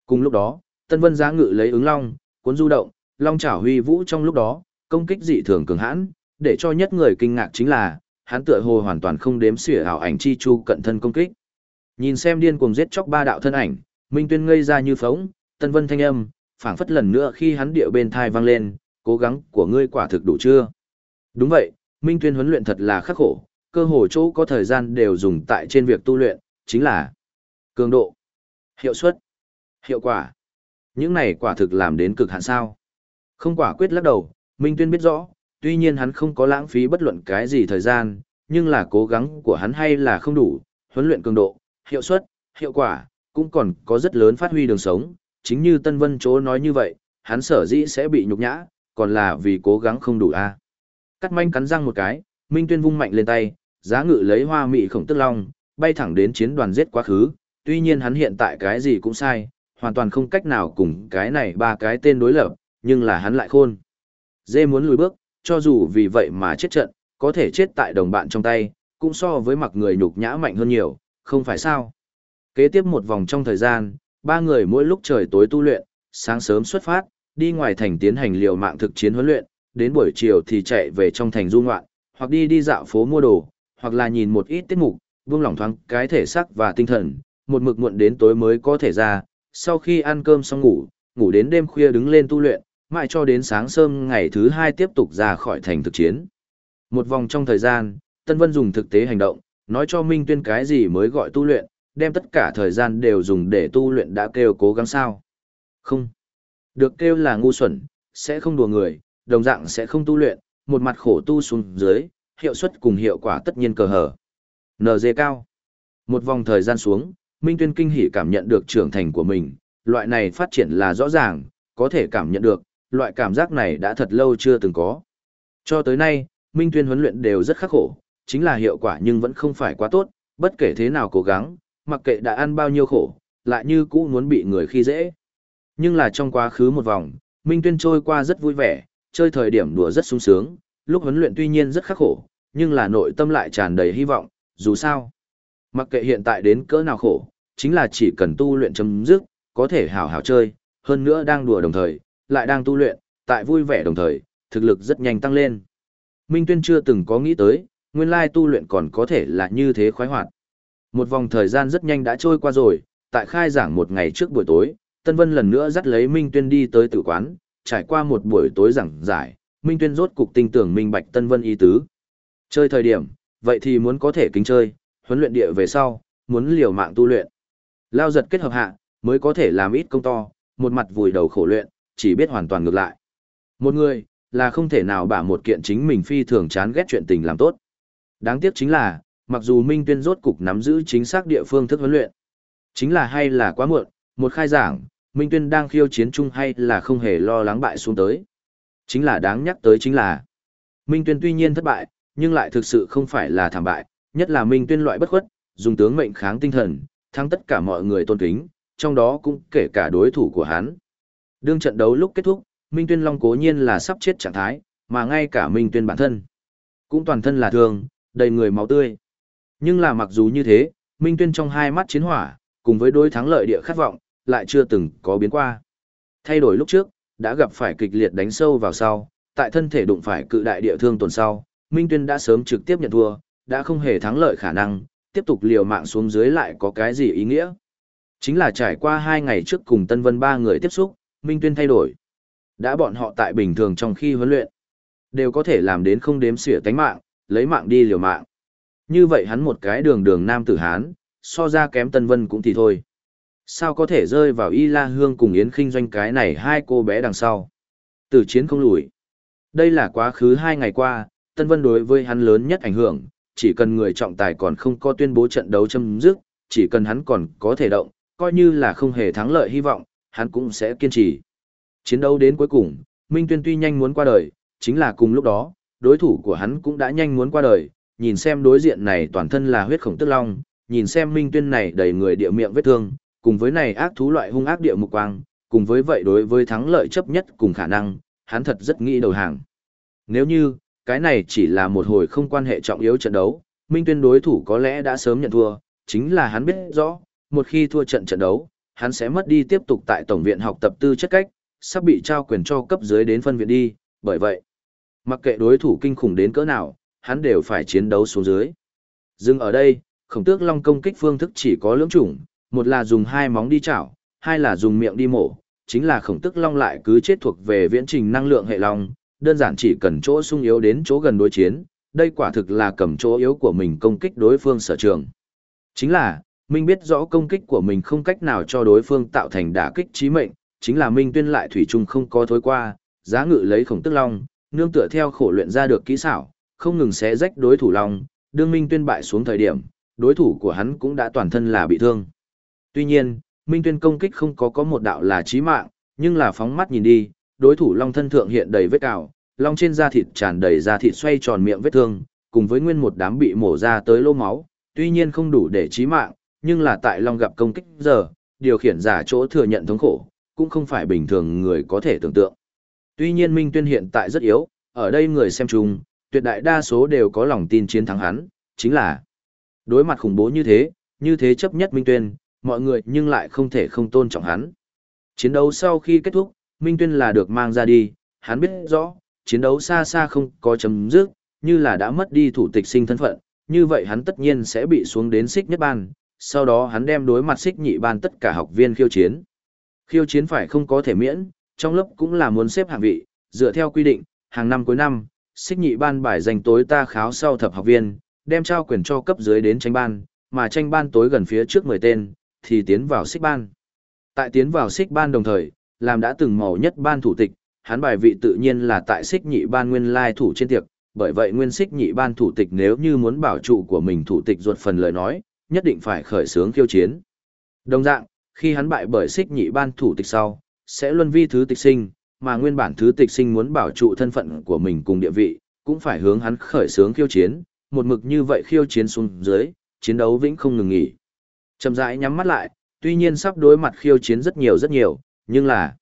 [SPEAKER 1] Cùng lúc đó, Tân Vân giá ngự lấy ứng long, cuốn du động, long chảo huy vũ trong lúc đó, công kích dị thường cường hãn, để cho nhất người kinh ngạc chính là, hắn tựa hồ hoàn toàn không đếm xỉa ảo ảnh chi chu cận thân công kích. Nhìn xem điên cuồng giết chóc ba đạo thân ảnh, Minh Tuyên ngây ra như phóng, Tân Vân thanh âm, phảng phất lần nữa khi hắn điệu bên thai vang lên, cố gắng của ngươi quả thực đủ chưa? Đúng vậy, Minh Tuyên huấn luyện thật là khắc khổ, cơ hồ chỗ có thời gian đều dùng tại trên việc tu luyện, chính là cường độ, hiệu suất, hiệu quả. Những này quả thực làm đến cực hạn sao. Không quả quyết lắc đầu, Minh Tuyên biết rõ, tuy nhiên hắn không có lãng phí bất luận cái gì thời gian, nhưng là cố gắng của hắn hay là không đủ, huấn luyện cường độ, hiệu suất, hiệu quả, cũng còn có rất lớn phát huy đường sống, chính như Tân Vân Chố nói như vậy, hắn sở dĩ sẽ bị nhục nhã, còn là vì cố gắng không đủ a. Cắt manh cắn răng một cái, Minh Tuyên vung mạnh lên tay, giá ngự lấy hoa mị khổng tức long, bay thẳng đến chiến đoàn giết quá khứ, tuy nhiên hắn hiện tại cái gì cũng sai, hoàn toàn không cách nào cùng cái này ba cái tên đối lập, nhưng là hắn lại khôn. Dê muốn lùi bước, cho dù vì vậy mà chết trận, có thể chết tại đồng bạn trong tay, cũng so với mặc người nhục nhã mạnh hơn nhiều, không phải sao. Kế tiếp một vòng trong thời gian, ba người mỗi lúc trời tối tu luyện, sáng sớm xuất phát, đi ngoài thành tiến hành liều mạng thực chiến huấn luyện, đến buổi chiều thì chạy về trong thành du ngoạn, hoặc đi đi dạo phố mua đồ, hoặc là nhìn một ít tiết mục, vương lỏng thoáng cái thể xác và tinh thần, một mực muộn đến tối mới có thể ra, sau khi ăn cơm xong ngủ, ngủ đến đêm khuya đứng lên tu luyện, mãi cho đến sáng sớm ngày thứ hai tiếp tục ra khỏi thành thực chiến. Một vòng trong thời gian, Tân Vân dùng thực tế hành động, nói cho Minh Tuyên cái gì mới gọi tu luyện, đem tất cả thời gian đều dùng để tu luyện đã kêu cố gắng sao. Không. Được kêu là ngu xuẩn, sẽ không đùa người, đồng dạng sẽ không tu luyện, một mặt khổ tu xuống dưới, hiệu suất cùng hiệu quả tất nhiên cờ hở. NG cao. Một vòng thời gian xuống, Minh Tuyên kinh hỉ cảm nhận được trưởng thành của mình, loại này phát triển là rõ ràng, có thể cảm nhận được, loại cảm giác này đã thật lâu chưa từng có. Cho tới nay, Minh Tuyên huấn luyện đều rất khắc khổ, chính là hiệu quả nhưng vẫn không phải quá tốt, bất kể thế nào cố gắng, mặc kệ đã ăn bao nhiêu khổ, lại như cũ muốn bị người khi dễ. Nhưng là trong quá khứ một vòng, Minh Tuyên trôi qua rất vui vẻ, chơi thời điểm đùa rất sung sướng, lúc huấn luyện tuy nhiên rất khắc khổ, nhưng là nội tâm lại tràn đầy hy vọng, dù sao. Mặc kệ hiện tại đến cỡ nào khổ, chính là chỉ cần tu luyện chấm dứt, có thể hào hào chơi, hơn nữa đang đùa đồng thời, lại đang tu luyện, tại vui vẻ đồng thời, thực lực rất nhanh tăng lên. Minh Tuyên chưa từng có nghĩ tới, nguyên lai tu luyện còn có thể là như thế khoái hoạt. Một vòng thời gian rất nhanh đã trôi qua rồi, tại khai giảng một ngày trước buổi tối, Tân Vân lần nữa dắt lấy Minh Tuyên đi tới tử quán, trải qua một buổi tối giảng giải, Minh Tuyên rốt cục tinh tưởng minh bạch Tân Vân ý tứ. Chơi thời điểm, vậy thì muốn có thể kính chơi, huấn luyện địa về sau, muốn liều mạng tu luyện. Lao giật kết hợp hạ, mới có thể làm ít công to, một mặt vùi đầu khổ luyện, chỉ biết hoàn toàn ngược lại. Một người, là không thể nào bả một kiện chính mình phi thường chán ghét chuyện tình làm tốt. Đáng tiếc chính là, mặc dù Minh Tuyên rốt cục nắm giữ chính xác địa phương thức huấn luyện, chính là hay là quá muộn, một khai giảng, Minh Tuyên đang khiêu chiến chung hay là không hề lo lắng bại xuống tới. Chính là đáng nhắc tới chính là, Minh Tuyên tuy nhiên thất bại, nhưng lại thực sự không phải là thảm bại, nhất là Minh Tuyên loại bất khuất, dùng tướng mệnh kháng tinh thần, thắng tất cả mọi người tôn kính, trong đó cũng kể cả đối thủ của hắn. Đương trận đấu lúc kết thúc, Minh Tuyên Long cố nhiên là sắp chết trạng thái, mà ngay cả Minh Tuyên bản thân cũng toàn thân là thương, đầy người máu tươi. Nhưng là mặc dù như thế, Minh Tuyên trong hai mắt chiến hỏa, cùng với đối thắng lợi địa khát vọng, lại chưa từng có biến qua. Thay đổi lúc trước, đã gặp phải kịch liệt đánh sâu vào sau, tại thân thể đụng phải cự đại địa thương tuần sau, Minh Tuyên đã sớm trực tiếp nhận thua, đã không hề thắng lợi khả năng, tiếp tục liều mạng xuống dưới lại có cái gì ý nghĩa. Chính là trải qua hai ngày trước cùng Tân Vân ba người tiếp xúc, Minh Tuyên thay đổi. Đã bọn họ tại bình thường trong khi huấn luyện, đều có thể làm đến không đếm xỉa tánh mạng, lấy mạng đi liều mạng. Như vậy hắn một cái đường đường nam tử Hán, so ra kém Tân Vân cũng thì thôi. Sao có thể rơi vào Y La Hương cùng Yến Kinh doanh cái này hai cô bé đằng sau. Tử chiến không lùi. Đây là quá khứ hai ngày qua, Tân Vân đối với hắn lớn nhất ảnh hưởng, chỉ cần người trọng tài còn không có tuyên bố trận đấu chấm dứt, chỉ cần hắn còn có thể động, coi như là không hề thắng lợi hy vọng, hắn cũng sẽ kiên trì. Chiến đấu đến cuối cùng, Minh Tuyên tuy nhanh muốn qua đời, chính là cùng lúc đó, đối thủ của hắn cũng đã nhanh muốn qua đời, nhìn xem đối diện này toàn thân là huyết khổng tức long, nhìn xem Minh Tuyên này đầy người địa miệng vết thương, cùng với này ác thú loại hung ác địa mục quang, cùng với vậy đối với thắng lợi chấp nhất cùng khả năng, hắn thật rất nghĩ đầu hàng. Nếu như, cái này chỉ là một hồi không quan hệ trọng yếu trận đấu, Minh Tuyên đối thủ có lẽ đã sớm nhận thua, chính là hắn biết rõ, một khi thua trận trận đấu, hắn sẽ mất đi tiếp tục tại tổng viện học tập tư chất cách, sắp bị trao quyền cho cấp dưới đến phân viện đi, bởi vậy, mặc kệ đối thủ kinh khủng đến cỡ nào, hắn đều phải chiến đấu xuống dưới. Dừng ở đây, khổng tước long công kích phương thức chỉ có lưỡng chủng, một là dùng hai móng đi chảo, hai là dùng miệng đi mổ, chính là khổng tước long lại cứ chết thuộc về viễn trình năng lượng hệ long, đơn giản chỉ cần chỗ sung yếu đến chỗ gần đối chiến, đây quả thực là cầm chỗ yếu của mình công kích đối phương sở trường. Chính là, Minh biết rõ công kích của mình không cách nào cho đối phương tạo thành đả kích chí mệnh, chính là Minh tuyên lại thủy chung không có thối qua, giá ngự lấy khổng tức long, nương tựa theo khổ luyện ra được kỹ xảo, không ngừng xé rách đối thủ long, đương Minh tuyên bại xuống thời điểm, đối thủ của hắn cũng đã toàn thân là bị thương. Tuy nhiên, Minh tuyên công kích không có có một đạo là chí mạng, nhưng là phóng mắt nhìn đi, đối thủ long thân thượng hiện đầy vết cào, long trên da thịt tràn đầy da thịt xoay tròn miệng vết thương, cùng với nguyên một đám bị mổ ra tới lô máu, tuy nhiên không đủ để chí mạng, nhưng là tại long gặp công kích giờ, điều khiển giả chỗ thừa nhận thống khổ, cũng không phải bình thường người có thể tưởng tượng. Tuy nhiên Minh Tuyên hiện tại rất yếu, ở đây người xem chung, tuyệt đại đa số đều có lòng tin chiến thắng hắn, chính là đối mặt khủng bố như thế, như thế chấp nhất Minh Tuyên, mọi người nhưng lại không thể không tôn trọng hắn. Chiến đấu sau khi kết thúc, Minh Tuyên là được mang ra đi, hắn biết rõ, chiến đấu xa xa không có chấm dứt, như là đã mất đi thủ tịch sinh thân phận, như vậy hắn tất nhiên sẽ bị xuống đến xích nhất ban, sau đó hắn đem đối mặt xích nhị ban tất cả học viên khiêu chiến. Khiêu chiến phải không có thể miễn, trong lớp cũng là muốn xếp hạng vị, dựa theo quy định, hàng năm cuối năm, xích nhị ban bài dành tối ta kháo sau thập học viên, đem trao quyền cho cấp dưới đến tranh ban, mà tranh ban tối gần phía trước 10 tên, thì tiến vào xích ban. Tại tiến vào xích ban đồng thời, làm đã từng màu nhất ban thủ tịch, hắn bài vị tự nhiên là tại xích nhị ban nguyên lai thủ trên tiệc, bởi vậy nguyên xích nhị ban thủ tịch nếu như muốn bảo trụ của mình thủ tịch ruột phần lời nói, nhất định phải khởi xướng khiêu chiến. Đồng dạng, khi hắn bại bởi xích nhị ban thủ tịch sau, sẽ luân vi thứ tịch sinh, mà nguyên bản thứ tịch sinh muốn bảo trụ thân phận của mình cùng địa vị, cũng phải hướng hắn khởi xướng khiêu chiến, một mực như vậy khiêu chiến xuống dưới, chiến đấu vĩnh không ngừng nghỉ. Chậm rãi nhắm mắt lại, tuy nhiên sắp đối mặt khiêu chiến rất nhiều rất nhiều, nhưng là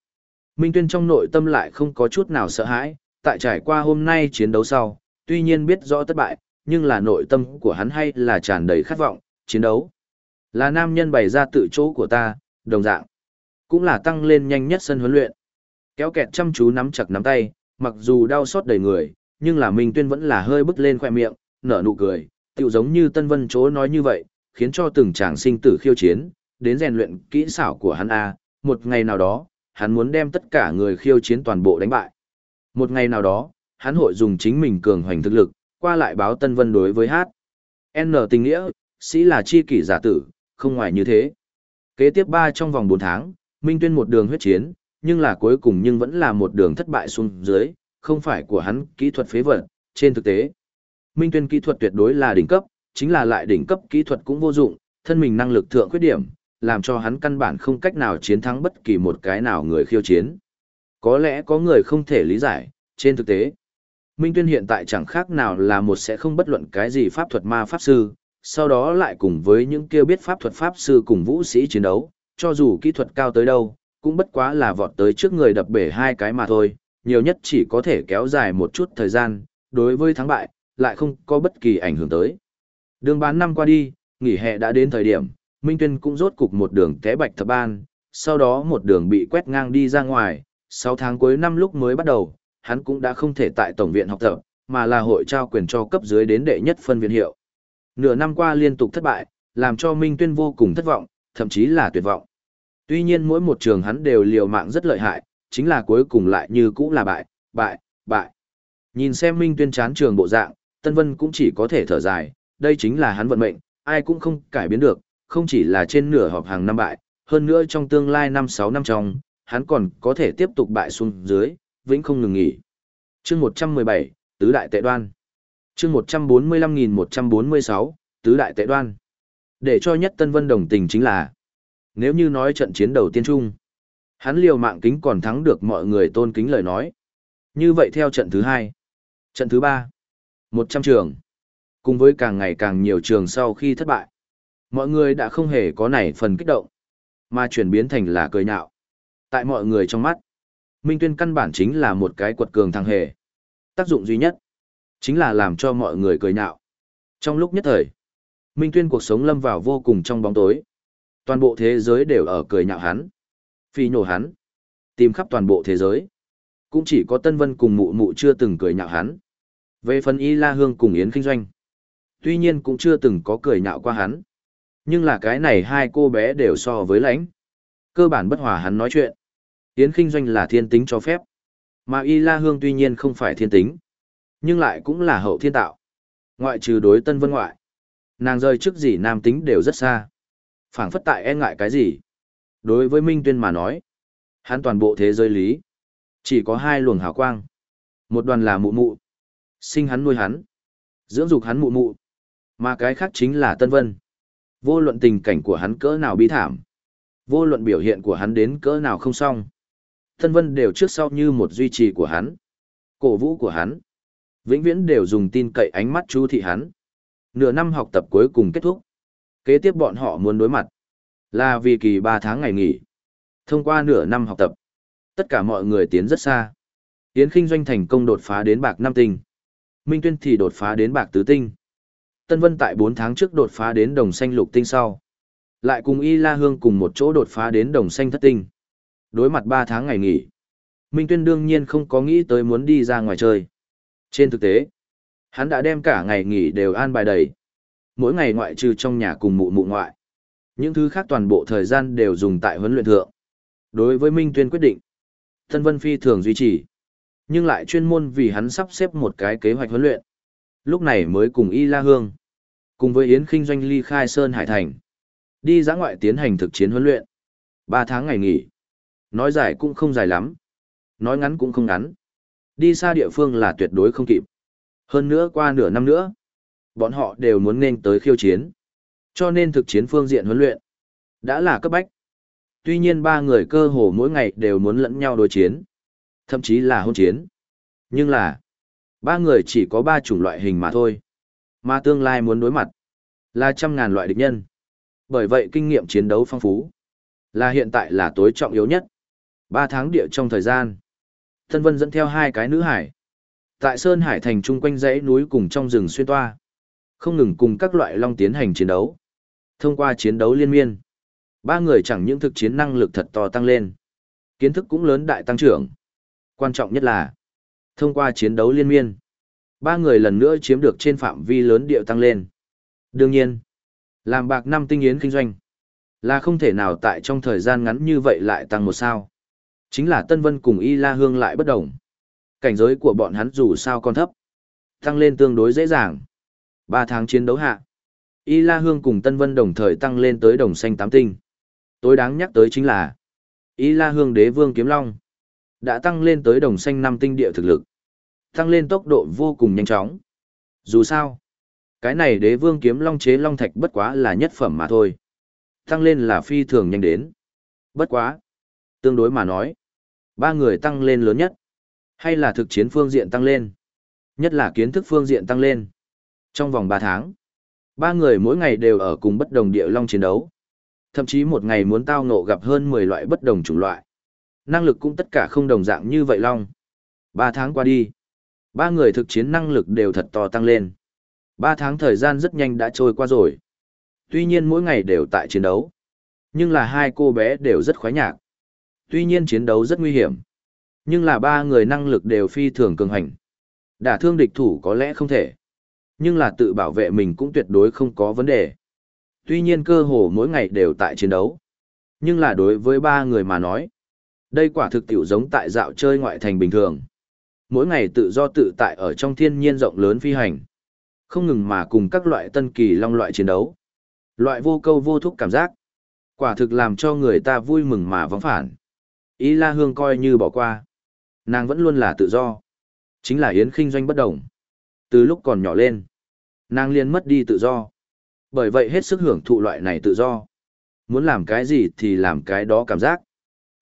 [SPEAKER 1] Minh Tuyên trong nội tâm lại không có chút nào sợ hãi, tại trải qua hôm nay chiến đấu sau, tuy nhiên biết rõ thất bại, nhưng là nội tâm của hắn hay là tràn đầy khát vọng, chiến đấu. Là nam nhân bày ra tự chỗ của ta, đồng dạng. Cũng là tăng lên nhanh nhất sân huấn luyện. Kéo kẹt chăm chú nắm chặt nắm tay, mặc dù đau xót đầy người, nhưng là Minh Tuyên vẫn là hơi bứt lên khoe miệng, nở nụ cười, tựu giống như Tân Vân chỗ nói như vậy, khiến cho từng chàng sinh tử khiêu chiến, đến rèn luyện kỹ xảo của hắn A, một ngày nào đó, hắn muốn đem tất cả người khiêu chiến toàn bộ đánh bại. Một ngày nào đó, hắn hội dùng chính mình cường hoành thực lực, qua lại báo Tân Vân đối với hát. N tình nghĩa, sĩ là chi kỷ giả tử, không ngoài như thế. Kế tiếp ba trong vòng 4 tháng, Minh Tuyên một đường huyết chiến, nhưng là cuối cùng nhưng vẫn là một đường thất bại xuống dưới, không phải của hắn kỹ thuật phế vật, trên thực tế. Minh Tuyên kỹ thuật tuyệt đối là đỉnh cấp, chính là lại đỉnh cấp kỹ thuật cũng vô dụng, thân mình năng lực thượng khuyết điểm, làm cho hắn căn bản không cách nào chiến thắng bất kỳ một cái nào người khiêu chiến. Có lẽ có người không thể lý giải, trên thực tế. Minh Tuyên hiện tại chẳng khác nào là một sẽ không bất luận cái gì pháp thuật ma pháp sư, sau đó lại cùng với những kêu biết pháp thuật pháp sư cùng vũ sĩ chiến đấu, cho dù kỹ thuật cao tới đâu, cũng bất quá là vọt tới trước người đập bể hai cái mà thôi, nhiều nhất chỉ có thể kéo dài một chút thời gian, đối với thắng bại, lại không có bất kỳ ảnh hưởng tới. Đường bán năm qua đi, nghỉ hè đã đến thời điểm, Minh Tuyên cũng rốt cục một đường té bạch thập ban, sau đó một đường bị quét ngang đi ra ngoài, 6 tháng cuối năm lúc mới bắt đầu, hắn cũng đã không thể tại Tổng viện học tập, mà là hội trao quyền cho cấp dưới đến đệ nhất phân viện hiệu. Nửa năm qua liên tục thất bại, làm cho Minh Tuyên vô cùng thất vọng, thậm chí là tuyệt vọng. Tuy nhiên mỗi một trường hắn đều liều mạng rất lợi hại, chính là cuối cùng lại như cũ là bại, bại, bại. Nhìn xem Minh Tuyên chán trường bộ dạng, Tân Vân cũng chỉ có thể thở dài, đây chính là hắn vận mệnh, ai cũng không cải biến được, không chỉ là trên nửa họp hàng năm bại, hơn nữa trong tương lai 5-6 năm trong, hắn còn có thể tiếp tục bại xuống dưới, vĩnh không ngừng nghỉ. chương 117, Tứ Đại Tệ Đoan chương 145.146, Tứ Đại Tệ Đoan Để cho nhất Tân Vân đồng tình chính là, nếu như nói trận chiến đầu tiên chung, hắn liều mạng kính còn thắng được mọi người tôn kính lời nói. Như vậy theo trận thứ hai, trận thứ ba, 100 trường, cùng với càng ngày càng nhiều trường sau khi thất bại. Mọi người đã không hề có nảy phần kích động, mà chuyển biến thành là cười nhạo. Tại mọi người trong mắt, Minh Tuyên căn bản chính là một cái quật cường thằng hề. Tác dụng duy nhất, chính là làm cho mọi người cười nhạo. Trong lúc nhất thời, Minh Tuyên cuộc sống lâm vào vô cùng trong bóng tối. Toàn bộ thế giới đều ở cười nhạo hắn, phi nhổ hắn, tìm khắp toàn bộ thế giới. Cũng chỉ có Tân Vân cùng mụ mụ chưa từng cười nhạo hắn. Về phần Y La Hương cùng Yến Kinh Doanh, tuy nhiên cũng chưa từng có cười nhạo qua hắn. Nhưng là cái này hai cô bé đều so với lãnh. Cơ bản bất hòa hắn nói chuyện. Yến Kinh Doanh là thiên tính cho phép. Mà Y La Hương tuy nhiên không phải thiên tính, nhưng lại cũng là hậu thiên tạo. Ngoại trừ đối Tân Vân ngoại. Nàng rơi trước gì nam tính đều rất xa. phảng phất tại e ngại cái gì. Đối với Minh Tuyên mà nói, hắn toàn bộ thế giới lý. Chỉ có hai luồng hào quang. Một đoàn là mụ mụ. Sinh hắn nuôi hắn. Dưỡng dục hắn mụ mụ. Mà cái khác chính là Tân Vân. Vô luận tình cảnh của hắn cỡ nào bi thảm. Vô luận biểu hiện của hắn đến cỡ nào không xong. Tân Vân đều trước sau như một duy trì của hắn. Cổ vũ của hắn. Vĩnh viễn đều dùng tin cậy ánh mắt chú thị hắn. Nửa năm học tập cuối cùng kết thúc. Kế tiếp bọn họ muốn đối mặt. Là vì kỳ 3 tháng ngày nghỉ. Thông qua nửa năm học tập. Tất cả mọi người tiến rất xa. Yến Kinh doanh thành công đột phá đến bạc năm tinh. Minh Tuyên thì đột phá đến bạc tứ tinh. Tân Vân tại 4 tháng trước đột phá đến đồng xanh lục tinh sau. Lại cùng Y La Hương cùng một chỗ đột phá đến đồng xanh thất tinh. Đối mặt 3 tháng ngày nghỉ. Minh Tuyên đương nhiên không có nghĩ tới muốn đi ra ngoài chơi. Trên thực tế, hắn đã đem cả ngày nghỉ đều an bài đầy. Mỗi ngày ngoại trừ trong nhà cùng mụ mụ ngoại. Những thứ khác toàn bộ thời gian đều dùng tại huấn luyện thượng. Đối với Minh Tuyên quyết định, Tân Vân Phi thường duy trì, nhưng lại chuyên môn vì hắn sắp xếp một cái kế hoạch huấn luyện. Lúc này mới cùng Y La Hương, cùng với Yến Kinh Doanh ly khai Sơn Hải Thành, đi giã ngoại tiến hành thực chiến huấn luyện. Ba tháng ngày nghỉ. Nói dài cũng không dài lắm, nói ngắn cũng không ngắn. Đi xa địa phương là tuyệt đối không kịp. Hơn nữa qua nửa năm nữa, bọn họ đều muốn nên tới khiêu chiến. Cho nên thực chiến phương diện huấn luyện đã là cấp bách. Tuy nhiên ba người cơ hồ mỗi ngày đều muốn lẫn nhau đối chiến, thậm chí là hôn chiến. Nhưng là, ba người chỉ có ba chủng loại hình mà thôi. Mà tương lai muốn đối mặt là trăm ngàn loại địch nhân. Bởi vậy kinh nghiệm chiến đấu phong phú là hiện tại là tối trọng yếu nhất. Ba tháng địa trong thời gian, Thân Vân dẫn theo hai cái nữ hải. Tại Sơn Hải thành chung quanh dãy núi cùng trong rừng xuyên toa. Không ngừng cùng các loại long tiến hành chiến đấu. Thông qua chiến đấu liên miên, ba người chẳng những thực chiến năng lực thật to tăng lên. Kiến thức cũng lớn đại tăng trưởng. Quan trọng nhất là, thông qua chiến đấu liên miên, Ba người lần nữa chiếm được trên phạm vi lớn điệu tăng lên. Đương nhiên, làm bạc năm tinh yến kinh doanh là không thể nào tại trong thời gian ngắn như vậy lại tăng một sao. Chính là Tân Vân cùng Y La Hương lại bất đồng. Cảnh giới của bọn hắn dù sao còn thấp, tăng lên tương đối dễ dàng. Ba tháng chiến đấu hạ, Y La Hương cùng Tân Vân đồng thời tăng lên tới đồng xanh tám tinh. Tối đáng nhắc tới chính là Y La Hương Đế Vương Kiếm Long đã tăng lên tới đồng xanh năm tinh địa thực lực. Tăng lên tốc độ vô cùng nhanh chóng. Dù sao, cái này Đế Vương Kiếm Long chế Long Thạch bất quá là nhất phẩm mà thôi. Tăng lên là phi thường nhanh đến. Bất quá. Tương đối mà nói, ba người tăng lên lớn nhất. Hay là thực chiến phương diện tăng lên. Nhất là kiến thức phương diện tăng lên. Trong vòng ba tháng, ba người mỗi ngày đều ở cùng bất đồng địa long chiến đấu. Thậm chí một ngày muốn tao ngộ gặp hơn 10 loại bất đồng chủng loại. Năng lực cũng tất cả không đồng dạng như vậy long. Ba tháng qua đi, ba người thực chiến năng lực đều thật to tăng lên. Ba tháng thời gian rất nhanh đã trôi qua rồi. Tuy nhiên mỗi ngày đều tại chiến đấu. Nhưng là hai cô bé đều rất khoái nhạc. Tuy nhiên chiến đấu rất nguy hiểm. Nhưng là ba người năng lực đều phi thường cường hành. Đả thương địch thủ có lẽ không thể. Nhưng là tự bảo vệ mình cũng tuyệt đối không có vấn đề. Tuy nhiên cơ hồ mỗi ngày đều tại chiến đấu. Nhưng là đối với ba người mà nói. Đây quả thực tiểu giống tại dạo chơi ngoại thành bình thường. Mỗi ngày tự do tự tại ở trong thiên nhiên rộng lớn phi hành. Không ngừng mà cùng các loại tân kỳ long loại chiến đấu. Loại vô câu vô thúc cảm giác. Quả thực làm cho người ta vui mừng mà vắng phản. Ý La Hương coi như bỏ qua. Nàng vẫn luôn là tự do. Chính là Yến khinh doanh bất đồng. Từ lúc còn nhỏ lên, nàng liền mất đi tự do. Bởi vậy hết sức hưởng thụ loại này tự do. Muốn làm cái gì thì làm cái đó cảm giác.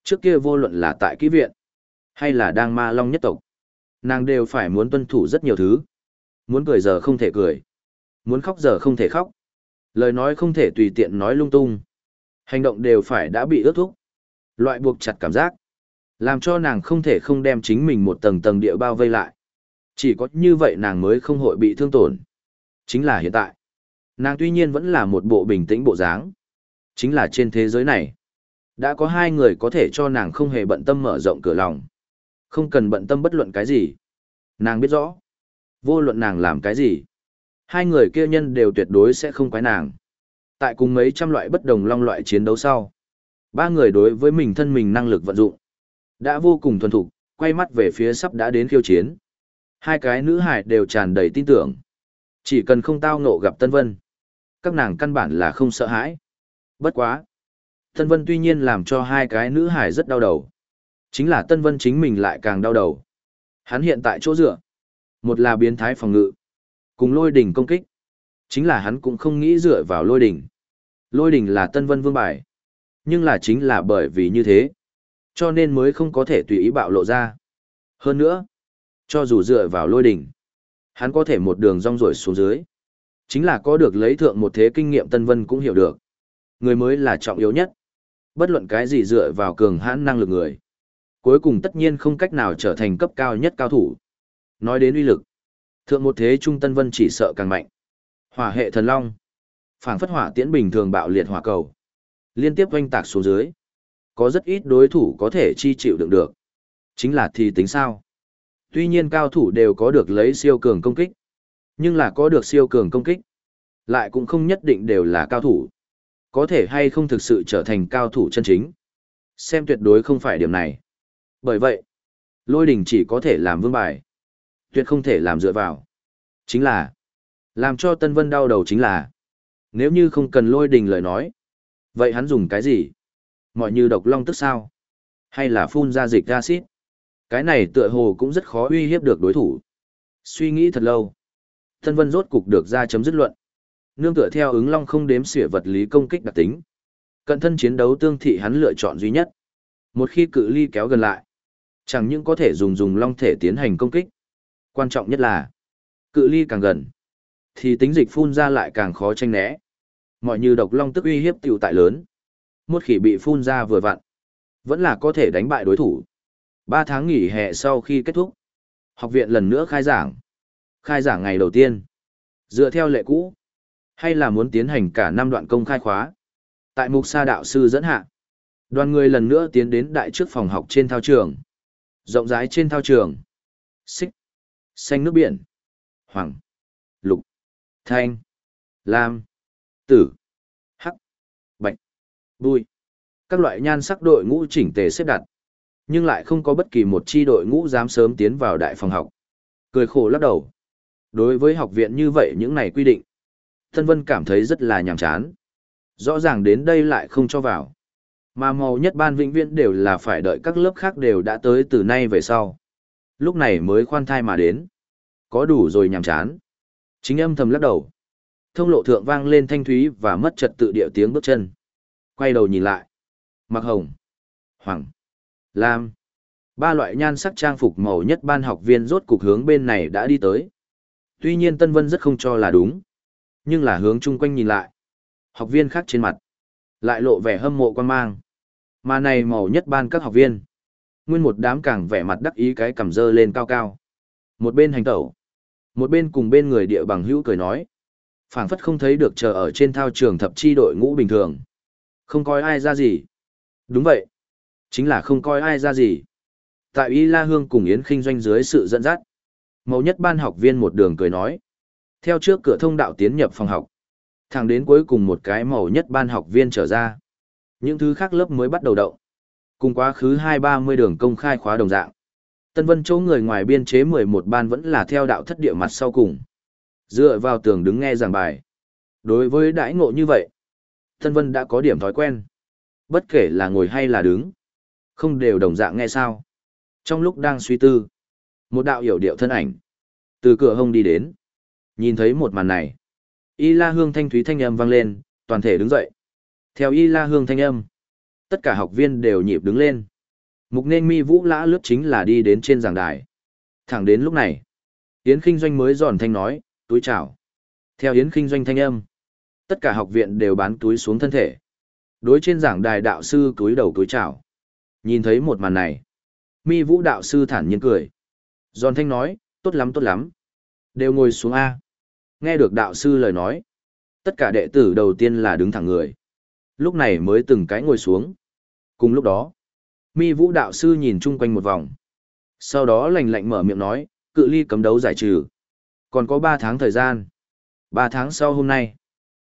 [SPEAKER 1] Trước kia vô luận là tại kỹ viện, hay là đang ma long nhất tộc. Nàng đều phải muốn tuân thủ rất nhiều thứ. Muốn cười giờ không thể cười. Muốn khóc giờ không thể khóc. Lời nói không thể tùy tiện nói lung tung. Hành động đều phải đã bị ước thúc. Loại buộc chặt cảm giác. Làm cho nàng không thể không đem chính mình một tầng tầng địa bao vây lại. Chỉ có như vậy nàng mới không hội bị thương tổn. Chính là hiện tại. Nàng tuy nhiên vẫn là một bộ bình tĩnh bộ dáng. Chính là trên thế giới này. Đã có hai người có thể cho nàng không hề bận tâm mở rộng cửa lòng. Không cần bận tâm bất luận cái gì. Nàng biết rõ. Vô luận nàng làm cái gì. Hai người kia nhân đều tuyệt đối sẽ không quái nàng. Tại cùng mấy trăm loại bất đồng long loại chiến đấu sau. Ba người đối với mình thân mình năng lực vận dụng. Đã vô cùng thuần thục, quay mắt về phía sắp đã đến khiêu chiến. Hai cái nữ hải đều tràn đầy tin tưởng. Chỉ cần không tao ngộ gặp Tân Vân. Các nàng căn bản là không sợ hãi. Bất quá. Tân Vân tuy nhiên làm cho hai cái nữ hải rất đau đầu. Chính là Tân Vân chính mình lại càng đau đầu. Hắn hiện tại chỗ dựa. Một là biến thái phòng ngự. Cùng lôi đỉnh công kích. Chính là hắn cũng không nghĩ dựa vào lôi đỉnh. Lôi đỉnh là Tân Vân vương bài. Nhưng là chính là bởi vì như thế. Cho nên mới không có thể tùy ý bạo lộ ra. Hơn nữa, cho dù dựa vào lôi đỉnh, hắn có thể một đường rong rổi xuống dưới. Chính là có được lấy thượng một thế kinh nghiệm Tân Vân cũng hiểu được. Người mới là trọng yếu nhất. Bất luận cái gì dựa vào cường hãn năng lực người. Cuối cùng tất nhiên không cách nào trở thành cấp cao nhất cao thủ. Nói đến uy lực. Thượng một thế Trung Tân Vân chỉ sợ càng mạnh. Hỏa hệ thần long. phảng phất hỏa tiễn bình thường bạo liệt hỏa cầu. Liên tiếp oanh tạc xuống dưới. Có rất ít đối thủ có thể chi chịu đựng được. Chính là thì tính sao? Tuy nhiên cao thủ đều có được lấy siêu cường công kích. Nhưng là có được siêu cường công kích. Lại cũng không nhất định đều là cao thủ. Có thể hay không thực sự trở thành cao thủ chân chính. Xem tuyệt đối không phải điểm này. Bởi vậy, lôi đình chỉ có thể làm vương bài. Tuyệt không thể làm dựa vào. Chính là, làm cho Tân Vân đau đầu chính là, nếu như không cần lôi đình lời nói, vậy hắn dùng cái gì? Mọi như độc long tức sao? Hay là phun ra dịch acid? Cái này tựa hồ cũng rất khó uy hiếp được đối thủ. Suy nghĩ thật lâu. thân Vân rốt cục được ra chấm dứt luận. Nương tựa theo ứng long không đếm xỉa vật lý công kích đặc tính. Cận thân chiến đấu tương thị hắn lựa chọn duy nhất. Một khi cự ly kéo gần lại, chẳng những có thể dùng dùng long thể tiến hành công kích. Quan trọng nhất là, cự ly càng gần, thì tính dịch phun ra lại càng khó tranh né. Mọi như độc long tức uy hiếp tiểu tại lớn. Một khỉ bị phun ra vừa vặn, vẫn là có thể đánh bại đối thủ. Ba tháng nghỉ hè sau khi kết thúc, học viện lần nữa khai giảng. Khai giảng ngày đầu tiên, dựa theo lệ cũ, hay là muốn tiến hành cả năm đoạn công khai khóa. Tại mục sa đạo sư dẫn hạ, đoàn người lần nữa tiến đến đại trước phòng học trên thao trường. Rộng rãi trên thao trường. Xích. Xanh nước biển. hoàng, lục, thanh, lam, tử, hắc, bạch, bùi. Các loại nhan sắc đội ngũ chỉnh tề xếp đặt. Nhưng lại không có bất kỳ một chi đội ngũ dám sớm tiến vào đại phòng học. Cười khổ lắc đầu. Đối với học viện như vậy những này quy định, thân Vân cảm thấy rất là nhàm chán. Rõ ràng đến đây lại không cho vào. Mà màu nhất ban vĩnh viễn đều là phải đợi các lớp khác đều đã tới từ nay về sau. Lúc này mới khoan thai mà đến. Có đủ rồi nhàm chán. Chính âm thầm lắc đầu. Thông lộ thượng vang lên thanh thúy và mất trật tự điệu tiếng bước chân. Quay đầu nhìn lại. Mặc hồng. Hoàng. Lam. Ba loại nhan sắc trang phục màu nhất ban học viên rốt cục hướng bên này đã đi tới. Tuy nhiên Tân Vân rất không cho là đúng. Nhưng là hướng chung quanh nhìn lại. Học viên khác trên mặt. Lại lộ vẻ hâm mộ quan mang. Mà này màu nhất ban các học viên. Nguyên một đám càng vẻ mặt đắc ý cái cầm dơ lên cao cao. Một bên hành tẩu. Một bên cùng bên người địa bằng hữu cười nói phảng phất không thấy được chờ ở trên thao trường thập chi đội ngũ bình thường. Không coi ai ra gì. Đúng vậy. Chính là không coi ai ra gì. Tại Y La Hương cùng Yến Kinh doanh dưới sự dẫn dắt. Màu nhất ban học viên một đường cười nói. Theo trước cửa thông đạo tiến nhập phòng học. Thẳng đến cuối cùng một cái màu nhất ban học viên trở ra. Những thứ khác lớp mới bắt đầu động. Cùng quá khứ hai ba mươi đường công khai khóa đồng dạng. Tân Vân chỗ người ngoài biên chế mười một ban vẫn là theo đạo thất địa mặt sau cùng. Dựa vào tường đứng nghe giảng bài. Đối với đãi ngộ như vậy, Tân Vân đã có điểm thói quen. Bất kể là ngồi hay là đứng. Không đều đồng dạng nghe sao. Trong lúc đang suy tư, một đạo hiểu điệu thân ảnh. Từ cửa hông đi đến. Nhìn thấy một màn này. Y la hương thanh thúy thanh âm vang lên, toàn thể đứng dậy. Theo y la hương thanh âm, tất cả học viên đều nhịp đứng lên. Mục nên mi vũ lã lướt chính là đi đến trên giảng đài. Thẳng đến lúc này, Yến Kinh Doanh mới giòn thanh nói, túi chào. Theo Yến Kinh Doanh thanh âm, tất cả học viện đều bán túi xuống thân thể. Đối trên giảng đài đạo sư túi đầu túi chào. Nhìn thấy một màn này, mi vũ đạo sư thản nhiên cười. Giòn thanh nói, tốt lắm tốt lắm. Đều ngồi xuống A. Nghe được đạo sư lời nói. Tất cả đệ tử đầu tiên là đứng thẳng người. Lúc này mới từng cái ngồi xuống. Cùng lúc đó, mi vũ đạo sư nhìn chung quanh một vòng. Sau đó lành lạnh mở miệng nói, cự ly cấm đấu giải trừ. Còn có 3 tháng thời gian. 3 tháng sau hôm nay,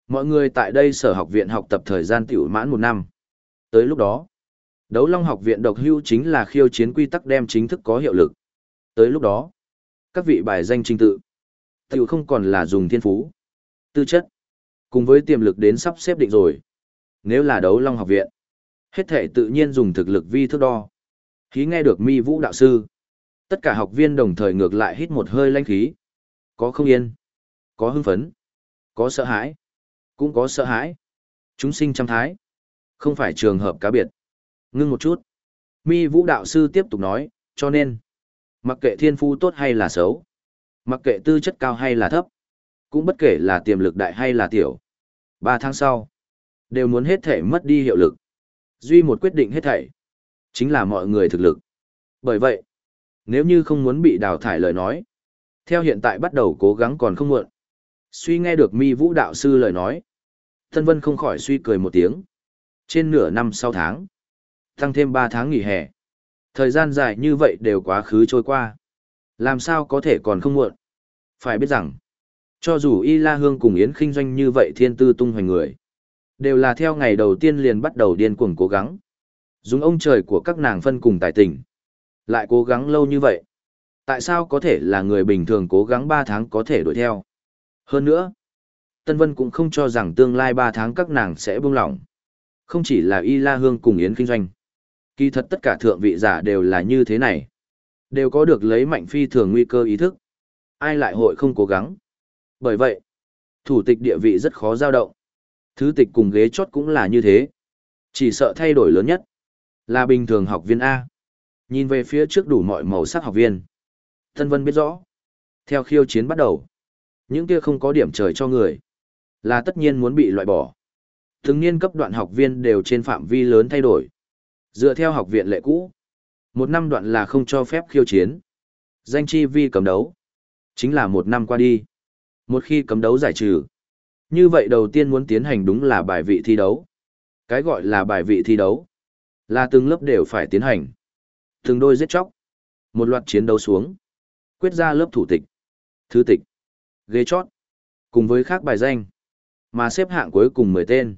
[SPEAKER 1] mọi người tại đây sở học viện học tập thời gian tiểu mãn một năm. Tới lúc đó, đấu long học viện độc hưu chính là khiêu chiến quy tắc đem chính thức có hiệu lực. Tới lúc đó, các vị bài danh trình tự, tiểu không còn là dùng thiên phú, tư chất, cùng với tiềm lực đến sắp xếp định rồi. Nếu là đấu long học viện, hết thể tự nhiên dùng thực lực vi thước đo. Khí nghe được mi vũ đạo sư. Tất cả học viên đồng thời ngược lại hít một hơi lanh khí. Có không yên, có hưng phấn, có sợ hãi, cũng có sợ hãi. Chúng sinh trăm thái, không phải trường hợp cá biệt. Ngưng một chút. Mi vũ đạo sư tiếp tục nói, cho nên, mặc kệ thiên phu tốt hay là xấu, mặc kệ tư chất cao hay là thấp, cũng bất kể là tiềm lực đại hay là tiểu. Ba tháng sau, đều muốn hết thể mất đi hiệu lực. Duy một quyết định hết thảy, chính là mọi người thực lực. Bởi vậy, nếu như không muốn bị đào thải lời nói, theo hiện tại bắt đầu cố gắng còn không muộn. Suy nghe được mi vũ đạo sư lời nói. Thân Vân không khỏi suy cười một tiếng. Trên nửa năm sau tháng, tăng thêm 3 tháng nghỉ hè. Thời gian dài như vậy đều quá khứ trôi qua. Làm sao có thể còn không muộn? Phải biết rằng, cho dù Y La Hương cùng Yến khinh Doanh như vậy thiên tư tung hoành người, đều là theo ngày đầu tiên liền bắt đầu điên cuồng cố gắng. Dùng ông trời của các nàng phân cùng tài tình. Lại cố gắng lâu như vậy. Tại sao có thể là người bình thường cố gắng 3 tháng có thể đuổi theo? Hơn nữa, Tân Vân cũng không cho rằng tương lai 3 tháng các nàng sẽ buông lỏng. Không chỉ là Y La Hương cùng Yến Kinh Doanh. Kỳ thật tất cả thượng vị giả đều là như thế này. Đều có được lấy mạnh phi thường nguy cơ ý thức. Ai lại hội không cố gắng. Bởi vậy, thủ tịch địa vị rất khó dao động. Thứ tịch cùng ghế chốt cũng là như thế. Chỉ sợ thay đổi lớn nhất là bình thường học viên A. Nhìn về phía trước đủ mọi màu sắc học viên thân Vân biết rõ. Theo khiêu chiến bắt đầu. Những kia không có điểm trời cho người. Là tất nhiên muốn bị loại bỏ. thường niên cấp đoạn học viên đều trên phạm vi lớn thay đổi. Dựa theo học viện lệ cũ. Một năm đoạn là không cho phép khiêu chiến. Danh chi vi cấm đấu. Chính là một năm qua đi. Một khi cấm đấu giải trừ. Như vậy đầu tiên muốn tiến hành đúng là bài vị thi đấu. Cái gọi là bài vị thi đấu. Là từng lớp đều phải tiến hành. Từng đôi giết chóc. Một loạt chiến đấu xuống. Quyết ra lớp thủ tịch. Thứ tịch. ghế chót, cùng với khác bài danh. Mà xếp hạng cuối cùng 10 tên.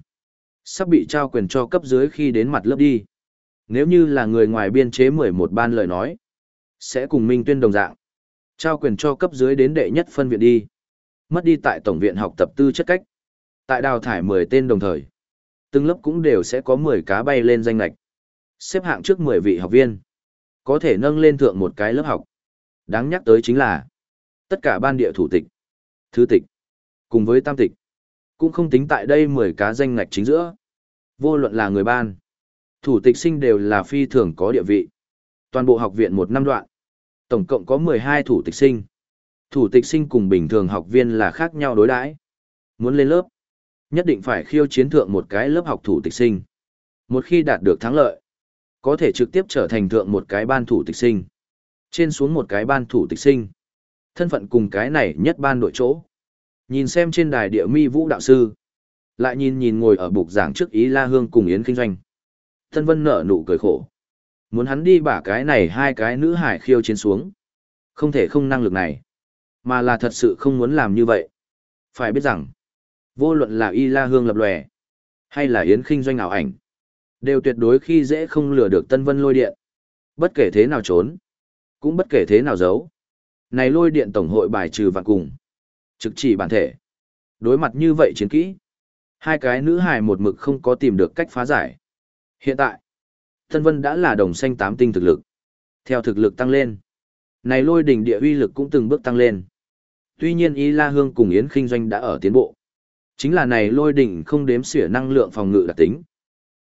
[SPEAKER 1] Sắp bị trao quyền cho cấp dưới khi đến mặt lớp đi. Nếu như là người ngoài biên chế 11 ban lời nói, sẽ cùng Minh Tuyên đồng dạng. Trao quyền cho cấp dưới đến đệ nhất phân viện đi. Mất đi tại Tổng viện học tập tư chất cách. Tại đào thải 10 tên đồng thời. Từng lớp cũng đều sẽ có 10 cá bay lên danh lạch. Xếp hạng trước 10 vị học viên. Có thể nâng lên thượng một cái lớp học. Đáng nhắc tới chính là tất cả ban địa thủ tịch, thứ tịch, cùng với tam tịch. Cũng không tính tại đây 10 cá danh ngạch chính giữa. Vô luận là người ban, thủ tịch sinh đều là phi thường có địa vị. Toàn bộ học viện một năm đoạn, tổng cộng có 12 thủ tịch sinh. Thủ tịch sinh cùng bình thường học viên là khác nhau đối đãi. Muốn lên lớp, nhất định phải khiêu chiến thượng một cái lớp học thủ tịch sinh. Một khi đạt được thắng lợi, có thể trực tiếp trở thành thượng một cái ban thủ tịch sinh. Trên xuống một cái ban thủ tịch sinh. Thân phận cùng cái này nhất ban đội chỗ. Nhìn xem trên đài địa mi vũ đạo sư. Lại nhìn nhìn ngồi ở bục giảng trước ý la hương cùng yến kinh doanh. Thân vân nở nụ cười khổ. Muốn hắn đi bả cái này hai cái nữ hải khiêu chiến xuống. Không thể không năng lực này. Mà là thật sự không muốn làm như vậy. Phải biết rằng, vô luận là y la hương lập lòe, hay là yến kinh doanh ảo ảnh, đều tuyệt đối khi dễ không lừa được tân vân lôi điện. Bất kể thế nào trốn, cũng bất kể thế nào giấu. Này lôi điện tổng hội bài trừ vạn cùng. Trực chỉ bản thể. Đối mặt như vậy chiến kỹ. Hai cái nữ hài một mực không có tìm được cách phá giải. Hiện tại, Tân Vân đã là đồng xanh tám tinh thực lực. Theo thực lực tăng lên, này lôi đỉnh địa uy lực cũng từng bước tăng lên. Tuy nhiên Y La Hương cùng Yến Kinh Doanh đã ở tiến bộ. Chính là này lôi đỉnh không đếm xỉa năng lượng phòng ngự đặc tính.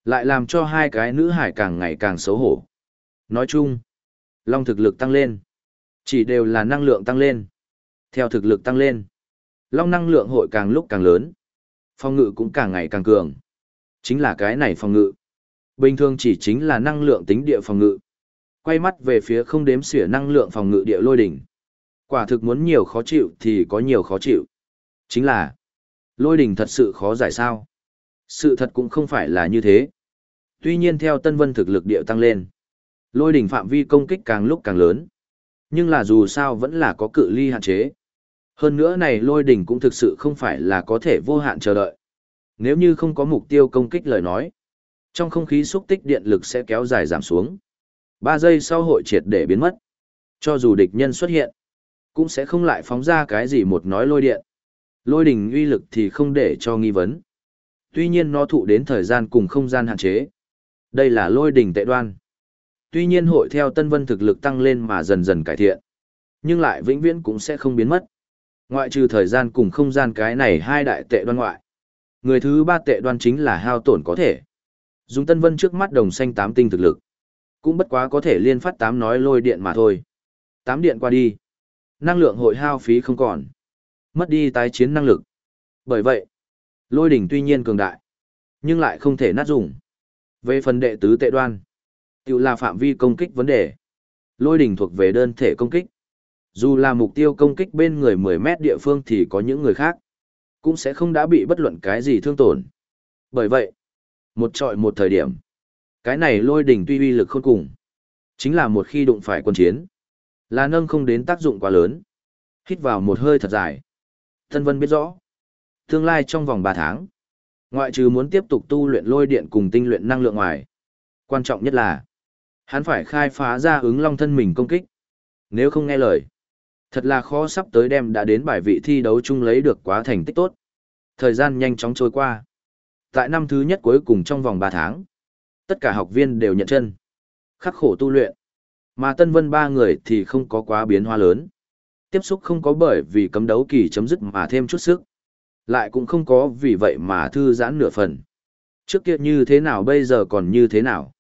[SPEAKER 1] Lại làm cho hai cái nữ hải càng ngày càng xấu hổ. Nói chung, Long thực lực tăng lên. Chỉ đều là năng lượng tăng lên. Theo thực lực tăng lên, Long năng lượng hội càng lúc càng lớn. Phòng ngự cũng càng ngày càng cường. Chính là cái này phòng ngự. Bình thường chỉ chính là năng lượng tính địa phòng ngự. Quay mắt về phía không đếm xỉa năng lượng phòng ngự địa lôi đỉnh. Quả thực muốn nhiều khó chịu thì có nhiều khó chịu. Chính là, lôi đỉnh thật sự khó giải sao. Sự thật cũng không phải là như thế. Tuy nhiên theo Tân Vân thực lực địa tăng lên, lôi đỉnh phạm vi công kích càng lúc càng lớn. Nhưng là dù sao vẫn là có cự ly hạn chế. Hơn nữa này lôi đỉnh cũng thực sự không phải là có thể vô hạn chờ đợi. Nếu như không có mục tiêu công kích lời nói, trong không khí xúc tích điện lực sẽ kéo dài giảm xuống. 3 giây sau hội triệt để biến mất. Cho dù địch nhân xuất hiện, cũng sẽ không lại phóng ra cái gì một nói lôi điện. Lôi đỉnh uy lực thì không để cho nghi vấn. Tuy nhiên nó thụ đến thời gian cùng không gian hạn chế. Đây là lôi đỉnh tệ đoan. Tuy nhiên hội theo Tân Vân thực lực tăng lên mà dần dần cải thiện. Nhưng lại vĩnh viễn cũng sẽ không biến mất. Ngoại trừ thời gian cùng không gian cái này hai đại tệ đoan ngoại. Người thứ ba tệ đoan chính là hao tổn có thể. Dùng Tân Vân trước mắt đồng xanh tám tinh thực lực. Cũng bất quá có thể liên phát tám nói lôi điện mà thôi. Tám điện qua đi. Năng lượng hội hao phí không còn. Mất đi tái chiến năng lực. Bởi vậy, lôi đỉnh tuy nhiên cường đại, nhưng lại không thể nát dùng. Về phần đệ tứ tệ đoan, tự là phạm vi công kích vấn đề. Lôi đỉnh thuộc về đơn thể công kích. Dù là mục tiêu công kích bên người 10 mét địa phương thì có những người khác, cũng sẽ không đã bị bất luận cái gì thương tổn. Bởi vậy, một trọi một thời điểm, cái này lôi đỉnh tuy uy lực khôn cùng, chính là một khi đụng phải quân chiến, là nâng không đến tác dụng quá lớn. Hít vào một hơi thật dài. Thân Vân biết rõ, tương lai trong vòng 3 tháng, ngoại trừ muốn tiếp tục tu luyện lôi điện cùng tinh luyện năng lượng ngoài, quan trọng nhất là hắn phải khai phá ra ứng long thân mình công kích. Nếu không nghe lời, Thật là khó sắp tới đem đã đến bài vị thi đấu chung lấy được quá thành tích tốt. Thời gian nhanh chóng trôi qua. Tại năm thứ nhất cuối cùng trong vòng 3 tháng, tất cả học viên đều nhận chân. Khắc khổ tu luyện. Mà Tân Vân ba người thì không có quá biến hóa lớn. Tiếp xúc không có bởi vì cấm đấu kỳ chấm dứt mà thêm chút sức. Lại cũng không có vì vậy mà thư giãn nửa phần. Trước kia như thế nào bây giờ còn như thế nào.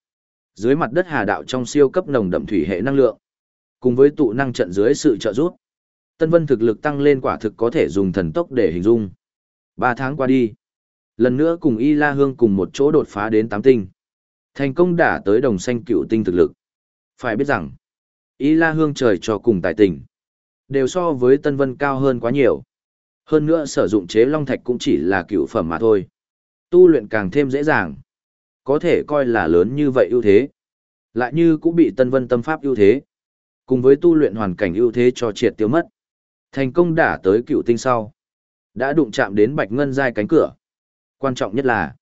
[SPEAKER 1] Dưới mặt đất hà đạo trong siêu cấp nồng đậm thủy hệ năng lượng. Cùng với tụ năng trận dưới sự trợ giúp Tân Vân thực lực tăng lên quả thực có thể dùng thần tốc để hình dung. Ba tháng qua đi, lần nữa cùng Y La Hương cùng một chỗ đột phá đến tám tinh. Thành công đả tới đồng xanh cựu tinh thực lực. Phải biết rằng, Y La Hương trời cho cùng tài tình. Đều so với Tân Vân cao hơn quá nhiều. Hơn nữa sử dụng chế long thạch cũng chỉ là cựu phẩm mà thôi. Tu luyện càng thêm dễ dàng. Có thể coi là lớn như vậy ưu thế. Lại như cũng bị Tân Vân tâm pháp ưu thế. Cùng với tu luyện hoàn cảnh ưu thế cho triệt tiêu mất. Thành công đả tới cựu tinh sau. Đã đụng chạm đến bạch ngân giai cánh cửa. Quan trọng nhất là,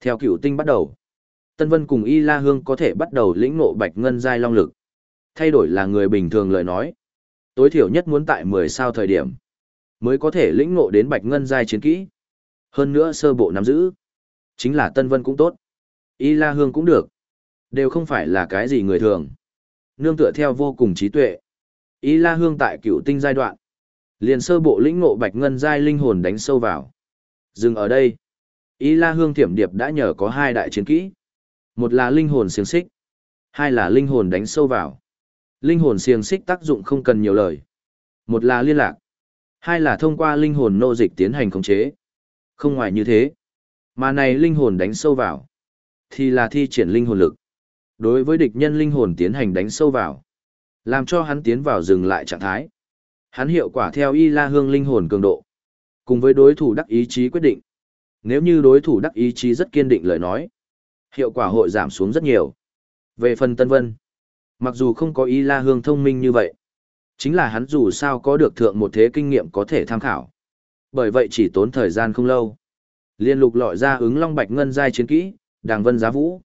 [SPEAKER 1] theo cựu tinh bắt đầu, Tân Vân cùng Y La Hương có thể bắt đầu lĩnh ngộ bạch ngân giai long lực. Thay đổi là người bình thường lời nói. Tối thiểu nhất muốn tại 10 sao thời điểm, mới có thể lĩnh ngộ đến bạch ngân giai chiến kỹ. Hơn nữa sơ bộ nắm giữ. Chính là Tân Vân cũng tốt. Y La Hương cũng được. Đều không phải là cái gì người thường. Nương tựa theo vô cùng trí tuệ. Y La Hương tại cựu tinh giai đoạn. Liền sơ bộ lĩnh ngộ bạch ngân giai linh hồn đánh sâu vào. Dừng ở đây. Y La Hương Thiểm Điệp đã nhờ có hai đại chiến kỹ. Một là linh hồn xiềng xích. Hai là linh hồn đánh sâu vào. Linh hồn xiềng xích tác dụng không cần nhiều lời. Một là liên lạc. Hai là thông qua linh hồn nô dịch tiến hành khống chế. Không ngoài như thế. Mà này linh hồn đánh sâu vào. Thì là thi triển linh hồn lực. Đối với địch nhân linh hồn tiến hành đánh sâu vào. Làm cho hắn tiến vào dừng lại trạng thái. Hắn hiệu quả theo y la hương linh hồn cường độ. Cùng với đối thủ đắc ý chí quyết định. Nếu như đối thủ đắc ý chí rất kiên định lời nói. Hiệu quả hội giảm xuống rất nhiều. Về phần Tân Vân. Mặc dù không có y la hương thông minh như vậy. Chính là hắn dù sao có được thượng một thế kinh nghiệm có thể tham khảo. Bởi vậy chỉ tốn thời gian không lâu. Liên lục lọi ra ứng long bạch ngân giai chiến kỹ, đàng vân giá vũ.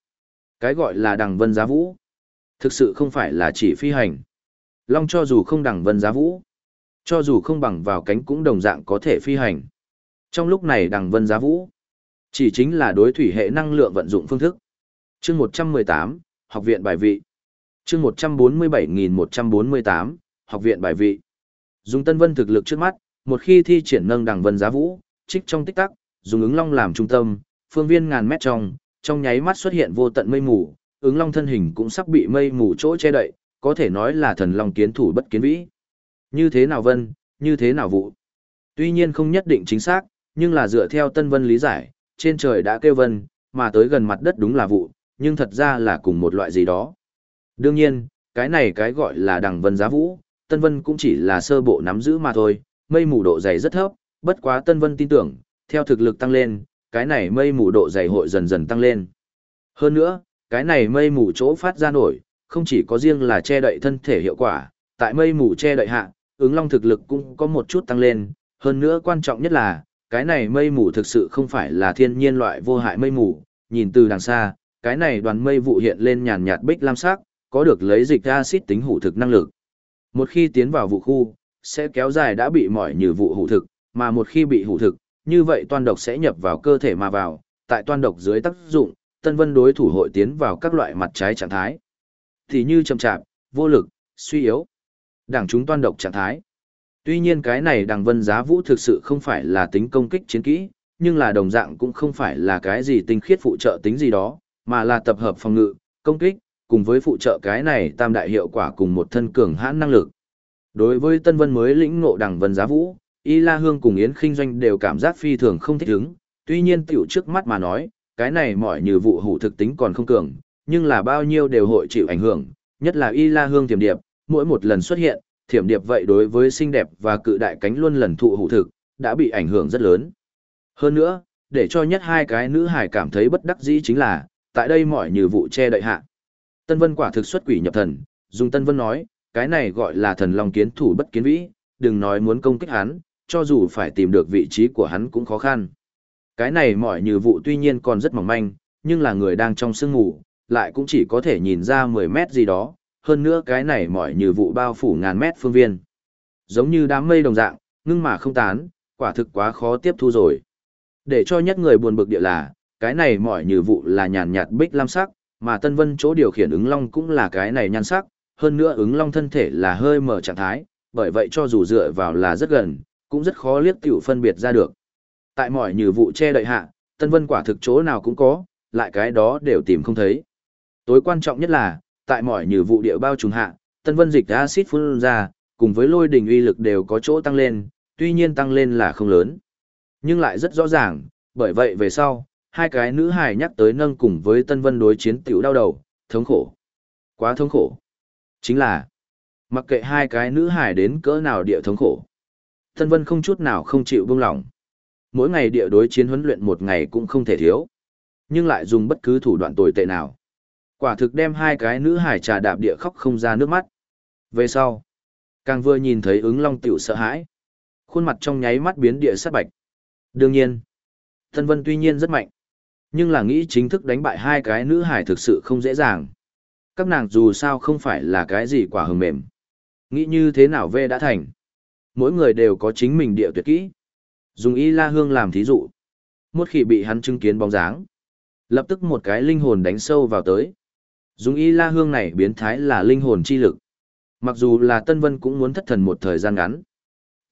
[SPEAKER 1] Cái gọi là đàng vân giá vũ. Thực sự không phải là chỉ phi hành. Long cho dù không đàng vân giá vũ. Cho dù không bằng vào cánh cũng đồng dạng có thể phi hành. Trong lúc này đàng vân giá vũ. Chỉ chính là đối thủy hệ năng lượng vận dụng phương thức. chương 118, học viện bài vị. chương 147.148, học viện bài vị. Dùng Tân Vân thực lực trước mắt, một khi thi triển nâng đằng vân giá vũ, trích trong tích tắc, dùng ứng long làm trung tâm, phương viên ngàn mét trong, trong nháy mắt xuất hiện vô tận mây mù, ứng long thân hình cũng sắp bị mây mù chỗ che đậy, có thể nói là thần long kiến thủ bất kiến vĩ. Như thế nào vân, như thế nào vụ. Tuy nhiên không nhất định chính xác, nhưng là dựa theo Tân Vân lý giải, trên trời đã kêu vân, mà tới gần mặt đất đúng là vụ, nhưng thật ra là cùng một loại gì đó. Đương nhiên, cái này cái gọi là đằng vân giá vũ, Tân Vân cũng chỉ là sơ bộ nắm giữ mà thôi, mây mù độ dày rất thấp, bất quá Tân Vân tin tưởng, theo thực lực tăng lên, cái này mây mù độ dày hội dần dần tăng lên. Hơn nữa, cái này mây mù chỗ phát ra nổi, không chỉ có riêng là che đậy thân thể hiệu quả, tại mây mù che đậy hạ, ứng long thực lực cũng có một chút tăng lên, hơn nữa quan trọng nhất là, cái này mây mù thực sự không phải là thiên nhiên loại vô hại mây mù, nhìn từ đằng xa, cái này đoàn mây vụ hiện lên nhàn nhạt bích lam sắc, có được lấy dịch axit tính hủ thực năng lực. Một khi tiến vào vụ khu, sẽ kéo dài đã bị mỏi như vụ hủ thực, mà một khi bị hủ thực, như vậy toan độc sẽ nhập vào cơ thể mà vào, tại toan độc dưới tác dụng, Tân Vân đối thủ hội tiến vào các loại mặt trái trạng thái. Thì như chậm chạp, vô lực, suy yếu. Đảng chúng toan độc trạng thái. Tuy nhiên cái này đằng vân giá vũ thực sự không phải là tính công kích chiến kỹ, nhưng là đồng dạng cũng không phải là cái gì tinh khiết phụ trợ tính gì đó, mà là tập hợp phòng ngự, công kích, cùng với phụ trợ cái này tam đại hiệu quả cùng một thân cường hãn năng lực. Đối với Tân Vân mới lĩnh ngộ đằng vân giá vũ, Y La Hương cùng Yến Kinh Doanh đều cảm giác phi thường không thích ứng, tuy nhiên tiểu trước mắt mà nói, cái này mọi như vụ hủ thực tính còn không cường, nhưng là bao nhiêu đều hội chịu ảnh hưởng, nhất là Y La Hương thiểm điệp, mỗi một lần xuất hiện, thiểm điệp vậy đối với xinh đẹp và cự đại cánh luôn lần thụ hủ thực, đã bị ảnh hưởng rất lớn. Hơn nữa, để cho nhất hai cái nữ hải cảm thấy bất đắc dĩ chính là, tại đây mọi như vụ che đậy hạ. Tân Vân quả thực xuất quỷ nhập thần, dùng Tân Vân nói, cái này gọi là thần long kiến thủ bất kiến vĩ, đừng nói muốn công kích hắn, cho dù phải tìm được vị trí của hắn cũng khó khăn. Cái này mọi như vụ tuy nhiên còn rất mỏng manh, nhưng là người đang trong sương ngủ, lại cũng chỉ có thể nhìn ra 10 mét gì đó, hơn nữa cái này mọi như vụ bao phủ ngàn mét phương viên. Giống như đám mây đồng dạng, ngưng mà không tán, quả thực quá khó tiếp thu rồi. Để cho nhất người buồn bực địa là, cái này mọi như vụ là nhàn nhạt bích lam sắc, mà Tân Vân chỗ điều khiển ứng long cũng là cái này nhan sắc, hơn nữa ứng long thân thể là hơi mở trạng thái, bởi vậy cho dù dựa vào là rất gần, cũng rất khó liếc tiểu phân biệt ra được. Tại mọi như vụ che đậy hạ, Tân Vân quả thực chỗ nào cũng có, lại cái đó đều tìm không thấy. Tối quan trọng nhất là, tại mọi như vụ địa bao trùng hạ, Tân Vân dịch acid phun ra, cùng với lôi đỉnh uy lực đều có chỗ tăng lên, tuy nhiên tăng lên là không lớn. Nhưng lại rất rõ ràng, bởi vậy về sau, hai cái nữ hài nhắc tới nâng cùng với Tân Vân đối chiến tiểu đau đầu, thống khổ. Quá thống khổ. Chính là, mặc kệ hai cái nữ hài đến cỡ nào địa thống khổ. Tân Vân không chút nào không chịu buông lỏng. Mỗi ngày địa đối chiến huấn luyện một ngày cũng không thể thiếu. Nhưng lại dùng bất cứ thủ đoạn tồi tệ nào. Quả thực đem hai cái nữ hải trà đạp địa khóc không ra nước mắt. Về sau, càng vừa nhìn thấy ứng long tiểu sợ hãi, Khuôn mặt trong nháy mắt biến địa sát bạch. Đương nhiên, Tân Vân tuy nhiên rất mạnh, nhưng là nghĩ chính thức đánh bại hai cái nữ hải thực sự không dễ dàng. Các nàng dù sao không phải là cái gì quả hừng mềm. Nghĩ như thế nào về đã thành. Mỗi người đều có chính mình địa tuyệt kỹ. Dùng y la hương làm thí dụ. Một khi bị hắn chứng kiến bóng dáng. Lập tức một cái linh hồn đánh sâu vào tới. Dùng y la hương này biến thái là linh hồn chi lực. Mặc dù là Tân Vân cũng muốn thất thần một thời gian ngắn.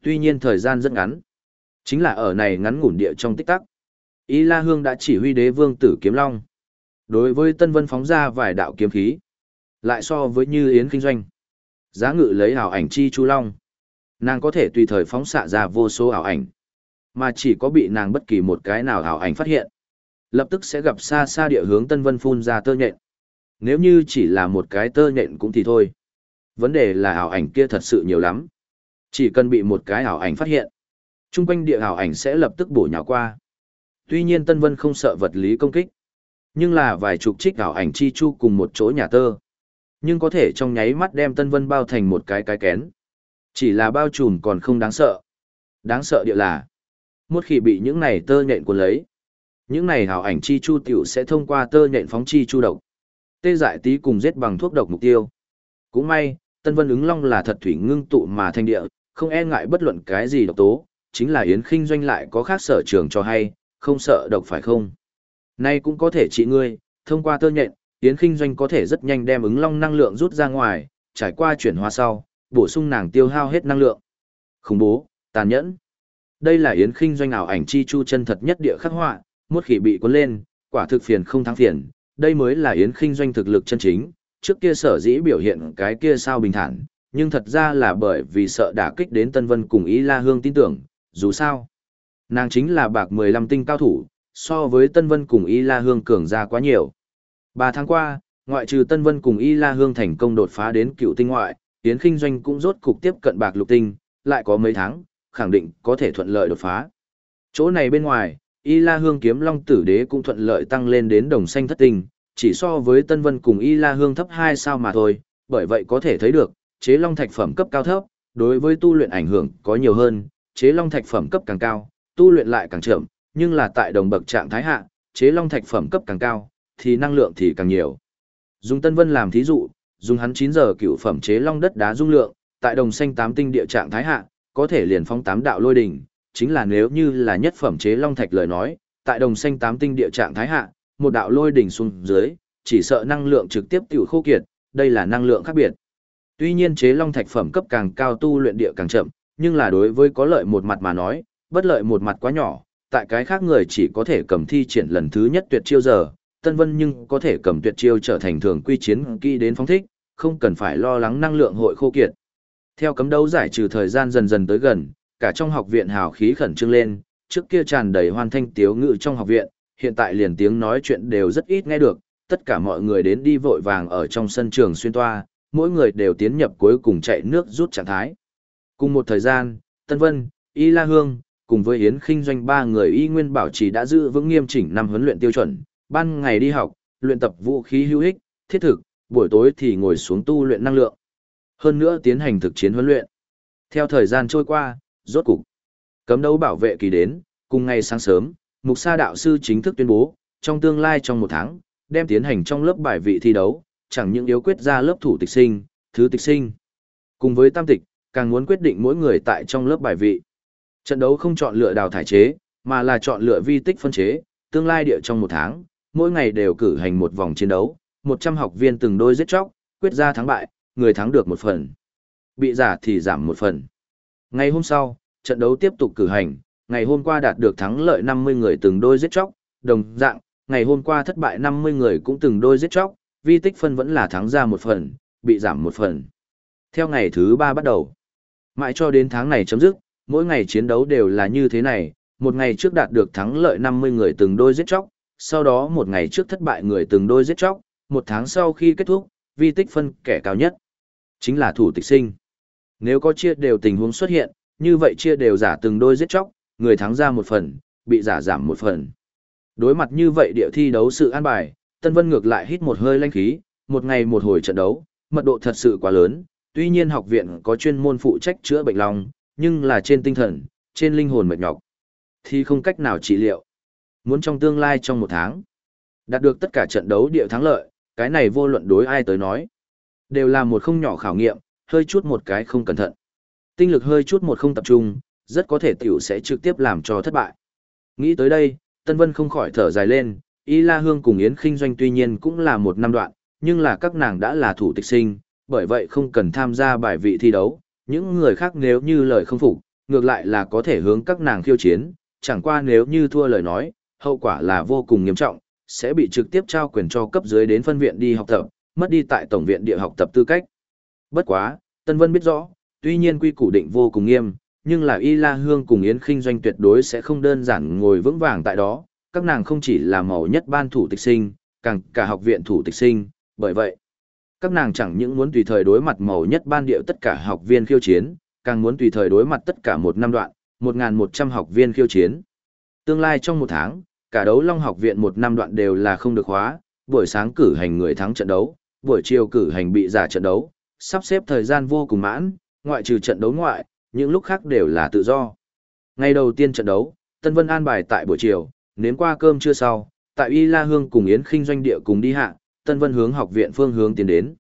[SPEAKER 1] Tuy nhiên thời gian rất ngắn. Chính là ở này ngắn ngủn địa trong tích tắc. Y la hương đã chỉ huy đế vương tử kiếm long. Đối với Tân Vân phóng ra vài đạo kiếm khí. Lại so với như yến kinh doanh. Giá ngự lấy hào ảnh chi chu long. Nàng có thể tùy thời phóng xạ ra vô số ảo ảnh. Mà chỉ có bị nàng bất kỳ một cái nào ảo ảnh phát hiện. Lập tức sẽ gặp xa xa địa hướng Tân Vân phun ra tơ nhện. Nếu như chỉ là một cái tơ nhện cũng thì thôi. Vấn đề là ảo ảnh kia thật sự nhiều lắm. Chỉ cần bị một cái ảo ảnh phát hiện. Trung quanh địa ảo ảnh sẽ lập tức bổ nhào qua. Tuy nhiên Tân Vân không sợ vật lý công kích. Nhưng là vài chục trích ảo ảnh chi chu cùng một chỗ nhà tơ. Nhưng có thể trong nháy mắt đem Tân Vân bao thành một cái cái kén. Chỉ là bao trùm còn không đáng sợ. Đáng sợ địa là. Một khi bị những này tơ nhện cuốn lấy. Những này hào ảnh chi chu tiểu sẽ thông qua tơ nhện phóng chi chu độc. Tê dại tí cùng giết bằng thuốc độc mục tiêu. Cũng may, Tân Vân ứng long là thật thủy ngưng tụ mà thanh địa, không e ngại bất luận cái gì độc tố, chính là Yến Kinh doanh lại có khác sở trường cho hay, không sợ độc phải không? Nay cũng có thể trị ngươi, thông qua tơ nhện, Yến Kinh doanh có thể rất nhanh đem ứng long năng lượng rút ra ngoài, trải qua chuyển hóa sau, bổ sung nàng tiêu hao hết năng lượng. Khủng bố, tàn nhẫn. Đây là Yến Kinh doanh ảo ảnh chi chu chân thật nhất địa khắc họa, một khi bị cuốn lên, quả thực phiền không thắng phiền, đây mới là Yến Kinh doanh thực lực chân chính, trước kia sở dĩ biểu hiện cái kia sao bình thản, nhưng thật ra là bởi vì sợ đả kích đến Tân Vân cùng Ý La Hương tin tưởng, dù sao. Nàng chính là bạc 15 tinh cao thủ, so với Tân Vân cùng Y La Hương cường ra quá nhiều. Ba tháng qua, ngoại trừ Tân Vân cùng Y La Hương thành công đột phá đến cựu tinh ngoại, Yến Kinh Doanh cũng rốt cục tiếp cận bạc lục tinh, lại có mấy tháng, khẳng định có thể thuận lợi đột phá. Chỗ này bên ngoài, Y La Hương kiếm long tử đế cũng thuận lợi tăng lên đến đồng xanh thất tinh, chỉ so với Tân Vân cùng Y La Hương thấp 2 sao mà thôi, bởi vậy có thể thấy được, chế long thạch phẩm cấp cao thấp, đối với tu luyện ảnh hưởng có nhiều hơn, chế long thạch phẩm cấp càng cao, tu luyện lại càng chậm, nhưng là tại đồng bậc trạng thái hạ, chế long thạch phẩm cấp càng cao, thì năng lượng thì càng nhiều. Dùng Tân Vân làm thí dụ, dùng hắn 9 giờ cựu phẩm chế long đất đá dung lượng, tại đồng xanh 8 tinh địa trạng thái hạ, có thể liền phóng 8 đạo lôi đỉnh, chính là nếu như là nhất phẩm chế long thạch lời nói, tại đồng xanh 8 tinh địa trạng thái hạ, một đạo lôi đỉnh xuống dưới, chỉ sợ năng lượng trực tiếp tiểu khô kiệt, đây là năng lượng khác biệt. Tuy nhiên chế long thạch phẩm cấp càng cao tu luyện địa càng chậm, nhưng là đối với có lợi một mặt mà nói, bất lợi một mặt quá nhỏ, tại cái khác người chỉ có thể cầm thi triển lần thứ nhất tuyệt chiêu giờ, Tân Vân nhưng có thể cầm tuyệt chiêu trở thành thường quy chiến kỹ đến phóng thích, không cần phải lo lắng năng lượng hội khô kiệt. Theo cấm đấu giải trừ thời gian dần dần tới gần, cả trong học viện hào khí khẩn trương lên, trước kia tràn đầy hoan thanh tiếu ngự trong học viện, hiện tại liền tiếng nói chuyện đều rất ít nghe được, tất cả mọi người đến đi vội vàng ở trong sân trường xuyên toa, mỗi người đều tiến nhập cuối cùng chạy nước rút trạng thái. Cùng một thời gian, Tân Vân, Y La Hương, cùng với Yến Kinh Doanh ba người y nguyên bảo trì đã giữ vững nghiêm chỉnh năm huấn luyện tiêu chuẩn, ban ngày đi học, luyện tập vũ khí hữu ích, thiết thực, buổi tối thì ngồi xuống tu luyện năng lượng. Hơn nữa tiến hành thực chiến huấn luyện. Theo thời gian trôi qua, rốt cục cấm đấu bảo vệ kỳ đến, cùng ngày sáng sớm, Mục Sa đạo sư chính thức tuyên bố, trong tương lai trong một tháng, đem tiến hành trong lớp bài vị thi đấu, chẳng những yếu quyết ra lớp thủ tịch sinh, thứ tịch sinh. Cùng với tam tịch, càng muốn quyết định mỗi người tại trong lớp bài vị. Trận đấu không chọn lựa đào thải chế, mà là chọn lựa vi tích phân chế, tương lai địa trong một tháng, mỗi ngày đều cử hành một vòng chiến đấu, 100 học viên từng đôi giết chóc, quyết ra thắng bại, người thắng được một phần. Bị giả thì giảm một phần. Ngày hôm sau, trận đấu tiếp tục cử hành, ngày hôm qua đạt được thắng lợi 50 người từng đôi giết chóc, đồng dạng, ngày hôm qua thất bại 50 người cũng từng đôi giết chóc, vi tích phân vẫn là thắng ra một phần, bị giảm một phần. Theo ngày thứ 3 bắt đầu, mãi cho đến tháng này chấm dứt, mỗi ngày chiến đấu đều là như thế này, một ngày trước đạt được thắng lợi 50 người từng đôi giết chóc, sau đó một ngày trước thất bại người từng đôi giết chóc, một tháng sau khi kết thúc, vi tích phân kẻ cao nhất, chính là thủ tịch sinh. Nếu có chia đều tình huống xuất hiện, như vậy chia đều giả từng đôi giết chóc, người thắng ra một phần, bị giả giảm một phần. Đối mặt như vậy địa thi đấu sự an bài, Tân Vân ngược lại hít một hơi lanh khí, một ngày một hồi trận đấu, mật độ thật sự quá lớn, tuy nhiên học viện có chuyên môn phụ trách chữa bệnh lòng, nhưng là trên tinh thần, trên linh hồn mệt nhọc, thì không cách nào trị liệu. Muốn trong tương lai trong một tháng, đạt được tất cả trận đấu địa thắng lợi, cái này vô luận đối ai tới nói, đều là một không nhỏ khảo nghiệm, hơi chút một cái không cẩn thận. Tinh lực hơi chút một không tập trung, rất có thể tiểu sẽ trực tiếp làm cho thất bại. Nghĩ tới đây, Tân Vân không khỏi thở dài lên, Y La Hương cùng Yến khinh Doanh tuy nhiên cũng là một năm đoạn, nhưng là các nàng đã là thủ tịch sinh, bởi vậy không cần tham gia bài vị thi đấu, những người khác nếu như lời không phục, ngược lại là có thể hướng các nàng khiêu chiến, chẳng qua nếu như thua lời nói, hậu quả là vô cùng nghiêm trọng, sẽ bị trực tiếp trao quyền cho cấp dưới đến phân viện đi học tập, mất đi tại tổng viện địa học tập tư cách. Bất quá, Tân Vân biết rõ, tuy nhiên quy củ định vô cùng nghiêm, nhưng là Y La Hương cùng Yến Kinh Doanh tuyệt đối sẽ không đơn giản ngồi vững vàng tại đó, các nàng không chỉ là màu nhất ban thủ tịch sinh, càng cả học viện thủ tịch sinh, bởi vậy, các nàng chẳng những muốn tùy thời đối mặt màu nhất ban điệu tất cả học viên khiêu chiến, càng muốn tùy thời đối mặt tất cả một năm đoạn, 1.100 học viên khiêu chiến. Tương lai trong một tháng, cả đấu long học viện một năm đoạn đều là không được hóa, buổi sáng cử hành người thắng trận đấu, buổi chiều cử hành bị giả trận đấu, sắp xếp thời gian vô cùng mãn, ngoại trừ trận đấu ngoại, những lúc khác đều là tự do. Ngày đầu tiên trận đấu, Tân Vân an bài tại buổi chiều, nếm qua cơm trưa sau, tại Y La Hương cùng Yến Kinh doanh địa cùng đi hạ, Tân Vân hướng học viện phương hướng tiến đến.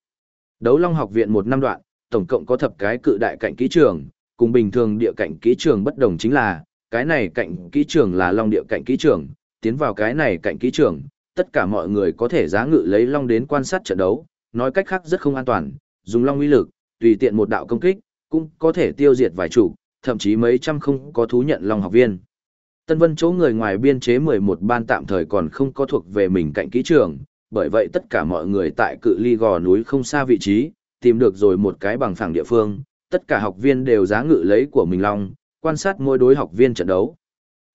[SPEAKER 1] Đấu Long học viện một năm đoạn, tổng cộng có thập cái cự đại cạnh kỹ trường, cùng bình thường địa cạnh kỹ trường bất đồng chính là, cái này cạnh kỹ trường là Long địa cạnh kỹ trường, tiến vào cái này cạnh kỹ trường, tất cả mọi người có thể giá ngự lấy Long đến quan sát trận đấu, nói cách khác rất không an toàn, dùng Long uy lực, tùy tiện một đạo công kích, cũng có thể tiêu diệt vài chủ, thậm chí mấy trăm không có thú nhận Long học viên. Tân Vân chỗ người ngoài biên chế 11 ban tạm thời còn không có thuộc về mình cạnh kỹ trường, bởi vậy tất cả mọi người tại cự ly gò núi không xa vị trí, tìm được rồi một cái bằng phẳng địa phương, tất cả học viên đều giá ngự lấy của mình long, quan sát mỗi đối học viên trận đấu.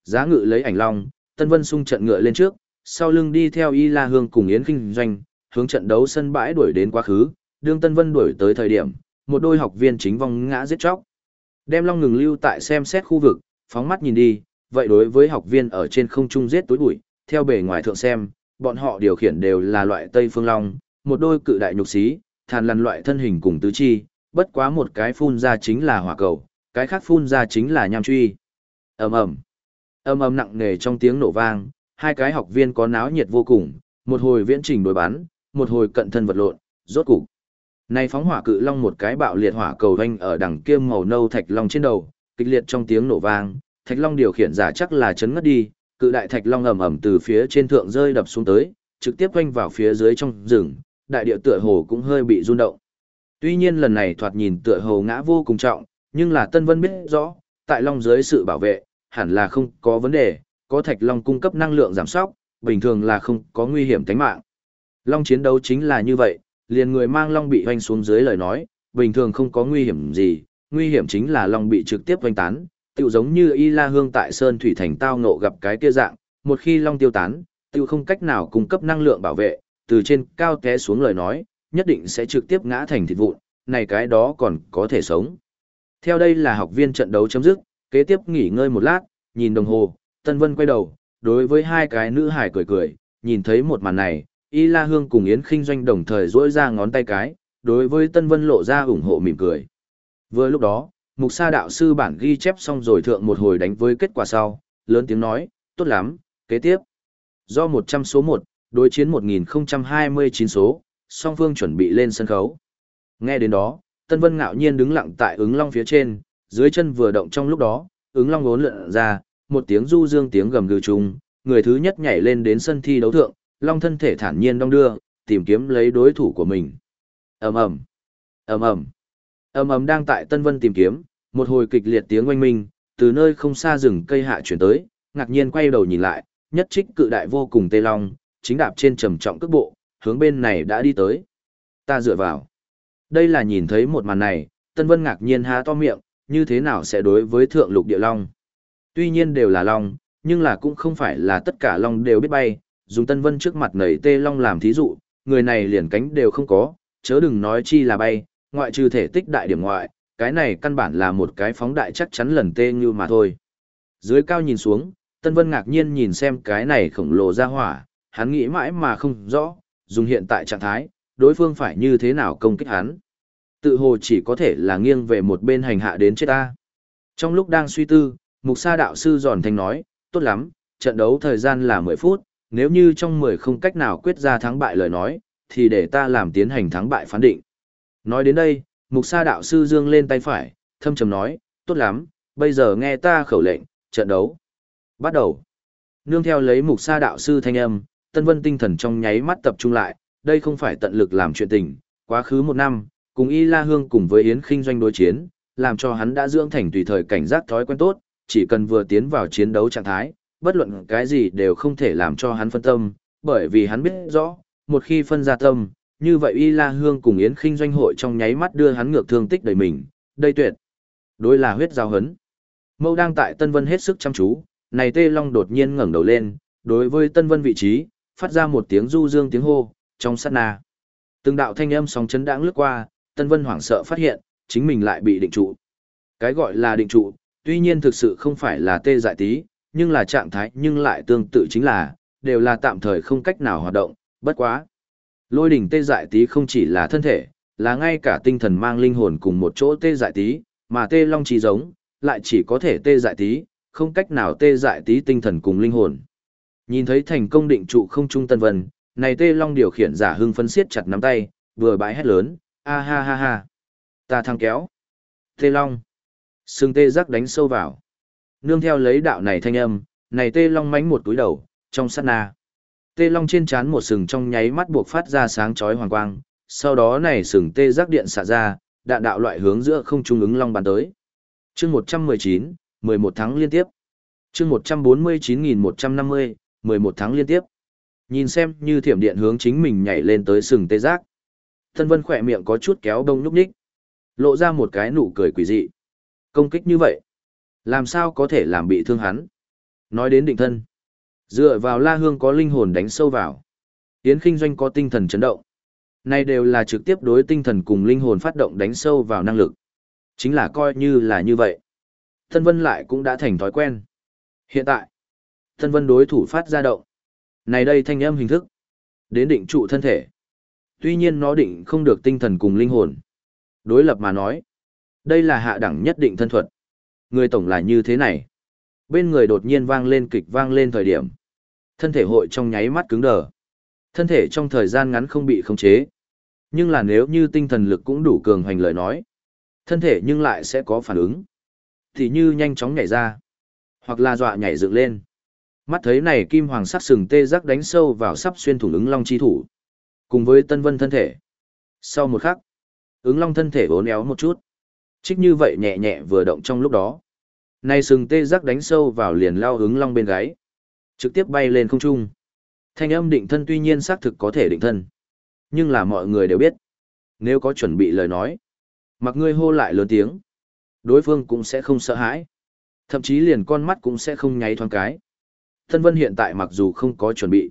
[SPEAKER 1] Giá ngự lấy ảnh long, Tân Vân sung trận ngựa lên trước, sau lưng đi theo Y La Hương cùng Yến Kinh Doanh, hướng trận đấu sân bãi đuổi đến quá khứ, đương Tân Vân đuổi tới thời điểm, một đôi học viên chính vong ngã giết chóc. Đem long ngừng lưu tại xem xét khu vực, phóng mắt nhìn đi, vậy đối với học viên ở trên không trung giết tối bụi, theo bề ngoài thượng xem, bọn họ điều khiển đều là loại Tây Phương Long, một đôi cự đại nhục xí, thàn lằn loại thân hình cùng tứ chi, bất quá một cái phun ra chính là hỏa cầu, cái khác phun ra chính là nham truy. ầm ầm, ầm ầm nặng nề trong tiếng nổ vang, hai cái học viên có náo nhiệt vô cùng, một hồi viễn trình đối bắn, một hồi cận thân vật lộn, rốt cục. Này phóng hỏa cự long một cái bạo liệt hỏa cầu vanh ở đằng kia màu nâu thạch long trên đầu, kịch liệt trong tiếng nổ vang, thạch long điều khiển giả chắc là chấn ngất đi, cự đại thạch long ầm ầm từ phía trên thượng rơi đập xuống tới, trực tiếp quanh vào phía dưới trong rừng, đại địa tựa hồ cũng hơi bị rung động. Tuy nhiên lần này thoạt nhìn tựa hồ ngã vô cùng trọng, nhưng là Tân Vân biết rõ, tại long dưới sự bảo vệ, hẳn là không có vấn đề, có thạch long cung cấp năng lượng giảm sóc, bình thường là không có nguy hiểm tính mạng. Long chiến đấu chính là như vậy, liền người mang long bị hoanh xuống dưới lời nói, bình thường không có nguy hiểm gì, nguy hiểm chính là long bị trực tiếp hoanh tán, tự giống như Y La Hương tại Sơn Thủy Thành tao ngộ gặp cái kia dạng, một khi long tiêu tán, tự không cách nào cung cấp năng lượng bảo vệ, từ trên cao té xuống lời nói, nhất định sẽ trực tiếp ngã thành thịt vụn, này cái đó còn có thể sống. Theo đây là học viên trận đấu chấm dứt, kế tiếp nghỉ ngơi một lát, nhìn đồng hồ, Tân Vân quay đầu, đối với hai cái nữ hải cười cười, nhìn thấy một màn này, Y La Hương cùng Yến Kinh Doanh đồng thời duỗi ra ngón tay cái, đối với Tân Vân lộ ra ủng hộ mỉm cười. Vừa lúc đó, Mục Sa đạo sư bản ghi chép xong rồi thượng một hồi đánh với kết quả sau, lớn tiếng nói, tốt lắm, kế tiếp. Do 100 số 1, đối chiến 1029 số, song phương chuẩn bị lên sân khấu. Nghe đến đó, Tân Vân ngạo nhiên đứng lặng tại ứng long phía trên, dưới chân vừa động trong lúc đó, ứng long ngốn lượn ra, một tiếng du dương tiếng gầm gừ trùng, người thứ nhất nhảy lên đến sân thi đấu thượng, long thân thể thản nhiên đong đưa, tìm kiếm lấy đối thủ của mình. Ầm ầm, ầm ầm, ầm ầm đang tại Tân Vân tìm kiếm, một hồi kịch liệt tiếng oanh minh, từ nơi không xa rừng cây hạ chuyển tới, ngạc nhiên quay đầu nhìn lại, nhất trích cự đại vô cùng tê long, chính đạp trên trầm trọng cước bộ, hướng bên này đã đi tới. Ta dựa vào. Đây là nhìn thấy một màn này, Tân Vân ngạc nhiên há to miệng, như thế nào sẽ đối với thượng lục địa long. Tuy nhiên đều là long, nhưng là cũng không phải là tất cả long đều biết bay, dùng Tân Vân trước mặt nảy tê long làm thí dụ, người này liền cánh đều không có, chớ đừng nói chi là bay, ngoại trừ thể tích đại điểm ngoại, cái này căn bản là một cái phóng đại chắc chắn lần tê như mà thôi. Dưới cao nhìn xuống, Tân Vân ngạc nhiên nhìn xem cái này khổng lồ ra hỏa, hắn nghĩ mãi mà không rõ, dùng hiện tại trạng thái, đối phương phải như thế nào công kích hắn. Tự hồ chỉ có thể là nghiêng về một bên hành hạ đến chết ta. Trong lúc đang suy tư, Mục Sa đạo sư giòn thanh nói, tốt lắm, trận đấu thời gian là 10 phút, nếu như trong 10 không cách nào quyết ra thắng bại lời nói, thì để ta làm tiến hành thắng bại phán định. Nói đến đây, Mục Sa đạo sư dương lên tay phải, thâm trầm nói, tốt lắm, bây giờ nghe ta khẩu lệnh, trận đấu. Bắt đầu. Nương theo lấy Mục Sa đạo sư thanh âm, Tân Vân tinh thần trong nháy mắt tập trung lại, đây không phải tận lực làm chuyện tình, quá khứ một năm, cùng Y La Hương cùng với Yến Kinh doanh đối chiến, làm cho hắn đã dưỡng thành tùy thời cảnh giác thói quen tốt, chỉ cần vừa tiến vào chiến đấu trạng thái, bất luận cái gì đều không thể làm cho hắn phân tâm, bởi vì hắn biết rõ, một khi phân ra tâm, như vậy Y La Hương cùng Yến Kinh doanh hội trong nháy mắt đưa hắn ngược thương tích đầy mình, đây tuyệt. Đối là huyết giao hấn. Mâu đang tại Tân Vân hết sức chăm chú, này Tê Long đột nhiên ngẩng đầu lên, đối với Tân Vân vị trí, phát ra một tiếng du dương tiếng hô, trong sát na. Từng đạo thanh âm sóng chấn đãng lướt qua, Tân Vân hoảng sợ phát hiện, chính mình lại bị định trụ. Cái gọi là định trụ, tuy nhiên thực sự không phải là tê dại tí, nhưng là trạng thái nhưng lại tương tự chính là, đều là tạm thời không cách nào hoạt động, bất quá. Lôi đỉnh tê dại tí không chỉ là thân thể, là ngay cả tinh thần mang linh hồn cùng một chỗ tê dại tí, mà tê long trí giống, lại chỉ có thể tê dại tí, không cách nào tê dại tí tinh thần cùng linh hồn. Nhìn thấy thành công định trụ không trung tân vân, này tê long điều khiển giả hưng phấn siết chặt nắm tay, vừa bãi hét lớn, a ha ha ha. Ta thăng kéo. Tê long. Sừng tê rắc đánh sâu vào. Nương theo lấy đạo này thanh âm, này tê long mánh một túi đầu, trong sát na. Tê long trên chán một sừng trong nháy mắt buộc phát ra sáng chói hoàng quang, sau đó này sừng tê rắc điện xả ra, đạn đạo loại hướng giữa không trung ứng long bàn tới. Chương 119, 11 tháng liên tiếp. Chương 149150, 11 tháng liên tiếp. Nhìn xem như thiểm điện hướng chính mình nhảy lên tới sừng tê giác. Thân vân khỏe miệng có chút kéo đông nhúc nhích. Lộ ra một cái nụ cười quỷ dị. Công kích như vậy. Làm sao có thể làm bị thương hắn? Nói đến định thân. Dựa vào la hương có linh hồn đánh sâu vào. Yến kinh doanh có tinh thần chấn động. Này đều là trực tiếp đối tinh thần cùng linh hồn phát động đánh sâu vào năng lực. Chính là coi như là như vậy. Thân vân lại cũng đã thành thói quen. Hiện tại, thân vân đối thủ phát ra động. Này đây thanh âm hình thức. Đến định trụ thân thể. Tuy nhiên nó định không được tinh thần cùng linh hồn. Đối lập mà nói. Đây là hạ đẳng nhất định thân thuật. Người tổng là như thế này. Bên người đột nhiên vang lên kịch vang lên thời điểm. Thân thể hội trong nháy mắt cứng đờ. Thân thể trong thời gian ngắn không bị khống chế. Nhưng là nếu như tinh thần lực cũng đủ cường hoành lời nói. Thân thể nhưng lại sẽ có phản ứng. Thì như nhanh chóng nhảy ra. Hoặc là dọa nhảy dựng lên. Mắt thấy này kim hoàng sắc sừng tê giác đánh sâu vào sắp xuyên thủng ứng long chi thủ. Cùng với tân vân thân thể. Sau một khắc, ứng long thân thể vốn éo một chút. Trích như vậy nhẹ nhẹ vừa động trong lúc đó. Này sừng tê giác đánh sâu vào liền lao ứng long bên gáy. Trực tiếp bay lên không trung. Thanh âm định thân tuy nhiên xác thực có thể định thân. Nhưng là mọi người đều biết. Nếu có chuẩn bị lời nói. Mặc ngươi hô lại lớn tiếng. Đối phương cũng sẽ không sợ hãi. Thậm chí liền con mắt cũng sẽ không nháy thoáng cái. Thân Vân hiện tại mặc dù không có chuẩn bị,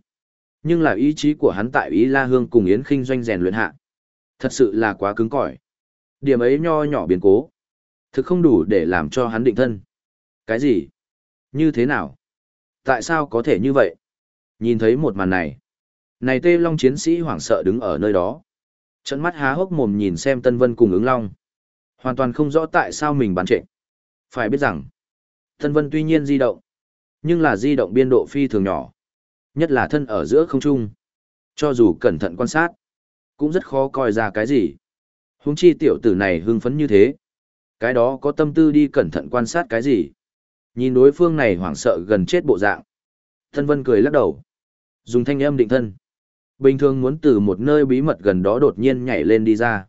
[SPEAKER 1] nhưng là ý chí của hắn tại Ý La Hương cùng Yến Kinh doanh rèn luyện hạ. Thật sự là quá cứng cỏi. Điểm ấy nho nhỏ biến cố. Thực không đủ để làm cho hắn định thân. Cái gì? Như thế nào? Tại sao có thể như vậy? Nhìn thấy một màn này. Này tê long chiến sĩ hoảng sợ đứng ở nơi đó. Trận mắt há hốc mồm nhìn xem Tân Vân cùng ứng long. Hoàn toàn không rõ tại sao mình bán trệ. Phải biết rằng, Tân Vân tuy nhiên di động, nhưng là di động biên độ phi thường nhỏ. Nhất là thân ở giữa không trung. Cho dù cẩn thận quan sát, cũng rất khó coi ra cái gì. huống chi tiểu tử này hưng phấn như thế. Cái đó có tâm tư đi cẩn thận quan sát cái gì. Nhìn đối phương này hoảng sợ gần chết bộ dạng. Thân vân cười lắc đầu. Dùng thanh âm định thân. Bình thường muốn từ một nơi bí mật gần đó đột nhiên nhảy lên đi ra.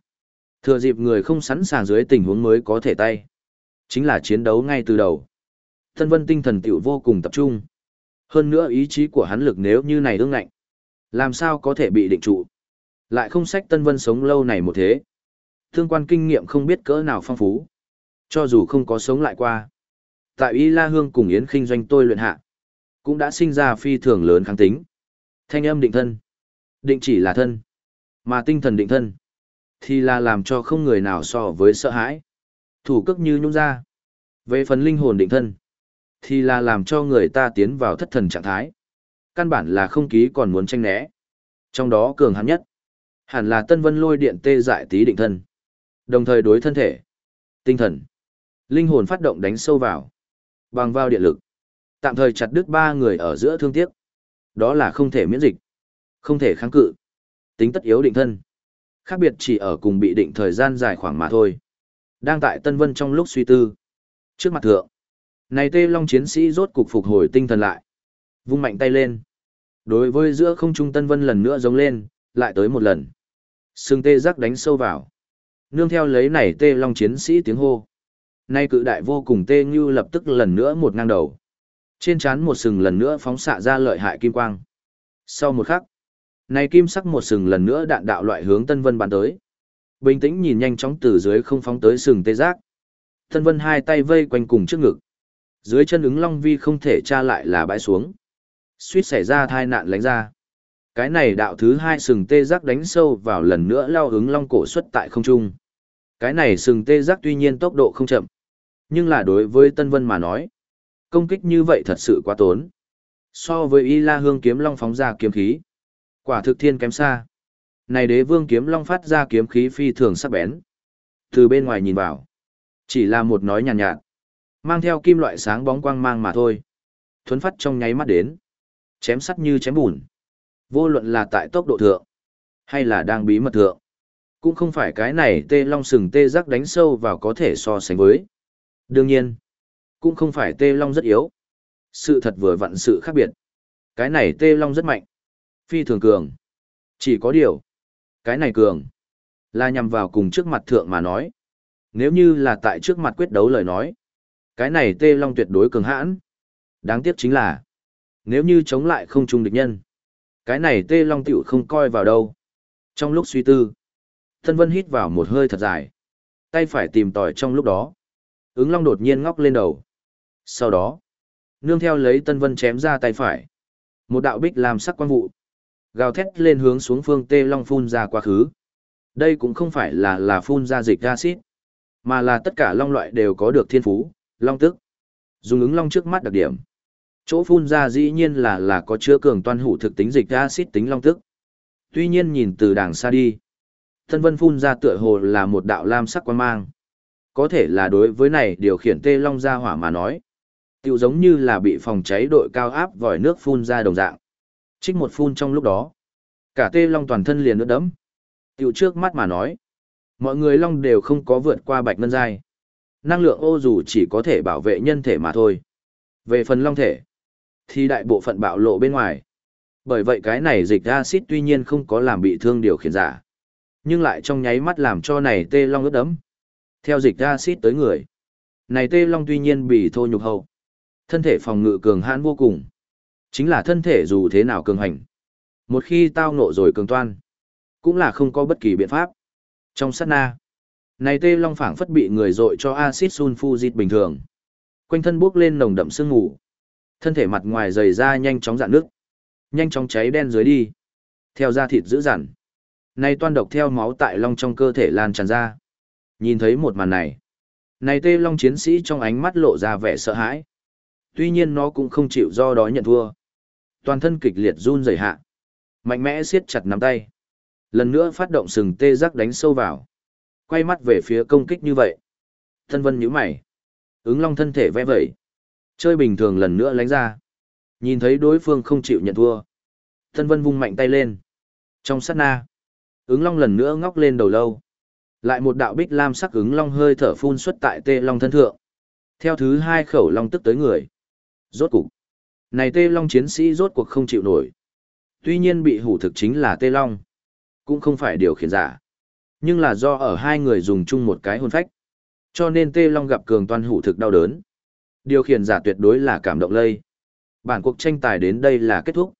[SPEAKER 1] Thừa dịp người không sẵn sàng dưới tình huống mới có thể tay. Chính là chiến đấu ngay từ đầu. Thân vân tinh thần tiểu vô cùng tập trung. Hơn nữa ý chí của hắn lực nếu như này ương ngạnh. Làm sao có thể bị định trụ. Lại không sách Tân Vân sống lâu này một thế. Thương quan kinh nghiệm không biết cỡ nào phong phú. Cho dù không có sống lại qua. Tại Y La Hương cùng Yến Kinh doanh tôi luyện hạ. Cũng đã sinh ra phi thường lớn kháng tính. Thanh âm định thân. Định chỉ là thân. Mà tinh thần định thân. Thì là làm cho không người nào so với sợ hãi. Thủ cước như nhung ra. Về phần linh hồn định thân thì là làm cho người ta tiến vào thất thần trạng thái. Căn bản là không ký còn muốn tranh né. Trong đó cường hãn nhất, hẳn là tân vân lôi điện tê dại tí định thân. Đồng thời đối thân thể, tinh thần, Linh hồn phát động đánh sâu vào. Bằng vào điện lực. Tạm thời chặt đứt ba người ở giữa thương tiếc. Đó là không thể miễn dịch. Không thể kháng cự. Tính tất yếu định thân. Khác biệt chỉ ở cùng bị định thời gian dài khoảng mà thôi. Đang tại Tân Vân trong lúc suy tư. Trước mặt thượng. Này tê long chiến sĩ rốt cục phục hồi tinh thần lại. Vung mạnh tay lên. Đối với giữa không trung Tân Vân lần nữa giống lên, lại tới một lần. Sừng tê giác đánh sâu vào. Nương theo lấy này tê long chiến sĩ tiếng hô. Nay cự đại vô cùng tê như lập tức lần nữa một ngang đầu. Trên trán một sừng lần nữa phóng xạ ra lợi hại kim quang. Sau một khắc, này kim sắc một sừng lần nữa đạn đạo loại hướng Tân Vân bắn tới. Bình tĩnh nhìn nhanh chóng từ dưới không phóng tới sừng tê giác. Tân Vân hai tay vây quanh cùng trước ngực. Dưới chân ứng long vi không thể tra lại là bãi xuống. Suýt xảy ra thai nạn lánh ra. Cái này đạo thứ hai sừng tê giác đánh sâu vào lần nữa lao ứng long cổ xuất tại không trung. Cái này sừng tê giác tuy nhiên tốc độ không chậm. Nhưng là đối với Tân Vân mà nói. Công kích như vậy thật sự quá tốn. So với Y La Hương kiếm long phóng ra kiếm khí. Quả thực thiên kém xa. Này đế vương kiếm long phát ra kiếm khí phi thường sắc bén. Từ bên ngoài nhìn vào. Chỉ là một nói nhàn nhạt, nhạt. Mang theo kim loại sáng bóng quang mang mà thôi. Thuấn phát trong nháy mắt đến. Chém sắt như chém bùn. Vô luận là tại tốc độ thượng. Hay là đang bí mật thượng. Cũng không phải cái này tê long sừng tê giác đánh sâu vào có thể so sánh với. Đương nhiên. Cũng không phải tê long rất yếu. Sự thật vừa vặn sự khác biệt. Cái này tê long rất mạnh. Phi thường cường. Chỉ có điều. Cái này cường. Là nhằm vào cùng trước mặt thượng mà nói. Nếu như là tại trước mặt quyết đấu lời nói. Cái này tê long tuyệt đối cường hãn. Đáng tiếc chính là. Nếu như chống lại không trung địch nhân. Cái này tê long tiểu không coi vào đâu. Trong lúc suy tư. Thân vân hít vào một hơi thật dài. Tay phải tìm tòi trong lúc đó. Ứng long đột nhiên ngóc lên đầu. Sau đó. Nương theo lấy tân vân chém ra tay phải. Một đạo bích làm sắc quan vụ. Gào thét lên hướng xuống phương tê long phun ra quá khứ. Đây cũng không phải là là phun ra dịch acid, mà là tất cả long loại đều có được thiên phú, long tức. Dùng ứng long trước mắt đặc điểm. Chỗ phun ra dĩ nhiên là là có chứa cường toan hủ thực tính dịch acid tính long tức. Tuy nhiên nhìn từ đàng xa đi, thân vân phun ra tựa hồ là một đạo lam sắc quan mang. Có thể là đối với này điều khiển tê long ra hỏa mà nói. Tiểu giống như là bị phòng cháy đội cao áp vòi nước phun ra đồng dạng. Trích một phun trong lúc đó. Cả tê long toàn thân liền ướt đẫm. Tiểu trước mắt mà nói. Mọi người long đều không có vượt qua bạch ngân giai. Năng lượng ô dù chỉ có thể bảo vệ nhân thể mà thôi. Về phần long thể, thì đại bộ phận bạo lộ bên ngoài. Bởi vậy cái này dịch acid tuy nhiên không có làm bị thương điều khiển giả. Nhưng lại trong nháy mắt làm cho này tê long ướt đẫm. Theo dịch acid tới người. Này tê long tuy nhiên bị thô nhục hậu. Thân thể phòng ngự cường hãn vô cùng. Chính là thân thể dù thế nào cường hành. Một khi tao nộ rồi cường toan, cũng là không có bất kỳ biện pháp. Trong sát na, này tê long phảng phất bị người dội cho axit sulfuric bình thường. Quanh thân bốc lên nồng đậm sương mù. Thân thể mặt ngoài dày ra nhanh chóng dạn nước. Nhanh chóng cháy đen dưới đi. Theo da thịt dữ dằn. Này toan độc theo máu tại long trong cơ thể lan tràn ra. Nhìn thấy một màn này. Này tê long chiến sĩ trong ánh mắt lộ ra vẻ sợ hãi. Tuy nhiên nó cũng không chịu do đó nhận thua. Toàn thân kịch liệt run rẩy hạ. Mạnh mẽ siết chặt nắm tay. Lần nữa phát động sừng tê giác đánh sâu vào. Quay mắt về phía công kích như vậy. Thân vân nhíu mày. Ứng long thân thể vẽ vẩy. Chơi bình thường lần nữa lánh ra. Nhìn thấy đối phương không chịu nhận thua. Thân vân vung mạnh tay lên. Trong sát na. Ứng long lần nữa ngóc lên đầu lâu. Lại một đạo bích lam sắc ứng long hơi thở phun xuất tại tê long thân thượng. Theo thứ hai khẩu long tức tới người. Rốt cục. Này tê long chiến sĩ rốt cuộc không chịu nổi. Tuy nhiên bị hủ thực chính là tê long. Cũng không phải điều khiển giả. Nhưng là do ở hai người dùng chung một cái hôn phách. Cho nên tê long gặp cường toan hủ thực đau đớn. Điều khiển giả tuyệt đối là cảm động lây. Bản cuộc tranh tài đến đây là kết thúc.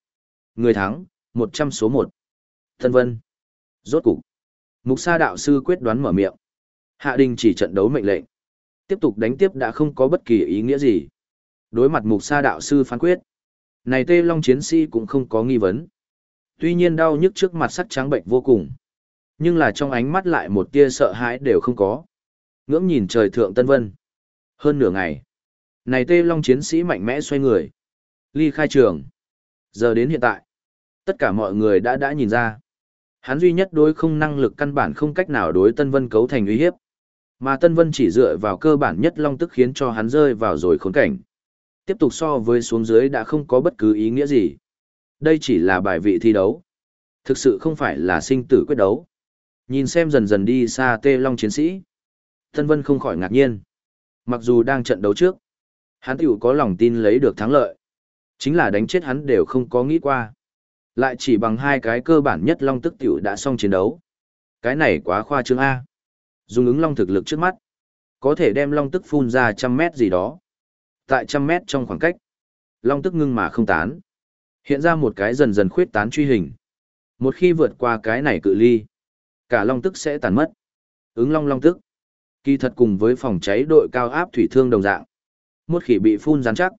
[SPEAKER 1] Người thắng, một trăm số một Thân Vân. Rốt cục. Mục sa đạo sư quyết đoán mở miệng. Hạ đình chỉ trận đấu mệnh lệnh. Tiếp tục đánh tiếp đã không có bất kỳ ý nghĩa gì. Đối mặt mục sa đạo sư phán quyết. Này tê long chiến sĩ cũng không có nghi vấn. Tuy nhiên đau nhức trước mặt sắc trắng bệnh vô cùng. Nhưng là trong ánh mắt lại một tia sợ hãi đều không có. Ngưỡng nhìn trời thượng tân vân. Hơn nửa ngày. Này tê long chiến sĩ mạnh mẽ xoay người. Ly khai trường. Giờ đến hiện tại. Tất cả mọi người đã đã nhìn ra. Hắn duy nhất đối không năng lực căn bản không cách nào đối tân vân cấu thành uy hiếp. Mà Tân Vân chỉ dựa vào cơ bản nhất long tức khiến cho hắn rơi vào rồi khốn cảnh. Tiếp tục so với xuống dưới đã không có bất cứ ý nghĩa gì. Đây chỉ là bài vị thi đấu. Thực sự không phải là sinh tử quyết đấu. Nhìn xem dần dần đi xa tê long chiến sĩ. Tân Vân không khỏi ngạc nhiên. Mặc dù đang trận đấu trước, hắn tiểu có lòng tin lấy được thắng lợi. Chính là đánh chết hắn đều không có nghĩ qua. Lại chỉ bằng hai cái cơ bản nhất long tức tiểu đã xong chiến đấu. Cái này quá khoa trương A. Dùng ứng long thực lực trước mắt. Có thể đem long tức phun ra trăm mét gì đó. Tại trăm mét trong khoảng cách. Long tức ngưng mà không tán. Hiện ra một cái dần dần khuyết tán truy hình. Một khi vượt qua cái này cự ly, cả long tức sẽ tàn mất. Ứng long long tức. Kỳ thật cùng với phòng cháy đội cao áp thủy thương đồng dạng. Một khi bị phun rắn chắc.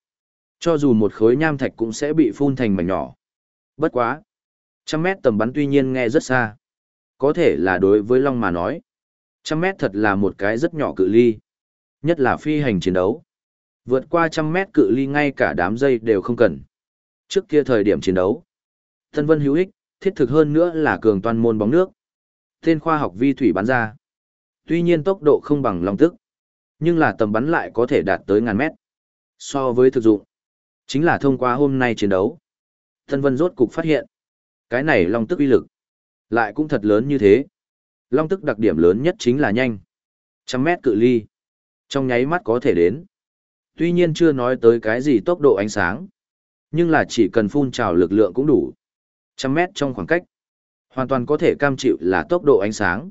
[SPEAKER 1] Cho dù một khối nham thạch cũng sẽ bị phun thành mảnh nhỏ. Bất quá. Trăm mét tầm bắn tuy nhiên nghe rất xa. Có thể là đối với long mà nói. Trăm mét thật là một cái rất nhỏ cự ly. Nhất là phi hành chiến đấu. Vượt qua trăm mét cự ly ngay cả đám dây đều không cần. Trước kia thời điểm chiến đấu. thân Vân hữu ích, thiết thực hơn nữa là cường toàn môn bóng nước. Tên khoa học vi thủy bắn ra. Tuy nhiên tốc độ không bằng long tức. Nhưng là tầm bắn lại có thể đạt tới ngàn mét. So với thực dụng. Chính là thông qua hôm nay chiến đấu. thân Vân rốt cục phát hiện. Cái này long tức uy lực. Lại cũng thật lớn như thế. Long tức đặc điểm lớn nhất chính là nhanh. Trăm mét cự ly. Trong nháy mắt có thể đến. Tuy nhiên chưa nói tới cái gì tốc độ ánh sáng. Nhưng là chỉ cần phun trào lực lượng cũng đủ. Trăm mét trong khoảng cách. Hoàn toàn có thể cam chịu là tốc độ ánh sáng.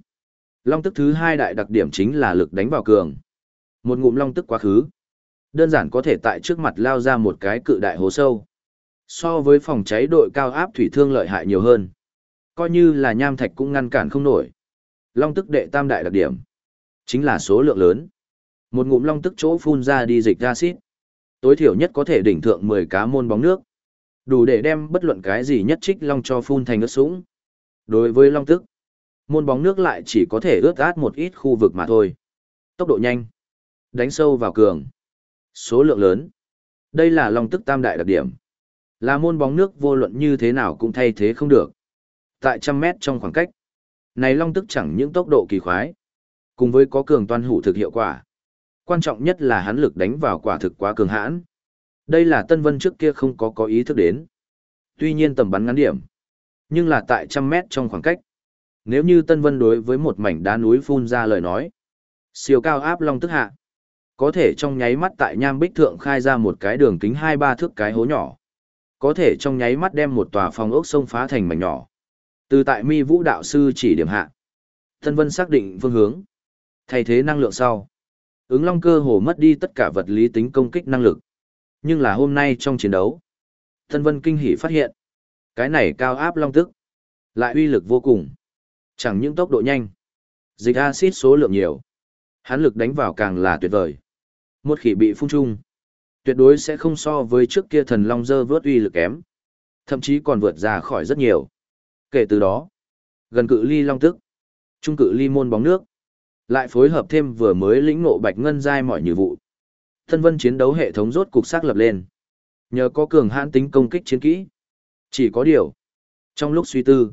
[SPEAKER 1] Long tức thứ hai đại đặc điểm chính là lực đánh vào cường. Một ngụm long tức quá khứ. Đơn giản có thể tại trước mặt lao ra một cái cự đại hố sâu. So với phòng cháy đội cao áp thủy thương lợi hại nhiều hơn. Coi như là nham thạch cũng ngăn cản không nổi. Long tức đệ tam đại đặc điểm. Chính là số lượng lớn. Một ngụm long tức chỗ phun ra đi dịch acid. Tối thiểu nhất có thể đỉnh thượng 10 cá môn bóng nước. Đủ để đem bất luận cái gì nhất trích long cho phun thành ướt sũng. Đối với long tức, môn bóng nước lại chỉ có thể ướt át một ít khu vực mà thôi. Tốc độ nhanh, đánh sâu vào cường, số lượng lớn. Đây là long tức tam đại đặc điểm. Là môn bóng nước vô luận như thế nào cũng thay thế không được. Tại trăm mét trong khoảng cách, này long tức chẳng những tốc độ kỳ khoái, cùng với có cường toan hủ thực hiệu quả. Quan trọng nhất là hắn lực đánh vào quả thực quá cường hãn. Đây là Tân Vân trước kia không có có ý thức đến. Tuy nhiên tầm bắn ngắn điểm, nhưng là tại trăm mét trong khoảng cách. Nếu như Tân Vân đối với một mảnh đá núi phun ra lời nói, siêu cao áp long tức hạ, có thể trong nháy mắt tại nham bích thượng khai ra một cái đường kính hai ba thước cái hố nhỏ. Có thể trong nháy mắt đem một tòa phòng ốc sông phá thành mảnh nhỏ. Từ tại mi vũ đạo sư chỉ điểm hạ. Tân Vân xác định phương hướng. Thay thế năng lượng sau. Ứng long cơ hồ mất đi tất cả vật lý tính công kích năng lực. Nhưng là hôm nay trong chiến đấu, Tân Vân kinh hỉ phát hiện, cái này cao áp long tức, lại uy lực vô cùng. Chẳng những tốc độ nhanh, dịch axit số lượng nhiều, hắn lực đánh vào càng là tuyệt vời. Một khỉ bị phun trung, tuyệt đối sẽ không so với trước kia thần long dơ vớt uy lực kém, thậm chí còn vượt ra khỏi rất nhiều. Kể từ đó, gần cự ly long tức, trung cự ly môn bóng nước, lại phối hợp thêm vừa mới lĩnh ngộ bạch ngân giai mọi như vụ. Thân vân chiến đấu hệ thống rốt cục xác lập lên. Nhờ có cường hãn tính công kích chiến kỹ. Chỉ có điều. Trong lúc suy tư,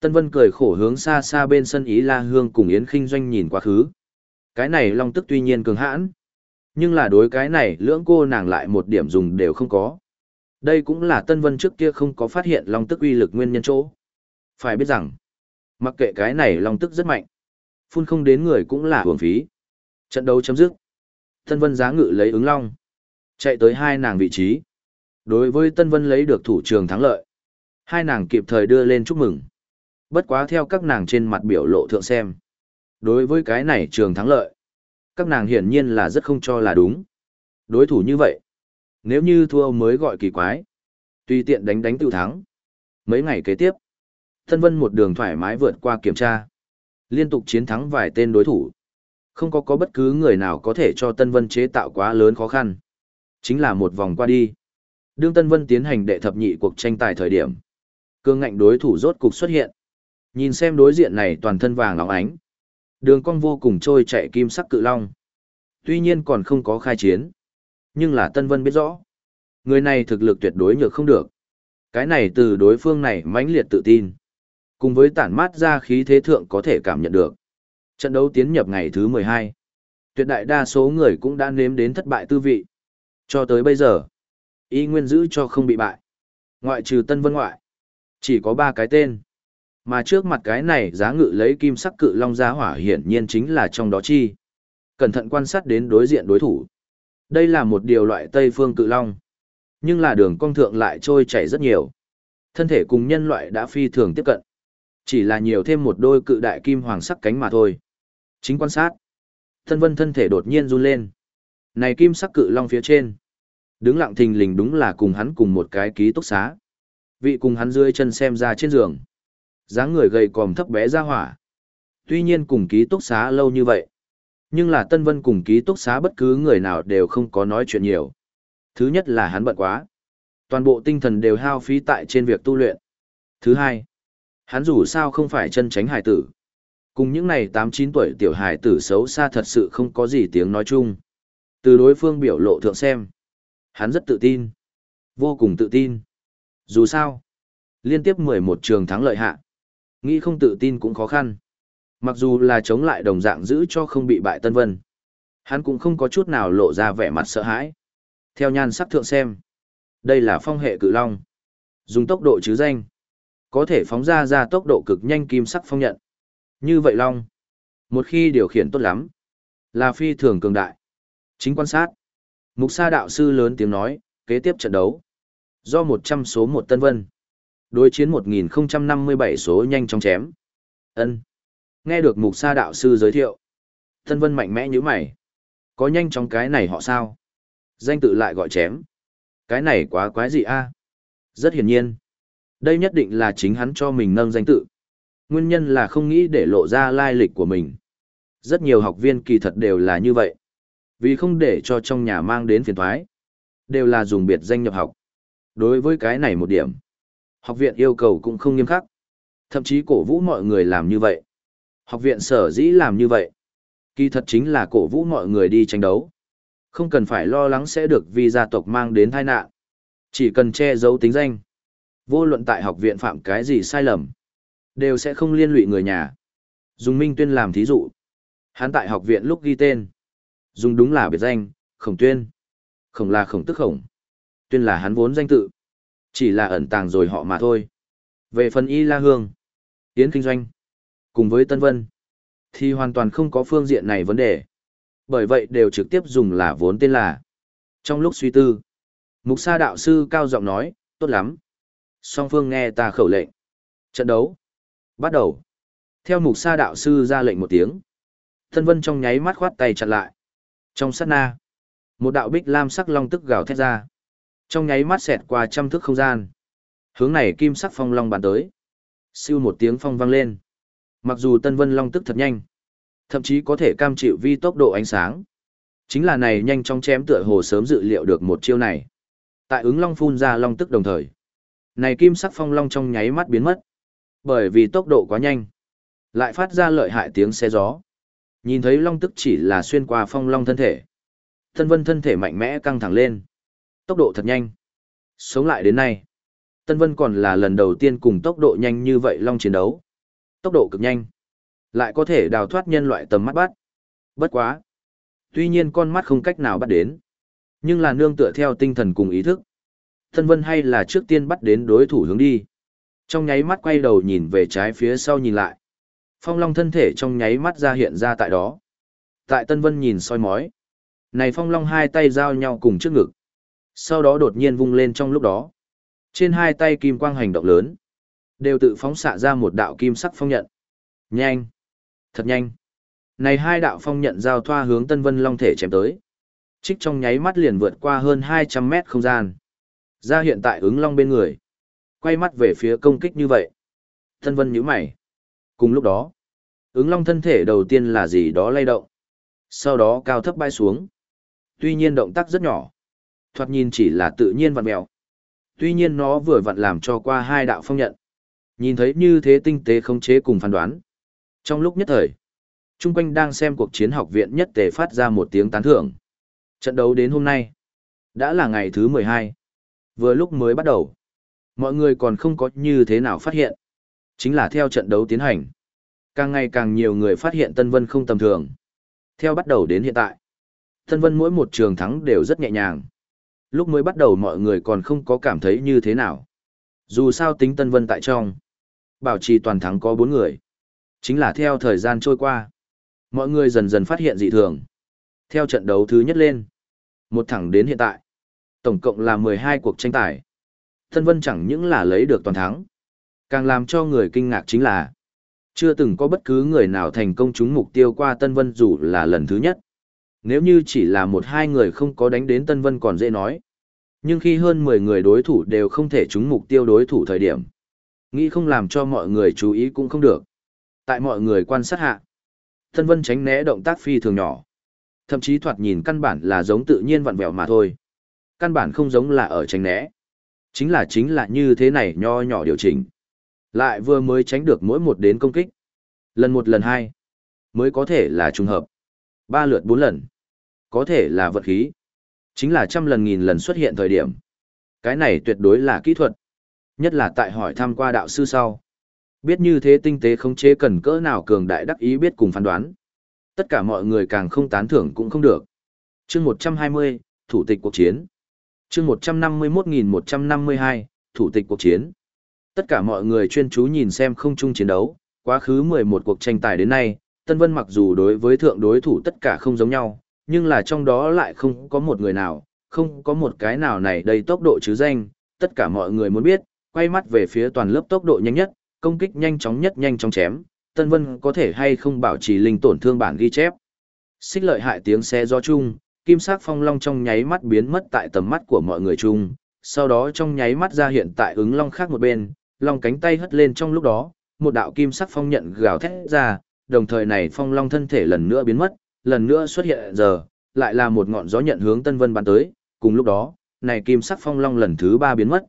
[SPEAKER 1] Tân Vân cười khổ hướng xa xa bên sân Ý La Hương cùng Yến Kinh Doanh nhìn quá khứ. Cái này long tức tuy nhiên cường hãn, nhưng là đối cái này lưỡng cô nàng lại một điểm dùng đều không có. Đây cũng là Tân Vân trước kia không có phát hiện long tức uy lực nguyên nhân chỗ. Phải biết rằng, mặc kệ cái này long tức rất mạnh, phun không đến người cũng là hưởng phí. Trận đấu chấm dứt. Tân Vân giá ngự lấy ứng long. Chạy tới hai nàng vị trí. Đối với Tân Vân lấy được thủ trường thắng lợi. Hai nàng kịp thời đưa lên chúc mừng. Bất quá theo các nàng trên mặt biểu lộ thượng xem. Đối với cái này trường thắng lợi. Các nàng hiển nhiên là rất không cho là đúng. Đối thủ như vậy. Nếu như thua mới gọi kỳ quái. Tùy tiện đánh đánh tự thắng. Mấy ngày kế tiếp. thân Vân một đường thoải mái vượt qua kiểm tra. Liên tục chiến thắng vài tên đối thủ. Không có có bất cứ người nào có thể cho Tân Vân chế tạo quá lớn khó khăn. Chính là một vòng qua đi. Đương Tân Vân tiến hành đệ thập nhị cuộc tranh tài thời điểm. Cương ngạnh đối thủ rốt cục xuất hiện. Nhìn xem đối diện này toàn thân vàng óng ánh. Đường cong vô cùng trôi chạy kim sắc cự long. Tuy nhiên còn không có khai chiến. Nhưng là Tân Vân biết rõ. Người này thực lực tuyệt đối nhược không được. Cái này từ đối phương này mãnh liệt tự tin. Cùng với tản mát ra khí thế thượng có thể cảm nhận được. Trận đấu tiến nhập ngày thứ 12. Tuyệt đại đa số người cũng đã nếm đến thất bại tư vị. Cho tới bây giờ, y nguyên giữ cho không bị bại. Ngoại trừ Tân Vân ngoại, chỉ có ba cái tên. Mà trước mặt cái này giá ngự lấy kim sắc cự long giá hỏa hiển nhiên chính là trong đó chi. Cẩn thận quan sát đến đối diện đối thủ. Đây là một điều loại Tây phương cự long. Nhưng là đường cong thượng lại trôi chảy rất nhiều. Thân thể cùng nhân loại đã phi thường tiếp cận. Chỉ là nhiều thêm một đôi cự đại kim hoàng sắc cánh mà thôi. Chính quan sát. Thân vân thân thể đột nhiên run lên. Này kim sắc cự long phía trên. Đứng lặng thình lình đúng là cùng hắn cùng một cái ký túc xá. Vị cùng hắn dưới chân xem ra trên giường. dáng người gầy còm thấp bé ra hỏa. Tuy nhiên cùng ký túc xá lâu như vậy. Nhưng là Tân Vân cùng ký túc xá bất cứ người nào đều không có nói chuyện nhiều. Thứ nhất là hắn bận quá. Toàn bộ tinh thần đều hao phí tại trên việc tu luyện. Thứ hai, hắn dù sao không phải chân tránh hải tử. Cùng những này 8-9 tuổi tiểu hải tử xấu xa thật sự không có gì tiếng nói chung. Từ đối phương biểu lộ thượng xem. Hắn rất tự tin. Vô cùng tự tin. Dù sao, liên tiếp 11 trường thắng lợi hạ. Nghĩ không tự tin cũng khó khăn. Mặc dù là chống lại đồng dạng giữ cho không bị bại Tân Vân. Hắn cũng không có chút nào lộ ra vẻ mặt sợ hãi. Theo nhan sắc thượng xem. Đây là phong hệ cự long. Dùng tốc độ chứ danh. Có thể phóng ra ra tốc độ cực nhanh kim sắc phong nhận. Như vậy long. Một khi điều khiển tốt lắm. Là phi thường cường đại. Chính quan sát. Mục sa đạo sư lớn tiếng nói, kế tiếp trận đấu. Do 100 số 1 Tân Vân. Đối chiến 1057 số nhanh chóng chém. ân Nghe được mục sa đạo sư giới thiệu. Tân Vân mạnh mẽ như mày. Có nhanh chóng cái này họ sao? Danh tự lại gọi chém. Cái này quá quái gì a? Rất hiển nhiên. Đây nhất định là chính hắn cho mình nâng danh tự. Nguyên nhân là không nghĩ để lộ ra lai lịch của mình. Rất nhiều học viên kỳ thật đều là như vậy. Vì không để cho trong nhà mang đến phiền thoái. Đều là dùng biệt danh nhập học. Đối với cái này một điểm. Học viện yêu cầu cũng không nghiêm khắc. Thậm chí cổ vũ mọi người làm như vậy. Học viện sở dĩ làm như vậy. Kỳ thật chính là cổ vũ mọi người đi tranh đấu. Không cần phải lo lắng sẽ được vì gia tộc mang đến tai nạn. Chỉ cần che giấu tính danh. Vô luận tại học viện phạm cái gì sai lầm. Đều sẽ không liên lụy người nhà. Dùng Minh Tuyên làm thí dụ. Hắn tại học viện lúc ghi tên. Dùng đúng là biệt danh, khổng tuyên. Khổng là khổng tức khổng. Tuyên là hắn vốn danh tự. Chỉ là ẩn tàng rồi họ mà thôi. Về phần Y La Hương, Yến Kinh Doanh, cùng với Tân Vân, thì hoàn toàn không có phương diện này vấn đề. Bởi vậy đều trực tiếp dùng là vốn tên là. Trong lúc suy tư, Mục Sa đạo sư cao giọng nói, tốt lắm. Song phương nghe ta khẩu lệnh. Trận đấu. Bắt đầu. Theo Mục Sa đạo sư ra lệnh một tiếng. Tân Vân trong nháy mắt khoát tay chặn lại. Trong sát na, một đạo bích lam sắc long tức gào thét ra. Trong nháy mắt xẹt qua trăm thước không gian. Hướng này kim sắc phong long bắn tới. Siêu một tiếng phong vang lên. Mặc dù Tân Vân long tức thật nhanh, thậm chí có thể cam chịu vi tốc độ ánh sáng. Chính là này nhanh chóng chém tựa hồ sớm dự liệu được một chiêu này. Tại ứng long phun ra long tức đồng thời. Này kim sắc phong long trong nháy mắt biến mất. Bởi vì tốc độ quá nhanh. Lại phát ra lợi hại tiếng xe gió. Nhìn thấy long tức chỉ là xuyên qua phong long thân thể. Tân Vân thân thể mạnh mẽ căng thẳng lên. Tốc độ thật nhanh. Sống lại đến nay. Tân Vân còn là lần đầu tiên cùng tốc độ nhanh như vậy long chiến đấu. Tốc độ cực nhanh. Lại có thể đào thoát nhân loại tầm mắt bắt. Bất quá. Tuy nhiên con mắt không cách nào bắt đến. Nhưng là nương tựa theo tinh thần cùng ý thức. Tân Vân hay là trước tiên bắt đến đối thủ hướng đi. Trong nháy mắt quay đầu nhìn về trái phía sau nhìn lại. Phong Long thân thể trong nháy mắt ra hiện ra tại đó. Tại Tân Vân nhìn soi mói. Này Phong Long hai tay giao nhau cùng trước ngực. Sau đó đột nhiên vung lên trong lúc đó. Trên hai tay kim quang hành động lớn. Đều tự phóng xạ ra một đạo kim sắc phong nhận. Nhanh. Thật nhanh. Này hai đạo phong nhận giao thoa hướng Tân Vân Long thể chém tới. Trích trong nháy mắt liền vượt qua hơn 200 mét không gian. Ra hiện tại ứng long bên người. Quay mắt về phía công kích như vậy. Tân Vân nhíu mày. Cùng lúc đó, ứng long thân thể đầu tiên là gì đó lay động. Sau đó cao thấp bay xuống. Tuy nhiên động tác rất nhỏ. Thoạt nhìn chỉ là tự nhiên vặn mèo. Tuy nhiên nó vừa vặn làm cho qua hai đạo phong nhận. Nhìn thấy như thế tinh tế không chế cùng phán đoán. Trong lúc nhất thời, chung quanh đang xem cuộc chiến học viện nhất tề phát ra một tiếng tán thưởng. Trận đấu đến hôm nay, đã là ngày thứ 12. Vừa lúc mới bắt đầu, mọi người còn không có như thế nào phát hiện. Chính là theo trận đấu tiến hành. Càng ngày càng nhiều người phát hiện Tân Vân không tầm thường. Theo bắt đầu đến hiện tại, Tân Vân mỗi một trường thắng đều rất nhẹ nhàng. Lúc mới bắt đầu mọi người còn không có cảm thấy như thế nào. Dù sao tính Tân Vân tại trong, bảo trì toàn thắng có 4 người. Chính là theo thời gian trôi qua, mọi người dần dần phát hiện dị thường. Theo trận đấu thứ nhất lên, một thẳng đến hiện tại, tổng cộng là 12 cuộc tranh tài. Tân Vân chẳng những là lấy được toàn thắng, càng làm cho người kinh ngạc chính là chưa từng có bất cứ người nào thành công trúng mục tiêu qua Tân Vân dù là lần thứ nhất. Nếu như chỉ là một hai người không có đánh đến Tân Vân còn dễ nói. Nhưng khi hơn 10 người đối thủ đều không thể trúng mục tiêu đối thủ thời điểm, nghĩ không làm cho mọi người chú ý cũng không được. Tại mọi người quan sát hạ, Tân Vân tránh né động tác phi thường nhỏ. Thậm chí thoạt nhìn căn bản là giống tự nhiên vặn vẹo mà thôi. Căn bản không giống là ở tránh né. Chính là chính là như thế này nho nhỏ điều chỉnh. Lại vừa mới tránh được mỗi một đến công kích. Lần một lần hai. Mới có thể là trùng hợp. Ba lượt bốn lần. Có thể là vật khí. Chính là trăm lần nghìn lần xuất hiện thời điểm. Cái này tuyệt đối là kỹ thuật. Nhất là tại hỏi thăm qua đạo sư sau. Biết như thế tinh tế không chế cần cỡ nào cường đại đắc ý biết cùng phán đoán. Tất cả mọi người càng không tán thưởng cũng không được. chương một trăm hai mươi thủ tịch cuộc chiến. chương một trăm năm mươi một nghìn một trăm năm mươi hai thủ tịch cuộc chiến. Tất cả mọi người chuyên chú nhìn xem không chung chiến đấu, quá khứ 11 cuộc tranh tài đến nay, Tân Vân mặc dù đối với thượng đối thủ tất cả không giống nhau, nhưng là trong đó lại không có một người nào, không có một cái nào này đầy tốc độ chứ danh, tất cả mọi người muốn biết, quay mắt về phía toàn lớp tốc độ nhanh nhất, công kích nhanh chóng nhất nhanh chóng chém, Tân Vân có thể hay không bảo trì linh tổn thương bản ghi chép. Xích lợi hại tiếng xe gió chung, kim sắc phong long trong nháy mắt biến mất tại tầm mắt của mọi người chung, sau đó trong nháy mắt ra hiện tại ứng long khác một bên, long cánh tay hất lên trong lúc đó, một đạo kim sắc phong nhận gào thét ra, đồng thời này phong long thân thể lần nữa biến mất, lần nữa xuất hiện giờ, lại là một ngọn gió nhận hướng Tân Vân bắn tới, cùng lúc đó, này kim sắc phong long lần thứ ba biến mất.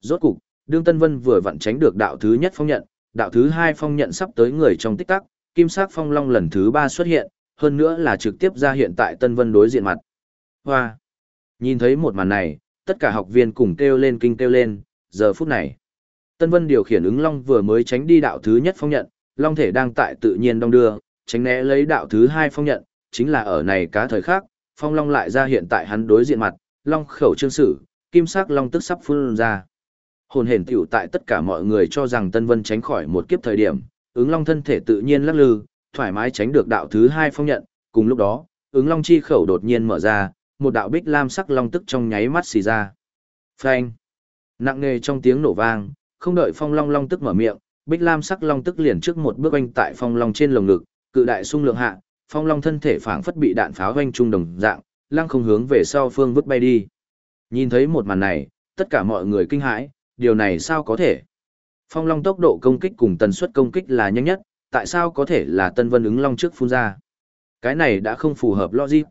[SPEAKER 1] Rốt cục, đương Tân Vân vừa vặn tránh được đạo thứ nhất phong nhận, đạo thứ hai phong nhận sắp tới người trong tích tắc, kim sắc phong long lần thứ ba xuất hiện, hơn nữa là trực tiếp ra hiện tại Tân Vân đối diện mặt. Hoa! Nhìn thấy một màn này, tất cả học viên cùng kêu lên kinh kêu lên, giờ phút này. Tân Vân điều khiển ứng long vừa mới tránh đi đạo thứ nhất phong nhận, long thể đang tại tự nhiên đong đưa, tránh né lấy đạo thứ hai phong nhận, chính là ở này cá thời khác, phong long lại ra hiện tại hắn đối diện mặt, long khẩu trương sử, kim sắc long tức sắp phun ra. Hồn hển tiểu tại tất cả mọi người cho rằng Tân Vân tránh khỏi một kiếp thời điểm, ứng long thân thể tự nhiên lắc lư, thoải mái tránh được đạo thứ hai phong nhận, cùng lúc đó, ứng long chi khẩu đột nhiên mở ra, một đạo bích lam sắc long tức trong nháy mắt xì ra. Phanh! Nặng nề trong tiếng nổ vang, không đợi phong long long tức mở miệng, bích lam sắc long tức liền trước một bước oanh tại phong long trên lồng ngực, cự đại sung lượng hạ, phong long thân thể phảng phất bị đạn pháo oanh trung đồng dạng, lăng không hướng về sau phương vứt bay đi. Nhìn thấy một màn này, tất cả mọi người kinh hãi, điều này sao có thể? Phong long tốc độ công kích cùng tần suất công kích là nhanh nhất, tại sao có thể là tân vân ứng long trước phun ra? Cái này đã không phù hợp logic.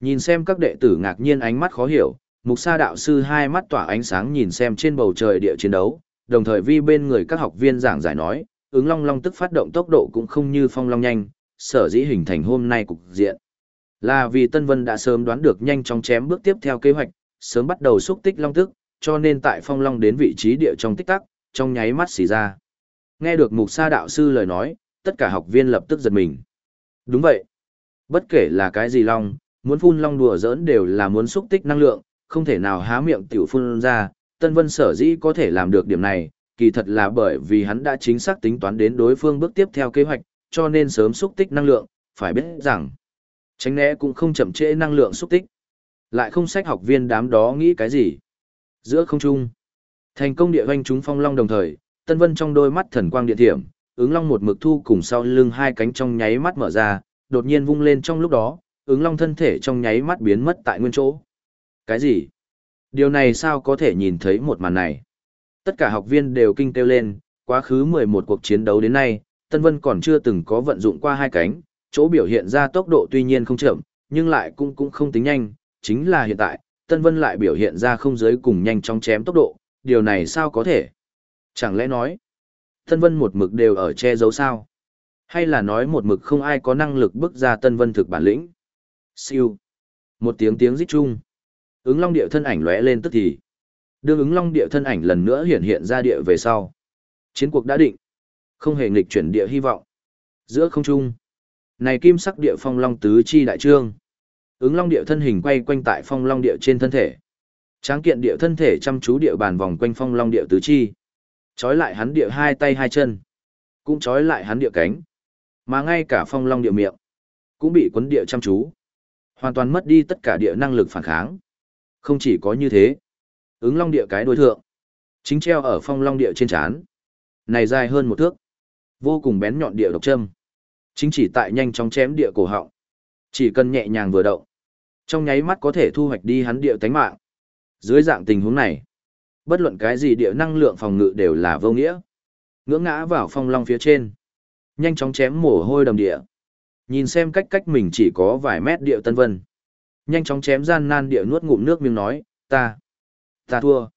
[SPEAKER 1] Nhìn xem các đệ tử ngạc nhiên ánh mắt khó hiểu, mục sa đạo sư hai mắt tỏa ánh sáng nhìn xem trên bầu trời địa chiến đấu, đồng thời vi bên người các học viên giảng giải nói, ứng long long tức phát động tốc độ cũng không như phong long nhanh, sở dĩ hình thành hôm nay cục diện. Là vì Tân Vân đã sớm đoán được nhanh chóng chém bước tiếp theo kế hoạch, sớm bắt đầu xúc tích long tức, cho nên tại phong long đến vị trí địa trong tích tắc, trong nháy mắt xì ra. Nghe được mục sa đạo sư lời nói, tất cả học viên lập tức giật mình. Đúng vậy. Bất kể là cái gì long, muốn phun long đùa giỡn đều là muốn xúc tích năng lượng, không thể nào há miệng tiểu phun ra, Tân Vân sở dĩ có thể làm được điểm này, kỳ thật là bởi vì hắn đã chính xác tính toán đến đối phương bước tiếp theo kế hoạch, cho nên sớm xúc tích năng lượng, phải biết rằng, tránh né cũng không chậm trễ năng lượng xúc tích. Lại không sách học viên đám đó nghĩ cái gì. Giữa không trung, thành công địa hoanh chúng phong long đồng thời, Tân Vân trong đôi mắt thần quang điện thiểm, ứng long một mực thu cùng sau lưng hai cánh trong nháy mắt mở ra, đột nhiên vung lên trong lúc đó, ứng long thân thể trong nháy mắt biến mất tại nguyên chỗ. Cái gì? Điều này sao có thể nhìn thấy một màn này? Tất cả học viên đều kinh kêu lên, quá khứ 11 cuộc chiến đấu đến nay, Tân Vân còn chưa từng có vận dụng qua hai cánh, chỗ biểu hiện ra tốc độ tuy nhiên không chậm, nhưng lại cũng cũng không tính nhanh, chính là hiện tại, Tân Vân lại biểu hiện ra không giới cùng nhanh chóng chém tốc độ, điều này sao có thể? Chẳng lẽ nói, Tân Vân một mực đều ở che giấu sao? Hay là nói một mực không ai có năng lực bước ra Tân Vân thực bản lĩnh? Siêu. Một tiếng tiếng rít chung ứng long địa thân ảnh lóe lên tức thì đương ứng long địa thân ảnh lần nữa hiện hiện ra địa về sau chiến cuộc đã định không hề nghịch chuyển địa hy vọng giữa không trung Này kim sắc địa phong long tứ chi đại trương. Ứng long địa thân hình quay quanh tại phong long địa trên thân thể. Tráng kiện địa thân thể chăm chú địa bàn vòng quanh phong long địa tứ chi. Chói lại hắn địa hai tay hai chân. Cũng chói lại hắn địa cánh. Mà ngay cả phong long địa miệng. Cũng bị quấn địa chăm chú. Hoàn toàn mất đi tất cả địa năng lực phản kháng. Không chỉ có như thế. Ứng long địa cái đối thượng. Chính treo ở phong long địa trên chán. Này dài hơn một thước. Vô cùng bén nhọn địa độc châm. Chính chỉ tại nhanh chóng chém địa cổ họng. Chỉ cần nhẹ nhàng vừa động. Trong nháy mắt có thể thu hoạch đi hắn địa tánh mạng. Dưới dạng tình huống này, bất luận cái gì địa năng lượng phòng ngự đều là vô nghĩa. Ngưỡng ngã vào phong long phía trên. Nhanh chóng chém mồ hôi đầm địa. Nhìn xem cách cách mình chỉ có vài mét địa tân vân. Nhanh chóng chém gian nan địa nuốt ngụm nước miếng nói, ta, ta thua.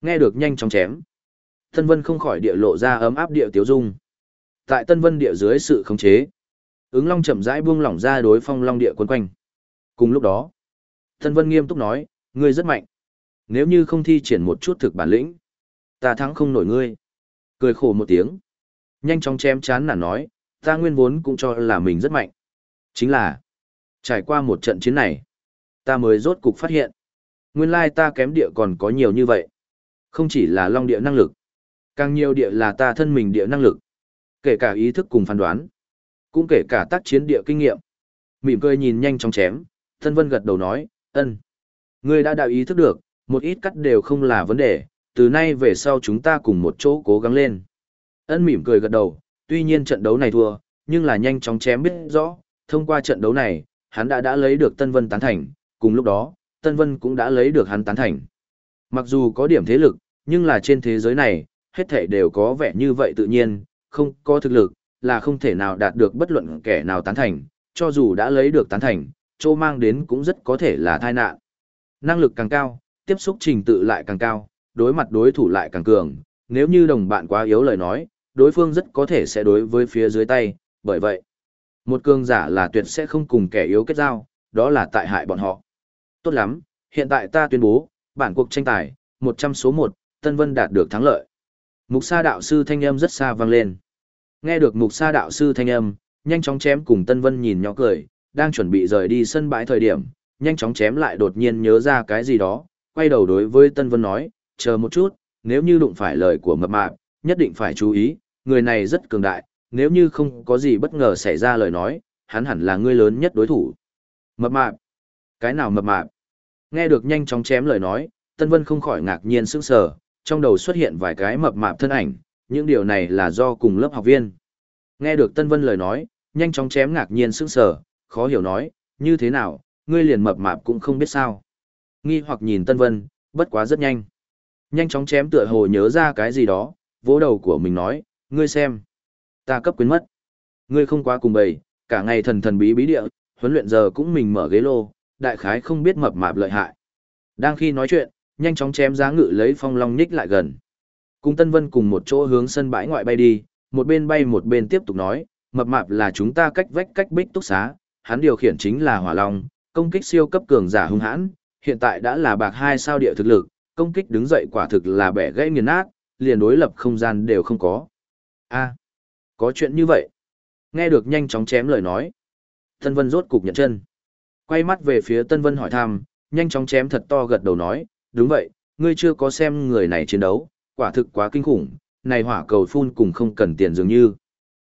[SPEAKER 1] Nghe được nhanh chóng chém. Tân vân không khỏi địa lộ ra ấm áp địa tiếu dung. Tại tân vân địa dưới sự khống chế. Ứng long chậm rãi buông lỏng ra đối phong long địa quấn quanh. Cùng lúc đó, tân vân nghiêm túc nói, ngươi rất mạnh. Nếu như không thi triển một chút thực bản lĩnh, ta thắng không nổi ngươi. Cười khổ một tiếng. Nhanh chóng chém chán nản nói, ta nguyên vốn cũng cho là mình rất mạnh. Chính là, trải qua một trận chiến này, ta mới rốt cục phát hiện. Nguyên lai ta kém địa còn có nhiều như vậy. Không chỉ là long địa năng lực, càng nhiều địa là ta thân mình địa năng lực. Kể cả ý thức cùng phán đoán, cũng kể cả tác chiến địa kinh nghiệm. Mỉm cười nhìn nhanh chóng chém, thân vân gật đầu nói, ân. Ngươi đã đạo ý thức được, một ít cắt đều không là vấn đề, từ nay về sau chúng ta cùng một chỗ cố gắng lên. Ân mỉm cười gật đầu, tuy nhiên trận đấu này thua, nhưng là nhanh chóng chém biết rõ, thông qua trận đấu này, hắn đã đã lấy được Tân Vân tán thành, cùng lúc đó, Tân Vân cũng đã lấy được hắn tán thành. Mặc dù có điểm thế lực, nhưng là trên thế giới này, hết thảy đều có vẻ như vậy tự nhiên, không có thực lực, là không thể nào đạt được bất luận kẻ nào tán thành, cho dù đã lấy được tán thành, chỗ mang đến cũng rất có thể là tai nạn. Năng lực càng cao, tiếp xúc trình tự lại càng cao, đối mặt đối thủ lại càng cường, nếu như đồng bạn quá yếu lời nói, đối phương rất có thể sẽ đối với phía dưới tay, bởi vậy, một cường giả là tuyệt sẽ không cùng kẻ yếu kết giao, đó là tại hại bọn họ. Tốt lắm, hiện tại ta tuyên bố, bản cuộc tranh tài, 100 số 1, Tân Vân đạt được thắng lợi. Mục sa đạo sư thanh âm rất xa vang lên. Nghe được mục sa đạo sư thanh âm, nhanh chóng chém cùng Tân Vân nhìn nhỏ cười, đang chuẩn bị rời đi sân bãi thời điểm, nhanh chóng chém lại đột nhiên nhớ ra cái gì đó, quay đầu đối với Tân Vân nói, chờ một chút, nếu như đụng phải lời của mập mạp, nhất định phải chú ý, người này rất cường đại, nếu như không có gì bất ngờ xảy ra lời nói, hắn hẳn là người lớn nhất đối thủ. Mập mạp? Cái nào mập mạp? Nghe được nhanh chóng chém lời nói, Tân Vân không khỏi ngạc nhiên sững sờ, trong đầu xuất hiện vài cái mập mạp thân ảnh, những điều này là do cùng lớp học viên. Nghe được Tân Vân lời nói, nhanh chóng chém ngạc nhiên sững sờ, khó hiểu nói, như thế nào, ngươi liền mập mạp cũng không biết sao. Nghi hoặc nhìn Tân Vân, bất quá rất nhanh. Nhanh chóng chém tựa hồ nhớ ra cái gì đó, vỗ đầu của mình nói, ngươi xem. Ta cấp quyến mất. Ngươi không quá cùng bầy, cả ngày thần thần bí bí địa, huấn luyện giờ cũng mình mở ghế lô, đại khái không biết mập mạp lợi hại. Đang khi nói chuyện, nhanh chóng chém giá ngự lấy phong long nhích lại gần. Cùng Tân Vân cùng một chỗ hướng sân bãi ngoại bay đi, một bên bay một bên tiếp tục nói, mập mạp là chúng ta cách vách cách bích túc xá, hắn điều khiển chính là hỏa long, công kích siêu cấp cường giả hung hãn, hiện tại đã là bạc hai sao địa thực lực, công kích đứng dậy quả thực là bẻ gãy nghiền nát, liền đối lập không gian đều không có. a có chuyện như vậy. Nghe được nhanh chóng chém lời nói. Tân Vân rốt cục nhận chân. Quay mắt về phía Tân Vân hỏi thăm, nhanh chóng chém thật to gật đầu nói, đúng vậy, ngươi chưa có xem người này chiến đấu, quả thực quá kinh khủng, này hỏa cầu phun cùng không cần tiền dường như.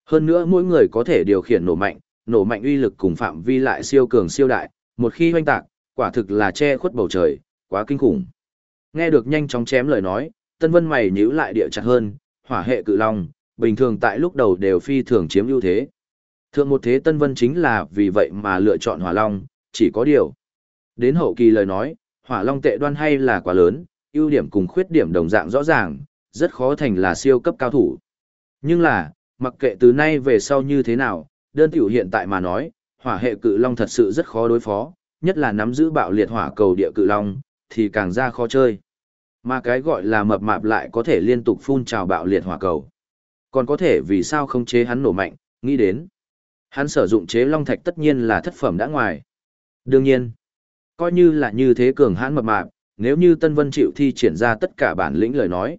[SPEAKER 1] Hơn nữa mỗi người có thể điều khiển nổ mạnh, nổ mạnh uy lực cùng phạm vi lại siêu cường siêu đại, một khi hoanh tạc, quả thực là che khuất bầu trời, quá kinh khủng. Nghe được nhanh chóng chém lời nói, Tân Vân mày nhíu lại địa chặt hơn, hỏa hệ cự long, bình thường tại lúc đầu đều phi thường chiếm ưu thế. Thượng một thế Tân Vân chính là vì vậy mà lựa chọn hỏa long, chỉ có điều. Đến hậu kỳ lời nói, hỏa long tệ đoan hay là quá lớn, ưu điểm cùng khuyết điểm đồng dạng rõ ràng, rất khó thành là siêu cấp cao thủ. Nhưng là, mặc kệ từ nay về sau như thế nào, đơn tiểu hiện tại mà nói, hỏa hệ cự long thật sự rất khó đối phó, nhất là nắm giữ bạo liệt hỏa cầu địa cự long, thì càng ra khó chơi. Mà cái gọi là mập mạp lại có thể liên tục phun trào bạo liệt hỏa cầu. Còn có thể vì sao không chế hắn nổ mạnh, nghĩ đến. Hắn sử dụng chế long thạch tất nhiên là thất phẩm đã ngoài. Đương nhiên, coi như là như thế cường hãn mập mạp, nếu như Tân Vân chịu thi triển ra tất cả bản lĩnh lời nói.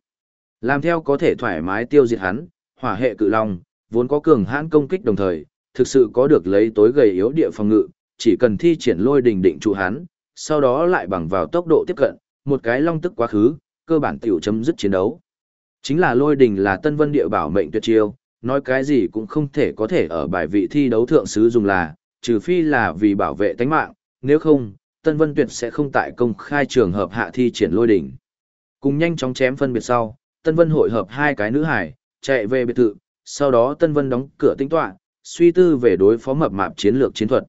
[SPEAKER 1] Làm theo có thể thoải mái tiêu diệt hắn, hỏa hệ cự long, vốn có cường hãn công kích đồng thời, thực sự có được lấy tối gầy yếu địa phòng ngự, chỉ cần thi triển lôi đình định trụ hắn, sau đó lại bằng vào tốc độ tiếp cận, một cái long tức quá khứ, cơ bản tiểu chấm dứt chiến đấu. Chính là lôi đình là tân vân địa bảo mệnh tuyệt chiêu, nói cái gì cũng không thể có thể ở bài vị thi đấu thượng sứ dùng là, trừ phi là vì bảo vệ tánh mạng, nếu không, tân vân tuyệt sẽ không tại công khai trường hợp hạ thi triển lôi đỉnh. Cùng nhanh chóng chém phân biệt sau, tân vân hội hợp hai cái nữ hải, chạy về biệt thự, sau đó tân vân đóng cửa tinh tọa, suy tư về đối phó mập mạp chiến lược chiến thuật.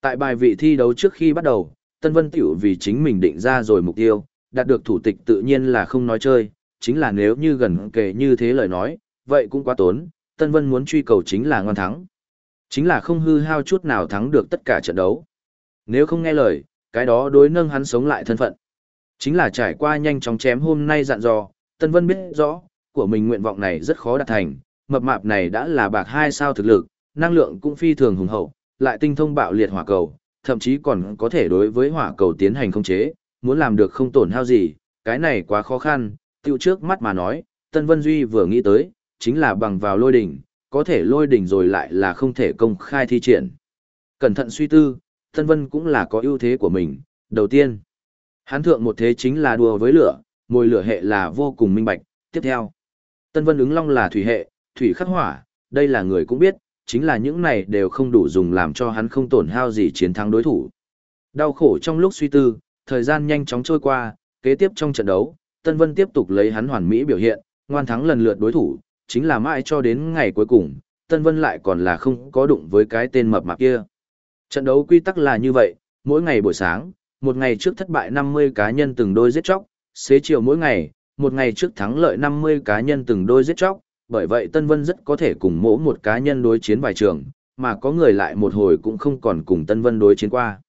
[SPEAKER 1] Tại bài vị thi đấu trước khi bắt đầu, Tân Vân tiểu vì chính mình định ra rồi mục tiêu, đạt được thủ tịch tự nhiên là không nói chơi, chính là nếu như gần kề như thế lời nói, vậy cũng quá tốn, Tân Vân muốn truy cầu chính là ngon thắng. Chính là không hư hao chút nào thắng được tất cả trận đấu. Nếu không nghe lời, cái đó đối nâng hắn sống lại thân phận. Chính là trải qua nhanh chóng chém hôm nay dặn dò, Tân Vân biết rõ, của mình nguyện vọng này rất khó đạt thành, mập mạp này đã là bạc hai sao thực lực, năng lượng cũng phi thường hùng hậu, lại tinh thông bạo liệt hỏa cầu, thậm chí còn có thể đối với hỏa cầu tiến hành khống chế, muốn làm được không tổn hao gì, cái này quá khó khăn, tiêu trước mắt mà nói, Tân Vân Duy vừa nghĩ tới, chính là bằng vào lôi đỉnh, có thể lôi đỉnh rồi lại là không thể công khai thi triển. Cẩn thận suy tư, Tân Vân cũng là có ưu thế của mình, đầu tiên, hắn thượng một thế chính là đùa với lửa, mồi lửa hệ là vô cùng minh bạch, tiếp theo, Tân Vân ứng long là thủy hệ, thủy khắc hỏa, đây là người cũng biết, chính là những này đều không đủ dùng làm cho hắn không tổn hao gì chiến thắng đối thủ. Đau khổ trong lúc suy tư, thời gian nhanh chóng trôi qua, kế tiếp trong trận đấu, Tân Vân tiếp tục lấy hắn hoàn mỹ biểu hiện, ngoan thắng lần lượt đối thủ, chính là mãi cho đến ngày cuối cùng, Tân Vân lại còn là không có đụng với cái tên mập mạp kia. Trận đấu quy tắc là như vậy, mỗi ngày buổi sáng, một ngày trước thất bại 50 cá nhân từng đôi giết chóc, xế chiều mỗi ngày, một ngày trước thắng lợi 50 cá nhân từng đôi giết chóc, bởi vậy Tân Vân rất có thể cùng mỗi một cá nhân đối chiến vài trường, mà có người lại một hồi cũng không còn cùng Tân Vân đối chiến qua.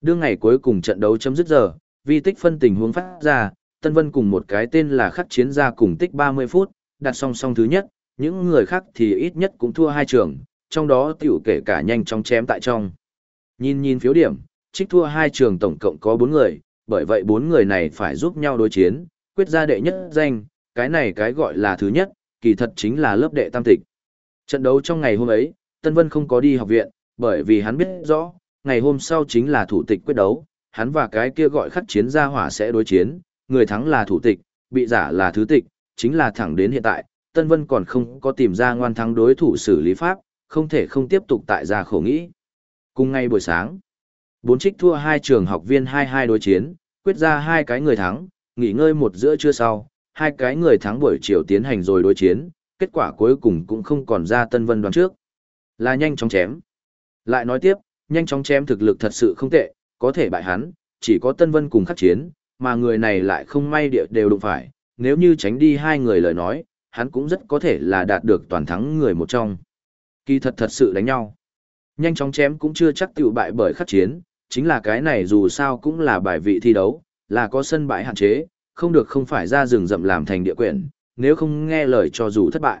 [SPEAKER 1] Đương ngày cuối cùng trận đấu chấm dứt giờ, vi tích phân tình huống phát ra, Tân Vân cùng một cái tên là khắc chiến gia cùng tích 30 phút, đặt song song thứ nhất, những người khác thì ít nhất cũng thua hai trường, trong đó tiểu kể cả nhanh chóng chém tại trong. Nhìn nhìn phiếu điểm, trích thua hai trường tổng cộng có bốn người, bởi vậy bốn người này phải giúp nhau đối chiến, quyết ra đệ nhất danh, cái này cái gọi là thứ nhất, kỳ thật chính là lớp đệ tam tịch. Trận đấu trong ngày hôm ấy, Tân Vân không có đi học viện, bởi vì hắn biết rõ, ngày hôm sau chính là thủ tịch quyết đấu, hắn và cái kia gọi khắc chiến gia hỏa sẽ đối chiến, người thắng là thủ tịch, bị giả là thứ tịch, chính là thẳng đến hiện tại, Tân Vân còn không có tìm ra ngoan thắng đối thủ xử lý pháp, không thể không tiếp tục tại gia khổ nghĩ. Cùng ngay buổi sáng, bốn trích thua hai trường học viên 2-2 đối chiến, quyết ra hai cái người thắng, nghỉ ngơi một giữa trưa sau, hai cái người thắng buổi chiều tiến hành rồi đối chiến, kết quả cuối cùng cũng không còn ra Tân Vân đoán trước. Là nhanh chóng chém. Lại nói tiếp, nhanh chóng chém thực lực thật sự không tệ, có thể bại hắn, chỉ có Tân Vân cùng khắc chiến, mà người này lại không may địa đều đụng phải, nếu như tránh đi hai người lời nói, hắn cũng rất có thể là đạt được toàn thắng người một trong. Kỳ thật thật sự đánh nhau. Nhanh chóng chém cũng chưa chắc tiểu bại bởi khắc chiến, chính là cái này dù sao cũng là bài vị thi đấu, là có sân bãi hạn chế, không được không phải ra rừng rậm làm thành địa quyển, nếu không nghe lời cho dù thất bại.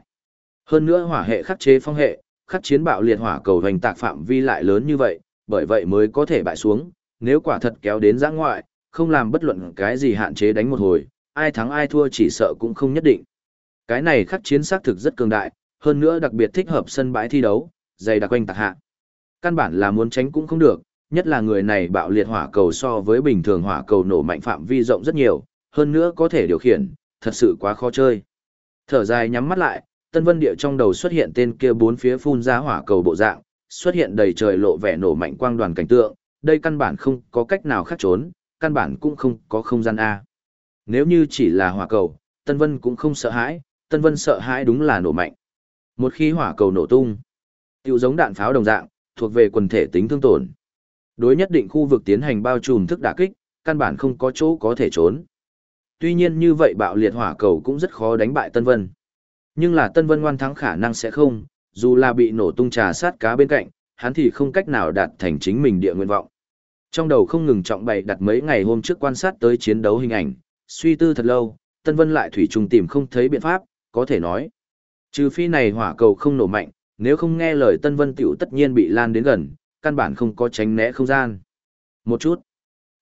[SPEAKER 1] Hơn nữa hỏa hệ khắc chế phong hệ, khắc chiến bạo liệt hỏa cầu hành tạc phạm vi lại lớn như vậy, bởi vậy mới có thể bại xuống, nếu quả thật kéo đến giã ngoại, không làm bất luận cái gì hạn chế đánh một hồi, ai thắng ai thua chỉ sợ cũng không nhất định. Cái này khắc chiến xác thực rất cường đại, hơn nữa đặc biệt thích hợp sân bãi thi đấu, dày đặc quanh tạc hạ. Căn bản là muốn tránh cũng không được, nhất là người này bạo liệt hỏa cầu so với bình thường hỏa cầu nổ mạnh phạm vi rộng rất nhiều, hơn nữa có thể điều khiển, thật sự quá khó chơi. Thở dài nhắm mắt lại, Tân Vân Địa trong đầu xuất hiện tên kia bốn phía phun ra hỏa cầu bộ dạng, xuất hiện đầy trời lộ vẻ nổ mạnh quang đoàn cảnh tượng, đây căn bản không có cách nào khác trốn, căn bản cũng không có không gian A. Nếu như chỉ là hỏa cầu, Tân Vân cũng không sợ hãi, Tân Vân sợ hãi đúng là nổ mạnh. Một khi hỏa cầu nổ tung, tiêu giống đạn pháo đồng dạng, thuộc về quần thể tính thương tổn. Đối nhất định khu vực tiến hành bao trùm thức đả kích, căn bản không có chỗ có thể trốn. Tuy nhiên như vậy bạo liệt hỏa cầu cũng rất khó đánh bại Tân Vân. Nhưng là Tân Vân ngoan thắng khả năng sẽ không, dù là bị nổ tung trà sát cá bên cạnh, hắn thì không cách nào đạt thành chính mình địa nguyện vọng. Trong đầu không ngừng trọng bày đặt mấy ngày hôm trước quan sát tới chiến đấu hình ảnh, suy tư thật lâu, Tân Vân lại thủy trùng tìm không thấy biện pháp, có thể nói. Trừ phi này hỏa cầu không nổ mạnh, nếu không nghe lời Tân Vân tiểu tất nhiên bị lan đến gần, căn bản không có tránh né không gian. Một chút.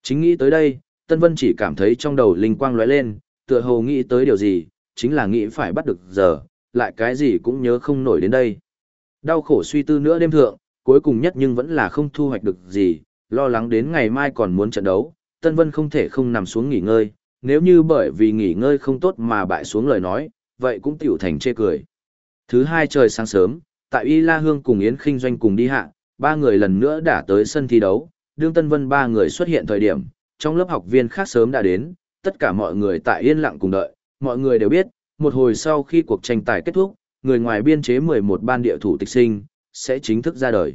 [SPEAKER 1] Chính nghĩ tới đây, Tân Vân chỉ cảm thấy trong đầu linh quang lóe lên, tựa hồ nghĩ tới điều gì, chính là nghĩ phải bắt được giờ, lại cái gì cũng nhớ không nổi đến đây. Đau khổ suy tư nữa đêm thượng, cuối cùng nhất nhưng vẫn là không thu hoạch được gì, lo lắng đến ngày mai còn muốn trận đấu, Tân Vân không thể không nằm xuống nghỉ ngơi, nếu như bởi vì nghỉ ngơi không tốt mà bại xuống lời nói, vậy cũng tiểu thành chê cười. Thứ hai trời sáng sớm, tại Y La Hương cùng Yến Kinh Doanh cùng đi hạ, ba người lần nữa đã tới sân thi đấu, đương Tân Vân ba người xuất hiện thời điểm, trong lớp học viên khác sớm đã đến, tất cả mọi người tại yên lặng cùng đợi, mọi người đều biết, một hồi sau khi cuộc tranh tài kết thúc, người ngoài biên chế 11 ban địa thủ tịch sinh, sẽ chính thức ra đời.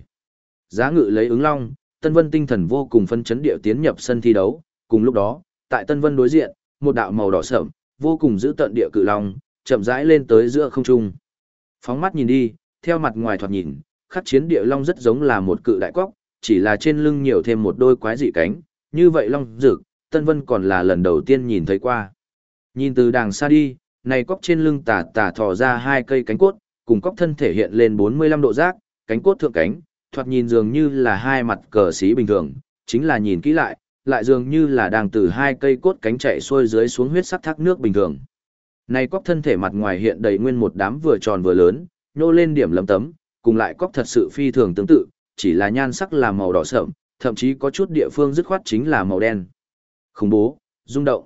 [SPEAKER 1] Giá ngự lấy ứng long, Tân Vân tinh thần vô cùng phân chấn địa tiến nhập sân thi đấu, cùng lúc đó, tại Tân Vân đối diện, một đạo màu đỏ sẫm, vô cùng giữ tận địa cự long, chậm rãi lên tới giữa không trung. Phóng mắt nhìn đi, theo mặt ngoài thoạt nhìn, khắc chiến địa long rất giống là một cự đại quốc, chỉ là trên lưng nhiều thêm một đôi quái dị cánh, như vậy long dược, Tân Vân còn là lần đầu tiên nhìn thấy qua. Nhìn từ đàng xa đi, này cóc trên lưng tà tà thò ra hai cây cánh cốt, cùng cóc thân thể hiện lên 45 độ giác, cánh cốt thượng cánh, thoạt nhìn dường như là hai mặt cờ xí bình thường, chính là nhìn kỹ lại, lại dường như là đang từ hai cây cốt cánh chạy xuôi dưới xuống huyết sắc thác nước bình thường. Này cóc thân thể mặt ngoài hiện đầy nguyên một đám vừa tròn vừa lớn, nhô lên điểm lấm tấm, cùng lại cóc thật sự phi thường tương tự, chỉ là nhan sắc là màu đỏ sậm, thậm chí có chút địa phương dứt khoát chính là màu đen. Khủng bố, rung động.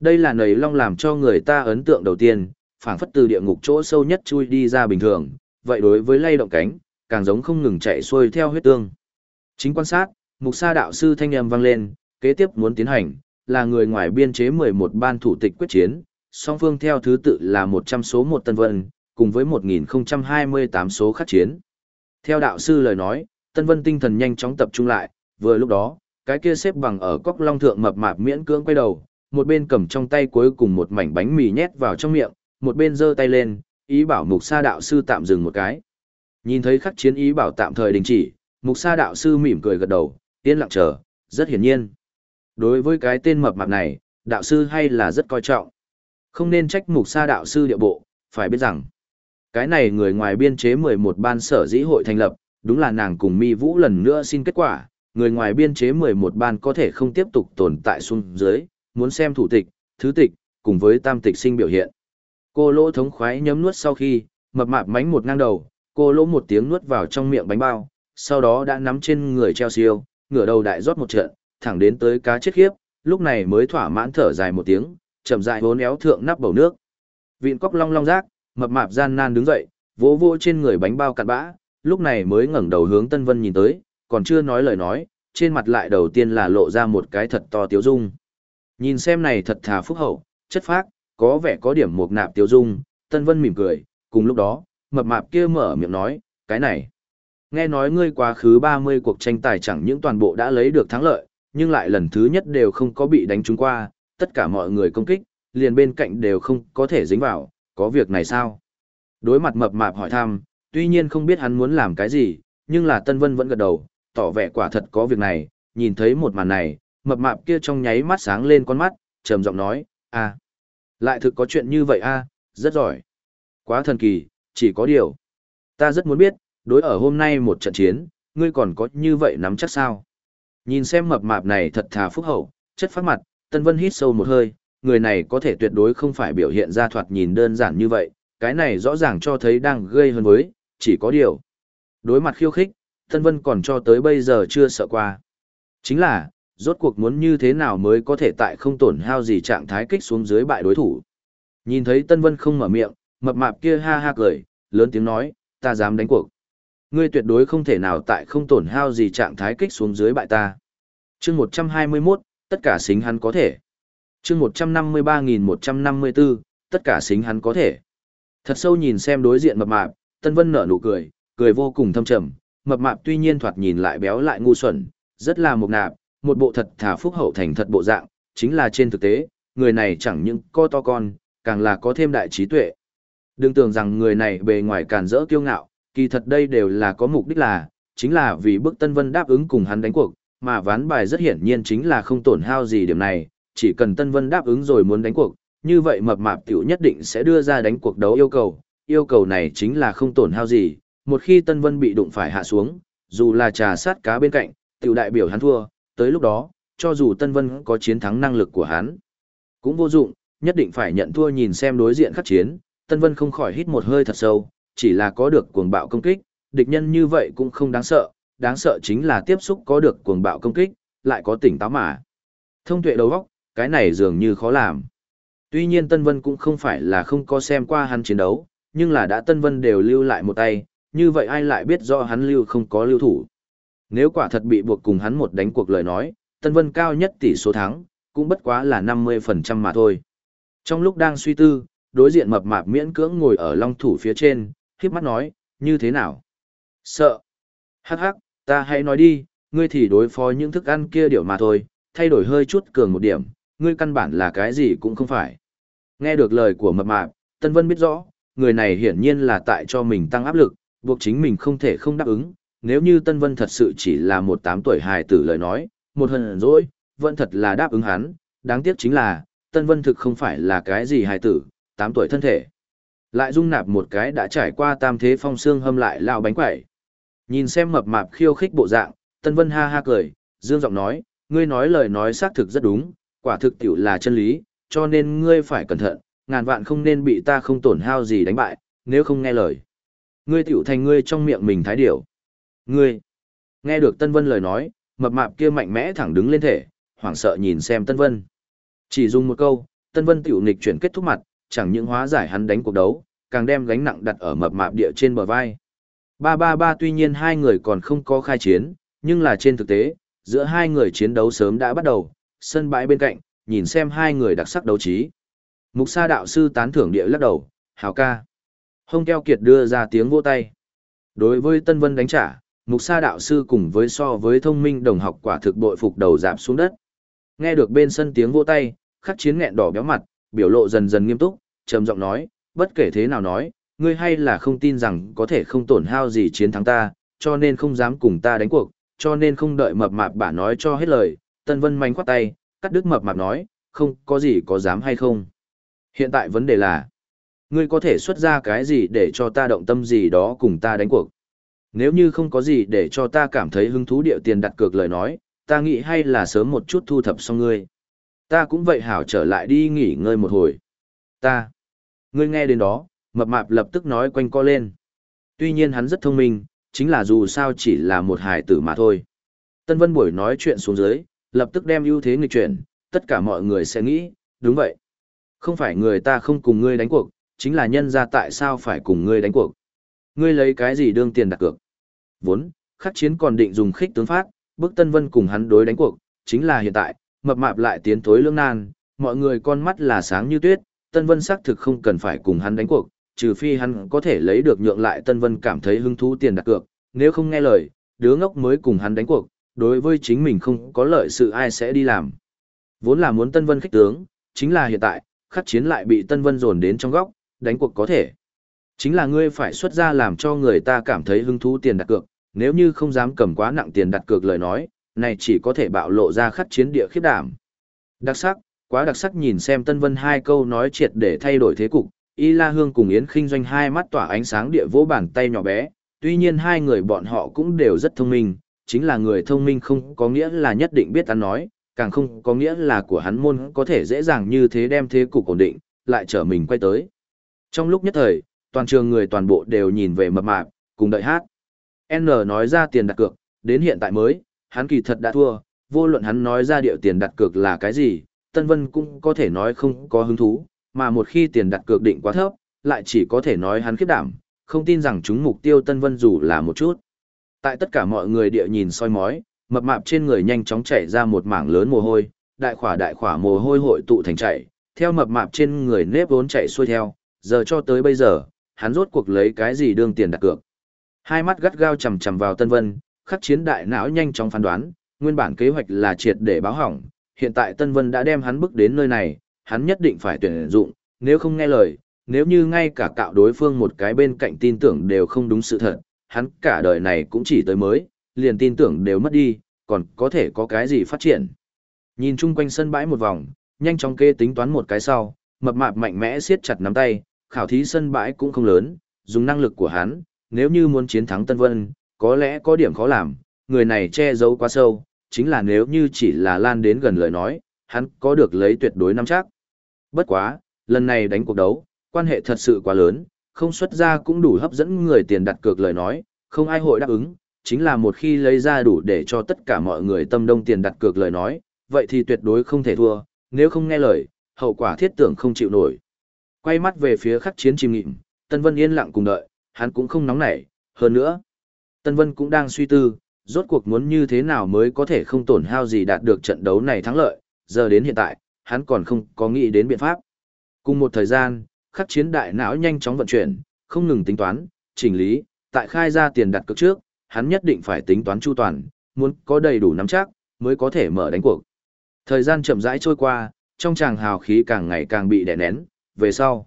[SPEAKER 1] Đây là nầy long làm cho người ta ấn tượng đầu tiên, phảng phất từ địa ngục chỗ sâu nhất chui đi ra bình thường, vậy đối với lay động cánh, càng giống không ngừng chạy xuôi theo huyết tương. Chính quan sát, mục sa đạo sư thanh âm vang lên, kế tiếp muốn tiến hành, là người ngoài biên chế 11 ban thủ tịch quyết chiến, song phương theo thứ tự là 100 số 1 Tân Vân, cùng với 1028 số khắc chiến. Theo đạo sư lời nói, Tân Vân tinh thần nhanh chóng tập trung lại, vừa lúc đó, cái kia xếp bằng ở cốc long thượng mập mạp miễn cưỡng quay đầu, một bên cầm trong tay cuối cùng một mảnh bánh mì nhét vào trong miệng, một bên giơ tay lên, ý bảo mục sa đạo sư tạm dừng một cái. Nhìn thấy khắc chiến ý bảo tạm thời đình chỉ, mục sa đạo sư mỉm cười gật đầu, yên lặng chờ, rất hiển nhiên. Đối với cái tên mập mạp này, đạo sư hay là rất coi trọng. Không nên trách mục sa đạo sư địa bộ, phải biết rằng, cái này người ngoài biên chế 11 ban sở dĩ hội thành lập, đúng là nàng cùng mi vũ lần nữa xin kết quả, người ngoài biên chế 11 ban có thể không tiếp tục tồn tại xuống dưới, muốn xem thủ tịch, thứ tịch, cùng với tam tịch sinh biểu hiện. Cô lỗ thống khoái nhấm nuốt sau khi, mập mạp mánh một ngang đầu, cô lỗ một tiếng nuốt vào trong miệng bánh bao, sau đó đã nắm trên người treo siêu, ngửa đầu đại rót một trận, thẳng đến tới cá chết khiếp, lúc này mới thỏa mãn thở dài một tiếng, chậm rãi vốn éo thượng nắp bầu nước. Vịn cóc long long rác, mập mạp gian nan đứng dậy, vỗ vỗ trên người bánh bao cặn bã, lúc này mới ngẩng đầu hướng Tân Vân nhìn tới, còn chưa nói lời nói, trên mặt lại đầu tiên là lộ ra một cái thật to tiếu dung. Nhìn xem này thật thà phúc hậu, chất phác, có vẻ có điểm mục nạp tiếu dung, Tân Vân mỉm cười, cùng lúc đó, mập mạp kia mở miệng nói, cái này. Nghe nói ngươi quá khứ 30 cuộc tranh tài chẳng những toàn bộ đã lấy được thắng lợi, nhưng lại lần thứ nhất đều không có bị đánh trúng qua, tất cả mọi người công kích, liền bên cạnh đều không có thể dính vào, có việc này sao? Đối mặt mập mạp hỏi thăm, tuy nhiên không biết hắn muốn làm cái gì, nhưng là Tân Vân vẫn gật đầu, tỏ vẻ quả thật có việc này, nhìn thấy một màn này, mập mạp kia trong nháy mắt sáng lên con mắt, trầm giọng nói, a, lại thực có chuyện như vậy a, rất giỏi. Quá thần kỳ, chỉ có điều. Ta rất muốn biết, đối ở hôm nay một trận chiến, ngươi còn có như vậy nắm chắc sao? Nhìn xem mập mạp này thật thà phúc hậu, chất phát mặt, Tân Vân hít sâu một hơi, người này có thể tuyệt đối không phải biểu hiện ra thoạt nhìn đơn giản như vậy, cái này rõ ràng cho thấy đang gây hơn với, chỉ có điều. Đối mặt khiêu khích, Tân Vân còn cho tới bây giờ chưa sợ qua. Chính là, rốt cuộc muốn như thế nào mới có thể tại không tổn hao gì trạng thái kích xuống dưới bại đối thủ. Nhìn thấy Tân Vân không mở miệng, mập mạp kia ha ha cười, lớn tiếng nói, ta dám đánh cuộc. Ngươi tuyệt đối không thể nào tại không tổn hao gì trạng thái kích xuống dưới bại ta. chương 121, tất cả xính hắn có thể. chương 153.154, tất cả xính hắn có thể. Thật sâu nhìn xem đối diện mập mạp, Tân Vân nở nụ cười, cười vô cùng thâm trầm, mập mạp tuy nhiên thoạt nhìn lại béo lại ngu xuẩn, rất là mộc nạp, một bộ thật thả phúc hậu thành thật bộ dạng, chính là trên thực tế, người này chẳng những co to con, càng là có thêm đại trí tuệ. Đừng tưởng rằng người này bề ngoài càn rỡ kiêu ngạo, kỳ thật đây đều là có mục đích là, chính là vì bức Tân Vân đáp ứng cùng hắn đánh cuộc, mà ván bài rất hiển nhiên chính là không tổn hao gì điểm này, chỉ cần Tân Vân đáp ứng rồi muốn đánh cuộc, như vậy mập mạp tiểu nhất định sẽ đưa ra đánh cuộc đấu yêu cầu, yêu cầu này chính là không tổn hao gì, một khi Tân Vân bị đụng phải hạ xuống, dù là trà sát cá bên cạnh, tiểu đại biểu hắn thua, tới lúc đó, cho dù Tân Vân có chiến thắng năng lực của hắn, cũng vô dụng, nhất định phải nhận thua nhìn xem đối diện khắc chiến, Tân Vân không khỏi hít một hơi thật sâu, chỉ là có được cuồng bạo công kích, địch nhân như vậy cũng không đáng sợ, đáng sợ chính là tiếp xúc có được cuồng bạo công kích, lại có tỉnh táo mà. Thông tuệ đầu óc, cái này dường như khó làm. Tuy nhiên Tân Vân cũng không phải là không có xem qua hắn chiến đấu, nhưng là đã Tân Vân đều lưu lại một tay, như vậy ai lại biết rõ hắn lưu không có lưu thủ. Nếu quả thật bị buộc cùng hắn một đánh cuộc lời nói, Tân Vân cao nhất tỷ số thắng, cũng bất quá là 50% mà thôi. Trong lúc đang suy tư, đối diện mập mạp miễn cưỡng ngồi ở long thủ phía trên, híp mắt nói, như thế nào? Sợ. Hắc hắc, ta hãy nói đi, ngươi thì đối phó những thức ăn kia điều mà thôi, thay đổi hơi chút cường một điểm, ngươi căn bản là cái gì cũng không phải. Nghe được lời của mập mạp, Tân Vân biết rõ, người này hiển nhiên là tại cho mình tăng áp lực, buộc chính mình không thể không đáp ứng. Nếu như Tân Vân thật sự chỉ là một tám tuổi hài tử lời nói, một hần dỗi, vẫn thật là đáp ứng hắn, đáng tiếc chính là, Tân Vân thực không phải là cái gì hài tử, tám tuổi thân thể. Lại dung nạp một cái đã trải qua tam thế phong xương hâm lại lao bánh quẩy. Nhìn xem mập mạp khiêu khích bộ dạng, Tân Vân ha ha cười, dương giọng nói, ngươi nói lời nói xác thực rất đúng, quả thực tiểu là chân lý, cho nên ngươi phải cẩn thận, ngàn vạn không nên bị ta không tổn hao gì đánh bại, nếu không nghe lời. Ngươi tiểu thành ngươi trong miệng mình thái điểu. Ngươi, nghe được Tân Vân lời nói, mập mạp kia mạnh mẽ thẳng đứng lên thể, hoảng sợ nhìn xem Tân Vân. Chỉ dùng một câu, Tân Vân tiểu nghịch chuyển kết thúc mặt, chẳng những hóa giải hắn đánh cuộc đấu, càng đem gánh nặng đặt ở mập mạp địa trên bờ vai. Ba ba ba tuy nhiên hai người còn không có khai chiến, nhưng là trên thực tế, giữa hai người chiến đấu sớm đã bắt đầu, sân bãi bên cạnh, nhìn xem hai người đặc sắc đấu trí. Mục sa đạo sư tán thưởng địa lắc đầu, hào ca. Hông keo kiệt đưa ra tiếng vỗ tay. Đối với Tân Vân đánh trả, mục sa đạo sư cùng với so với thông minh đồng học quả thực bội phục đầu dạp xuống đất. Nghe được bên sân tiếng vỗ tay, khắc chiến nghẹn đỏ béo mặt, biểu lộ dần dần nghiêm túc, trầm giọng nói, bất kể thế nào nói, ngươi hay là không tin rằng có thể không tổn hao gì chiến thắng ta, cho nên không dám cùng ta đánh cuộc, cho nên không đợi mập mạp bà nói cho hết lời, Tân Vân manh khoát tay, cắt đứt mập mạp nói, không có gì có dám hay không. Hiện tại vấn đề là, ngươi có thể xuất ra cái gì để cho ta động tâm gì đó cùng ta đánh cuộc. Nếu như không có gì để cho ta cảm thấy hứng thú điệu tiền đặt cược lời nói, ta nghĩ hay là sớm một chút thu thập xong ngươi. Ta cũng vậy hảo trở lại đi nghỉ ngơi một hồi. Ta. Ngươi nghe đến đó, mập mạp lập tức nói quanh co lên. Tuy nhiên hắn rất thông minh, chính là dù sao chỉ là một hài tử mà thôi. Tân Vân Buổi nói chuyện xuống dưới, lập tức đem ưu thế nghịch chuyển, tất cả mọi người sẽ nghĩ, đúng vậy. Không phải người ta không cùng ngươi đánh cuộc, chính là nhân ra tại sao phải cùng ngươi đánh cuộc. Ngươi lấy cái gì đương tiền đặt cược. Vốn, khắc chiến còn định dùng khích tướng phát, bức Tân Vân cùng hắn đối đánh cuộc, chính là hiện tại, mập mạp lại tiến tối lưỡng nan, mọi người con mắt là sáng như tuyết, Tân Vân xác thực không cần phải cùng hắn đánh cuộc, trừ phi hắn có thể lấy được nhượng lại Tân Vân cảm thấy hứng thú tiền đặt cược, nếu không nghe lời, đứa ngốc mới cùng hắn đánh cuộc, đối với chính mình không có lợi sự ai sẽ đi làm. Vốn là muốn Tân Vân khích tướng, chính là hiện tại, khắc chiến lại bị Tân Vân dồn đến trong góc, đánh cuộc có thể. Chính là ngươi phải xuất ra làm cho người ta cảm thấy hứng thú tiền đặt cược, nếu như không dám cầm quá nặng tiền đặt cược lời nói, này chỉ có thể bạo lộ ra khắc chiến địa khiếp đảm. Đặc sắc, quá đặc sắc nhìn xem Tân Vân hai câu nói triệt để thay đổi thế cục, Y La Hương cùng Yến Kinh Doanh hai mắt tỏa ánh sáng địa vỗ bàn tay nhỏ bé, tuy nhiên hai người bọn họ cũng đều rất thông minh, chính là người thông minh không có nghĩa là nhất định biết ăn nói, càng không có nghĩa là của hắn môn có thể dễ dàng như thế đem thế cục ổn định, lại trở mình quay tới. Trong lúc nhất thời, toàn trường người toàn bộ đều nhìn về mập mạp, cùng đợi hát. N nói ra tiền đặt cược, đến hiện tại mới, hắn kỳ thật đã thua, vô luận hắn nói ra điệu tiền đặt cược là cái gì, Tân Vân cũng có thể nói không có hứng thú, mà một khi tiền đặt cược định quá thấp, lại chỉ có thể nói hắn khiếp đảm, không tin rằng chúng mục tiêu Tân Vân dù là một chút. Tại tất cả mọi người địa nhìn soi mói, mập mạp trên người nhanh chóng chảy ra một mảng lớn mồ hôi, đại khỏa đại khỏa mồ hôi hội tụ thành chảy, theo mập mạp trên người nếp vốn chạy xuôi theo, giờ cho tới bây giờ, hắn rốt cuộc lấy cái gì đương tiền đặt cược. Hai mắt gắt gao chằm chằm vào Tân Vân, khắc chiến đại não nhanh chóng phán đoán, nguyên bản kế hoạch là triệt để báo hỏng, hiện tại Tân Vân đã đem hắn bước đến nơi này, hắn nhất định phải tuyển dụng, nếu không nghe lời, nếu như ngay cả cạo đối phương một cái bên cạnh tin tưởng đều không đúng sự thật, hắn cả đời này cũng chỉ tới mới, liền tin tưởng đều mất đi, còn có thể có cái gì phát triển. Nhìn chung quanh sân bãi một vòng, nhanh chóng kê tính toán một cái sau, mập mạp mạnh mẽ siết chặt nắm tay, khảo thí sân bãi cũng không lớn, dùng năng lực của hắn, nếu như muốn chiến thắng Tân Vân, có lẽ có điểm khó làm, người này che giấu quá sâu, chính là nếu như chỉ là lan đến gần lời nói, hắn có được lấy tuyệt đối nắm chắc. Bất quá, lần này đánh cuộc đấu, quan hệ thật sự quá lớn, không xuất ra cũng đủ hấp dẫn người tiền đặt cược lời nói, không ai hội đáp ứng, chính là một khi lấy ra đủ để cho tất cả mọi người tâm đông tiền đặt cược lời nói, vậy thì tuyệt đối không thể thua, nếu không nghe lời, hậu quả thiết tưởng không chịu nổi. Quay mắt về phía khắc chiến chìm nghịm, Tân Vân yên lặng cùng đợi, hắn cũng không nóng nảy, hơn nữa. Tân Vân cũng đang suy tư, rốt cuộc muốn như thế nào mới có thể không tổn hao gì đạt được trận đấu này thắng lợi, giờ đến hiện tại, hắn còn không có nghĩ đến biện pháp. Cùng một thời gian, khắc chiến đại não nhanh chóng vận chuyển, không ngừng tính toán, chỉnh lý, tại khai ra tiền đặt cược trước, hắn nhất định phải tính toán chu toàn, muốn có đầy đủ nắm chắc, mới có thể mở đánh cuộc. Thời gian chậm rãi trôi qua, trong tràng hào khí càng ngày càng bị đè nén, về sau.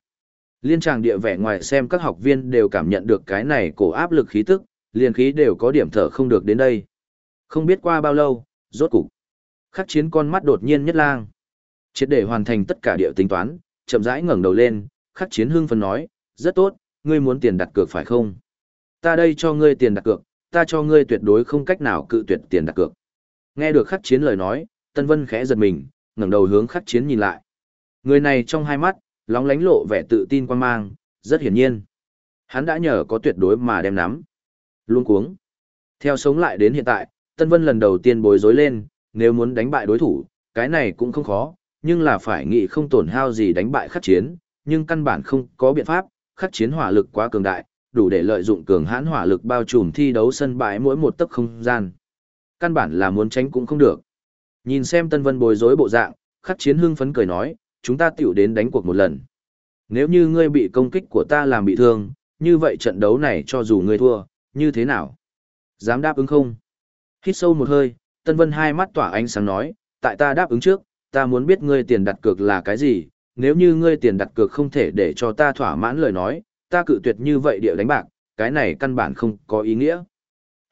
[SPEAKER 1] Liên tràng địa vẻ ngoài xem các học viên đều cảm nhận được cái này cổ áp lực khí tức, liền khí đều có điểm thở không được đến đây. Không biết qua bao lâu, rốt cục. Khắc chiến con mắt đột nhiên nhất lang. Triệt để hoàn thành tất cả địa tính toán, chậm rãi ngẩng đầu lên, khắc chiến hưng phấn nói, rất tốt, ngươi muốn tiền đặt cược phải không? Ta đây cho ngươi tiền đặt cược, ta cho ngươi tuyệt đối không cách nào cự tuyệt tiền đặt cược. Nghe được khắc chiến lời nói, Tân Vân khẽ giật mình, ngẩng đầu hướng khắc chiến nhìn lại. Người này trong hai mắt, lóng lánh lộ vẻ tự tin quan mang, rất hiển nhiên. Hắn đã nhờ có tuyệt đối mà đem nắm. Luôn cuống. Theo sống lại đến hiện tại, Tân Vân lần đầu tiên bối rối lên, nếu muốn đánh bại đối thủ, cái này cũng không khó, nhưng là phải nghĩ không tổn hao gì đánh bại khắc chiến, nhưng căn bản không có biện pháp, khắc chiến hỏa lực quá cường đại, đủ để lợi dụng cường hãn hỏa lực bao trùm thi đấu sân bãi mỗi một tấc không gian. Căn bản là muốn tránh cũng không được. Nhìn xem Tân Vân bối rối bộ dạng, khắc chiến hưng phấn cười nói, chúng ta tiểu đến đánh cuộc một lần. Nếu như ngươi bị công kích của ta làm bị thương, như vậy trận đấu này cho dù ngươi thua, như thế nào? Dám đáp ứng không? Hít sâu một hơi, Tân Vân hai mắt tỏa ánh sáng nói, tại ta đáp ứng trước, ta muốn biết ngươi tiền đặt cược là cái gì, nếu như ngươi tiền đặt cược không thể để cho ta thỏa mãn lời nói, ta cự tuyệt như vậy địa đánh bạc, cái này căn bản không có ý nghĩa.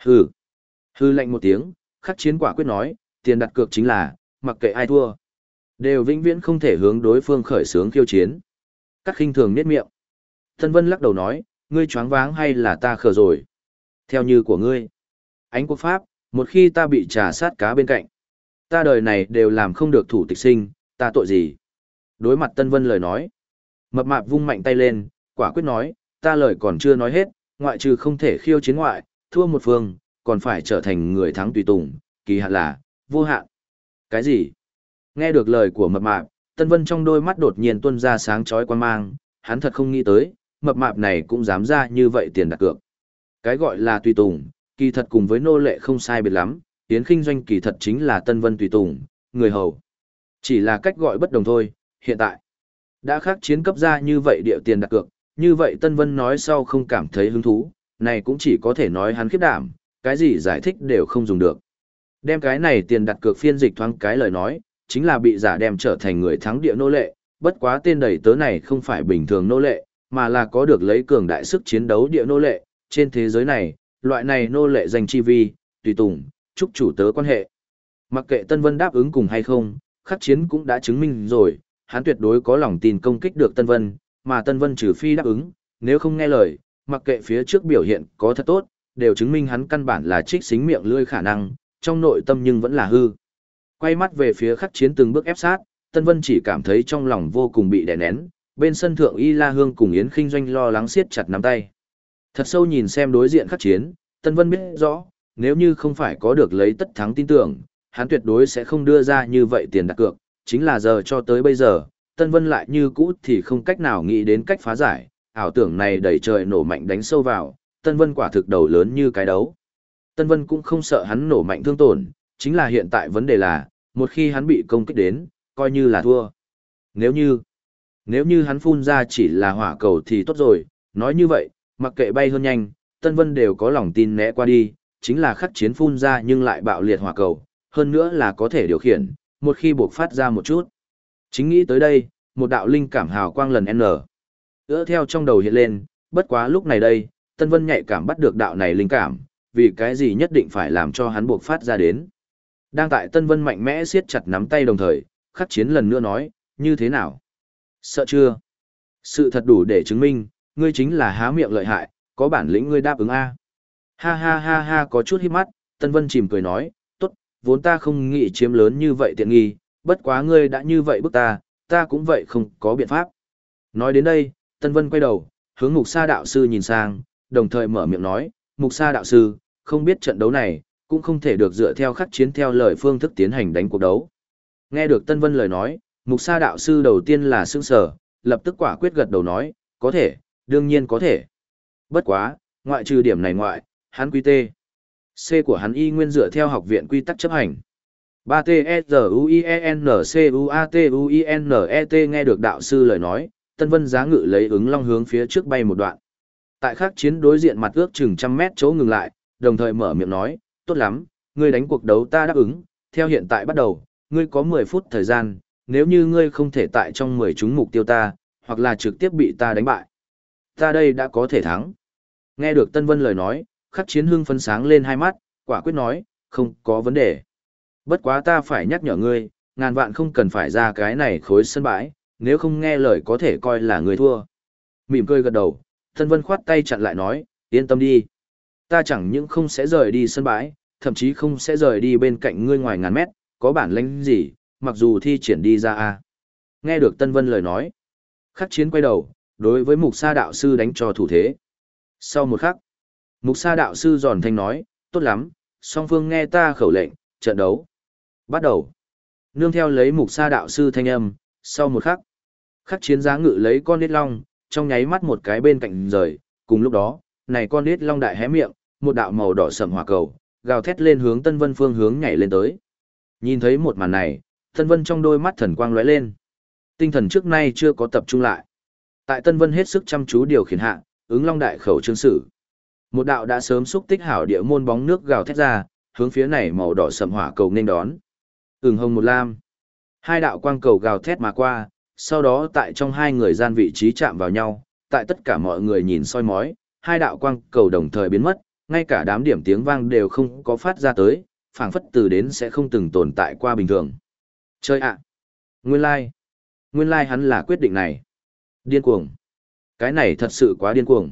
[SPEAKER 1] Hừ. Hừ lạnh một tiếng, khắc chiến quả quyết nói, tiền đặt cược chính là, mặc kệ ai thua. Đều vĩnh viễn không thể hướng đối phương khởi sướng khiêu chiến. Các khinh thường niết miệng. Tân Vân lắc đầu nói, ngươi choáng váng hay là ta khờ rồi? Theo như của ngươi. Ánh quốc pháp, một khi ta bị trà sát cá bên cạnh. Ta đời này đều làm không được thủ tịch sinh, ta tội gì? Đối mặt Tân Vân lời nói. Mập mạp vung mạnh tay lên, quả quyết nói, ta lời còn chưa nói hết, ngoại trừ không thể khiêu chiến ngoại, thua một phương, còn phải trở thành người thắng tùy tùng, kỳ hạn là, vô hạn. Cái gì? Nghe được lời của mập mạp, Tân Vân trong đôi mắt đột nhiên tuôn ra sáng chói quan mang, hắn thật không nghĩ tới, mập mạp này cũng dám ra như vậy tiền đặt cược. Cái gọi là tùy tùng, kỳ thật cùng với nô lệ không sai biệt lắm, Yến Kinh doanh kỳ thật chính là Tân Vân tùy tùng, người hầu. Chỉ là cách gọi bất đồng thôi, hiện tại. Đã khác chiến cấp ra như vậy địa tiền đặt cược, như vậy Tân Vân nói sau không cảm thấy hứng thú, này cũng chỉ có thể nói hắn khiếp đảm, cái gì giải thích đều không dùng được. Đem cái này tiền đặt cược phiên dịch thoáng cái lời nói, chính là bị giả đem trở thành người thắng địa nô lệ, bất quá tên đầy tớ này không phải bình thường nô lệ, mà là có được lấy cường đại sức chiến đấu địa nô lệ, trên thế giới này, loại này nô lệ dành chi vi, tùy tùng, chúc chủ tớ quan hệ. Mặc kệ Tân Vân đáp ứng cùng hay không, khắc chiến cũng đã chứng minh rồi, hắn tuyệt đối có lòng tin công kích được Tân Vân, mà Tân Vân trừ phi đáp ứng, nếu không nghe lời, mặc kệ phía trước biểu hiện có thật tốt, đều chứng minh hắn căn bản là trích xính miệng lươi khả năng, trong nội tâm nhưng vẫn là hư. Quay mắt về phía khắc chiến từng bước ép sát, Tân Vân chỉ cảm thấy trong lòng vô cùng bị đè nén, bên sân thượng Y La Hương cùng Yến Kinh Doanh lo lắng siết chặt nắm tay. Thật sâu nhìn xem đối diện khắc chiến, Tân Vân biết rõ, nếu như không phải có được lấy tất thắng tin tưởng, hắn tuyệt đối sẽ không đưa ra như vậy tiền đặt cược, chính là giờ cho tới bây giờ, Tân Vân lại như cũ thì không cách nào nghĩ đến cách phá giải, ảo tưởng này đẩy trời nổ mạnh đánh sâu vào, Tân Vân quả thực đầu lớn như cái đấu. Tân Vân cũng không sợ hắn nổ mạnh thương tổn, chính là hiện tại vấn đề là, một khi hắn bị công kích đến, coi như là thua. Nếu như, nếu như hắn phun ra chỉ là hỏa cầu thì tốt rồi, nói như vậy, mặc kệ bay hơn nhanh, Tân Vân đều có lòng tin né qua đi, chính là khắc chiến phun ra nhưng lại bạo liệt hỏa cầu, hơn nữa là có thể điều khiển, một khi buộc phát ra một chút. Chính nghĩ tới đây, một đạo linh cảm hào quang lần N. Ưa theo trong đầu hiện lên, bất quá lúc này đây, Tân Vân nhạy cảm bắt được đạo này linh cảm, vì cái gì nhất định phải làm cho hắn buộc phát ra đến. Đang tại Tân Vân mạnh mẽ siết chặt nắm tay đồng thời, khắc chiến lần nữa nói, như thế nào? Sợ chưa? Sự thật đủ để chứng minh, ngươi chính là há miệng lợi hại, có bản lĩnh ngươi đáp ứng A. Ha ha ha ha có chút hít mắt, Tân Vân chìm cười nói, tốt, vốn ta không nghĩ chiếm lớn như vậy tiện nghi, bất quá ngươi đã như vậy bức ta, ta cũng vậy không có biện pháp. Nói đến đây, Tân Vân quay đầu, hướng mục sa đạo sư nhìn sang, đồng thời mở miệng nói, Mục Sa đạo sư, không biết trận đấu này, cũng không thể được dựa theo khắc chiến theo lời phương thức tiến hành đánh cuộc đấu. Nghe được Tân Vân lời nói, Mục Sa đạo sư đầu tiên là sững sờ, lập tức quả quyết gật đầu nói, có thể, đương nhiên có thể. Bất quá, ngoại trừ điểm này ngoại, hắn quy tê. C của hắn y nguyên dựa theo học viện quy tắc chấp hành. 3 t s r u i e n c u a t u i n e t nghe được đạo sư lời nói, Tân Vân giá ngự lấy ứng long hướng phía trước bay một đoạn. Tại khắc chiến đối diện mặt ước chừng trăm mét chỗ ngừng lại, đồng thời mở miệng nói, tốt lắm, ngươi đánh cuộc đấu ta đáp ứng, theo hiện tại bắt đầu, ngươi có 10 phút thời gian, nếu như ngươi không thể tại trong 10 chúng mục tiêu ta, hoặc là trực tiếp bị ta đánh bại. Ta đây đã có thể thắng. Nghe được Tân Vân lời nói, khắc chiến hưng phân sáng lên hai mắt, quả quyết nói, không có vấn đề. Bất quá ta phải nhắc nhở ngươi, ngàn vạn không cần phải ra cái này khối sân bãi, nếu không nghe lời có thể coi là người thua. Mỉm cười gật đầu, Tân Vân khoát tay chặn lại nói, yên tâm đi. Ta chẳng những không sẽ rời đi sân bãi, thậm chí không sẽ rời đi bên cạnh ngươi ngoài ngàn mét, có bản lĩnh gì, mặc dù thi triển đi ra a. Nghe được Tân Vân lời nói, khắc chiến quay đầu, đối với mục sa đạo sư đánh cho thủ thế. Sau một khắc, mục sa đạo sư giòn thanh nói, tốt lắm, song phương nghe ta khẩu lệnh, trận đấu. Bắt đầu. Nương theo lấy mục sa đạo sư thanh âm, sau một khắc, khắc chiến giá ngự lấy con nít long, trong nháy mắt một cái bên cạnh rời, cùng lúc đó, này con nít long đại hé miệng, một đạo màu đỏ sầm hỏa cầu, gào thét lên hướng Tân Vân phương hướng nhảy lên tới. Nhìn thấy một màn này, Tân Vân trong đôi mắt thần quang lóe lên. Tinh thần trước nay chưa có tập trung lại. Tại Tân Vân hết sức chăm chú điều khiển hạ, ứng long đại khẩu trương sử. Một đạo đã sớm xúc tích hảo địa môn bóng nước gào thét ra, hướng phía này màu đỏ sầm hỏa cầu nên đón. Ưng hồng một lam. Hai đạo quang cầu gào thét mà qua, sau đó tại trong hai người gian vị trí chạm vào nhau, tại tất cả mọi người nhìn soi mói, hai đạo quang cầu đồng thời biến mất, ngay cả đám điểm tiếng vang đều không có phát ra tới, phảng phất từ đến sẽ không từng tồn tại qua bình thường. Chơi ạ! Nguyên lai! Like. Nguyên lai like hắn là quyết định này. Điên cuồng! Cái này thật sự quá điên cuồng.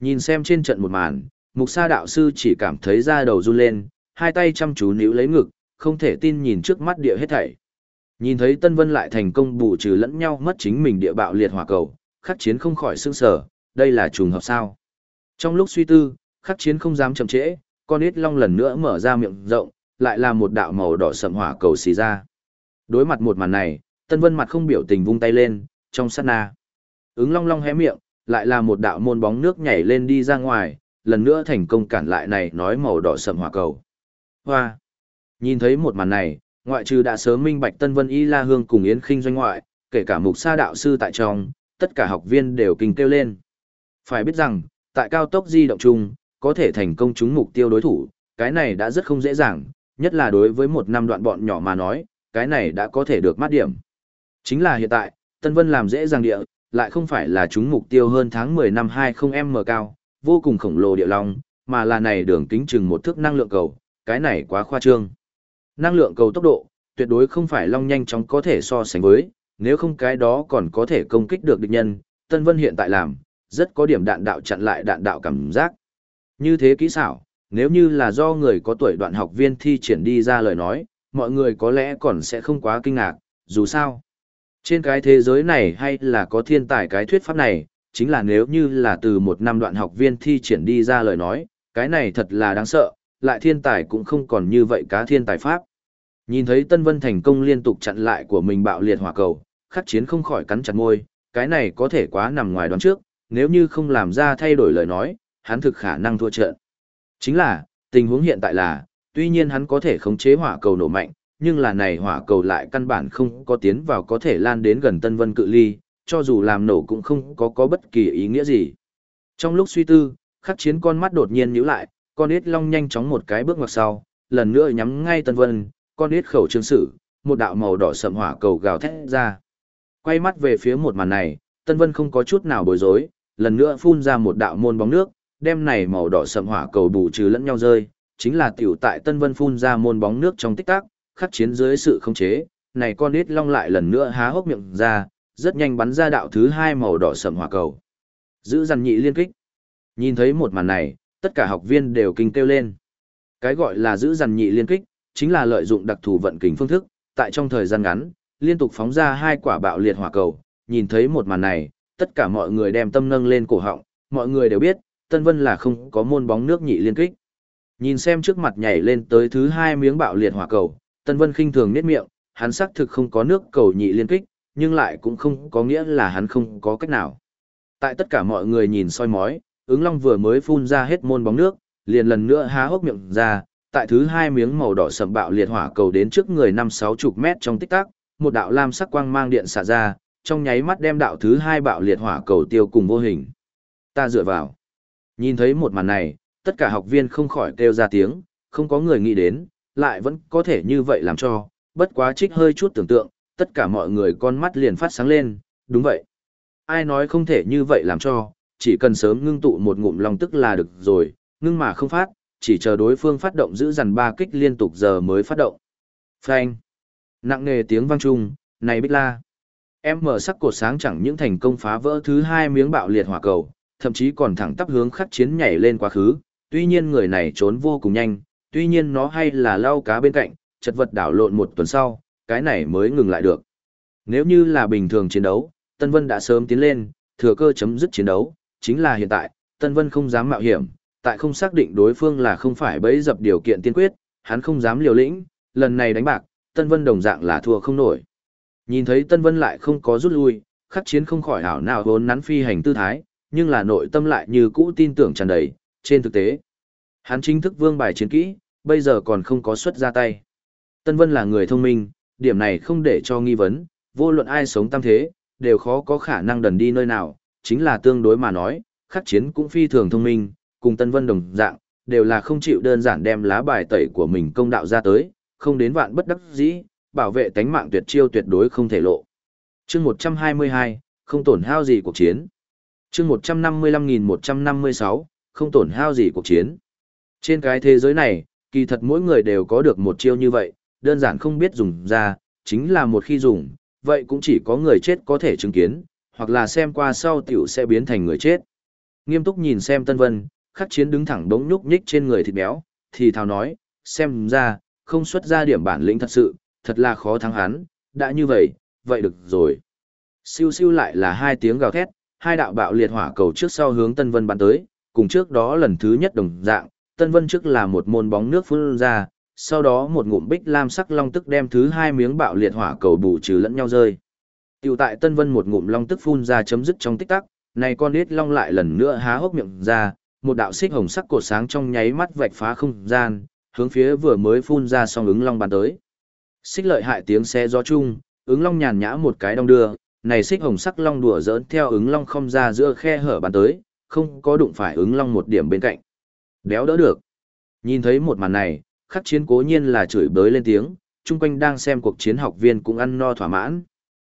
[SPEAKER 1] Nhìn xem trên trận một màn, mục sa đạo sư chỉ cảm thấy da đầu run lên, hai tay chăm chú níu lấy ngực, không thể tin nhìn trước mắt địa hết thảy. Nhìn thấy Tân Vân lại thành công bù trừ lẫn nhau mất chính mình địa bạo liệt hỏa cầu, khắc chiến không khỏi sương sở, đây là trùng hợp sao. Trong lúc suy tư, khắc chiến không dám chậm trễ, con ít long lần nữa mở ra miệng rộng, lại là một đạo màu đỏ sậm hỏa cầu xì ra. Đối mặt một màn này, Tân Vân mặt không biểu tình vung tay lên, trong sát na. Ứng long long hé miệng, lại là một đạo môn bóng nước nhảy lên đi ra ngoài, lần nữa thành công cản lại này nói màu đỏ sậm hỏa cầu. Hoa! Nhìn thấy một màn này, ngoại trừ đã sớm minh bạch Tân Vân Y La Hương cùng Yến Kinh doanh ngoại, kể cả mục sa đạo sư tại trong, tất cả học viên đều kinh kêu lên. Phải biết rằng, tại cao tốc di động chung, có thể thành công trúng mục tiêu đối thủ, cái này đã rất không dễ dàng, nhất là đối với một năm đoạn bọn nhỏ mà nói, cái này đã có thể được mát điểm. Chính là hiện tại, Tân Vân làm dễ dàng địa, lại không phải là chúng mục tiêu hơn tháng 10 năm 20M cao, vô cùng khổng lồ địa long, mà là này đường kính chừng một thước năng lượng cầu, cái này quá khoa trương. Năng lượng cầu tốc độ, tuyệt đối không phải long nhanh chóng có thể so sánh với, nếu không cái đó còn có thể công kích được địch nhân, Tân Vân hiện tại làm, rất có điểm đạn đạo chặn lại đạn đạo cảm giác. Như thế kỹ xảo, nếu như là do người có tuổi đoạn học viên thi triển đi ra lời nói, mọi người có lẽ còn sẽ không quá kinh ngạc, dù sao. Trên cái thế giới này hay là có thiên tài cái thuyết pháp này, chính là nếu như là từ một năm đoạn học viên thi triển đi ra lời nói, cái này thật là đáng sợ, lại thiên tài cũng không còn như vậy cá thiên tài pháp. Nhìn thấy Tân Vân thành công liên tục chặn lại của mình bạo liệt hỏa cầu, khắc chiến không khỏi cắn chặt môi, cái này có thể quá nằm ngoài đoán trước, nếu như không làm ra thay đổi lời nói, hắn thực khả năng thua trận. Chính là, tình huống hiện tại là, tuy nhiên hắn có thể khống chế hỏa cầu nổ mạnh, nhưng là này hỏa cầu lại căn bản không có tiến vào có thể lan đến gần Tân Vân cự ly, cho dù làm nổ cũng không có có bất kỳ ý nghĩa gì. Trong lúc suy tư, khắc chiến con mắt đột nhiên nhíu lại, con ít long nhanh chóng một cái bước ngoặt sau, lần nữa nhắm ngay Tân Vân, con ít khẩu trương sử, một đạo màu đỏ sậm hỏa cầu gào thét ra. Quay mắt về phía một màn này, Tân Vân không có chút nào bối rối, lần nữa phun ra một đạo môn bóng nước, đem này màu đỏ sậm hỏa cầu bù trừ lẫn nhau rơi, chính là tiểu tại Tân Vân phun ra môn bóng nước trong tích tắc, khắc chiến dưới sự khống chế, này con ít long lại lần nữa há hốc miệng ra, rất nhanh bắn ra đạo thứ hai màu đỏ sậm hỏa cầu. Giữ dằn nhị liên kích. Nhìn thấy một màn này, tất cả học viên đều kinh kêu lên. Cái gọi là giữ dằn nhị liên kích, chính là lợi dụng đặc thù vận kình phương thức, tại trong thời gian ngắn, liên tục phóng ra hai quả bạo liệt hỏa cầu, nhìn thấy một màn này, tất cả mọi người đem tâm nâng lên cổ họng, mọi người đều biết, Tân Vân là không có môn bóng nước nhị liên kích. Nhìn xem trước mặt nhảy lên tới thứ hai miếng bạo liệt hỏa cầu, Tân Vân khinh thường niết miệng, hắn xác thực không có nước cầu nhị liên kích, nhưng lại cũng không có nghĩa là hắn không có cách nào. Tại tất cả mọi người nhìn soi mói, ứng long vừa mới phun ra hết môn bóng nước, liền lần nữa há hốc miệng ra, tại thứ hai miếng màu đỏ sầm bạo liệt hỏa cầu đến trước người năm sáu chục mét trong tích tắc, một đạo lam sắc quang mang điện xả ra, trong nháy mắt đem đạo thứ hai bạo liệt hỏa cầu tiêu cùng vô hình. Ta dựa vào. Nhìn thấy một màn này, tất cả học viên không khỏi kêu ra tiếng, không có người nghĩ đến, lại vẫn có thể như vậy làm cho, bất quá trích hơi chút tưởng tượng, tất cả mọi người con mắt liền phát sáng lên, đúng vậy. Ai nói không thể như vậy làm cho, chỉ cần sớm ngưng tụ một ngụm long tức là được rồi, ngưng mà không phát, chỉ chờ đối phương phát động giữ dằn ba kích liên tục giờ mới phát động. Phanh. Nặng nề tiếng vang trung, này bích la. Em mở sắc cột sáng chẳng những thành công phá vỡ thứ hai miếng bạo liệt hỏa cầu, thậm chí còn thẳng tắp hướng khắc chiến nhảy lên quá khứ, tuy nhiên người này trốn vô cùng nhanh, tuy nhiên nó hay là lau cá bên cạnh, chật vật đảo lộn một tuần sau, cái này mới ngừng lại được. Nếu như là bình thường chiến đấu, Tân Vân đã sớm tiến lên, thừa cơ chấm dứt chiến đấu, chính là hiện tại, Tân Vân không dám mạo hiểm, tại không xác định đối phương là không phải bẫy dập điều kiện tiên quyết, hắn không dám liều lĩnh, lần này đánh bạc, Tân Vân đồng dạng là thua không nổi. Nhìn thấy Tân Vân lại không có rút lui, khắc chiến không khỏi hảo nào vốn nắn phi hành tư thái, nhưng là nội tâm lại như cũ tin tưởng tràn đầy, trên thực tế. Hắn chính thức vương bài chiến kỹ, bây giờ còn không có xuất ra tay. Tân Vân là người thông minh, điểm này không để cho nghi vấn, vô luận ai sống tam thế, đều khó có khả năng đần đi nơi nào, chính là tương đối mà nói, khắc chiến cũng phi thường thông minh, cùng Tân Vân đồng dạng, đều là không chịu đơn giản đem lá bài tẩy của mình công đạo ra tới, không đến vạn bất đắc dĩ, bảo vệ tánh mạng tuyệt chiêu tuyệt đối không thể lộ. chương 122, không tổn hao gì cuộc chiến. chương 155.156, không tổn hao gì cuộc chiến. Trên cái thế giới này, kỳ thật mỗi người đều có được một chiêu như vậy, đơn giản không biết dùng ra, chính là một khi dùng, vậy cũng chỉ có người chết có thể chứng kiến, hoặc là xem qua sau tiểu sẽ biến thành người chết. Nghiêm túc nhìn xem Tân Vân, khắc chiến đứng thẳng đống nhúc nhích trên người thịt béo, thì thào nói, xem ra, không xuất ra điểm bản lĩnh thật sự, thật là khó thắng hắn, đã như vậy, vậy được rồi. Siêu siêu lại là hai tiếng gào thét, hai đạo bạo liệt hỏa cầu trước sau hướng Tân Vân bắn tới, cùng trước đó lần thứ nhất đồng dạng, Tân Vân trước là một môn bóng nước phun ra, sau đó một ngụm bích lam sắc long tức đem thứ hai miếng bạo liệt hỏa cầu bù trừ lẫn nhau rơi. Tiểu tại Tân Vân một ngụm long tức phun ra chấm dứt trong tích tắc, này con đít long lại lần nữa há hốc miệng ra, một đạo xích hồng sắc cột sáng trong nháy mắt vạch phá không gian, hướng phía vừa mới phun ra song ứng long bàn tới. Xích lợi hại tiếng xe gió chung, ứng long nhàn nhã một cái đong đưa, này xích hồng sắc long đùa giỡn theo ứng long không ra giữa khe hở bàn tới, không có đụng phải ứng long một điểm bên cạnh. Đéo đỡ được. Nhìn thấy một màn này, khắc chiến cố nhiên là chửi bới lên tiếng, chung quanh đang xem cuộc chiến học viên cũng ăn no thỏa mãn.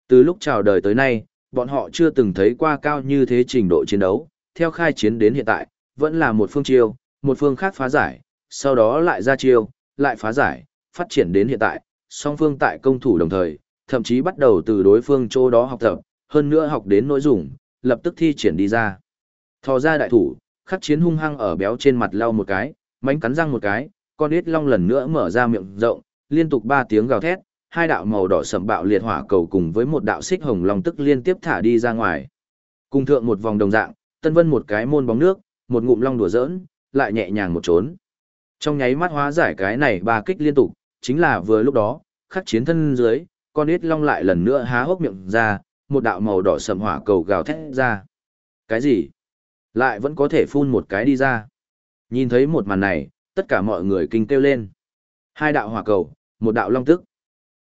[SPEAKER 1] Từ lúc chào đời tới nay, bọn họ chưa từng thấy qua cao như thế trình độ chiến đấu, theo khai chiến đến hiện tại, vẫn là một phương chiêu, một phương khác phá giải, sau đó lại ra chiêu, lại phá giải, phát triển đến hiện tại, song phương tại công thủ đồng thời, thậm chí bắt đầu từ đối phương chỗ đó học tập, hơn nữa học đến nội dung, lập tức thi triển đi ra. Thò ra đại thủ, khắc chiến hung hăng ở béo trên mặt lau một cái, mánh cắn răng một cái, con ít long lần nữa mở ra miệng rộng, liên tục ba tiếng gào thét, hai đạo màu đỏ sầm bạo liệt hỏa cầu cùng với một đạo xích hồng long tức liên tiếp thả đi ra ngoài. Cùng thượng một vòng đồng dạng, Tân Vân một cái môn bóng nước, một ngụm long đùa giỡn, lại nhẹ nhàng một trốn. Trong nháy mắt hóa giải cái này ba kích liên tục, chính là vừa lúc đó, khắc chiến thân dưới, con ít long lại lần nữa há hốc miệng ra, một đạo màu đỏ sầm hỏa cầu gào thét ra. Cái gì? Lại vẫn có thể phun một cái đi ra. Nhìn thấy một màn này, tất cả mọi người kinh kêu lên. Hai đạo hỏa cầu, một đạo long tức.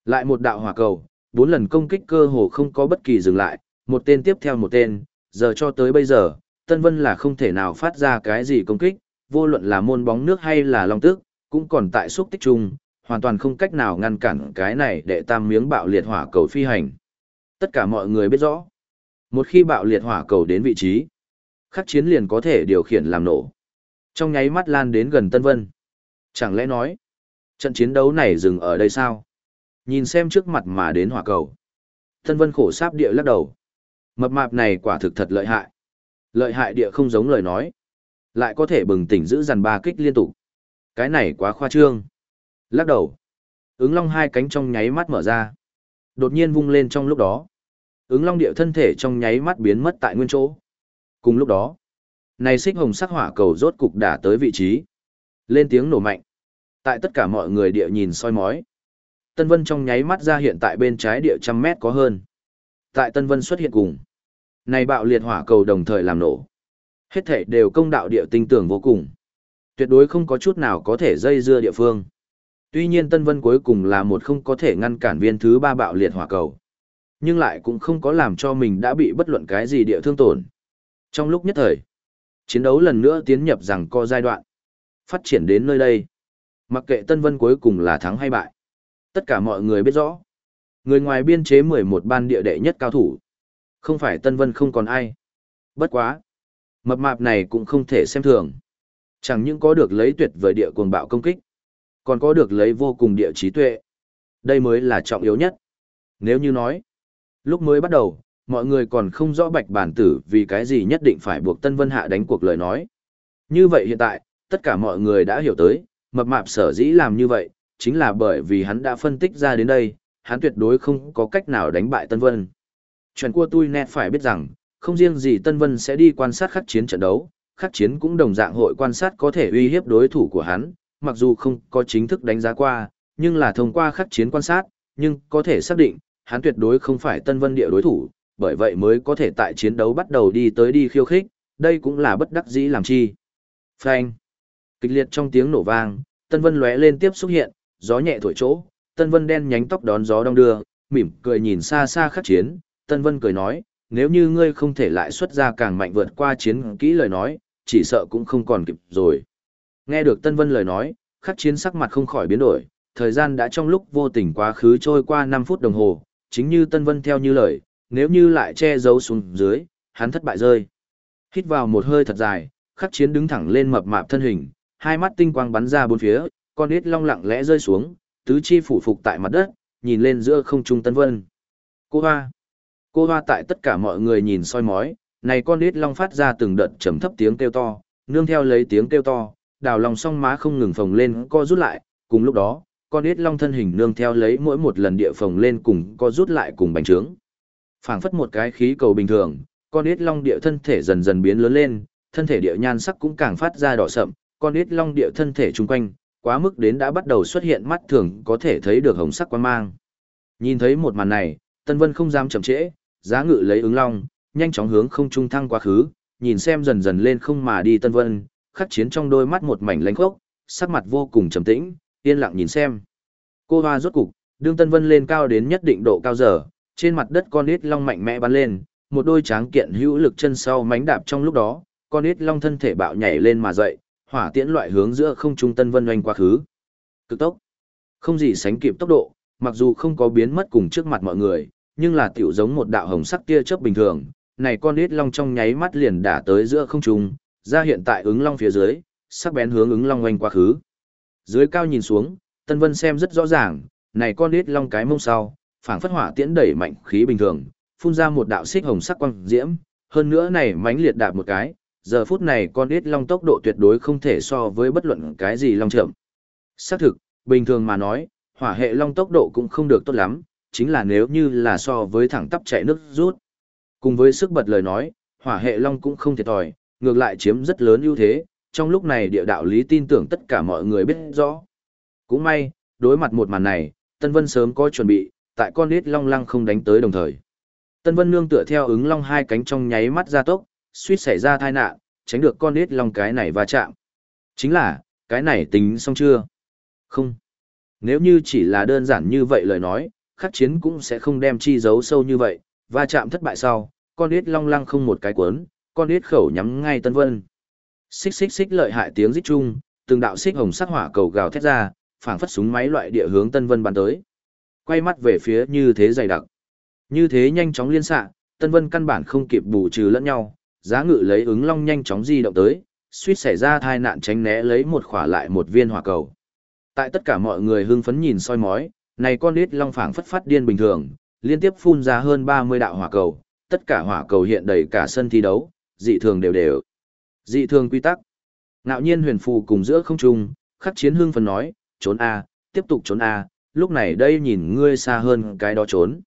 [SPEAKER 1] Lại một đạo hỏa cầu, bốn lần công kích cơ hồ không có bất kỳ dừng lại, một tên tiếp theo một tên, giờ cho tới bây giờ, Tân Vân là không thể nào phát ra cái gì công kích, vô luận là môn bóng nước hay là long tức, cũng còn tại xúc tích chung, hoàn toàn không cách nào ngăn cản cái này để tam miếng bạo liệt hỏa cầu phi hành. Tất cả mọi người biết rõ, một khi bạo liệt hỏa cầu đến vị trí, khắc chiến liền có thể điều khiển làm nổ. Trong nháy mắt lan đến gần Tân Vân. Chẳng lẽ nói, trận chiến đấu này dừng ở đây sao? Nhìn xem trước mặt mà đến hỏa cầu. Tân Vân khổ sáp địa lắc đầu. Mập mạp này quả thực thật lợi hại. Lợi hại địa không giống lời nói. Lại có thể bừng tỉnh giữ dằn ba kích liên tục. Cái này quá khoa trương. Lắc đầu. Ứng long hai cánh trong nháy mắt mở ra. Đột nhiên vung lên trong lúc đó. Ứng long địa thân thể trong nháy mắt biến mất tại nguyên chỗ. Cùng lúc đó, Này xích hồng sắc hỏa cầu rốt cục đã tới vị trí. Lên tiếng nổ mạnh. Tại tất cả mọi người địa nhìn soi mói. Tân Vân trong nháy mắt ra hiện tại bên trái địa trăm mét có hơn. Tại Tân Vân xuất hiện cùng. Này bạo liệt hỏa cầu đồng thời làm nổ. Hết thể đều công đạo địa tinh tưởng vô cùng. Tuyệt đối không có chút nào có thể dây dưa địa phương. Tuy nhiên Tân Vân cuối cùng là một không có thể ngăn cản viên thứ ba bạo liệt hỏa cầu. Nhưng lại cũng không có làm cho mình đã bị bất luận cái gì địa thương tổn. Trong lúc nhất thời, chiến đấu lần nữa tiến nhập rằng co giai đoạn. Phát triển đến nơi đây. Mặc kệ Tân Vân cuối cùng là thắng hay bại. Tất cả mọi người biết rõ. Người ngoài biên chế 11 ban địa đệ nhất cao thủ. Không phải Tân Vân không còn ai. Bất quá. Mập mạp này cũng không thể xem thường. Chẳng những có được lấy tuyệt vời địa cuồng bạo công kích, còn có được lấy vô cùng địa trí tuệ. Đây mới là trọng yếu nhất. Nếu như nói, lúc mới bắt đầu, mọi người còn không rõ bạch bản tử vì cái gì nhất định phải buộc Tân Vân Hạ đánh cuộc lời nói. Như vậy hiện tại, tất cả mọi người đã hiểu tới, mập mạp sở dĩ làm như vậy, chính là bởi vì hắn đã phân tích ra đến đây, hắn tuyệt đối không có cách nào đánh bại Tân Vân. Chuyện của tôi nét phải biết rằng, không riêng gì Tân Vân sẽ đi quan sát khắc chiến trận đấu, khắc chiến cũng đồng dạng hội quan sát có thể uy hiếp đối thủ của hắn, mặc dù không có chính thức đánh giá qua, nhưng là thông qua khắc chiến quan sát, nhưng có thể xác định, hắn tuyệt đối không phải Tân Vân địa đối thủ, bởi vậy mới có thể tại chiến đấu bắt đầu đi tới đi khiêu khích, đây cũng là bất đắc dĩ làm chi. Phanh. Kịch liệt trong tiếng nổ vang, Tân Vân lóe lên tiếp xuất hiện, gió nhẹ thổi chỗ, Tân Vân đen nhánh tóc đón gió đông đưa, mỉm cười nhìn xa xa khắc chiến, Tân Vân cười nói, nếu như ngươi không thể lại xuất ra càng mạnh vượt qua chiến kỹ lời nói, chỉ sợ cũng không còn kịp rồi. Nghe được Tân Vân lời nói, khắc chiến sắc mặt không khỏi biến đổi, thời gian đã trong lúc vô tình quá khứ trôi qua 5 phút đồng hồ, chính như Tân Vân theo như lời, nếu như lại che giấu xuống dưới, hắn thất bại rơi. Hít vào một hơi thật dài, khắc chiến đứng thẳng lên mập mạp thân hình, hai mắt tinh quang bắn ra bốn phía, con ít long lặng lẽ rơi xuống, tứ chi phủ phục tại mặt đất, nhìn lên giữa không trung Tân Vân. Cô hoa! Cô hoa tại tất cả mọi người nhìn soi mói, này con ít long phát ra từng đợt trầm thấp tiếng kêu to, nương theo lấy tiếng kêu to, đào lòng song má không ngừng phồng lên co rút lại, cùng lúc đó, con ít long thân hình nương theo lấy mỗi một lần địa phồng lên cùng co rút lại cùng bành trướng phảng phất một cái khí cầu bình thường, con ít long địa thân thể dần dần biến lớn lên, thân thể địa nhan sắc cũng càng phát ra đỏ sậm, con ít long địa thân thể chung quanh, quá mức đến đã bắt đầu xuất hiện mắt thường có thể thấy được hồng sắc quan mang. Nhìn thấy một màn này, Tân Vân không dám chậm trễ, giá ngự lấy ứng long, nhanh chóng hướng không trung thăng quá khứ, nhìn xem dần dần lên không mà đi Tân Vân, khắc chiến trong đôi mắt một mảnh lánh khốc, sắc mặt vô cùng trầm tĩnh, yên lặng nhìn xem. Cô hoa rốt cục, đương Tân Vân lên cao đến nhất định độ cao giờ, trên mặt đất con ít long mạnh mẽ bắn lên, một đôi tráng kiện hữu lực chân sau mánh đạp trong lúc đó, con ít long thân thể bạo nhảy lên mà dậy, hỏa tiễn loại hướng giữa không trung Tân Vân oanh quá khứ. Cực tốc, không gì sánh kịp tốc độ, mặc dù không có biến mất cùng trước mặt mọi người, nhưng là tiểu giống một đạo hồng sắc tia chớp bình thường, này con ít long trong nháy mắt liền đả tới giữa không trung, ra hiện tại ứng long phía dưới, sắc bén hướng ứng long oanh quá khứ. Dưới cao nhìn xuống, Tân Vân xem rất rõ ràng, này con ít long cái mông sau, phảng phất hỏa tiễn đẩy mạnh khí bình thường, phun ra một đạo xích hồng sắc quang diễm, hơn nữa này mãnh liệt đạp một cái, giờ phút này con ít long tốc độ tuyệt đối không thể so với bất luận cái gì long chậm. Xác thực, bình thường mà nói, hỏa hệ long tốc độ cũng không được tốt lắm, chính là nếu như là so với thẳng tắp chạy nước rút. Cùng với sức bật lời nói, hỏa hệ long cũng không thiệt thòi, ngược lại chiếm rất lớn ưu thế, trong lúc này địa đạo lý tin tưởng tất cả mọi người biết rõ. Cũng may, đối mặt một màn này, Tân Vân sớm có chuẩn bị, tại con nít long lăng không đánh tới đồng thời. Tân Vân nương tựa theo ứng long hai cánh trong nháy mắt ra tốc, suýt xảy ra tai nạn, tránh được con nít long cái này va chạm. Chính là, cái này tính xong chưa? Không. Nếu như chỉ là đơn giản như vậy lời nói, khắc chiến cũng sẽ không đem chi giấu sâu như vậy, va chạm thất bại sau, con nít long lăng không một cái cuốn, con nít khẩu nhắm ngay Tân Vân. Xích xích xích lợi hại tiếng rít chung, từng đạo xích hồng sắc hỏa cầu gào thét ra, phảng phất súng máy loại địa hướng Tân Vân bắn tới. Quay mắt về phía như thế dày đặc. Như thế nhanh chóng liên xạ, Tân Vân căn bản không kịp bù trừ lẫn nhau, giá ngự lấy ứng long nhanh chóng di động tới, suýt xảy ra tai nạn tránh né lấy một khỏa lại một viên hỏa cầu. Tại tất cả mọi người hưng phấn nhìn soi mói, này con nít long phảng phất phát điên bình thường, liên tiếp phun ra hơn 30 đạo hỏa cầu, tất cả hỏa cầu hiện đầy cả sân thi đấu, dị thường đều đều. Dị thường quy tắc. Ngạo nhiên huyền phù cùng giữa không trung, khắc chiến hưng phấn nói, trốn A, tiếp tục trốn A, lúc này đây nhìn ngươi xa hơn cái đó trốn.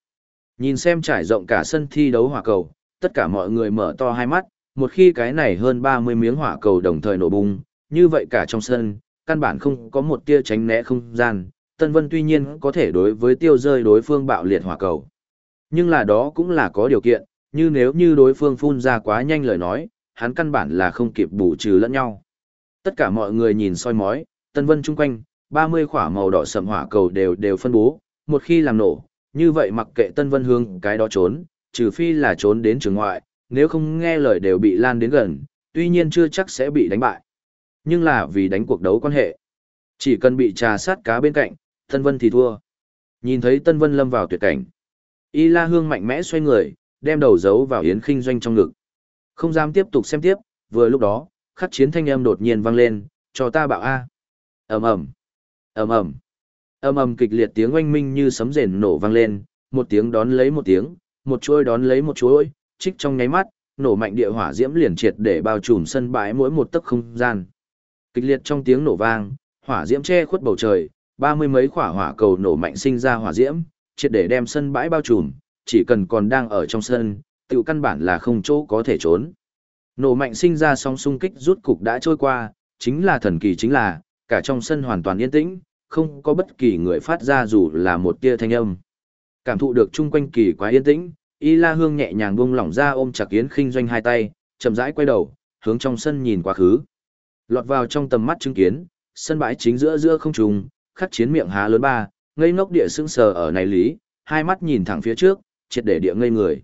[SPEAKER 1] Nhìn xem trải rộng cả sân thi đấu hỏa cầu, tất cả mọi người mở to hai mắt, một khi cái này hơn 30 miếng hỏa cầu đồng thời nổ bung, như vậy cả trong sân, căn bản không có một tia tránh né không gian, Tân Vân tuy nhiên có thể đối với tiêu rơi đối phương bạo liệt hỏa cầu. Nhưng là đó cũng là có điều kiện, như nếu như đối phương phun ra quá nhanh lời nói, hắn căn bản là không kịp bù trừ lẫn nhau. Tất cả mọi người nhìn soi mói, Tân Vân chung quanh, 30 khỏa màu đỏ sầm hỏa cầu đều đều phân bố, một khi làm nổ, như vậy mặc kệ Tân Vân Hương cái đó trốn, trừ phi là trốn đến trường ngoại, nếu không nghe lời đều bị lan đến gần, tuy nhiên chưa chắc sẽ bị đánh bại. Nhưng là vì đánh cuộc đấu quan hệ. Chỉ cần bị trà sát cá bên cạnh, Tân Vân thì thua. Nhìn thấy Tân Vân lâm vào tuyệt cảnh. Y La Hương mạnh mẽ xoay người, đem đầu giấu vào Yến Kinh Doanh trong ngực. Không dám tiếp tục xem tiếp, vừa lúc đó, khắc chiến thanh âm đột nhiên vang lên, cho ta bảo A. ầm ầm ầm ầm ầm ầm kịch liệt tiếng oanh minh như sấm rền nổ vang lên, một tiếng đón lấy một tiếng, một chuôi đón lấy một chuôi, trích trong nháy mắt, nổ mạnh địa hỏa diễm liền triệt để bao trùm sân bãi mỗi một tấc không gian. Kịch liệt trong tiếng nổ vang, hỏa diễm che khuất bầu trời, ba mươi mấy quả hỏa cầu nổ mạnh sinh ra hỏa diễm, triệt để đem sân bãi bao trùm, chỉ cần còn đang ở trong sân, tự căn bản là không chỗ có thể trốn. Nổ mạnh sinh ra sóng xung kích rút cục đã trôi qua, chính là thần kỳ chính là, cả trong sân hoàn toàn yên tĩnh, không có bất kỳ người phát ra dù là một tia thanh âm. Cảm thụ được chung quanh kỳ quá yên tĩnh, Y La Hương nhẹ nhàng buông lỏng ra ôm chặt Yến Khinh Doanh hai tay, chậm rãi quay đầu, hướng trong sân nhìn quá khứ. Lọt vào trong tầm mắt chứng kiến, sân bãi chính giữa giữa không trùng, khắc chiến miệng há lớn ba, ngây ngốc địa sững sờ ở này lý, hai mắt nhìn thẳng phía trước, triệt để địa ngây người.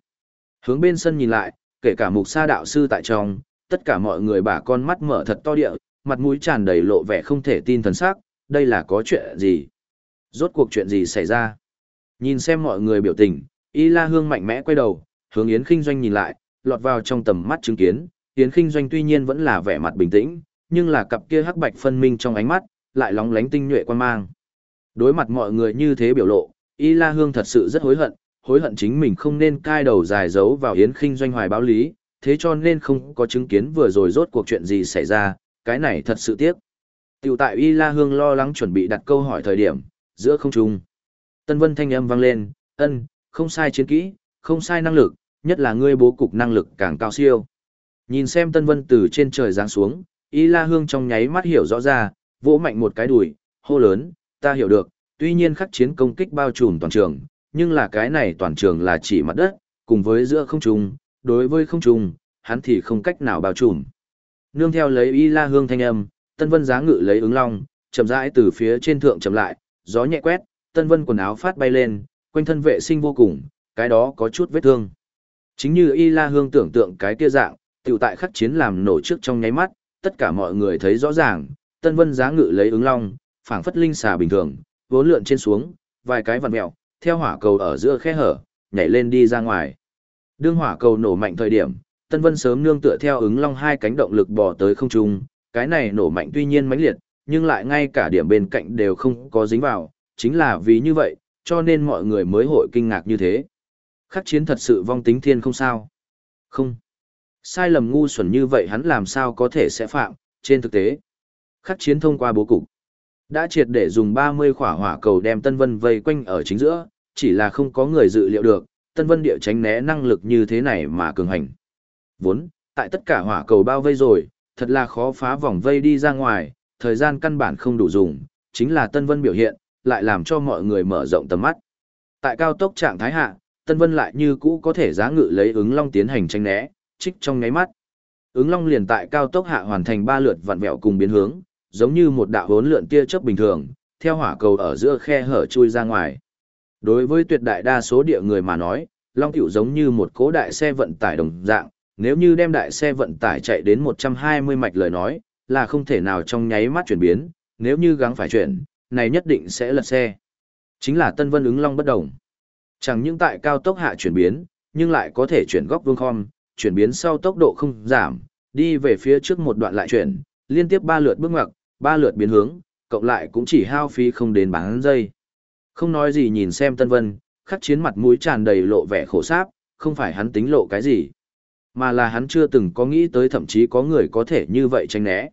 [SPEAKER 1] Hướng bên sân nhìn lại, kể cả mục sa đạo sư tại trong, tất cả mọi người bà con mắt mở thật to địa, mặt mũi tràn đầy lộ vẻ không thể tin thần sắc, đây là có chuyện gì? Rốt cuộc chuyện gì xảy ra? Nhìn xem mọi người biểu tình, Y La Hương mạnh mẽ quay đầu, hướng Yến Kinh Doanh nhìn lại, lọt vào trong tầm mắt chứng kiến, Yến Kinh Doanh tuy nhiên vẫn là vẻ mặt bình tĩnh, nhưng là cặp kia hắc bạch phân minh trong ánh mắt, lại lóng lánh tinh nhuệ quan mang. Đối mặt mọi người như thế biểu lộ, Y La Hương thật sự rất hối hận, hối hận chính mình không nên cai đầu dài giấu vào Yến Kinh Doanh hoài báo lý, thế cho nên không có chứng kiến vừa rồi rốt cuộc chuyện gì xảy ra, cái này thật sự tiếc. Tiểu tại Y La Hương lo lắng chuẩn bị đặt câu hỏi thời điểm, giữa không trung. Tân Vân thanh âm vang lên, ân, không sai chiến kỹ, không sai năng lực, nhất là ngươi bố cục năng lực càng cao siêu. Nhìn xem Tân Vân từ trên trời giáng xuống, Y La Hương trong nháy mắt hiểu rõ ra, vỗ mạnh một cái đùi, hô lớn, ta hiểu được, tuy nhiên khắc chiến công kích bao trùm toàn trường, nhưng là cái này toàn trường là chỉ mặt đất, cùng với giữa không trung, đối với không trung, hắn thì không cách nào bao trùm. Nương theo lấy Y La Hương thanh âm, Tân Vân giá ngự lấy ứng long, chậm rãi từ phía trên thượng chậm lại, gió nhẹ quét, Tân Vân quần áo phát bay lên, quanh thân vệ sinh vô cùng, cái đó có chút vết thương. Chính như Y La Hương tưởng tượng cái kia dạng, tiểu tại khắc chiến làm nổ trước trong nháy mắt, tất cả mọi người thấy rõ ràng, Tân Vân giá ngự lấy ứng long, phảng phất linh xà bình thường, vốn lượn trên xuống, vài cái vặn mèo, theo hỏa cầu ở giữa khe hở, nhảy lên đi ra ngoài. Đương hỏa cầu nổ mạnh thời điểm, Tân Vân sớm nương tựa theo ứng long hai cánh động lực bò tới không trung, cái này nổ mạnh tuy nhiên mãnh liệt, nhưng lại ngay cả điểm bên cạnh đều không có dính vào, chính là vì như vậy, cho nên mọi người mới hội kinh ngạc như thế. Khắc chiến thật sự vong tính thiên không sao? Không. Sai lầm ngu xuẩn như vậy hắn làm sao có thể sẽ phạm, trên thực tế. Khắc chiến thông qua bố cục. Đã triệt để dùng 30 khỏa hỏa cầu đem Tân Vân vây quanh ở chính giữa, chỉ là không có người dự liệu được, Tân Vân địa tránh né năng lực như thế này mà cường hành. Vốn, tại tất cả hỏa cầu bao vây rồi, thật là khó phá vòng vây đi ra ngoài, thời gian căn bản không đủ dùng, chính là Tân Vân biểu hiện, lại làm cho mọi người mở rộng tầm mắt. Tại cao tốc trạng thái hạ, Tân Vân lại như cũ có thể giá ngự lấy ứng long tiến hành tranh né, trích trong nháy mắt. Ứng long liền tại cao tốc hạ hoàn thành ba lượt vặn vẹo cùng biến hướng, giống như một đạo hốn lượn tia chớp bình thường, theo hỏa cầu ở giữa khe hở chui ra ngoài. Đối với tuyệt đại đa số địa người mà nói, long tiểu giống như một cố đại xe vận tải đồng dạng, nếu như đem đại xe vận tải chạy đến 120 mạch lời nói, là không thể nào trong nháy mắt chuyển biến, nếu như gắng phải chuyển, này nhất định sẽ lật xe. Chính là Tân Vân ứng long bất đồng. Chẳng những tại cao tốc hạ chuyển biến, nhưng lại có thể chuyển góc vương khom, chuyển biến sau tốc độ không giảm, đi về phía trước một đoạn lại chuyển, liên tiếp ba lượt bước ngoặc, ba lượt biến hướng, cộng lại cũng chỉ hao phí không đến bán giây. Không nói gì nhìn xem Tân Vân, khắc chiến mặt mũi tràn đầy lộ vẻ khổ sáp, không phải hắn tính lộ cái gì, mà là hắn chưa từng có nghĩ tới thậm chí có người có thể như vậy tránh né.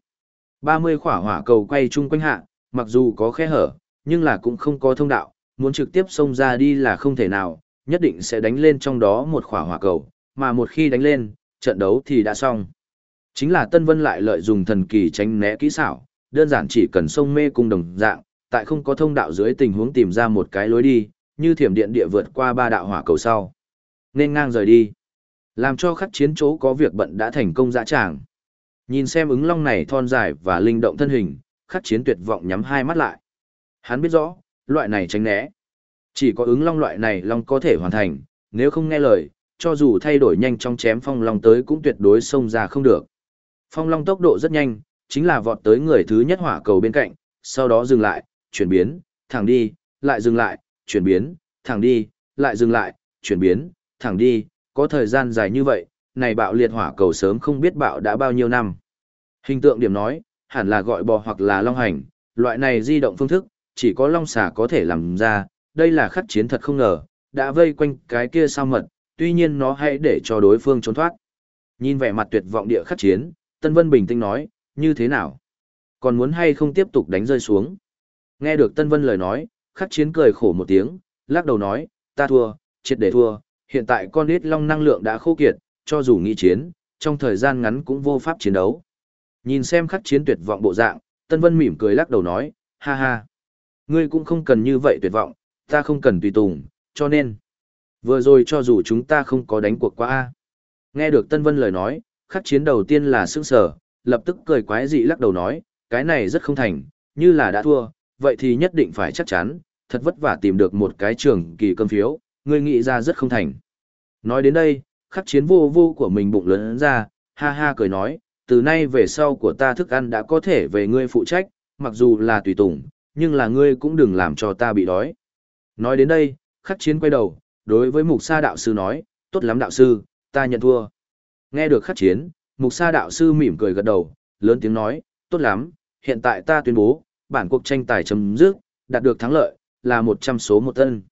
[SPEAKER 1] 30 khỏa hỏa cầu quay chung quanh hạ, mặc dù có khe hở, nhưng là cũng không có thông đạo, muốn trực tiếp xông ra đi là không thể nào, nhất định sẽ đánh lên trong đó một khỏa hỏa cầu, mà một khi đánh lên, trận đấu thì đã xong. Chính là Tân Vân lại lợi dùng thần kỳ tránh né kỹ xảo, đơn giản chỉ cần sông mê cung đồng dạng, tại không có thông đạo dưới tình huống tìm ra một cái lối đi, như thiểm điện địa vượt qua ba đạo hỏa cầu sau. Nên ngang rời đi. Làm cho khắc chiến chỗ có việc bận đã thành công dã tràng. Nhìn xem ứng long này thon dài và linh động thân hình, khắc chiến tuyệt vọng nhắm hai mắt lại. Hắn biết rõ, loại này tránh né. Chỉ có ứng long loại này long có thể hoàn thành, nếu không nghe lời, cho dù thay đổi nhanh trong chém phong long tới cũng tuyệt đối xông ra không được. Phong long tốc độ rất nhanh, chính là vọt tới người thứ nhất hỏa cầu bên cạnh, sau đó dừng lại, chuyển biến, thẳng đi, lại dừng lại, chuyển biến, thẳng đi, lại dừng lại, chuyển biến, thẳng đi, có thời gian dài như vậy, này bạo liệt hỏa cầu sớm không biết bạo đã bao nhiêu năm. Hình tượng điểm nói, hẳn là gọi bò hoặc là long hành, loại này di động phương thức, chỉ có long xà có thể làm ra, đây là khắc chiến thật không ngờ, đã vây quanh cái kia sao mật, tuy nhiên nó hãy để cho đối phương trốn thoát. Nhìn vẻ mặt tuyệt vọng địa khắc chiến, Tân Vân bình tĩnh nói, như thế nào? Còn muốn hay không tiếp tục đánh rơi xuống? Nghe được Tân Vân lời nói, khắc chiến cười khổ một tiếng, lắc đầu nói, ta thua, triệt để thua, hiện tại con ít long năng lượng đã khô kiệt, cho dù nghĩ chiến, trong thời gian ngắn cũng vô pháp chiến đấu. Nhìn xem khắc chiến tuyệt vọng bộ dạng, Tân Vân mỉm cười lắc đầu nói, ha ha. Ngươi cũng không cần như vậy tuyệt vọng, ta không cần tùy tùng, cho nên. Vừa rồi cho dù chúng ta không có đánh cuộc qua a Nghe được Tân Vân lời nói, khắc chiến đầu tiên là sững sở, lập tức cười quái dị lắc đầu nói, cái này rất không thành, như là đã thua, vậy thì nhất định phải chắc chắn, thật vất vả tìm được một cái trường kỳ cơm phiếu, ngươi nghĩ ra rất không thành. Nói đến đây, khắc chiến vô vô của mình bụng lớn ra, ha ha cười nói, từ nay về sau của ta thức ăn đã có thể về ngươi phụ trách, mặc dù là tùy tùng, nhưng là ngươi cũng đừng làm cho ta bị đói. Nói đến đây, khắc chiến quay đầu, đối với mục sa đạo sư nói, tốt lắm đạo sư, ta nhận thua. Nghe được khắc chiến, mục sa đạo sư mỉm cười gật đầu, lớn tiếng nói, tốt lắm, hiện tại ta tuyên bố, bản cuộc tranh tài chấm dứt, đạt được thắng lợi, là 100 số một tân.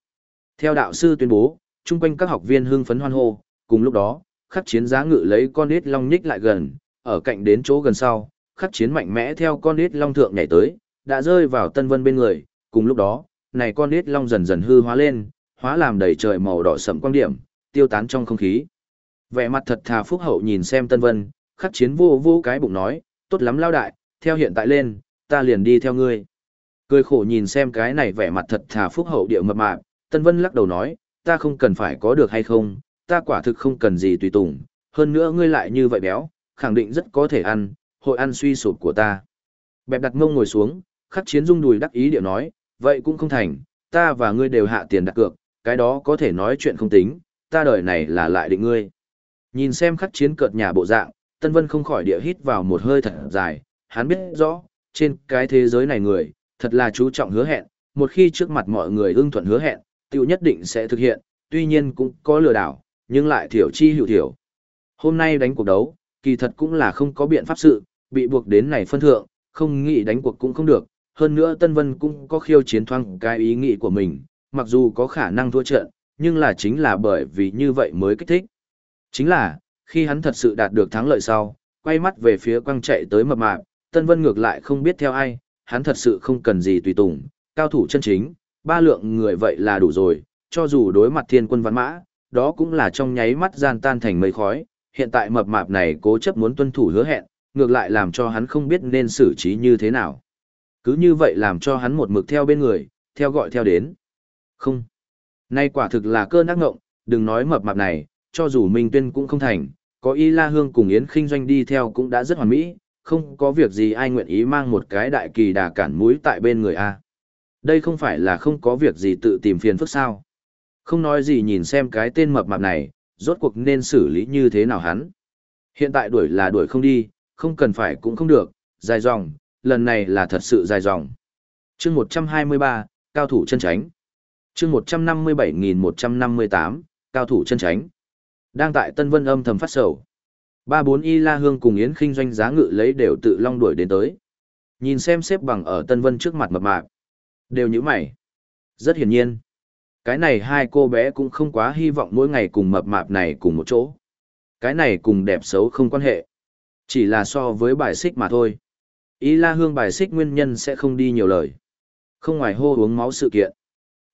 [SPEAKER 1] Theo đạo sư tuyên bố, chung quanh các học viên hưng phấn hoan hô, cùng lúc đó, khắc chiến giá ngự lấy con ít long nhích lại gần, ở cạnh đến chỗ gần sau, khắc chiến mạnh mẽ theo con ít long thượng nhảy tới, đã rơi vào tân vân bên người, cùng lúc đó, này con ít long dần dần hư hóa lên, hóa làm đầy trời màu đỏ sẫm quang điểm, tiêu tán trong không khí. Vẻ mặt thật thà phúc hậu nhìn xem tân vân, khắc chiến vô vô cái bụng nói, tốt lắm lao đại, theo hiện tại lên, ta liền đi theo ngươi. Cười khổ nhìn xem cái này vẻ mặt thật thà phúc hậu địa mập mạp, Tân Vân lắc đầu nói, ta không cần phải có được hay không, ta quả thực không cần gì tùy tùng, hơn nữa ngươi lại như vậy béo, khẳng định rất có thể ăn, hội ăn suy sụp của ta. Bẹp đặt mông ngồi xuống, khắc chiến dung đùi đắc ý điệu nói, vậy cũng không thành, ta và ngươi đều hạ tiền đặt cược, cái đó có thể nói chuyện không tính, ta đời này là lại định ngươi. Nhìn xem khắc chiến cợt nhà bộ dạng, Tân Vân không khỏi địa hít vào một hơi thật dài, hắn biết rõ, trên cái thế giới này người, thật là chú trọng hứa hẹn, một khi trước mặt mọi người ưng thuận hứa hẹn, tiêu nhất định sẽ thực hiện, tuy nhiên cũng có lừa đảo, nhưng lại thiểu chi hữu thiểu. Hôm nay đánh cuộc đấu, kỳ thật cũng là không có biện pháp sự, bị buộc đến này phân thượng, không nghĩ đánh cuộc cũng không được, hơn nữa Tân Vân cũng có khiêu chiến thoang cái ý nghĩ của mình, mặc dù có khả năng thua trận, nhưng là chính là bởi vì như vậy mới kích thích. Chính là, khi hắn thật sự đạt được thắng lợi sau, quay mắt về phía quăng chạy tới mập mạp, Tân Vân ngược lại không biết theo ai, hắn thật sự không cần gì tùy tùng, cao thủ chân chính, ba lượng người vậy là đủ rồi, cho dù đối mặt thiên quân văn mã, đó cũng là trong nháy mắt gian tan thành mây khói, hiện tại mập mạp này cố chấp muốn tuân thủ hứa hẹn, ngược lại làm cho hắn không biết nên xử trí như thế nào. Cứ như vậy làm cho hắn một mực theo bên người, theo gọi theo đến. Không. Nay quả thực là cơn ác ngộng, đừng nói mập mạp này, cho dù Minh Tuyên cũng không thành, có Y La Hương cùng Yến Kinh Doanh đi theo cũng đã rất hoàn mỹ, không có việc gì ai nguyện ý mang một cái đại kỳ đà cản mũi tại bên người A. Đây không phải là không có việc gì tự tìm phiền phức sao. Không nói gì nhìn xem cái tên mập mạp này, rốt cuộc nên xử lý như thế nào hắn. Hiện tại đuổi là đuổi không đi, không cần phải cũng không được, dài dòng, lần này là thật sự dài dòng. chương 123, cao thủ chân tránh. chương 157.158, cao thủ chân tránh. Đang tại Tân Vân âm thầm phát sầu. Ba bốn y la hương cùng Yến khinh doanh giá ngự lấy đều tự long đuổi đến tới. Nhìn xem xếp bằng ở Tân Vân trước mặt mập mạp. Đều như mày. Rất hiển nhiên. Cái này hai cô bé cũng không quá hy vọng mỗi ngày cùng mập mạp này cùng một chỗ. Cái này cùng đẹp xấu không quan hệ. Chỉ là so với bài xích mà thôi. ý la hương bài xích nguyên nhân sẽ không đi nhiều lời. Không ngoài hô uống máu sự kiện.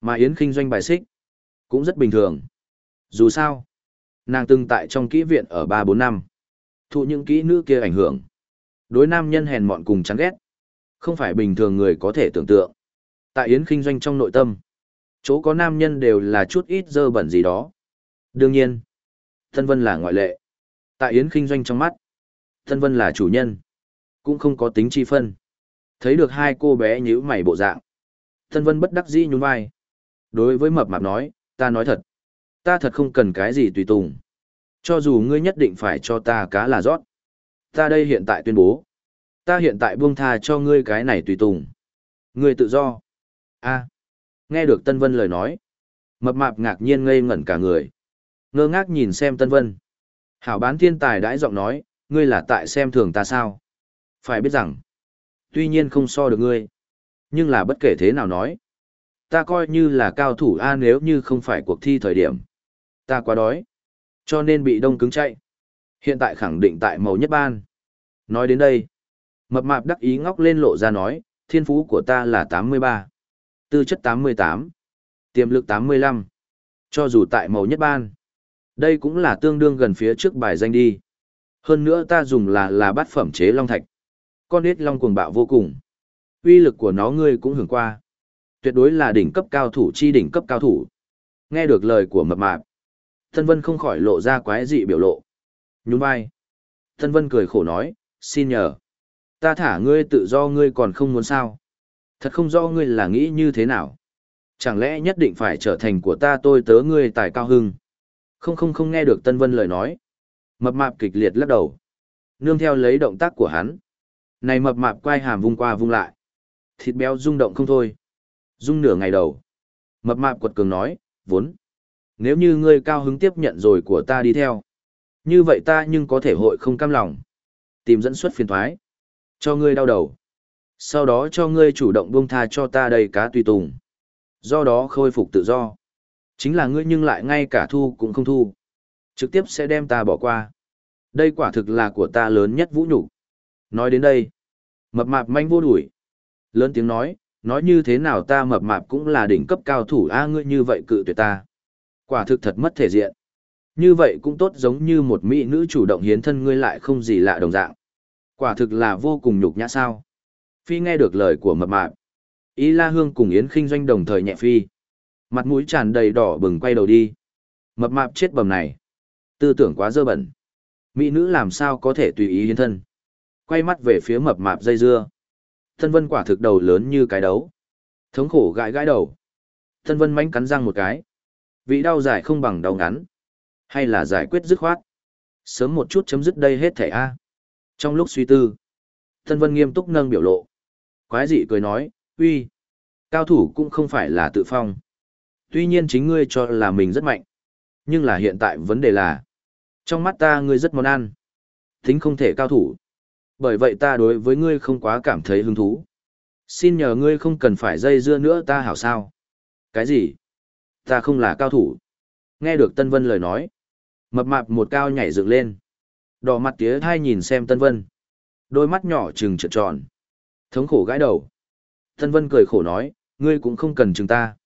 [SPEAKER 1] Mà Yến khinh doanh bài xích. Cũng rất bình thường. Dù sao, nàng từng tại trong kỹ viện ở ba bốn năm Thụ những kỹ nữ kia ảnh hưởng. Đối nam nhân hèn mọn cùng chán ghét. Không phải bình thường người có thể tưởng tượng. Tại Yến kinh doanh trong nội tâm. Chỗ có nam nhân đều là chút ít dơ bẩn gì đó. Đương nhiên, Tân Vân là ngoại lệ. Tại Yến kinh doanh trong mắt. Tân Vân là chủ nhân. Cũng không có tính chi phân. Thấy được hai cô bé nhíu mày bộ dạng. Tân Vân bất đắc dĩ nhún vai. Đối với mập mạp nói, ta nói thật. Ta thật không cần cái gì tùy tùng. Cho dù ngươi nhất định phải cho ta cá là rót. Ta đây hiện tại tuyên bố. Ta hiện tại buông tha cho ngươi cái này tùy tùng. Ngươi tự do a nghe được Tân Vân lời nói. Mập mạp ngạc nhiên ngây ngẩn cả người. Ngơ ngác nhìn xem Tân Vân. Hảo bán thiên tài đãi giọng nói, ngươi là tại xem thường ta sao? Phải biết rằng, tuy nhiên không so được ngươi, nhưng là bất kể thế nào nói. Ta coi như là cao thủ A nếu như không phải cuộc thi thời điểm. Ta quá đói. Cho nên bị đông cứng chạy. Hiện tại khẳng định tại màu nhất ban. Nói đến đây. Mập mạp đắc ý ngóc lên lộ ra nói, thiên phú của ta là 83. Tư chất 88. Tiềm lực 85. Cho dù tại màu nhất ban. Đây cũng là tương đương gần phía trước bài danh đi. Hơn nữa ta dùng là là bát phẩm chế long thạch. Con ít long cuồng bạo vô cùng. Uy lực của nó ngươi cũng hưởng qua. Tuyệt đối là đỉnh cấp cao thủ chi đỉnh cấp cao thủ. Nghe được lời của mập mạp. thân Vân không khỏi lộ ra quái dị biểu lộ. Nhún vai. thân Vân cười khổ nói, xin nhờ. Ta thả ngươi tự do ngươi còn không muốn sao. Thật không rõ ngươi là nghĩ như thế nào. Chẳng lẽ nhất định phải trở thành của ta tôi tớ ngươi tài cao hưng. Không không không nghe được Tân Vân lời nói. Mập mạp kịch liệt lắc đầu. Nương theo lấy động tác của hắn. Này mập mạp quay hàm vung qua vung lại. Thịt béo rung động không thôi. Rung nửa ngày đầu. Mập mạp quật cường nói, vốn. Nếu như ngươi cao hứng tiếp nhận rồi của ta đi theo. Như vậy ta nhưng có thể hội không cam lòng. Tìm dẫn xuất phiền thoái. Cho ngươi đau đầu. Sau đó cho ngươi chủ động buông tha cho ta đầy cá tùy tùng. Do đó khôi phục tự do. Chính là ngươi nhưng lại ngay cả thu cũng không thu. Trực tiếp sẽ đem ta bỏ qua. Đây quả thực là của ta lớn nhất vũ nhục Nói đến đây. Mập mạp manh vô đuổi. Lớn tiếng nói, nói như thế nào ta mập mạp cũng là đỉnh cấp cao thủ a ngươi như vậy cự tuyệt ta. Quả thực thật mất thể diện. Như vậy cũng tốt giống như một mỹ nữ chủ động hiến thân ngươi lại không gì lạ đồng dạng. Quả thực là vô cùng nhục nhã sao. Phi nghe được lời của mập mạp. Ý La Hương cùng Yến Kinh doanh đồng thời nhẹ phi. Mặt mũi tràn đầy đỏ bừng quay đầu đi. Mập mạp chết bầm này. Tư tưởng quá dơ bẩn. Mỹ nữ làm sao có thể tùy ý hiến thân. Quay mắt về phía mập mạp dây dưa. Thân vân quả thực đầu lớn như cái đấu. Thống khổ gãi gãi đầu. Thân vân mánh cắn răng một cái. Vị đau dài không bằng đau ngắn. Hay là giải quyết dứt khoát. Sớm một chút chấm dứt đây hết thẻ A. Trong lúc suy tư. Thân vân nghiêm túc nâng biểu lộ. Quái dị cười nói, uy, Cao thủ cũng không phải là tự phong. Tuy nhiên chính ngươi cho là mình rất mạnh. Nhưng là hiện tại vấn đề là. Trong mắt ta ngươi rất món ăn. Tính không thể cao thủ. Bởi vậy ta đối với ngươi không quá cảm thấy hứng thú. Xin nhờ ngươi không cần phải dây dưa nữa ta hảo sao. Cái gì? Ta không là cao thủ. Nghe được Tân Vân lời nói. Mập mạp một cao nhảy dựng lên. Đỏ mặt tía thai nhìn xem Tân Vân. Đôi mắt nhỏ trừng trợn tròn. Thống khổ gãi đầu. thân Vân cười khổ nói, ngươi cũng không cần chừng ta.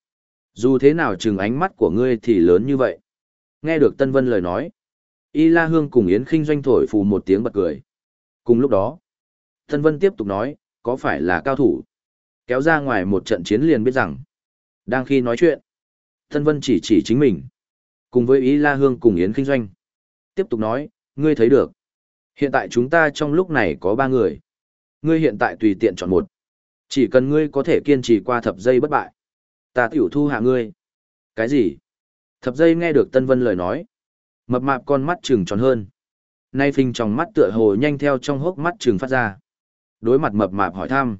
[SPEAKER 1] Dù thế nào chừng ánh mắt của ngươi thì lớn như vậy. Nghe được Tân Vân lời nói. Y La Hương cùng Yến Kinh doanh thổi phù một tiếng bật cười. Cùng lúc đó, Tân Vân tiếp tục nói, có phải là cao thủ? Kéo ra ngoài một trận chiến liền biết rằng, đang khi nói chuyện, Tân Vân chỉ chỉ chính mình, cùng với Y La Hương cùng Yến Kinh doanh. Tiếp tục nói, ngươi thấy được. Hiện tại chúng ta trong lúc này có ba người. Ngươi hiện tại tùy tiện chọn một. Chỉ cần ngươi có thể kiên trì qua thập giây bất bại. Ta tiểu thu hạ ngươi. Cái gì? Thập giây nghe được Tân Vân lời nói. Mập mạp con mắt trừng tròn hơn. Nay phình trong mắt tựa hồ nhanh theo trong hốc mắt trừng phát ra. Đối mặt mập mạp hỏi thăm.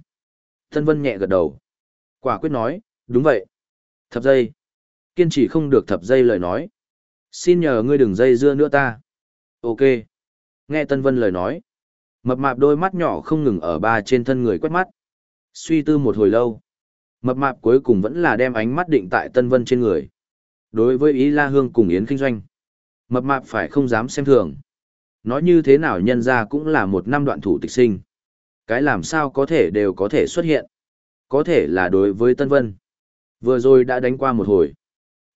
[SPEAKER 1] Tân Vân nhẹ gật đầu. Quả quyết nói, đúng vậy. Thập giây. Kiên trì không được thập giây lời nói. Xin nhờ ngươi đừng dây dưa nữa ta. Ok. Nghe Tân Vân lời nói. Mập mạp đôi mắt nhỏ không ngừng ở ba trên thân người quét mắt. Suy tư một hồi lâu. Mập mạp cuối cùng vẫn là đem ánh mắt định tại Tân Vân trên người. Đối với ý La Hương cùng Yến Kinh Doanh. Mập mạp phải không dám xem thường. Nói như thế nào nhân ra cũng là một năm đoạn thủ tịch sinh. Cái làm sao có thể đều có thể xuất hiện. Có thể là đối với Tân Vân. Vừa rồi đã đánh qua một hồi.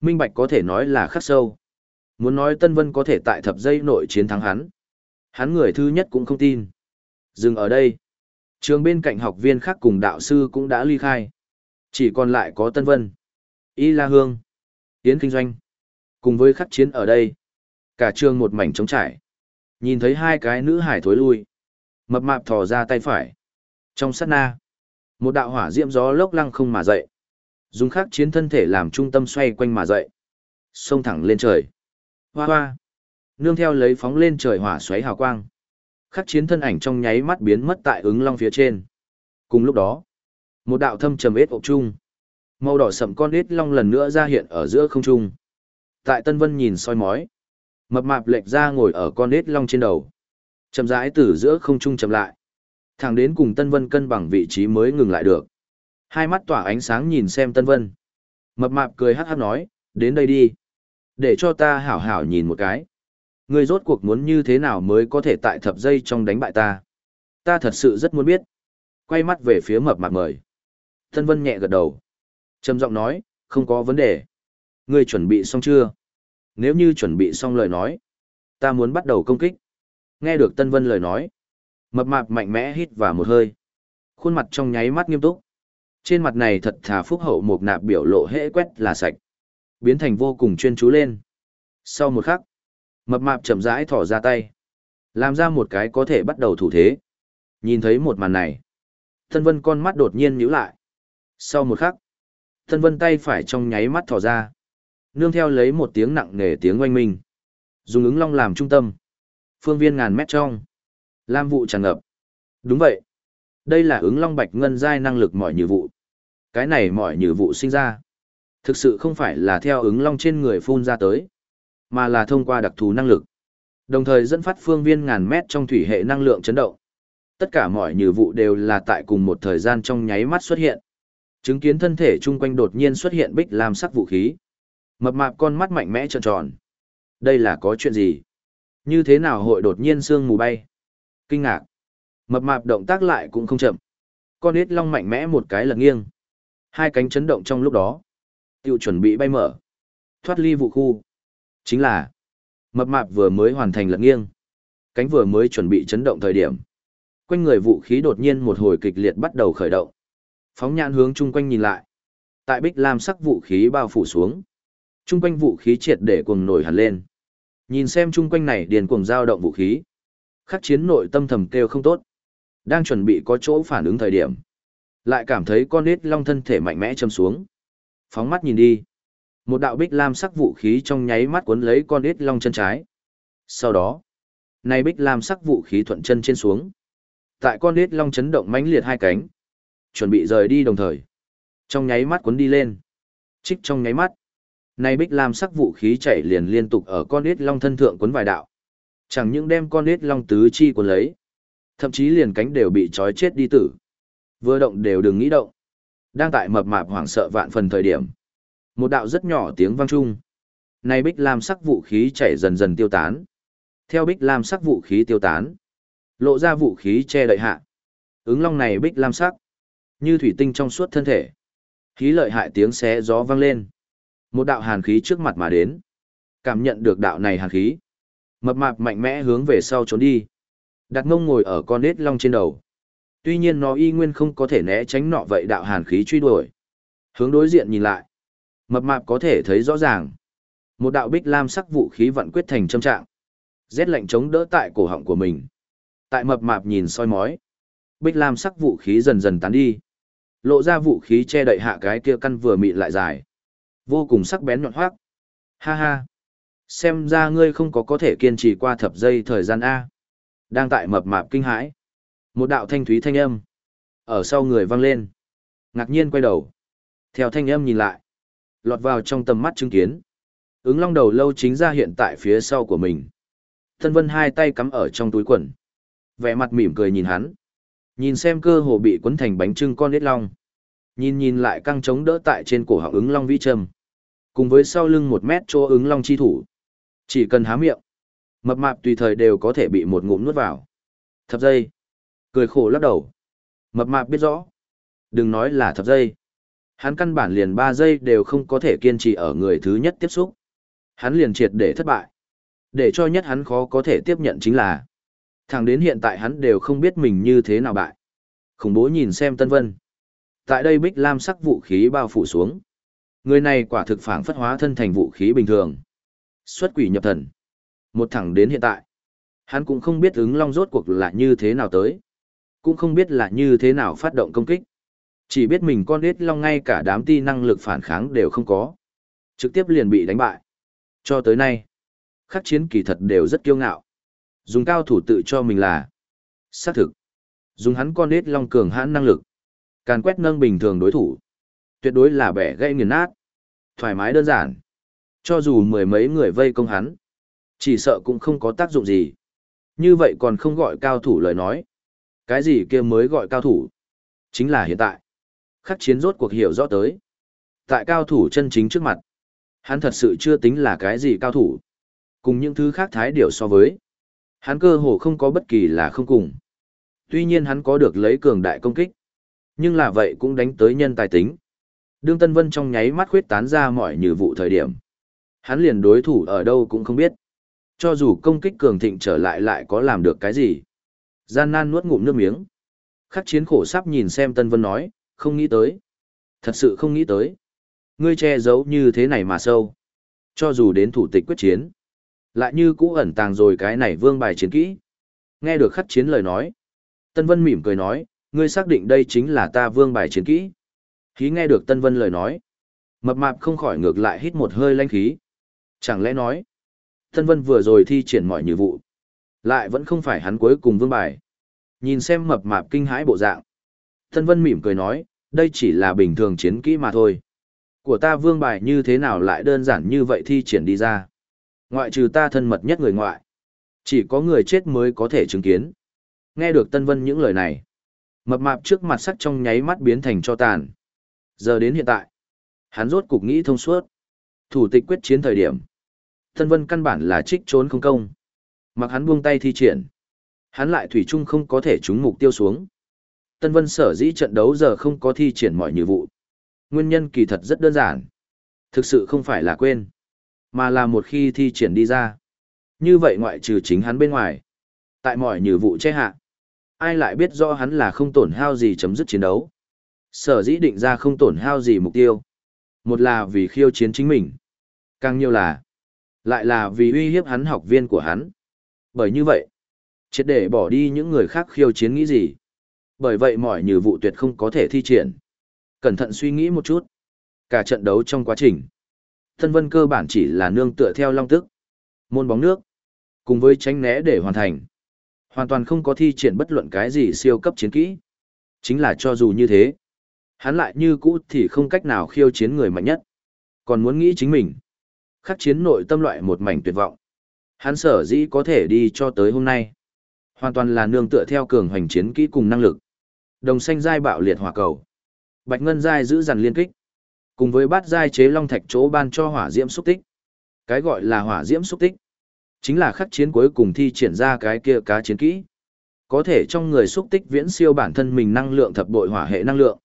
[SPEAKER 1] Minh Bạch có thể nói là khắc sâu. Muốn nói Tân Vân có thể tại thập giây nội chiến thắng hắn. Hắn người thứ nhất cũng không tin. Dừng ở đây. Trường bên cạnh học viên khác cùng đạo sư cũng đã ly khai. Chỉ còn lại có Tân Vân, Y La Hương, Yến Kinh Doanh. Cùng với khắc chiến ở đây. Cả trường một mảnh trống trải. Nhìn thấy hai cái nữ hải thối lui. Mập mạp thò ra tay phải. Trong sát na. Một đạo hỏa diễm gió lốc lăng không mà dậy. Dùng khắc chiến thân thể làm trung tâm xoay quanh mà dậy. Xông thẳng lên trời. Hoa hoa. Nương theo lấy phóng lên trời hỏa xoáy hào quang. Khắc chiến thân ảnh trong nháy mắt biến mất tại ứng long phía trên. Cùng lúc đó, một đạo thâm trầm ết ộp trung. Màu đỏ sậm con ếch long lần nữa ra hiện ở giữa không trung. Tại Tân Vân nhìn soi mói. Mập mạp lệch ra ngồi ở con ếch long trên đầu. Chậm rãi từ giữa không trung chậm lại. Thẳng đến cùng Tân Vân cân bằng vị trí mới ngừng lại được. Hai mắt tỏa ánh sáng nhìn xem Tân Vân. Mập mạp cười hát hát nói, đến đây đi. Để cho ta hảo hảo nhìn một cái. Ngươi rốt cuộc muốn như thế nào mới có thể tại thập dây trong đánh bại ta? Ta thật sự rất muốn biết. Quay mắt về phía mập mạp mời. Tân Vân nhẹ gật đầu. Trầm giọng nói, không có vấn đề. Ngươi chuẩn bị xong chưa? Nếu như chuẩn bị xong lời nói, ta muốn bắt đầu công kích. Nghe được Tân Vân lời nói. Mập mạp mạnh mẽ hít vào một hơi. Khuôn mặt trong nháy mắt nghiêm túc. Trên mặt này thật thà phúc hậu một nạp biểu lộ hễ quét là sạch. Biến thành vô cùng chuyên chú lên. Sau một khắc, Mập mạp chậm rãi thỏ ra tay. Làm ra một cái có thể bắt đầu thủ thế. Nhìn thấy một màn này. Thân vân con mắt đột nhiên nhíu lại. Sau một khắc. Thân vân tay phải trong nháy mắt thỏ ra. Nương theo lấy một tiếng nặng nề tiếng oanh minh. Dùng ứng long làm trung tâm. Phương viên ngàn mét trong. Lam vụ tràn ngập. Đúng vậy. Đây là ứng long bạch ngân giai năng lực mọi nhiệm vụ. Cái này mọi nhiệm vụ sinh ra. Thực sự không phải là theo ứng long trên người phun ra tới mà là thông qua đặc thù năng lực. Đồng thời dẫn phát phương viên ngàn mét trong thủy hệ năng lượng chấn động. Tất cả mọi nhiệm vụ đều là tại cùng một thời gian trong nháy mắt xuất hiện. Chứng kiến thân thể chung quanh đột nhiên xuất hiện bích làm sắc vũ khí. Mập mạp con mắt mạnh mẽ tròn tròn. Đây là có chuyện gì? Như thế nào hội đột nhiên sương mù bay? Kinh ngạc. Mập mạp động tác lại cũng không chậm. Con ít long mạnh mẽ một cái lật nghiêng. Hai cánh chấn động trong lúc đó. Tiêu chuẩn bị bay mở. Thoát ly vụ khu. Chính là, mập mạp vừa mới hoàn thành lật nghiêng. Cánh vừa mới chuẩn bị chấn động thời điểm. Quanh người vũ khí đột nhiên một hồi kịch liệt bắt đầu khởi động. Phóng nhãn hướng chung quanh nhìn lại. Tại bích lam sắc vũ khí bao phủ xuống. Chung quanh vũ khí triệt để cuồng nổi hẳn lên. Nhìn xem chung quanh này điền cuồng dao động vũ khí. Khắc chiến nội tâm thầm kêu không tốt. Đang chuẩn bị có chỗ phản ứng thời điểm. Lại cảm thấy con nít long thân thể mạnh mẽ châm xuống. Phóng mắt nhìn đi. Một đạo bích lam sắc vũ khí trong nháy mắt cuốn lấy con ít long chân trái. Sau đó, nay bích lam sắc vũ khí thuận chân trên xuống. Tại con ít long chấn động mãnh liệt hai cánh, chuẩn bị rời đi đồng thời. Trong nháy mắt cuốn đi lên. Trích trong nháy mắt. nay bích lam sắc vũ khí chảy liền liên tục ở con ít long thân thượng cuốn vài đạo. Chẳng những đem con ít long tứ chi cuốn lấy, thậm chí liền cánh đều bị trói chết đi tử. Vừa động đều đừng nghĩ động. Đang tại mập mạp hoảng sợ vạn phần thời điểm. Một đạo rất nhỏ tiếng vang chung. Này bích lam sắc vũ khí chảy dần dần tiêu tán. Theo bích lam sắc vũ khí tiêu tán, lộ ra vũ khí che đậy hạ. Ứng long này bích lam sắc, như thủy tinh trong suốt thân thể. Khí lợi hại tiếng xé gió vang lên. Một đạo hàn khí trước mặt mà đến. Cảm nhận được đạo này hàn khí. Mập mạp mạnh mẽ hướng về sau trốn đi. Đặt ngông ngồi ở con nết long trên đầu. Tuy nhiên nó y nguyên không có thể né tránh nọ vậy đạo hàn khí truy đuổi. Hướng đối diện nhìn lại. Mập mạp có thể thấy rõ ràng. Một đạo bích lam sắc vũ khí vận quyết thành châm trạng. Rét lạnh chống đỡ tại cổ họng của mình. Tại mập mạp nhìn soi mói. Bích lam sắc vũ khí dần dần tán đi. Lộ ra vũ khí che đậy hạ cái kia căn vừa mịn lại dài. Vô cùng sắc bén nhọn hoác. Ha ha. Xem ra ngươi không có có thể kiên trì qua thập giây thời gian A. Đang tại mập mạp kinh hãi. Một đạo thanh thúy thanh âm. Ở sau người vang lên. Ngạc nhiên quay đầu. Theo thanh âm nhìn lại lọt vào trong tầm mắt chứng kiến. Ứng long đầu lâu chính ra hiện tại phía sau của mình. Thân vân hai tay cắm ở trong túi quần. Vẻ mặt mỉm cười nhìn hắn. Nhìn xem cơ hồ bị quấn thành bánh trưng con nết long. Nhìn nhìn lại căng trống đỡ tại trên cổ họng ứng long vi trầm. Cùng với sau lưng một mét chỗ ứng long chi thủ. Chỉ cần há miệng. Mập mạp tùy thời đều có thể bị một ngụm nuốt vào. Thập dây. Cười khổ lắc đầu. Mập mạp biết rõ. Đừng nói là thập dây. Hắn căn bản liền 3 giây đều không có thể kiên trì ở người thứ nhất tiếp xúc. Hắn liền triệt để thất bại. Để cho nhất hắn khó có thể tiếp nhận chính là, Thẳng đến hiện tại hắn đều không biết mình như thế nào bại. Khủng bố nhìn xem Tân Vân. Tại đây bích lam sắc vũ khí bao phủ xuống. Người này quả thực phản phất hóa thân thành vũ khí bình thường. Xuất quỷ nhập thần. Một thẳng đến hiện tại. Hắn cũng không biết ứng long rốt cuộc là như thế nào tới. Cũng không biết là như thế nào phát động công kích. Chỉ biết mình con ít long ngay cả đám ti năng lực phản kháng đều không có. Trực tiếp liền bị đánh bại. Cho tới nay, khắc chiến kỳ thật đều rất kiêu ngạo. Dùng cao thủ tự cho mình là xác thực. Dùng hắn con ít long cường hãn năng lực. Càn quét nâng bình thường đối thủ. Tuyệt đối là bẻ gây nghiền nát. Thoải mái đơn giản. Cho dù mười mấy người vây công hắn. Chỉ sợ cũng không có tác dụng gì. Như vậy còn không gọi cao thủ lời nói. Cái gì kia mới gọi cao thủ? Chính là hiện tại. Khắc chiến rốt cuộc hiểu rõ tới. Tại cao thủ chân chính trước mặt. Hắn thật sự chưa tính là cái gì cao thủ. Cùng những thứ khác thái điều so với. Hắn cơ hồ không có bất kỳ là không cùng. Tuy nhiên hắn có được lấy cường đại công kích. Nhưng là vậy cũng đánh tới nhân tài tính. Đương Tân Vân trong nháy mắt khuyết tán ra mọi như vụ thời điểm. Hắn liền đối thủ ở đâu cũng không biết. Cho dù công kích cường thịnh trở lại lại có làm được cái gì. Gian nan nuốt ngụm nước miếng. Khắc chiến khổ sắp nhìn xem Tân Vân nói, không nghĩ tới. Thật sự không nghĩ tới. Ngươi che giấu như thế này mà sâu. Cho dù đến thủ tịch quyết chiến. Lại như cũ ẩn tàng rồi cái này vương bài chiến kỹ. Nghe được khắc chiến lời nói. Tân Vân mỉm cười nói, ngươi xác định đây chính là ta vương bài chiến kỹ. Khí nghe được Tân Vân lời nói. Mập mạp không khỏi ngược lại hít một hơi lanh khí. Chẳng lẽ nói, Tân Vân vừa rồi thi triển mọi nhiệm vụ. Lại vẫn không phải hắn cuối cùng vương bài. Nhìn xem mập mạp kinh hãi bộ dạng. Tân Vân mỉm cười nói, đây chỉ là bình thường chiến kỹ mà thôi. Của ta vương bài như thế nào lại đơn giản như vậy thi triển đi ra. Ngoại trừ ta thân mật nhất người ngoại. Chỉ có người chết mới có thể chứng kiến. Nghe được Tân Vân những lời này. Mập mạp trước mặt sắc trong nháy mắt biến thành cho tàn. Giờ đến hiện tại. Hắn rốt cục nghĩ thông suốt. Thủ tịch quyết chiến thời điểm. Tân Vân căn bản là trích trốn không công. Mặc hắn buông tay thi triển. Hắn lại thủy chung không có thể trúng mục tiêu xuống. Tân Vân sở dĩ trận đấu giờ không có thi triển mọi nhiệm vụ. Nguyên nhân kỳ thật rất đơn giản. Thực sự không phải là quên, mà là một khi thi triển đi ra. Như vậy ngoại trừ chính hắn bên ngoài. Tại mọi nhiệm vụ che hạ. Ai lại biết rõ hắn là không tổn hao gì chấm dứt chiến đấu. Sở dĩ định ra không tổn hao gì mục tiêu. Một là vì khiêu chiến chính mình. Càng nhiều là, lại là vì uy hiếp hắn học viên của hắn. Bởi như vậy, triệt để bỏ đi những người khác khiêu chiến nghĩ gì. Bởi vậy mọi như vụ tuyệt không có thể thi triển. Cẩn thận suy nghĩ một chút. Cả trận đấu trong quá trình, thân vân cơ bản chỉ là nương tựa theo long tức, môn bóng nước, cùng với tránh né để hoàn thành. Hoàn toàn không có thi triển bất luận cái gì siêu cấp chiến kỹ. Chính là cho dù như thế, hắn lại như cũ thì không cách nào khiêu chiến người mạnh nhất. Còn muốn nghĩ chính mình. Khắc chiến nội tâm loại một mảnh tuyệt vọng. Hắn sở dĩ có thể đi cho tới hôm nay. Hoàn toàn là nương tựa theo cường hoành chiến kỹ cùng năng lực. Đồng xanh giai bạo liệt hỏa cầu. Bạch ngân giai giữ dằn liên kích. Cùng với bát giai chế long thạch chỗ ban cho hỏa diễm xúc tích. Cái gọi là hỏa diễm xúc tích. Chính là khắc chiến cuối cùng thi triển ra cái kia cá chiến kỹ. Có thể trong người xúc tích viễn siêu bản thân mình năng lượng thập bội hỏa hệ năng lượng.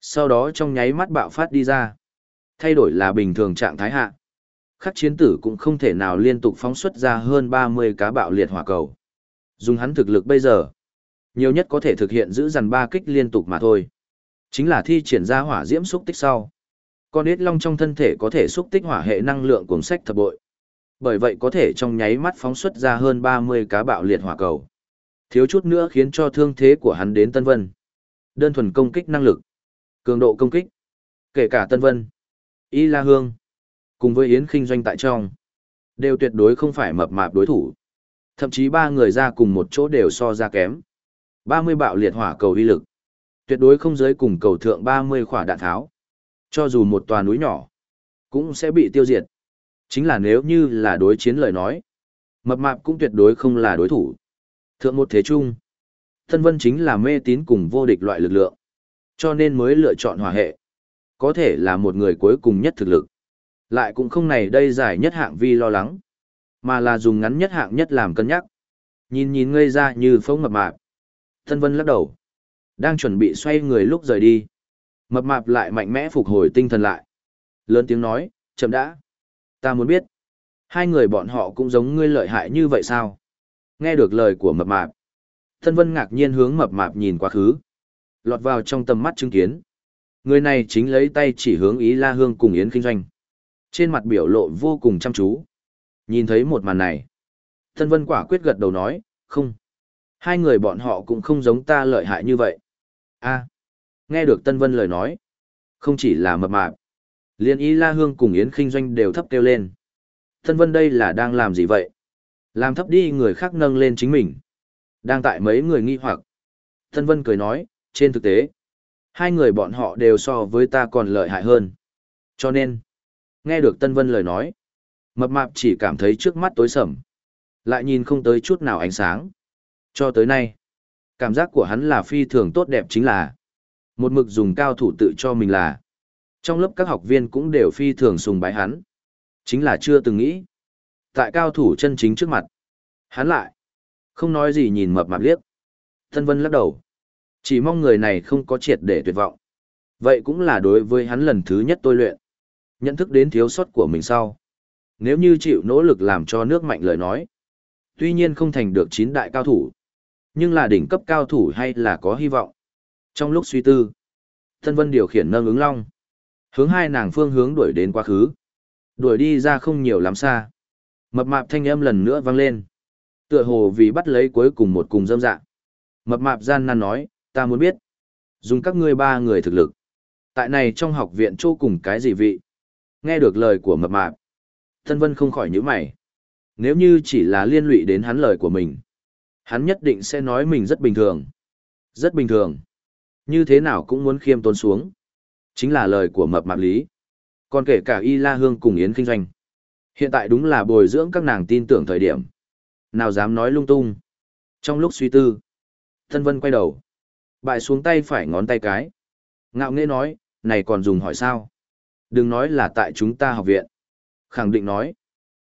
[SPEAKER 1] Sau đó trong nháy mắt bạo phát đi ra. Thay đổi là bình thường trạng thái hạ. Khắc chiến tử cũng không thể nào liên tục phóng xuất ra hơn 30 cá bạo liệt hỏa cầu. Dùng hắn thực lực bây giờ, nhiều nhất có thể thực hiện giữ dằn ba kích liên tục mà thôi. Chính là thi triển ra hỏa diễm xúc tích sau. Con ít long trong thân thể có thể xúc tích hỏa hệ năng lượng cuồng sách thập bội. Bởi vậy có thể trong nháy mắt phóng xuất ra hơn 30 cá bạo liệt hỏa cầu. Thiếu chút nữa khiến cho thương thế của hắn đến Tân Vân. Đơn thuần công kích năng lực, cường độ công kích, kể cả Tân Vân, Y La Hương, cùng với Yến Kinh doanh tại trong, đều tuyệt đối không phải mập mạp đối thủ. Thậm chí ba người ra cùng một chỗ đều so ra kém. 30 bạo liệt hỏa cầu uy lực. Tuyệt đối không giới cùng cầu thượng 30 khỏa đạn tháo. Cho dù một tòa núi nhỏ, cũng sẽ bị tiêu diệt. Chính là nếu như là đối chiến lời nói. Mập mạp cũng tuyệt đối không là đối thủ. Thượng một thế chung. Thân vân chính là mê tín cùng vô địch loại lực lượng. Cho nên mới lựa chọn hỏa hệ. Có thể là một người cuối cùng nhất thực lực. Lại cũng không này đây giải nhất hạng vi lo lắng mà là dùng ngắn nhất hạng nhất làm cân nhắc. Nhìn nhìn ngây ra như phông mập mạp. Thân Vân lắc đầu. Đang chuẩn bị xoay người lúc rời đi. Mập mạp lại mạnh mẽ phục hồi tinh thần lại. Lớn tiếng nói, chậm đã. Ta muốn biết. Hai người bọn họ cũng giống ngươi lợi hại như vậy sao? Nghe được lời của mập mạp. Thân Vân ngạc nhiên hướng mập mạp nhìn quá khứ. Lọt vào trong tầm mắt chứng kiến. Người này chính lấy tay chỉ hướng Ý La Hương cùng Yến Kinh Doanh. Trên mặt biểu lộ vô cùng chăm chú. Nhìn thấy một màn này. Thân Vân quả quyết gật đầu nói, không. Hai người bọn họ cũng không giống ta lợi hại như vậy. a nghe được Tân Vân lời nói. Không chỉ là mập mạp. Liên Y La Hương cùng Yến Kinh Doanh đều thấp kêu lên. Tân Vân đây là đang làm gì vậy? Làm thấp đi người khác nâng lên chính mình. Đang tại mấy người nghi hoặc. Tân Vân cười nói, trên thực tế, hai người bọn họ đều so với ta còn lợi hại hơn. Cho nên, nghe được Tân Vân lời nói, mập mạp chỉ cảm thấy trước mắt tối sầm. Lại nhìn không tới chút nào ánh sáng. Cho tới nay, cảm giác của hắn là phi thường tốt đẹp chính là một mực dùng cao thủ tự cho mình là. Trong lớp các học viên cũng đều phi thường sùng bái hắn. Chính là chưa từng nghĩ. Tại cao thủ chân chính trước mặt. Hắn lại. Không nói gì nhìn mập mạp liếc. thân Vân lắc đầu. Chỉ mong người này không có triệt để tuyệt vọng. Vậy cũng là đối với hắn lần thứ nhất tôi luyện. Nhận thức đến thiếu sót của mình sau. Nếu như chịu nỗ lực làm cho nước mạnh lời nói. Tuy nhiên không thành được chín đại cao thủ. Nhưng là đỉnh cấp cao thủ hay là có hy vọng. Trong lúc suy tư. Tân Vân điều khiển nâng ứng long. Hướng hai nàng phương hướng đuổi đến quá khứ. Đuổi đi ra không nhiều lắm xa. Mập mạp thanh âm lần nữa vang lên. Tựa hồ vì bắt lấy cuối cùng một cùng dâm dạ. Mập mạp gian nan nói, ta muốn biết. Dùng các ngươi ba người thực lực. Tại này trong học viện chỗ cùng cái gì vị? Nghe được lời của mập mạp. Thân vân không khỏi nhíu mày. Nếu như chỉ là liên lụy đến hắn lời của mình. Hắn nhất định sẽ nói mình rất bình thường. Rất bình thường. Như thế nào cũng muốn khiêm tốn xuống. Chính là lời của mập mạp lý. Còn kể cả Y La Hương cùng Yến Kinh Doanh. Hiện tại đúng là bồi dưỡng các nàng tin tưởng thời điểm. Nào dám nói lung tung. Trong lúc suy tư, Thân Vân quay đầu. Bại xuống tay phải ngón tay cái. Ngạo nghễ nói, này còn dùng hỏi sao? Đừng nói là tại chúng ta học viện. Khẳng định nói.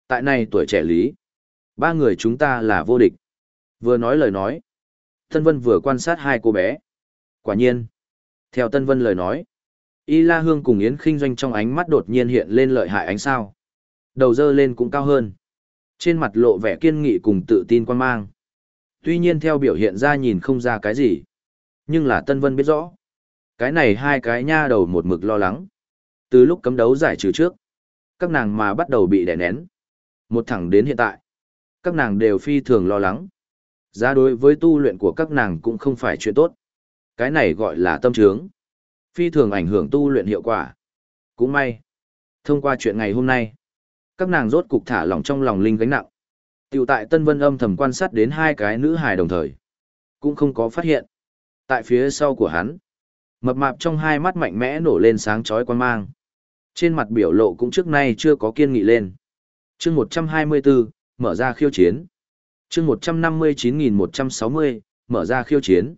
[SPEAKER 1] Tại này tuổi trẻ lý. Ba người chúng ta là vô địch. Vừa nói lời nói. Tân Vân vừa quan sát hai cô bé. Quả nhiên. Theo Tân Vân lời nói. Y La Hương cùng Yến Kinh Doanh trong ánh mắt đột nhiên hiện lên lợi hại ánh sao. Đầu dơ lên cũng cao hơn. Trên mặt lộ vẻ kiên nghị cùng tự tin quan mang. Tuy nhiên theo biểu hiện ra nhìn không ra cái gì. Nhưng là Tân Vân biết rõ. Cái này hai cái nha đầu một mực lo lắng. Từ lúc cấm đấu giải trừ trước. Các nàng mà bắt đầu bị đè nén. Một thẳng đến hiện tại. Các nàng đều phi thường lo lắng. Giá đối với tu luyện của các nàng cũng không phải chuyện tốt. Cái này gọi là tâm trướng. Phi thường ảnh hưởng tu luyện hiệu quả. Cũng may. Thông qua chuyện ngày hôm nay các nàng rốt cục thả lỏng trong lòng linh gánh nặng. Tiểu tại Tân Vân âm thầm quan sát đến hai cái nữ hài đồng thời. Cũng không có phát hiện. Tại phía sau của hắn, mập mạp trong hai mắt mạnh mẽ nổ lên sáng chói quan mang. Trên mặt biểu lộ cũng trước nay chưa có kiên nghị lên. chương 124, mở ra khiêu chiến chương 159.160, mở ra khiêu chiến.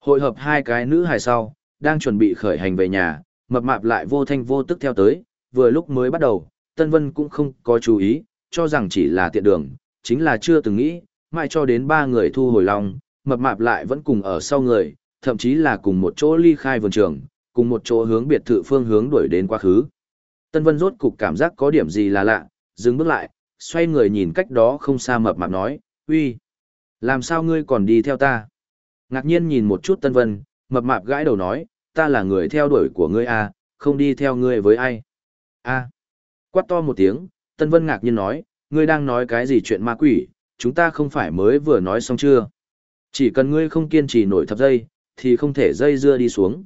[SPEAKER 1] Hội hợp hai cái nữ hài sau, đang chuẩn bị khởi hành về nhà, mập mạp lại vô thanh vô tức theo tới, vừa lúc mới bắt đầu, Tân Vân cũng không có chú ý, cho rằng chỉ là tiện đường, chính là chưa từng nghĩ, mãi cho đến ba người thu hồi lòng, mập mạp lại vẫn cùng ở sau người, thậm chí là cùng một chỗ ly khai vườn trường, cùng một chỗ hướng biệt thự phương hướng đuổi đến quá khứ. Tân Vân rốt cục cảm giác có điểm gì là lạ, dừng bước lại, xoay người nhìn cách đó không xa mập mạp nói, uy, làm sao ngươi còn đi theo ta? Ngạc nhiên nhìn một chút Tân Vân, mập mạp gãi đầu nói, ta là người theo đuổi của ngươi à, không đi theo ngươi với ai? a Quát to một tiếng, Tân Vân ngạc nhiên nói, ngươi đang nói cái gì chuyện ma quỷ, chúng ta không phải mới vừa nói xong chưa? Chỉ cần ngươi không kiên trì nổi thập dây, thì không thể dây dưa đi xuống.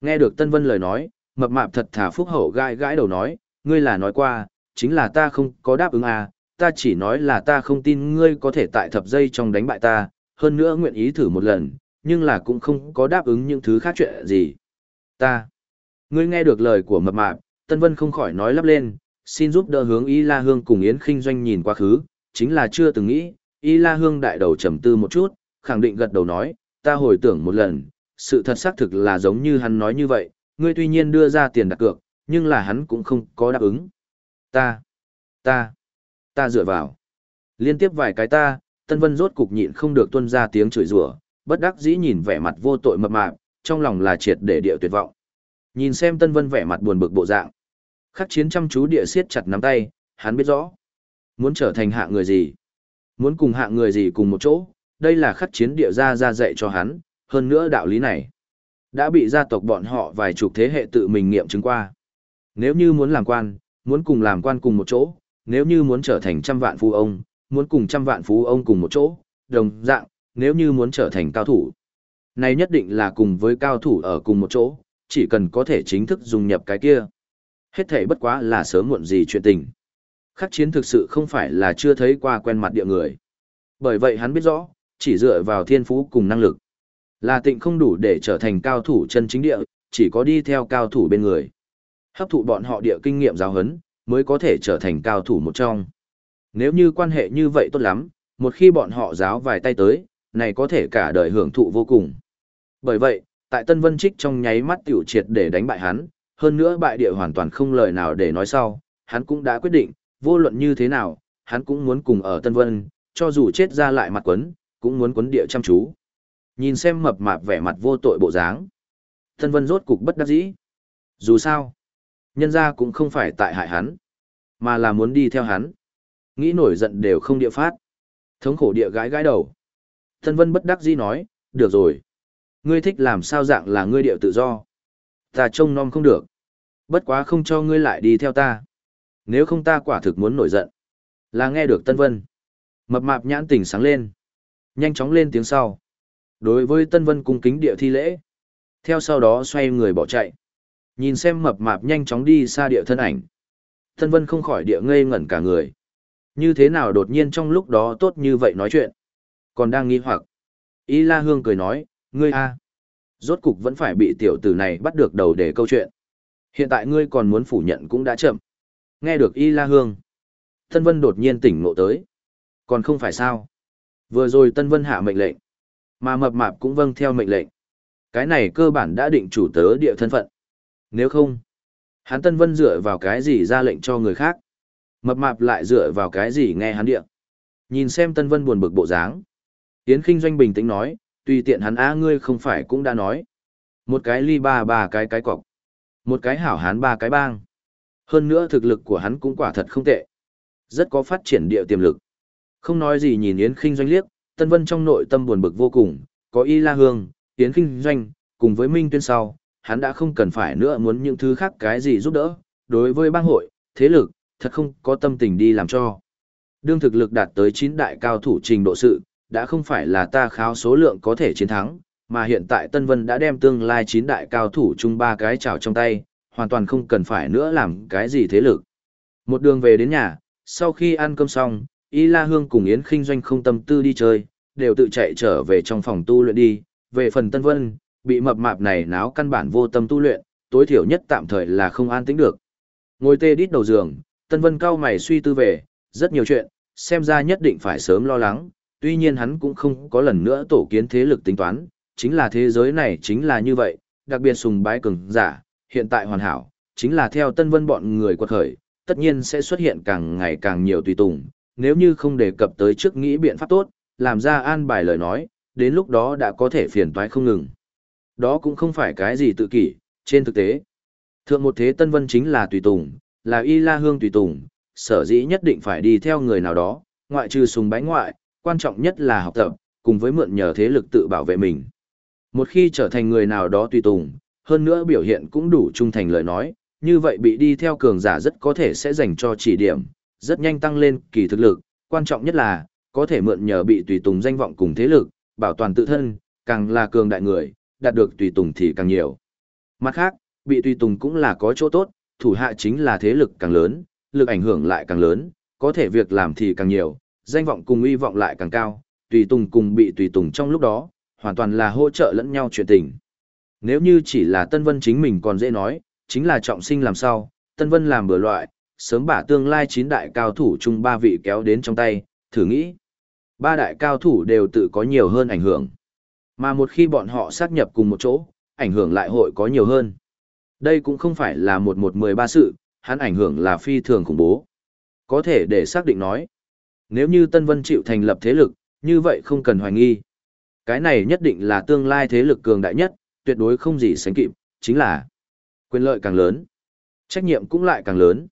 [SPEAKER 1] Nghe được Tân Vân lời nói, mập mạp thật thà phúc hậu gãi gãi đầu nói, ngươi là nói qua, chính là ta không có đáp ứng à, ta chỉ nói là ta không tin ngươi có thể tại thập dây trong đánh bại ta, hơn nữa nguyện ý thử một lần, nhưng là cũng không có đáp ứng những thứ khác chuyện gì. Ta. Ngươi nghe được lời của mập mạp, Tân Vân không khỏi nói lắp lên, xin giúp đỡ hướng Y La Hương cùng Yến Kinh Doanh nhìn quá khứ, chính là chưa từng nghĩ, Y La Hương đại đầu trầm tư một chút, khẳng định gật đầu nói, ta hồi tưởng một lần, sự thật xác thực là giống như hắn nói như vậy, ngươi tuy nhiên đưa ra tiền đặt cược, nhưng là hắn cũng không có đáp ứng. Ta, ta, ta dựa vào. Liên tiếp vài cái ta, Tân Vân rốt cục nhịn không được tuân ra tiếng chửi rủa, bất đắc dĩ nhìn vẻ mặt vô tội mập mạp, trong lòng là triệt để điệu tuyệt vọng. Nhìn xem Tân Vân vẻ mặt buồn bực bộ dạng. Khắc chiến chăm chú địa siết chặt nắm tay, hắn biết rõ. Muốn trở thành hạ người gì? Muốn cùng hạng người gì cùng một chỗ, đây là khắc chiến địa gia ra dạy cho hắn, hơn nữa đạo lý này. Đã bị gia tộc bọn họ vài chục thế hệ tự mình nghiệm chứng qua. Nếu như muốn làm quan, muốn cùng làm quan cùng một chỗ, nếu như muốn trở thành trăm vạn phú ông, muốn cùng trăm vạn phú ông cùng một chỗ, đồng dạng, nếu như muốn trở thành cao thủ. Này nhất định là cùng với cao thủ ở cùng một chỗ, chỉ cần có thể chính thức dùng nhập cái kia. Hết thể bất quá là sớm muộn gì chuyện tình. Khắc chiến thực sự không phải là chưa thấy qua quen mặt địa người. Bởi vậy hắn biết rõ, chỉ dựa vào thiên phú cùng năng lực. Là tịnh không đủ để trở thành cao thủ chân chính địa, chỉ có đi theo cao thủ bên người. Hấp thụ bọn họ địa kinh nghiệm giáo hấn, mới có thể trở thành cao thủ một trong. Nếu như quan hệ như vậy tốt lắm, một khi bọn họ giáo vài tay tới, này có thể cả đời hưởng thụ vô cùng. Bởi vậy, tại Tân Vân Trích trong nháy mắt tiểu triệt để đánh bại hắn, hơn nữa bại địa hoàn toàn không lời nào để nói sau, hắn cũng đã quyết định, vô luận như thế nào, hắn cũng muốn cùng ở Tân Vân, cho dù chết ra lại mặt quấn, cũng muốn quấn địa chăm chú. Nhìn xem mập mạp vẻ mặt vô tội bộ dáng. Tân Vân rốt cục bất đắc dĩ. Dù sao, nhân ra cũng không phải tại hại hắn, mà là muốn đi theo hắn. Nghĩ nổi giận đều không địa phát. Thống khổ địa gái gái đầu. Tân Vân bất đắc dĩ nói, được rồi. Ngươi thích làm sao dạng là ngươi điệu tự do. Ta trông nom không được. Bất quá không cho ngươi lại đi theo ta. Nếu không ta quả thực muốn nổi giận. Là nghe được Tân Vân. Mập mạp nhãn tỉnh sáng lên. Nhanh chóng lên tiếng sau. Đối với Tân Vân cung kính địa thi lễ. Theo sau đó xoay người bỏ chạy. Nhìn xem mập mạp nhanh chóng đi xa địa thân ảnh. Tân Vân không khỏi địa ngây ngẩn cả người. Như thế nào đột nhiên trong lúc đó tốt như vậy nói chuyện. Còn đang nghi hoặc. Y La Hương cười nói, ngươi a, Rốt cục vẫn phải bị tiểu tử này bắt được đầu để câu chuyện. Hiện tại ngươi còn muốn phủ nhận cũng đã chậm. Nghe được Y La Hương. Tân Vân đột nhiên tỉnh ngộ tới. Còn không phải sao. Vừa rồi Tân Vân hạ mệnh lệnh. Mà mập mạp cũng vâng theo mệnh lệnh. Cái này cơ bản đã định chủ tớ địa thân phận. Nếu không, hắn Tân Vân dựa vào cái gì ra lệnh cho người khác. Mập mạp lại dựa vào cái gì nghe hắn điện. Nhìn xem Tân Vân buồn bực bộ dáng. Yến Kinh Doanh bình tĩnh nói, tùy tiện hắn á ngươi không phải cũng đã nói. Một cái ly ba ba cái cái cọc. Một cái hảo hán ba cái bang. Hơn nữa thực lực của hắn cũng quả thật không tệ. Rất có phát triển địa tiềm lực. Không nói gì nhìn Yến Kinh Doanh liếc, Tân Vân trong nội tâm buồn bực vô cùng, có Y La Hương, Yến Kinh Doanh, cùng với Minh Tuyên sau, hắn đã không cần phải nữa muốn những thứ khác cái gì giúp đỡ, đối với bang hội, thế lực, thật không có tâm tình đi làm cho. Đương thực lực đạt tới 9 đại cao thủ trình độ sự, đã không phải là ta kháo số lượng có thể chiến thắng, mà hiện tại Tân Vân đã đem tương lai 9 đại cao thủ chung ba cái chảo trong tay, hoàn toàn không cần phải nữa làm cái gì thế lực. Một đường về đến nhà, sau khi ăn cơm xong, Y La Hương cùng Yến Kinh Doanh không tâm tư đi chơi, đều tự chạy trở về trong phòng tu luyện đi, về phần Tân Vân, bị mập mạp này náo căn bản vô tâm tu luyện, tối thiểu nhất tạm thời là không an tĩnh được. Ngồi tê đít đầu giường, Tân Vân cao mày suy tư về, rất nhiều chuyện, xem ra nhất định phải sớm lo lắng, tuy nhiên hắn cũng không có lần nữa tổ kiến thế lực tính toán, chính là thế giới này chính là như vậy, đặc biệt sùng bái cường giả, hiện tại hoàn hảo, chính là theo Tân Vân bọn người quật khởi, tất nhiên sẽ xuất hiện càng ngày càng nhiều tùy tùng, nếu như không đề cập tới trước nghĩ biện pháp tốt, làm ra an bài lời nói, đến lúc đó đã có thể phiền toái không ngừng. Đó cũng không phải cái gì tự kỷ, trên thực tế. Thượng một thế Tân Vân chính là tùy tùng, là Y La Hương tùy tùng, sở dĩ nhất định phải đi theo người nào đó, ngoại trừ sùng bái ngoại, quan trọng nhất là học tập, cùng với mượn nhờ thế lực tự bảo vệ mình. Một khi trở thành người nào đó tùy tùng, hơn nữa biểu hiện cũng đủ trung thành lời nói, như vậy bị đi theo cường giả rất có thể sẽ dành cho chỉ điểm, rất nhanh tăng lên kỳ thực lực, quan trọng nhất là, có thể mượn nhờ bị tùy tùng danh vọng cùng thế lực, bảo toàn tự thân, càng là cường đại người, đạt được tùy tùng thì càng nhiều. Mặt khác, bị tùy tùng cũng là có chỗ tốt, thủ hạ chính là thế lực càng lớn, lực ảnh hưởng lại càng lớn, có thể việc làm thì càng nhiều, danh vọng cùng uy vọng lại càng cao, tùy tùng cùng bị tùy tùng trong lúc đó, hoàn toàn là hỗ trợ lẫn nhau chuyện tình. Nếu như chỉ là Tân Vân chính mình còn dễ nói, chính là trọng sinh làm sao, Tân Vân làm bừa loại, sớm bả tương lai chín đại cao thủ chung ba vị kéo đến trong tay, thử nghĩ. Ba đại cao thủ đều tự có nhiều hơn ảnh hưởng. Mà một khi bọn họ sát nhập cùng một chỗ, ảnh hưởng lại hội có nhiều hơn. Đây cũng không phải là một một mười ba sự, hắn ảnh hưởng là phi thường khủng bố. Có thể để xác định nói, nếu như Tân Vân chịu thành lập thế lực, như vậy không cần hoài nghi. Cái này nhất định là tương lai thế lực cường đại nhất, tuyệt đối không gì sánh kịp, chính là quyền lợi càng lớn, trách nhiệm cũng lại càng lớn.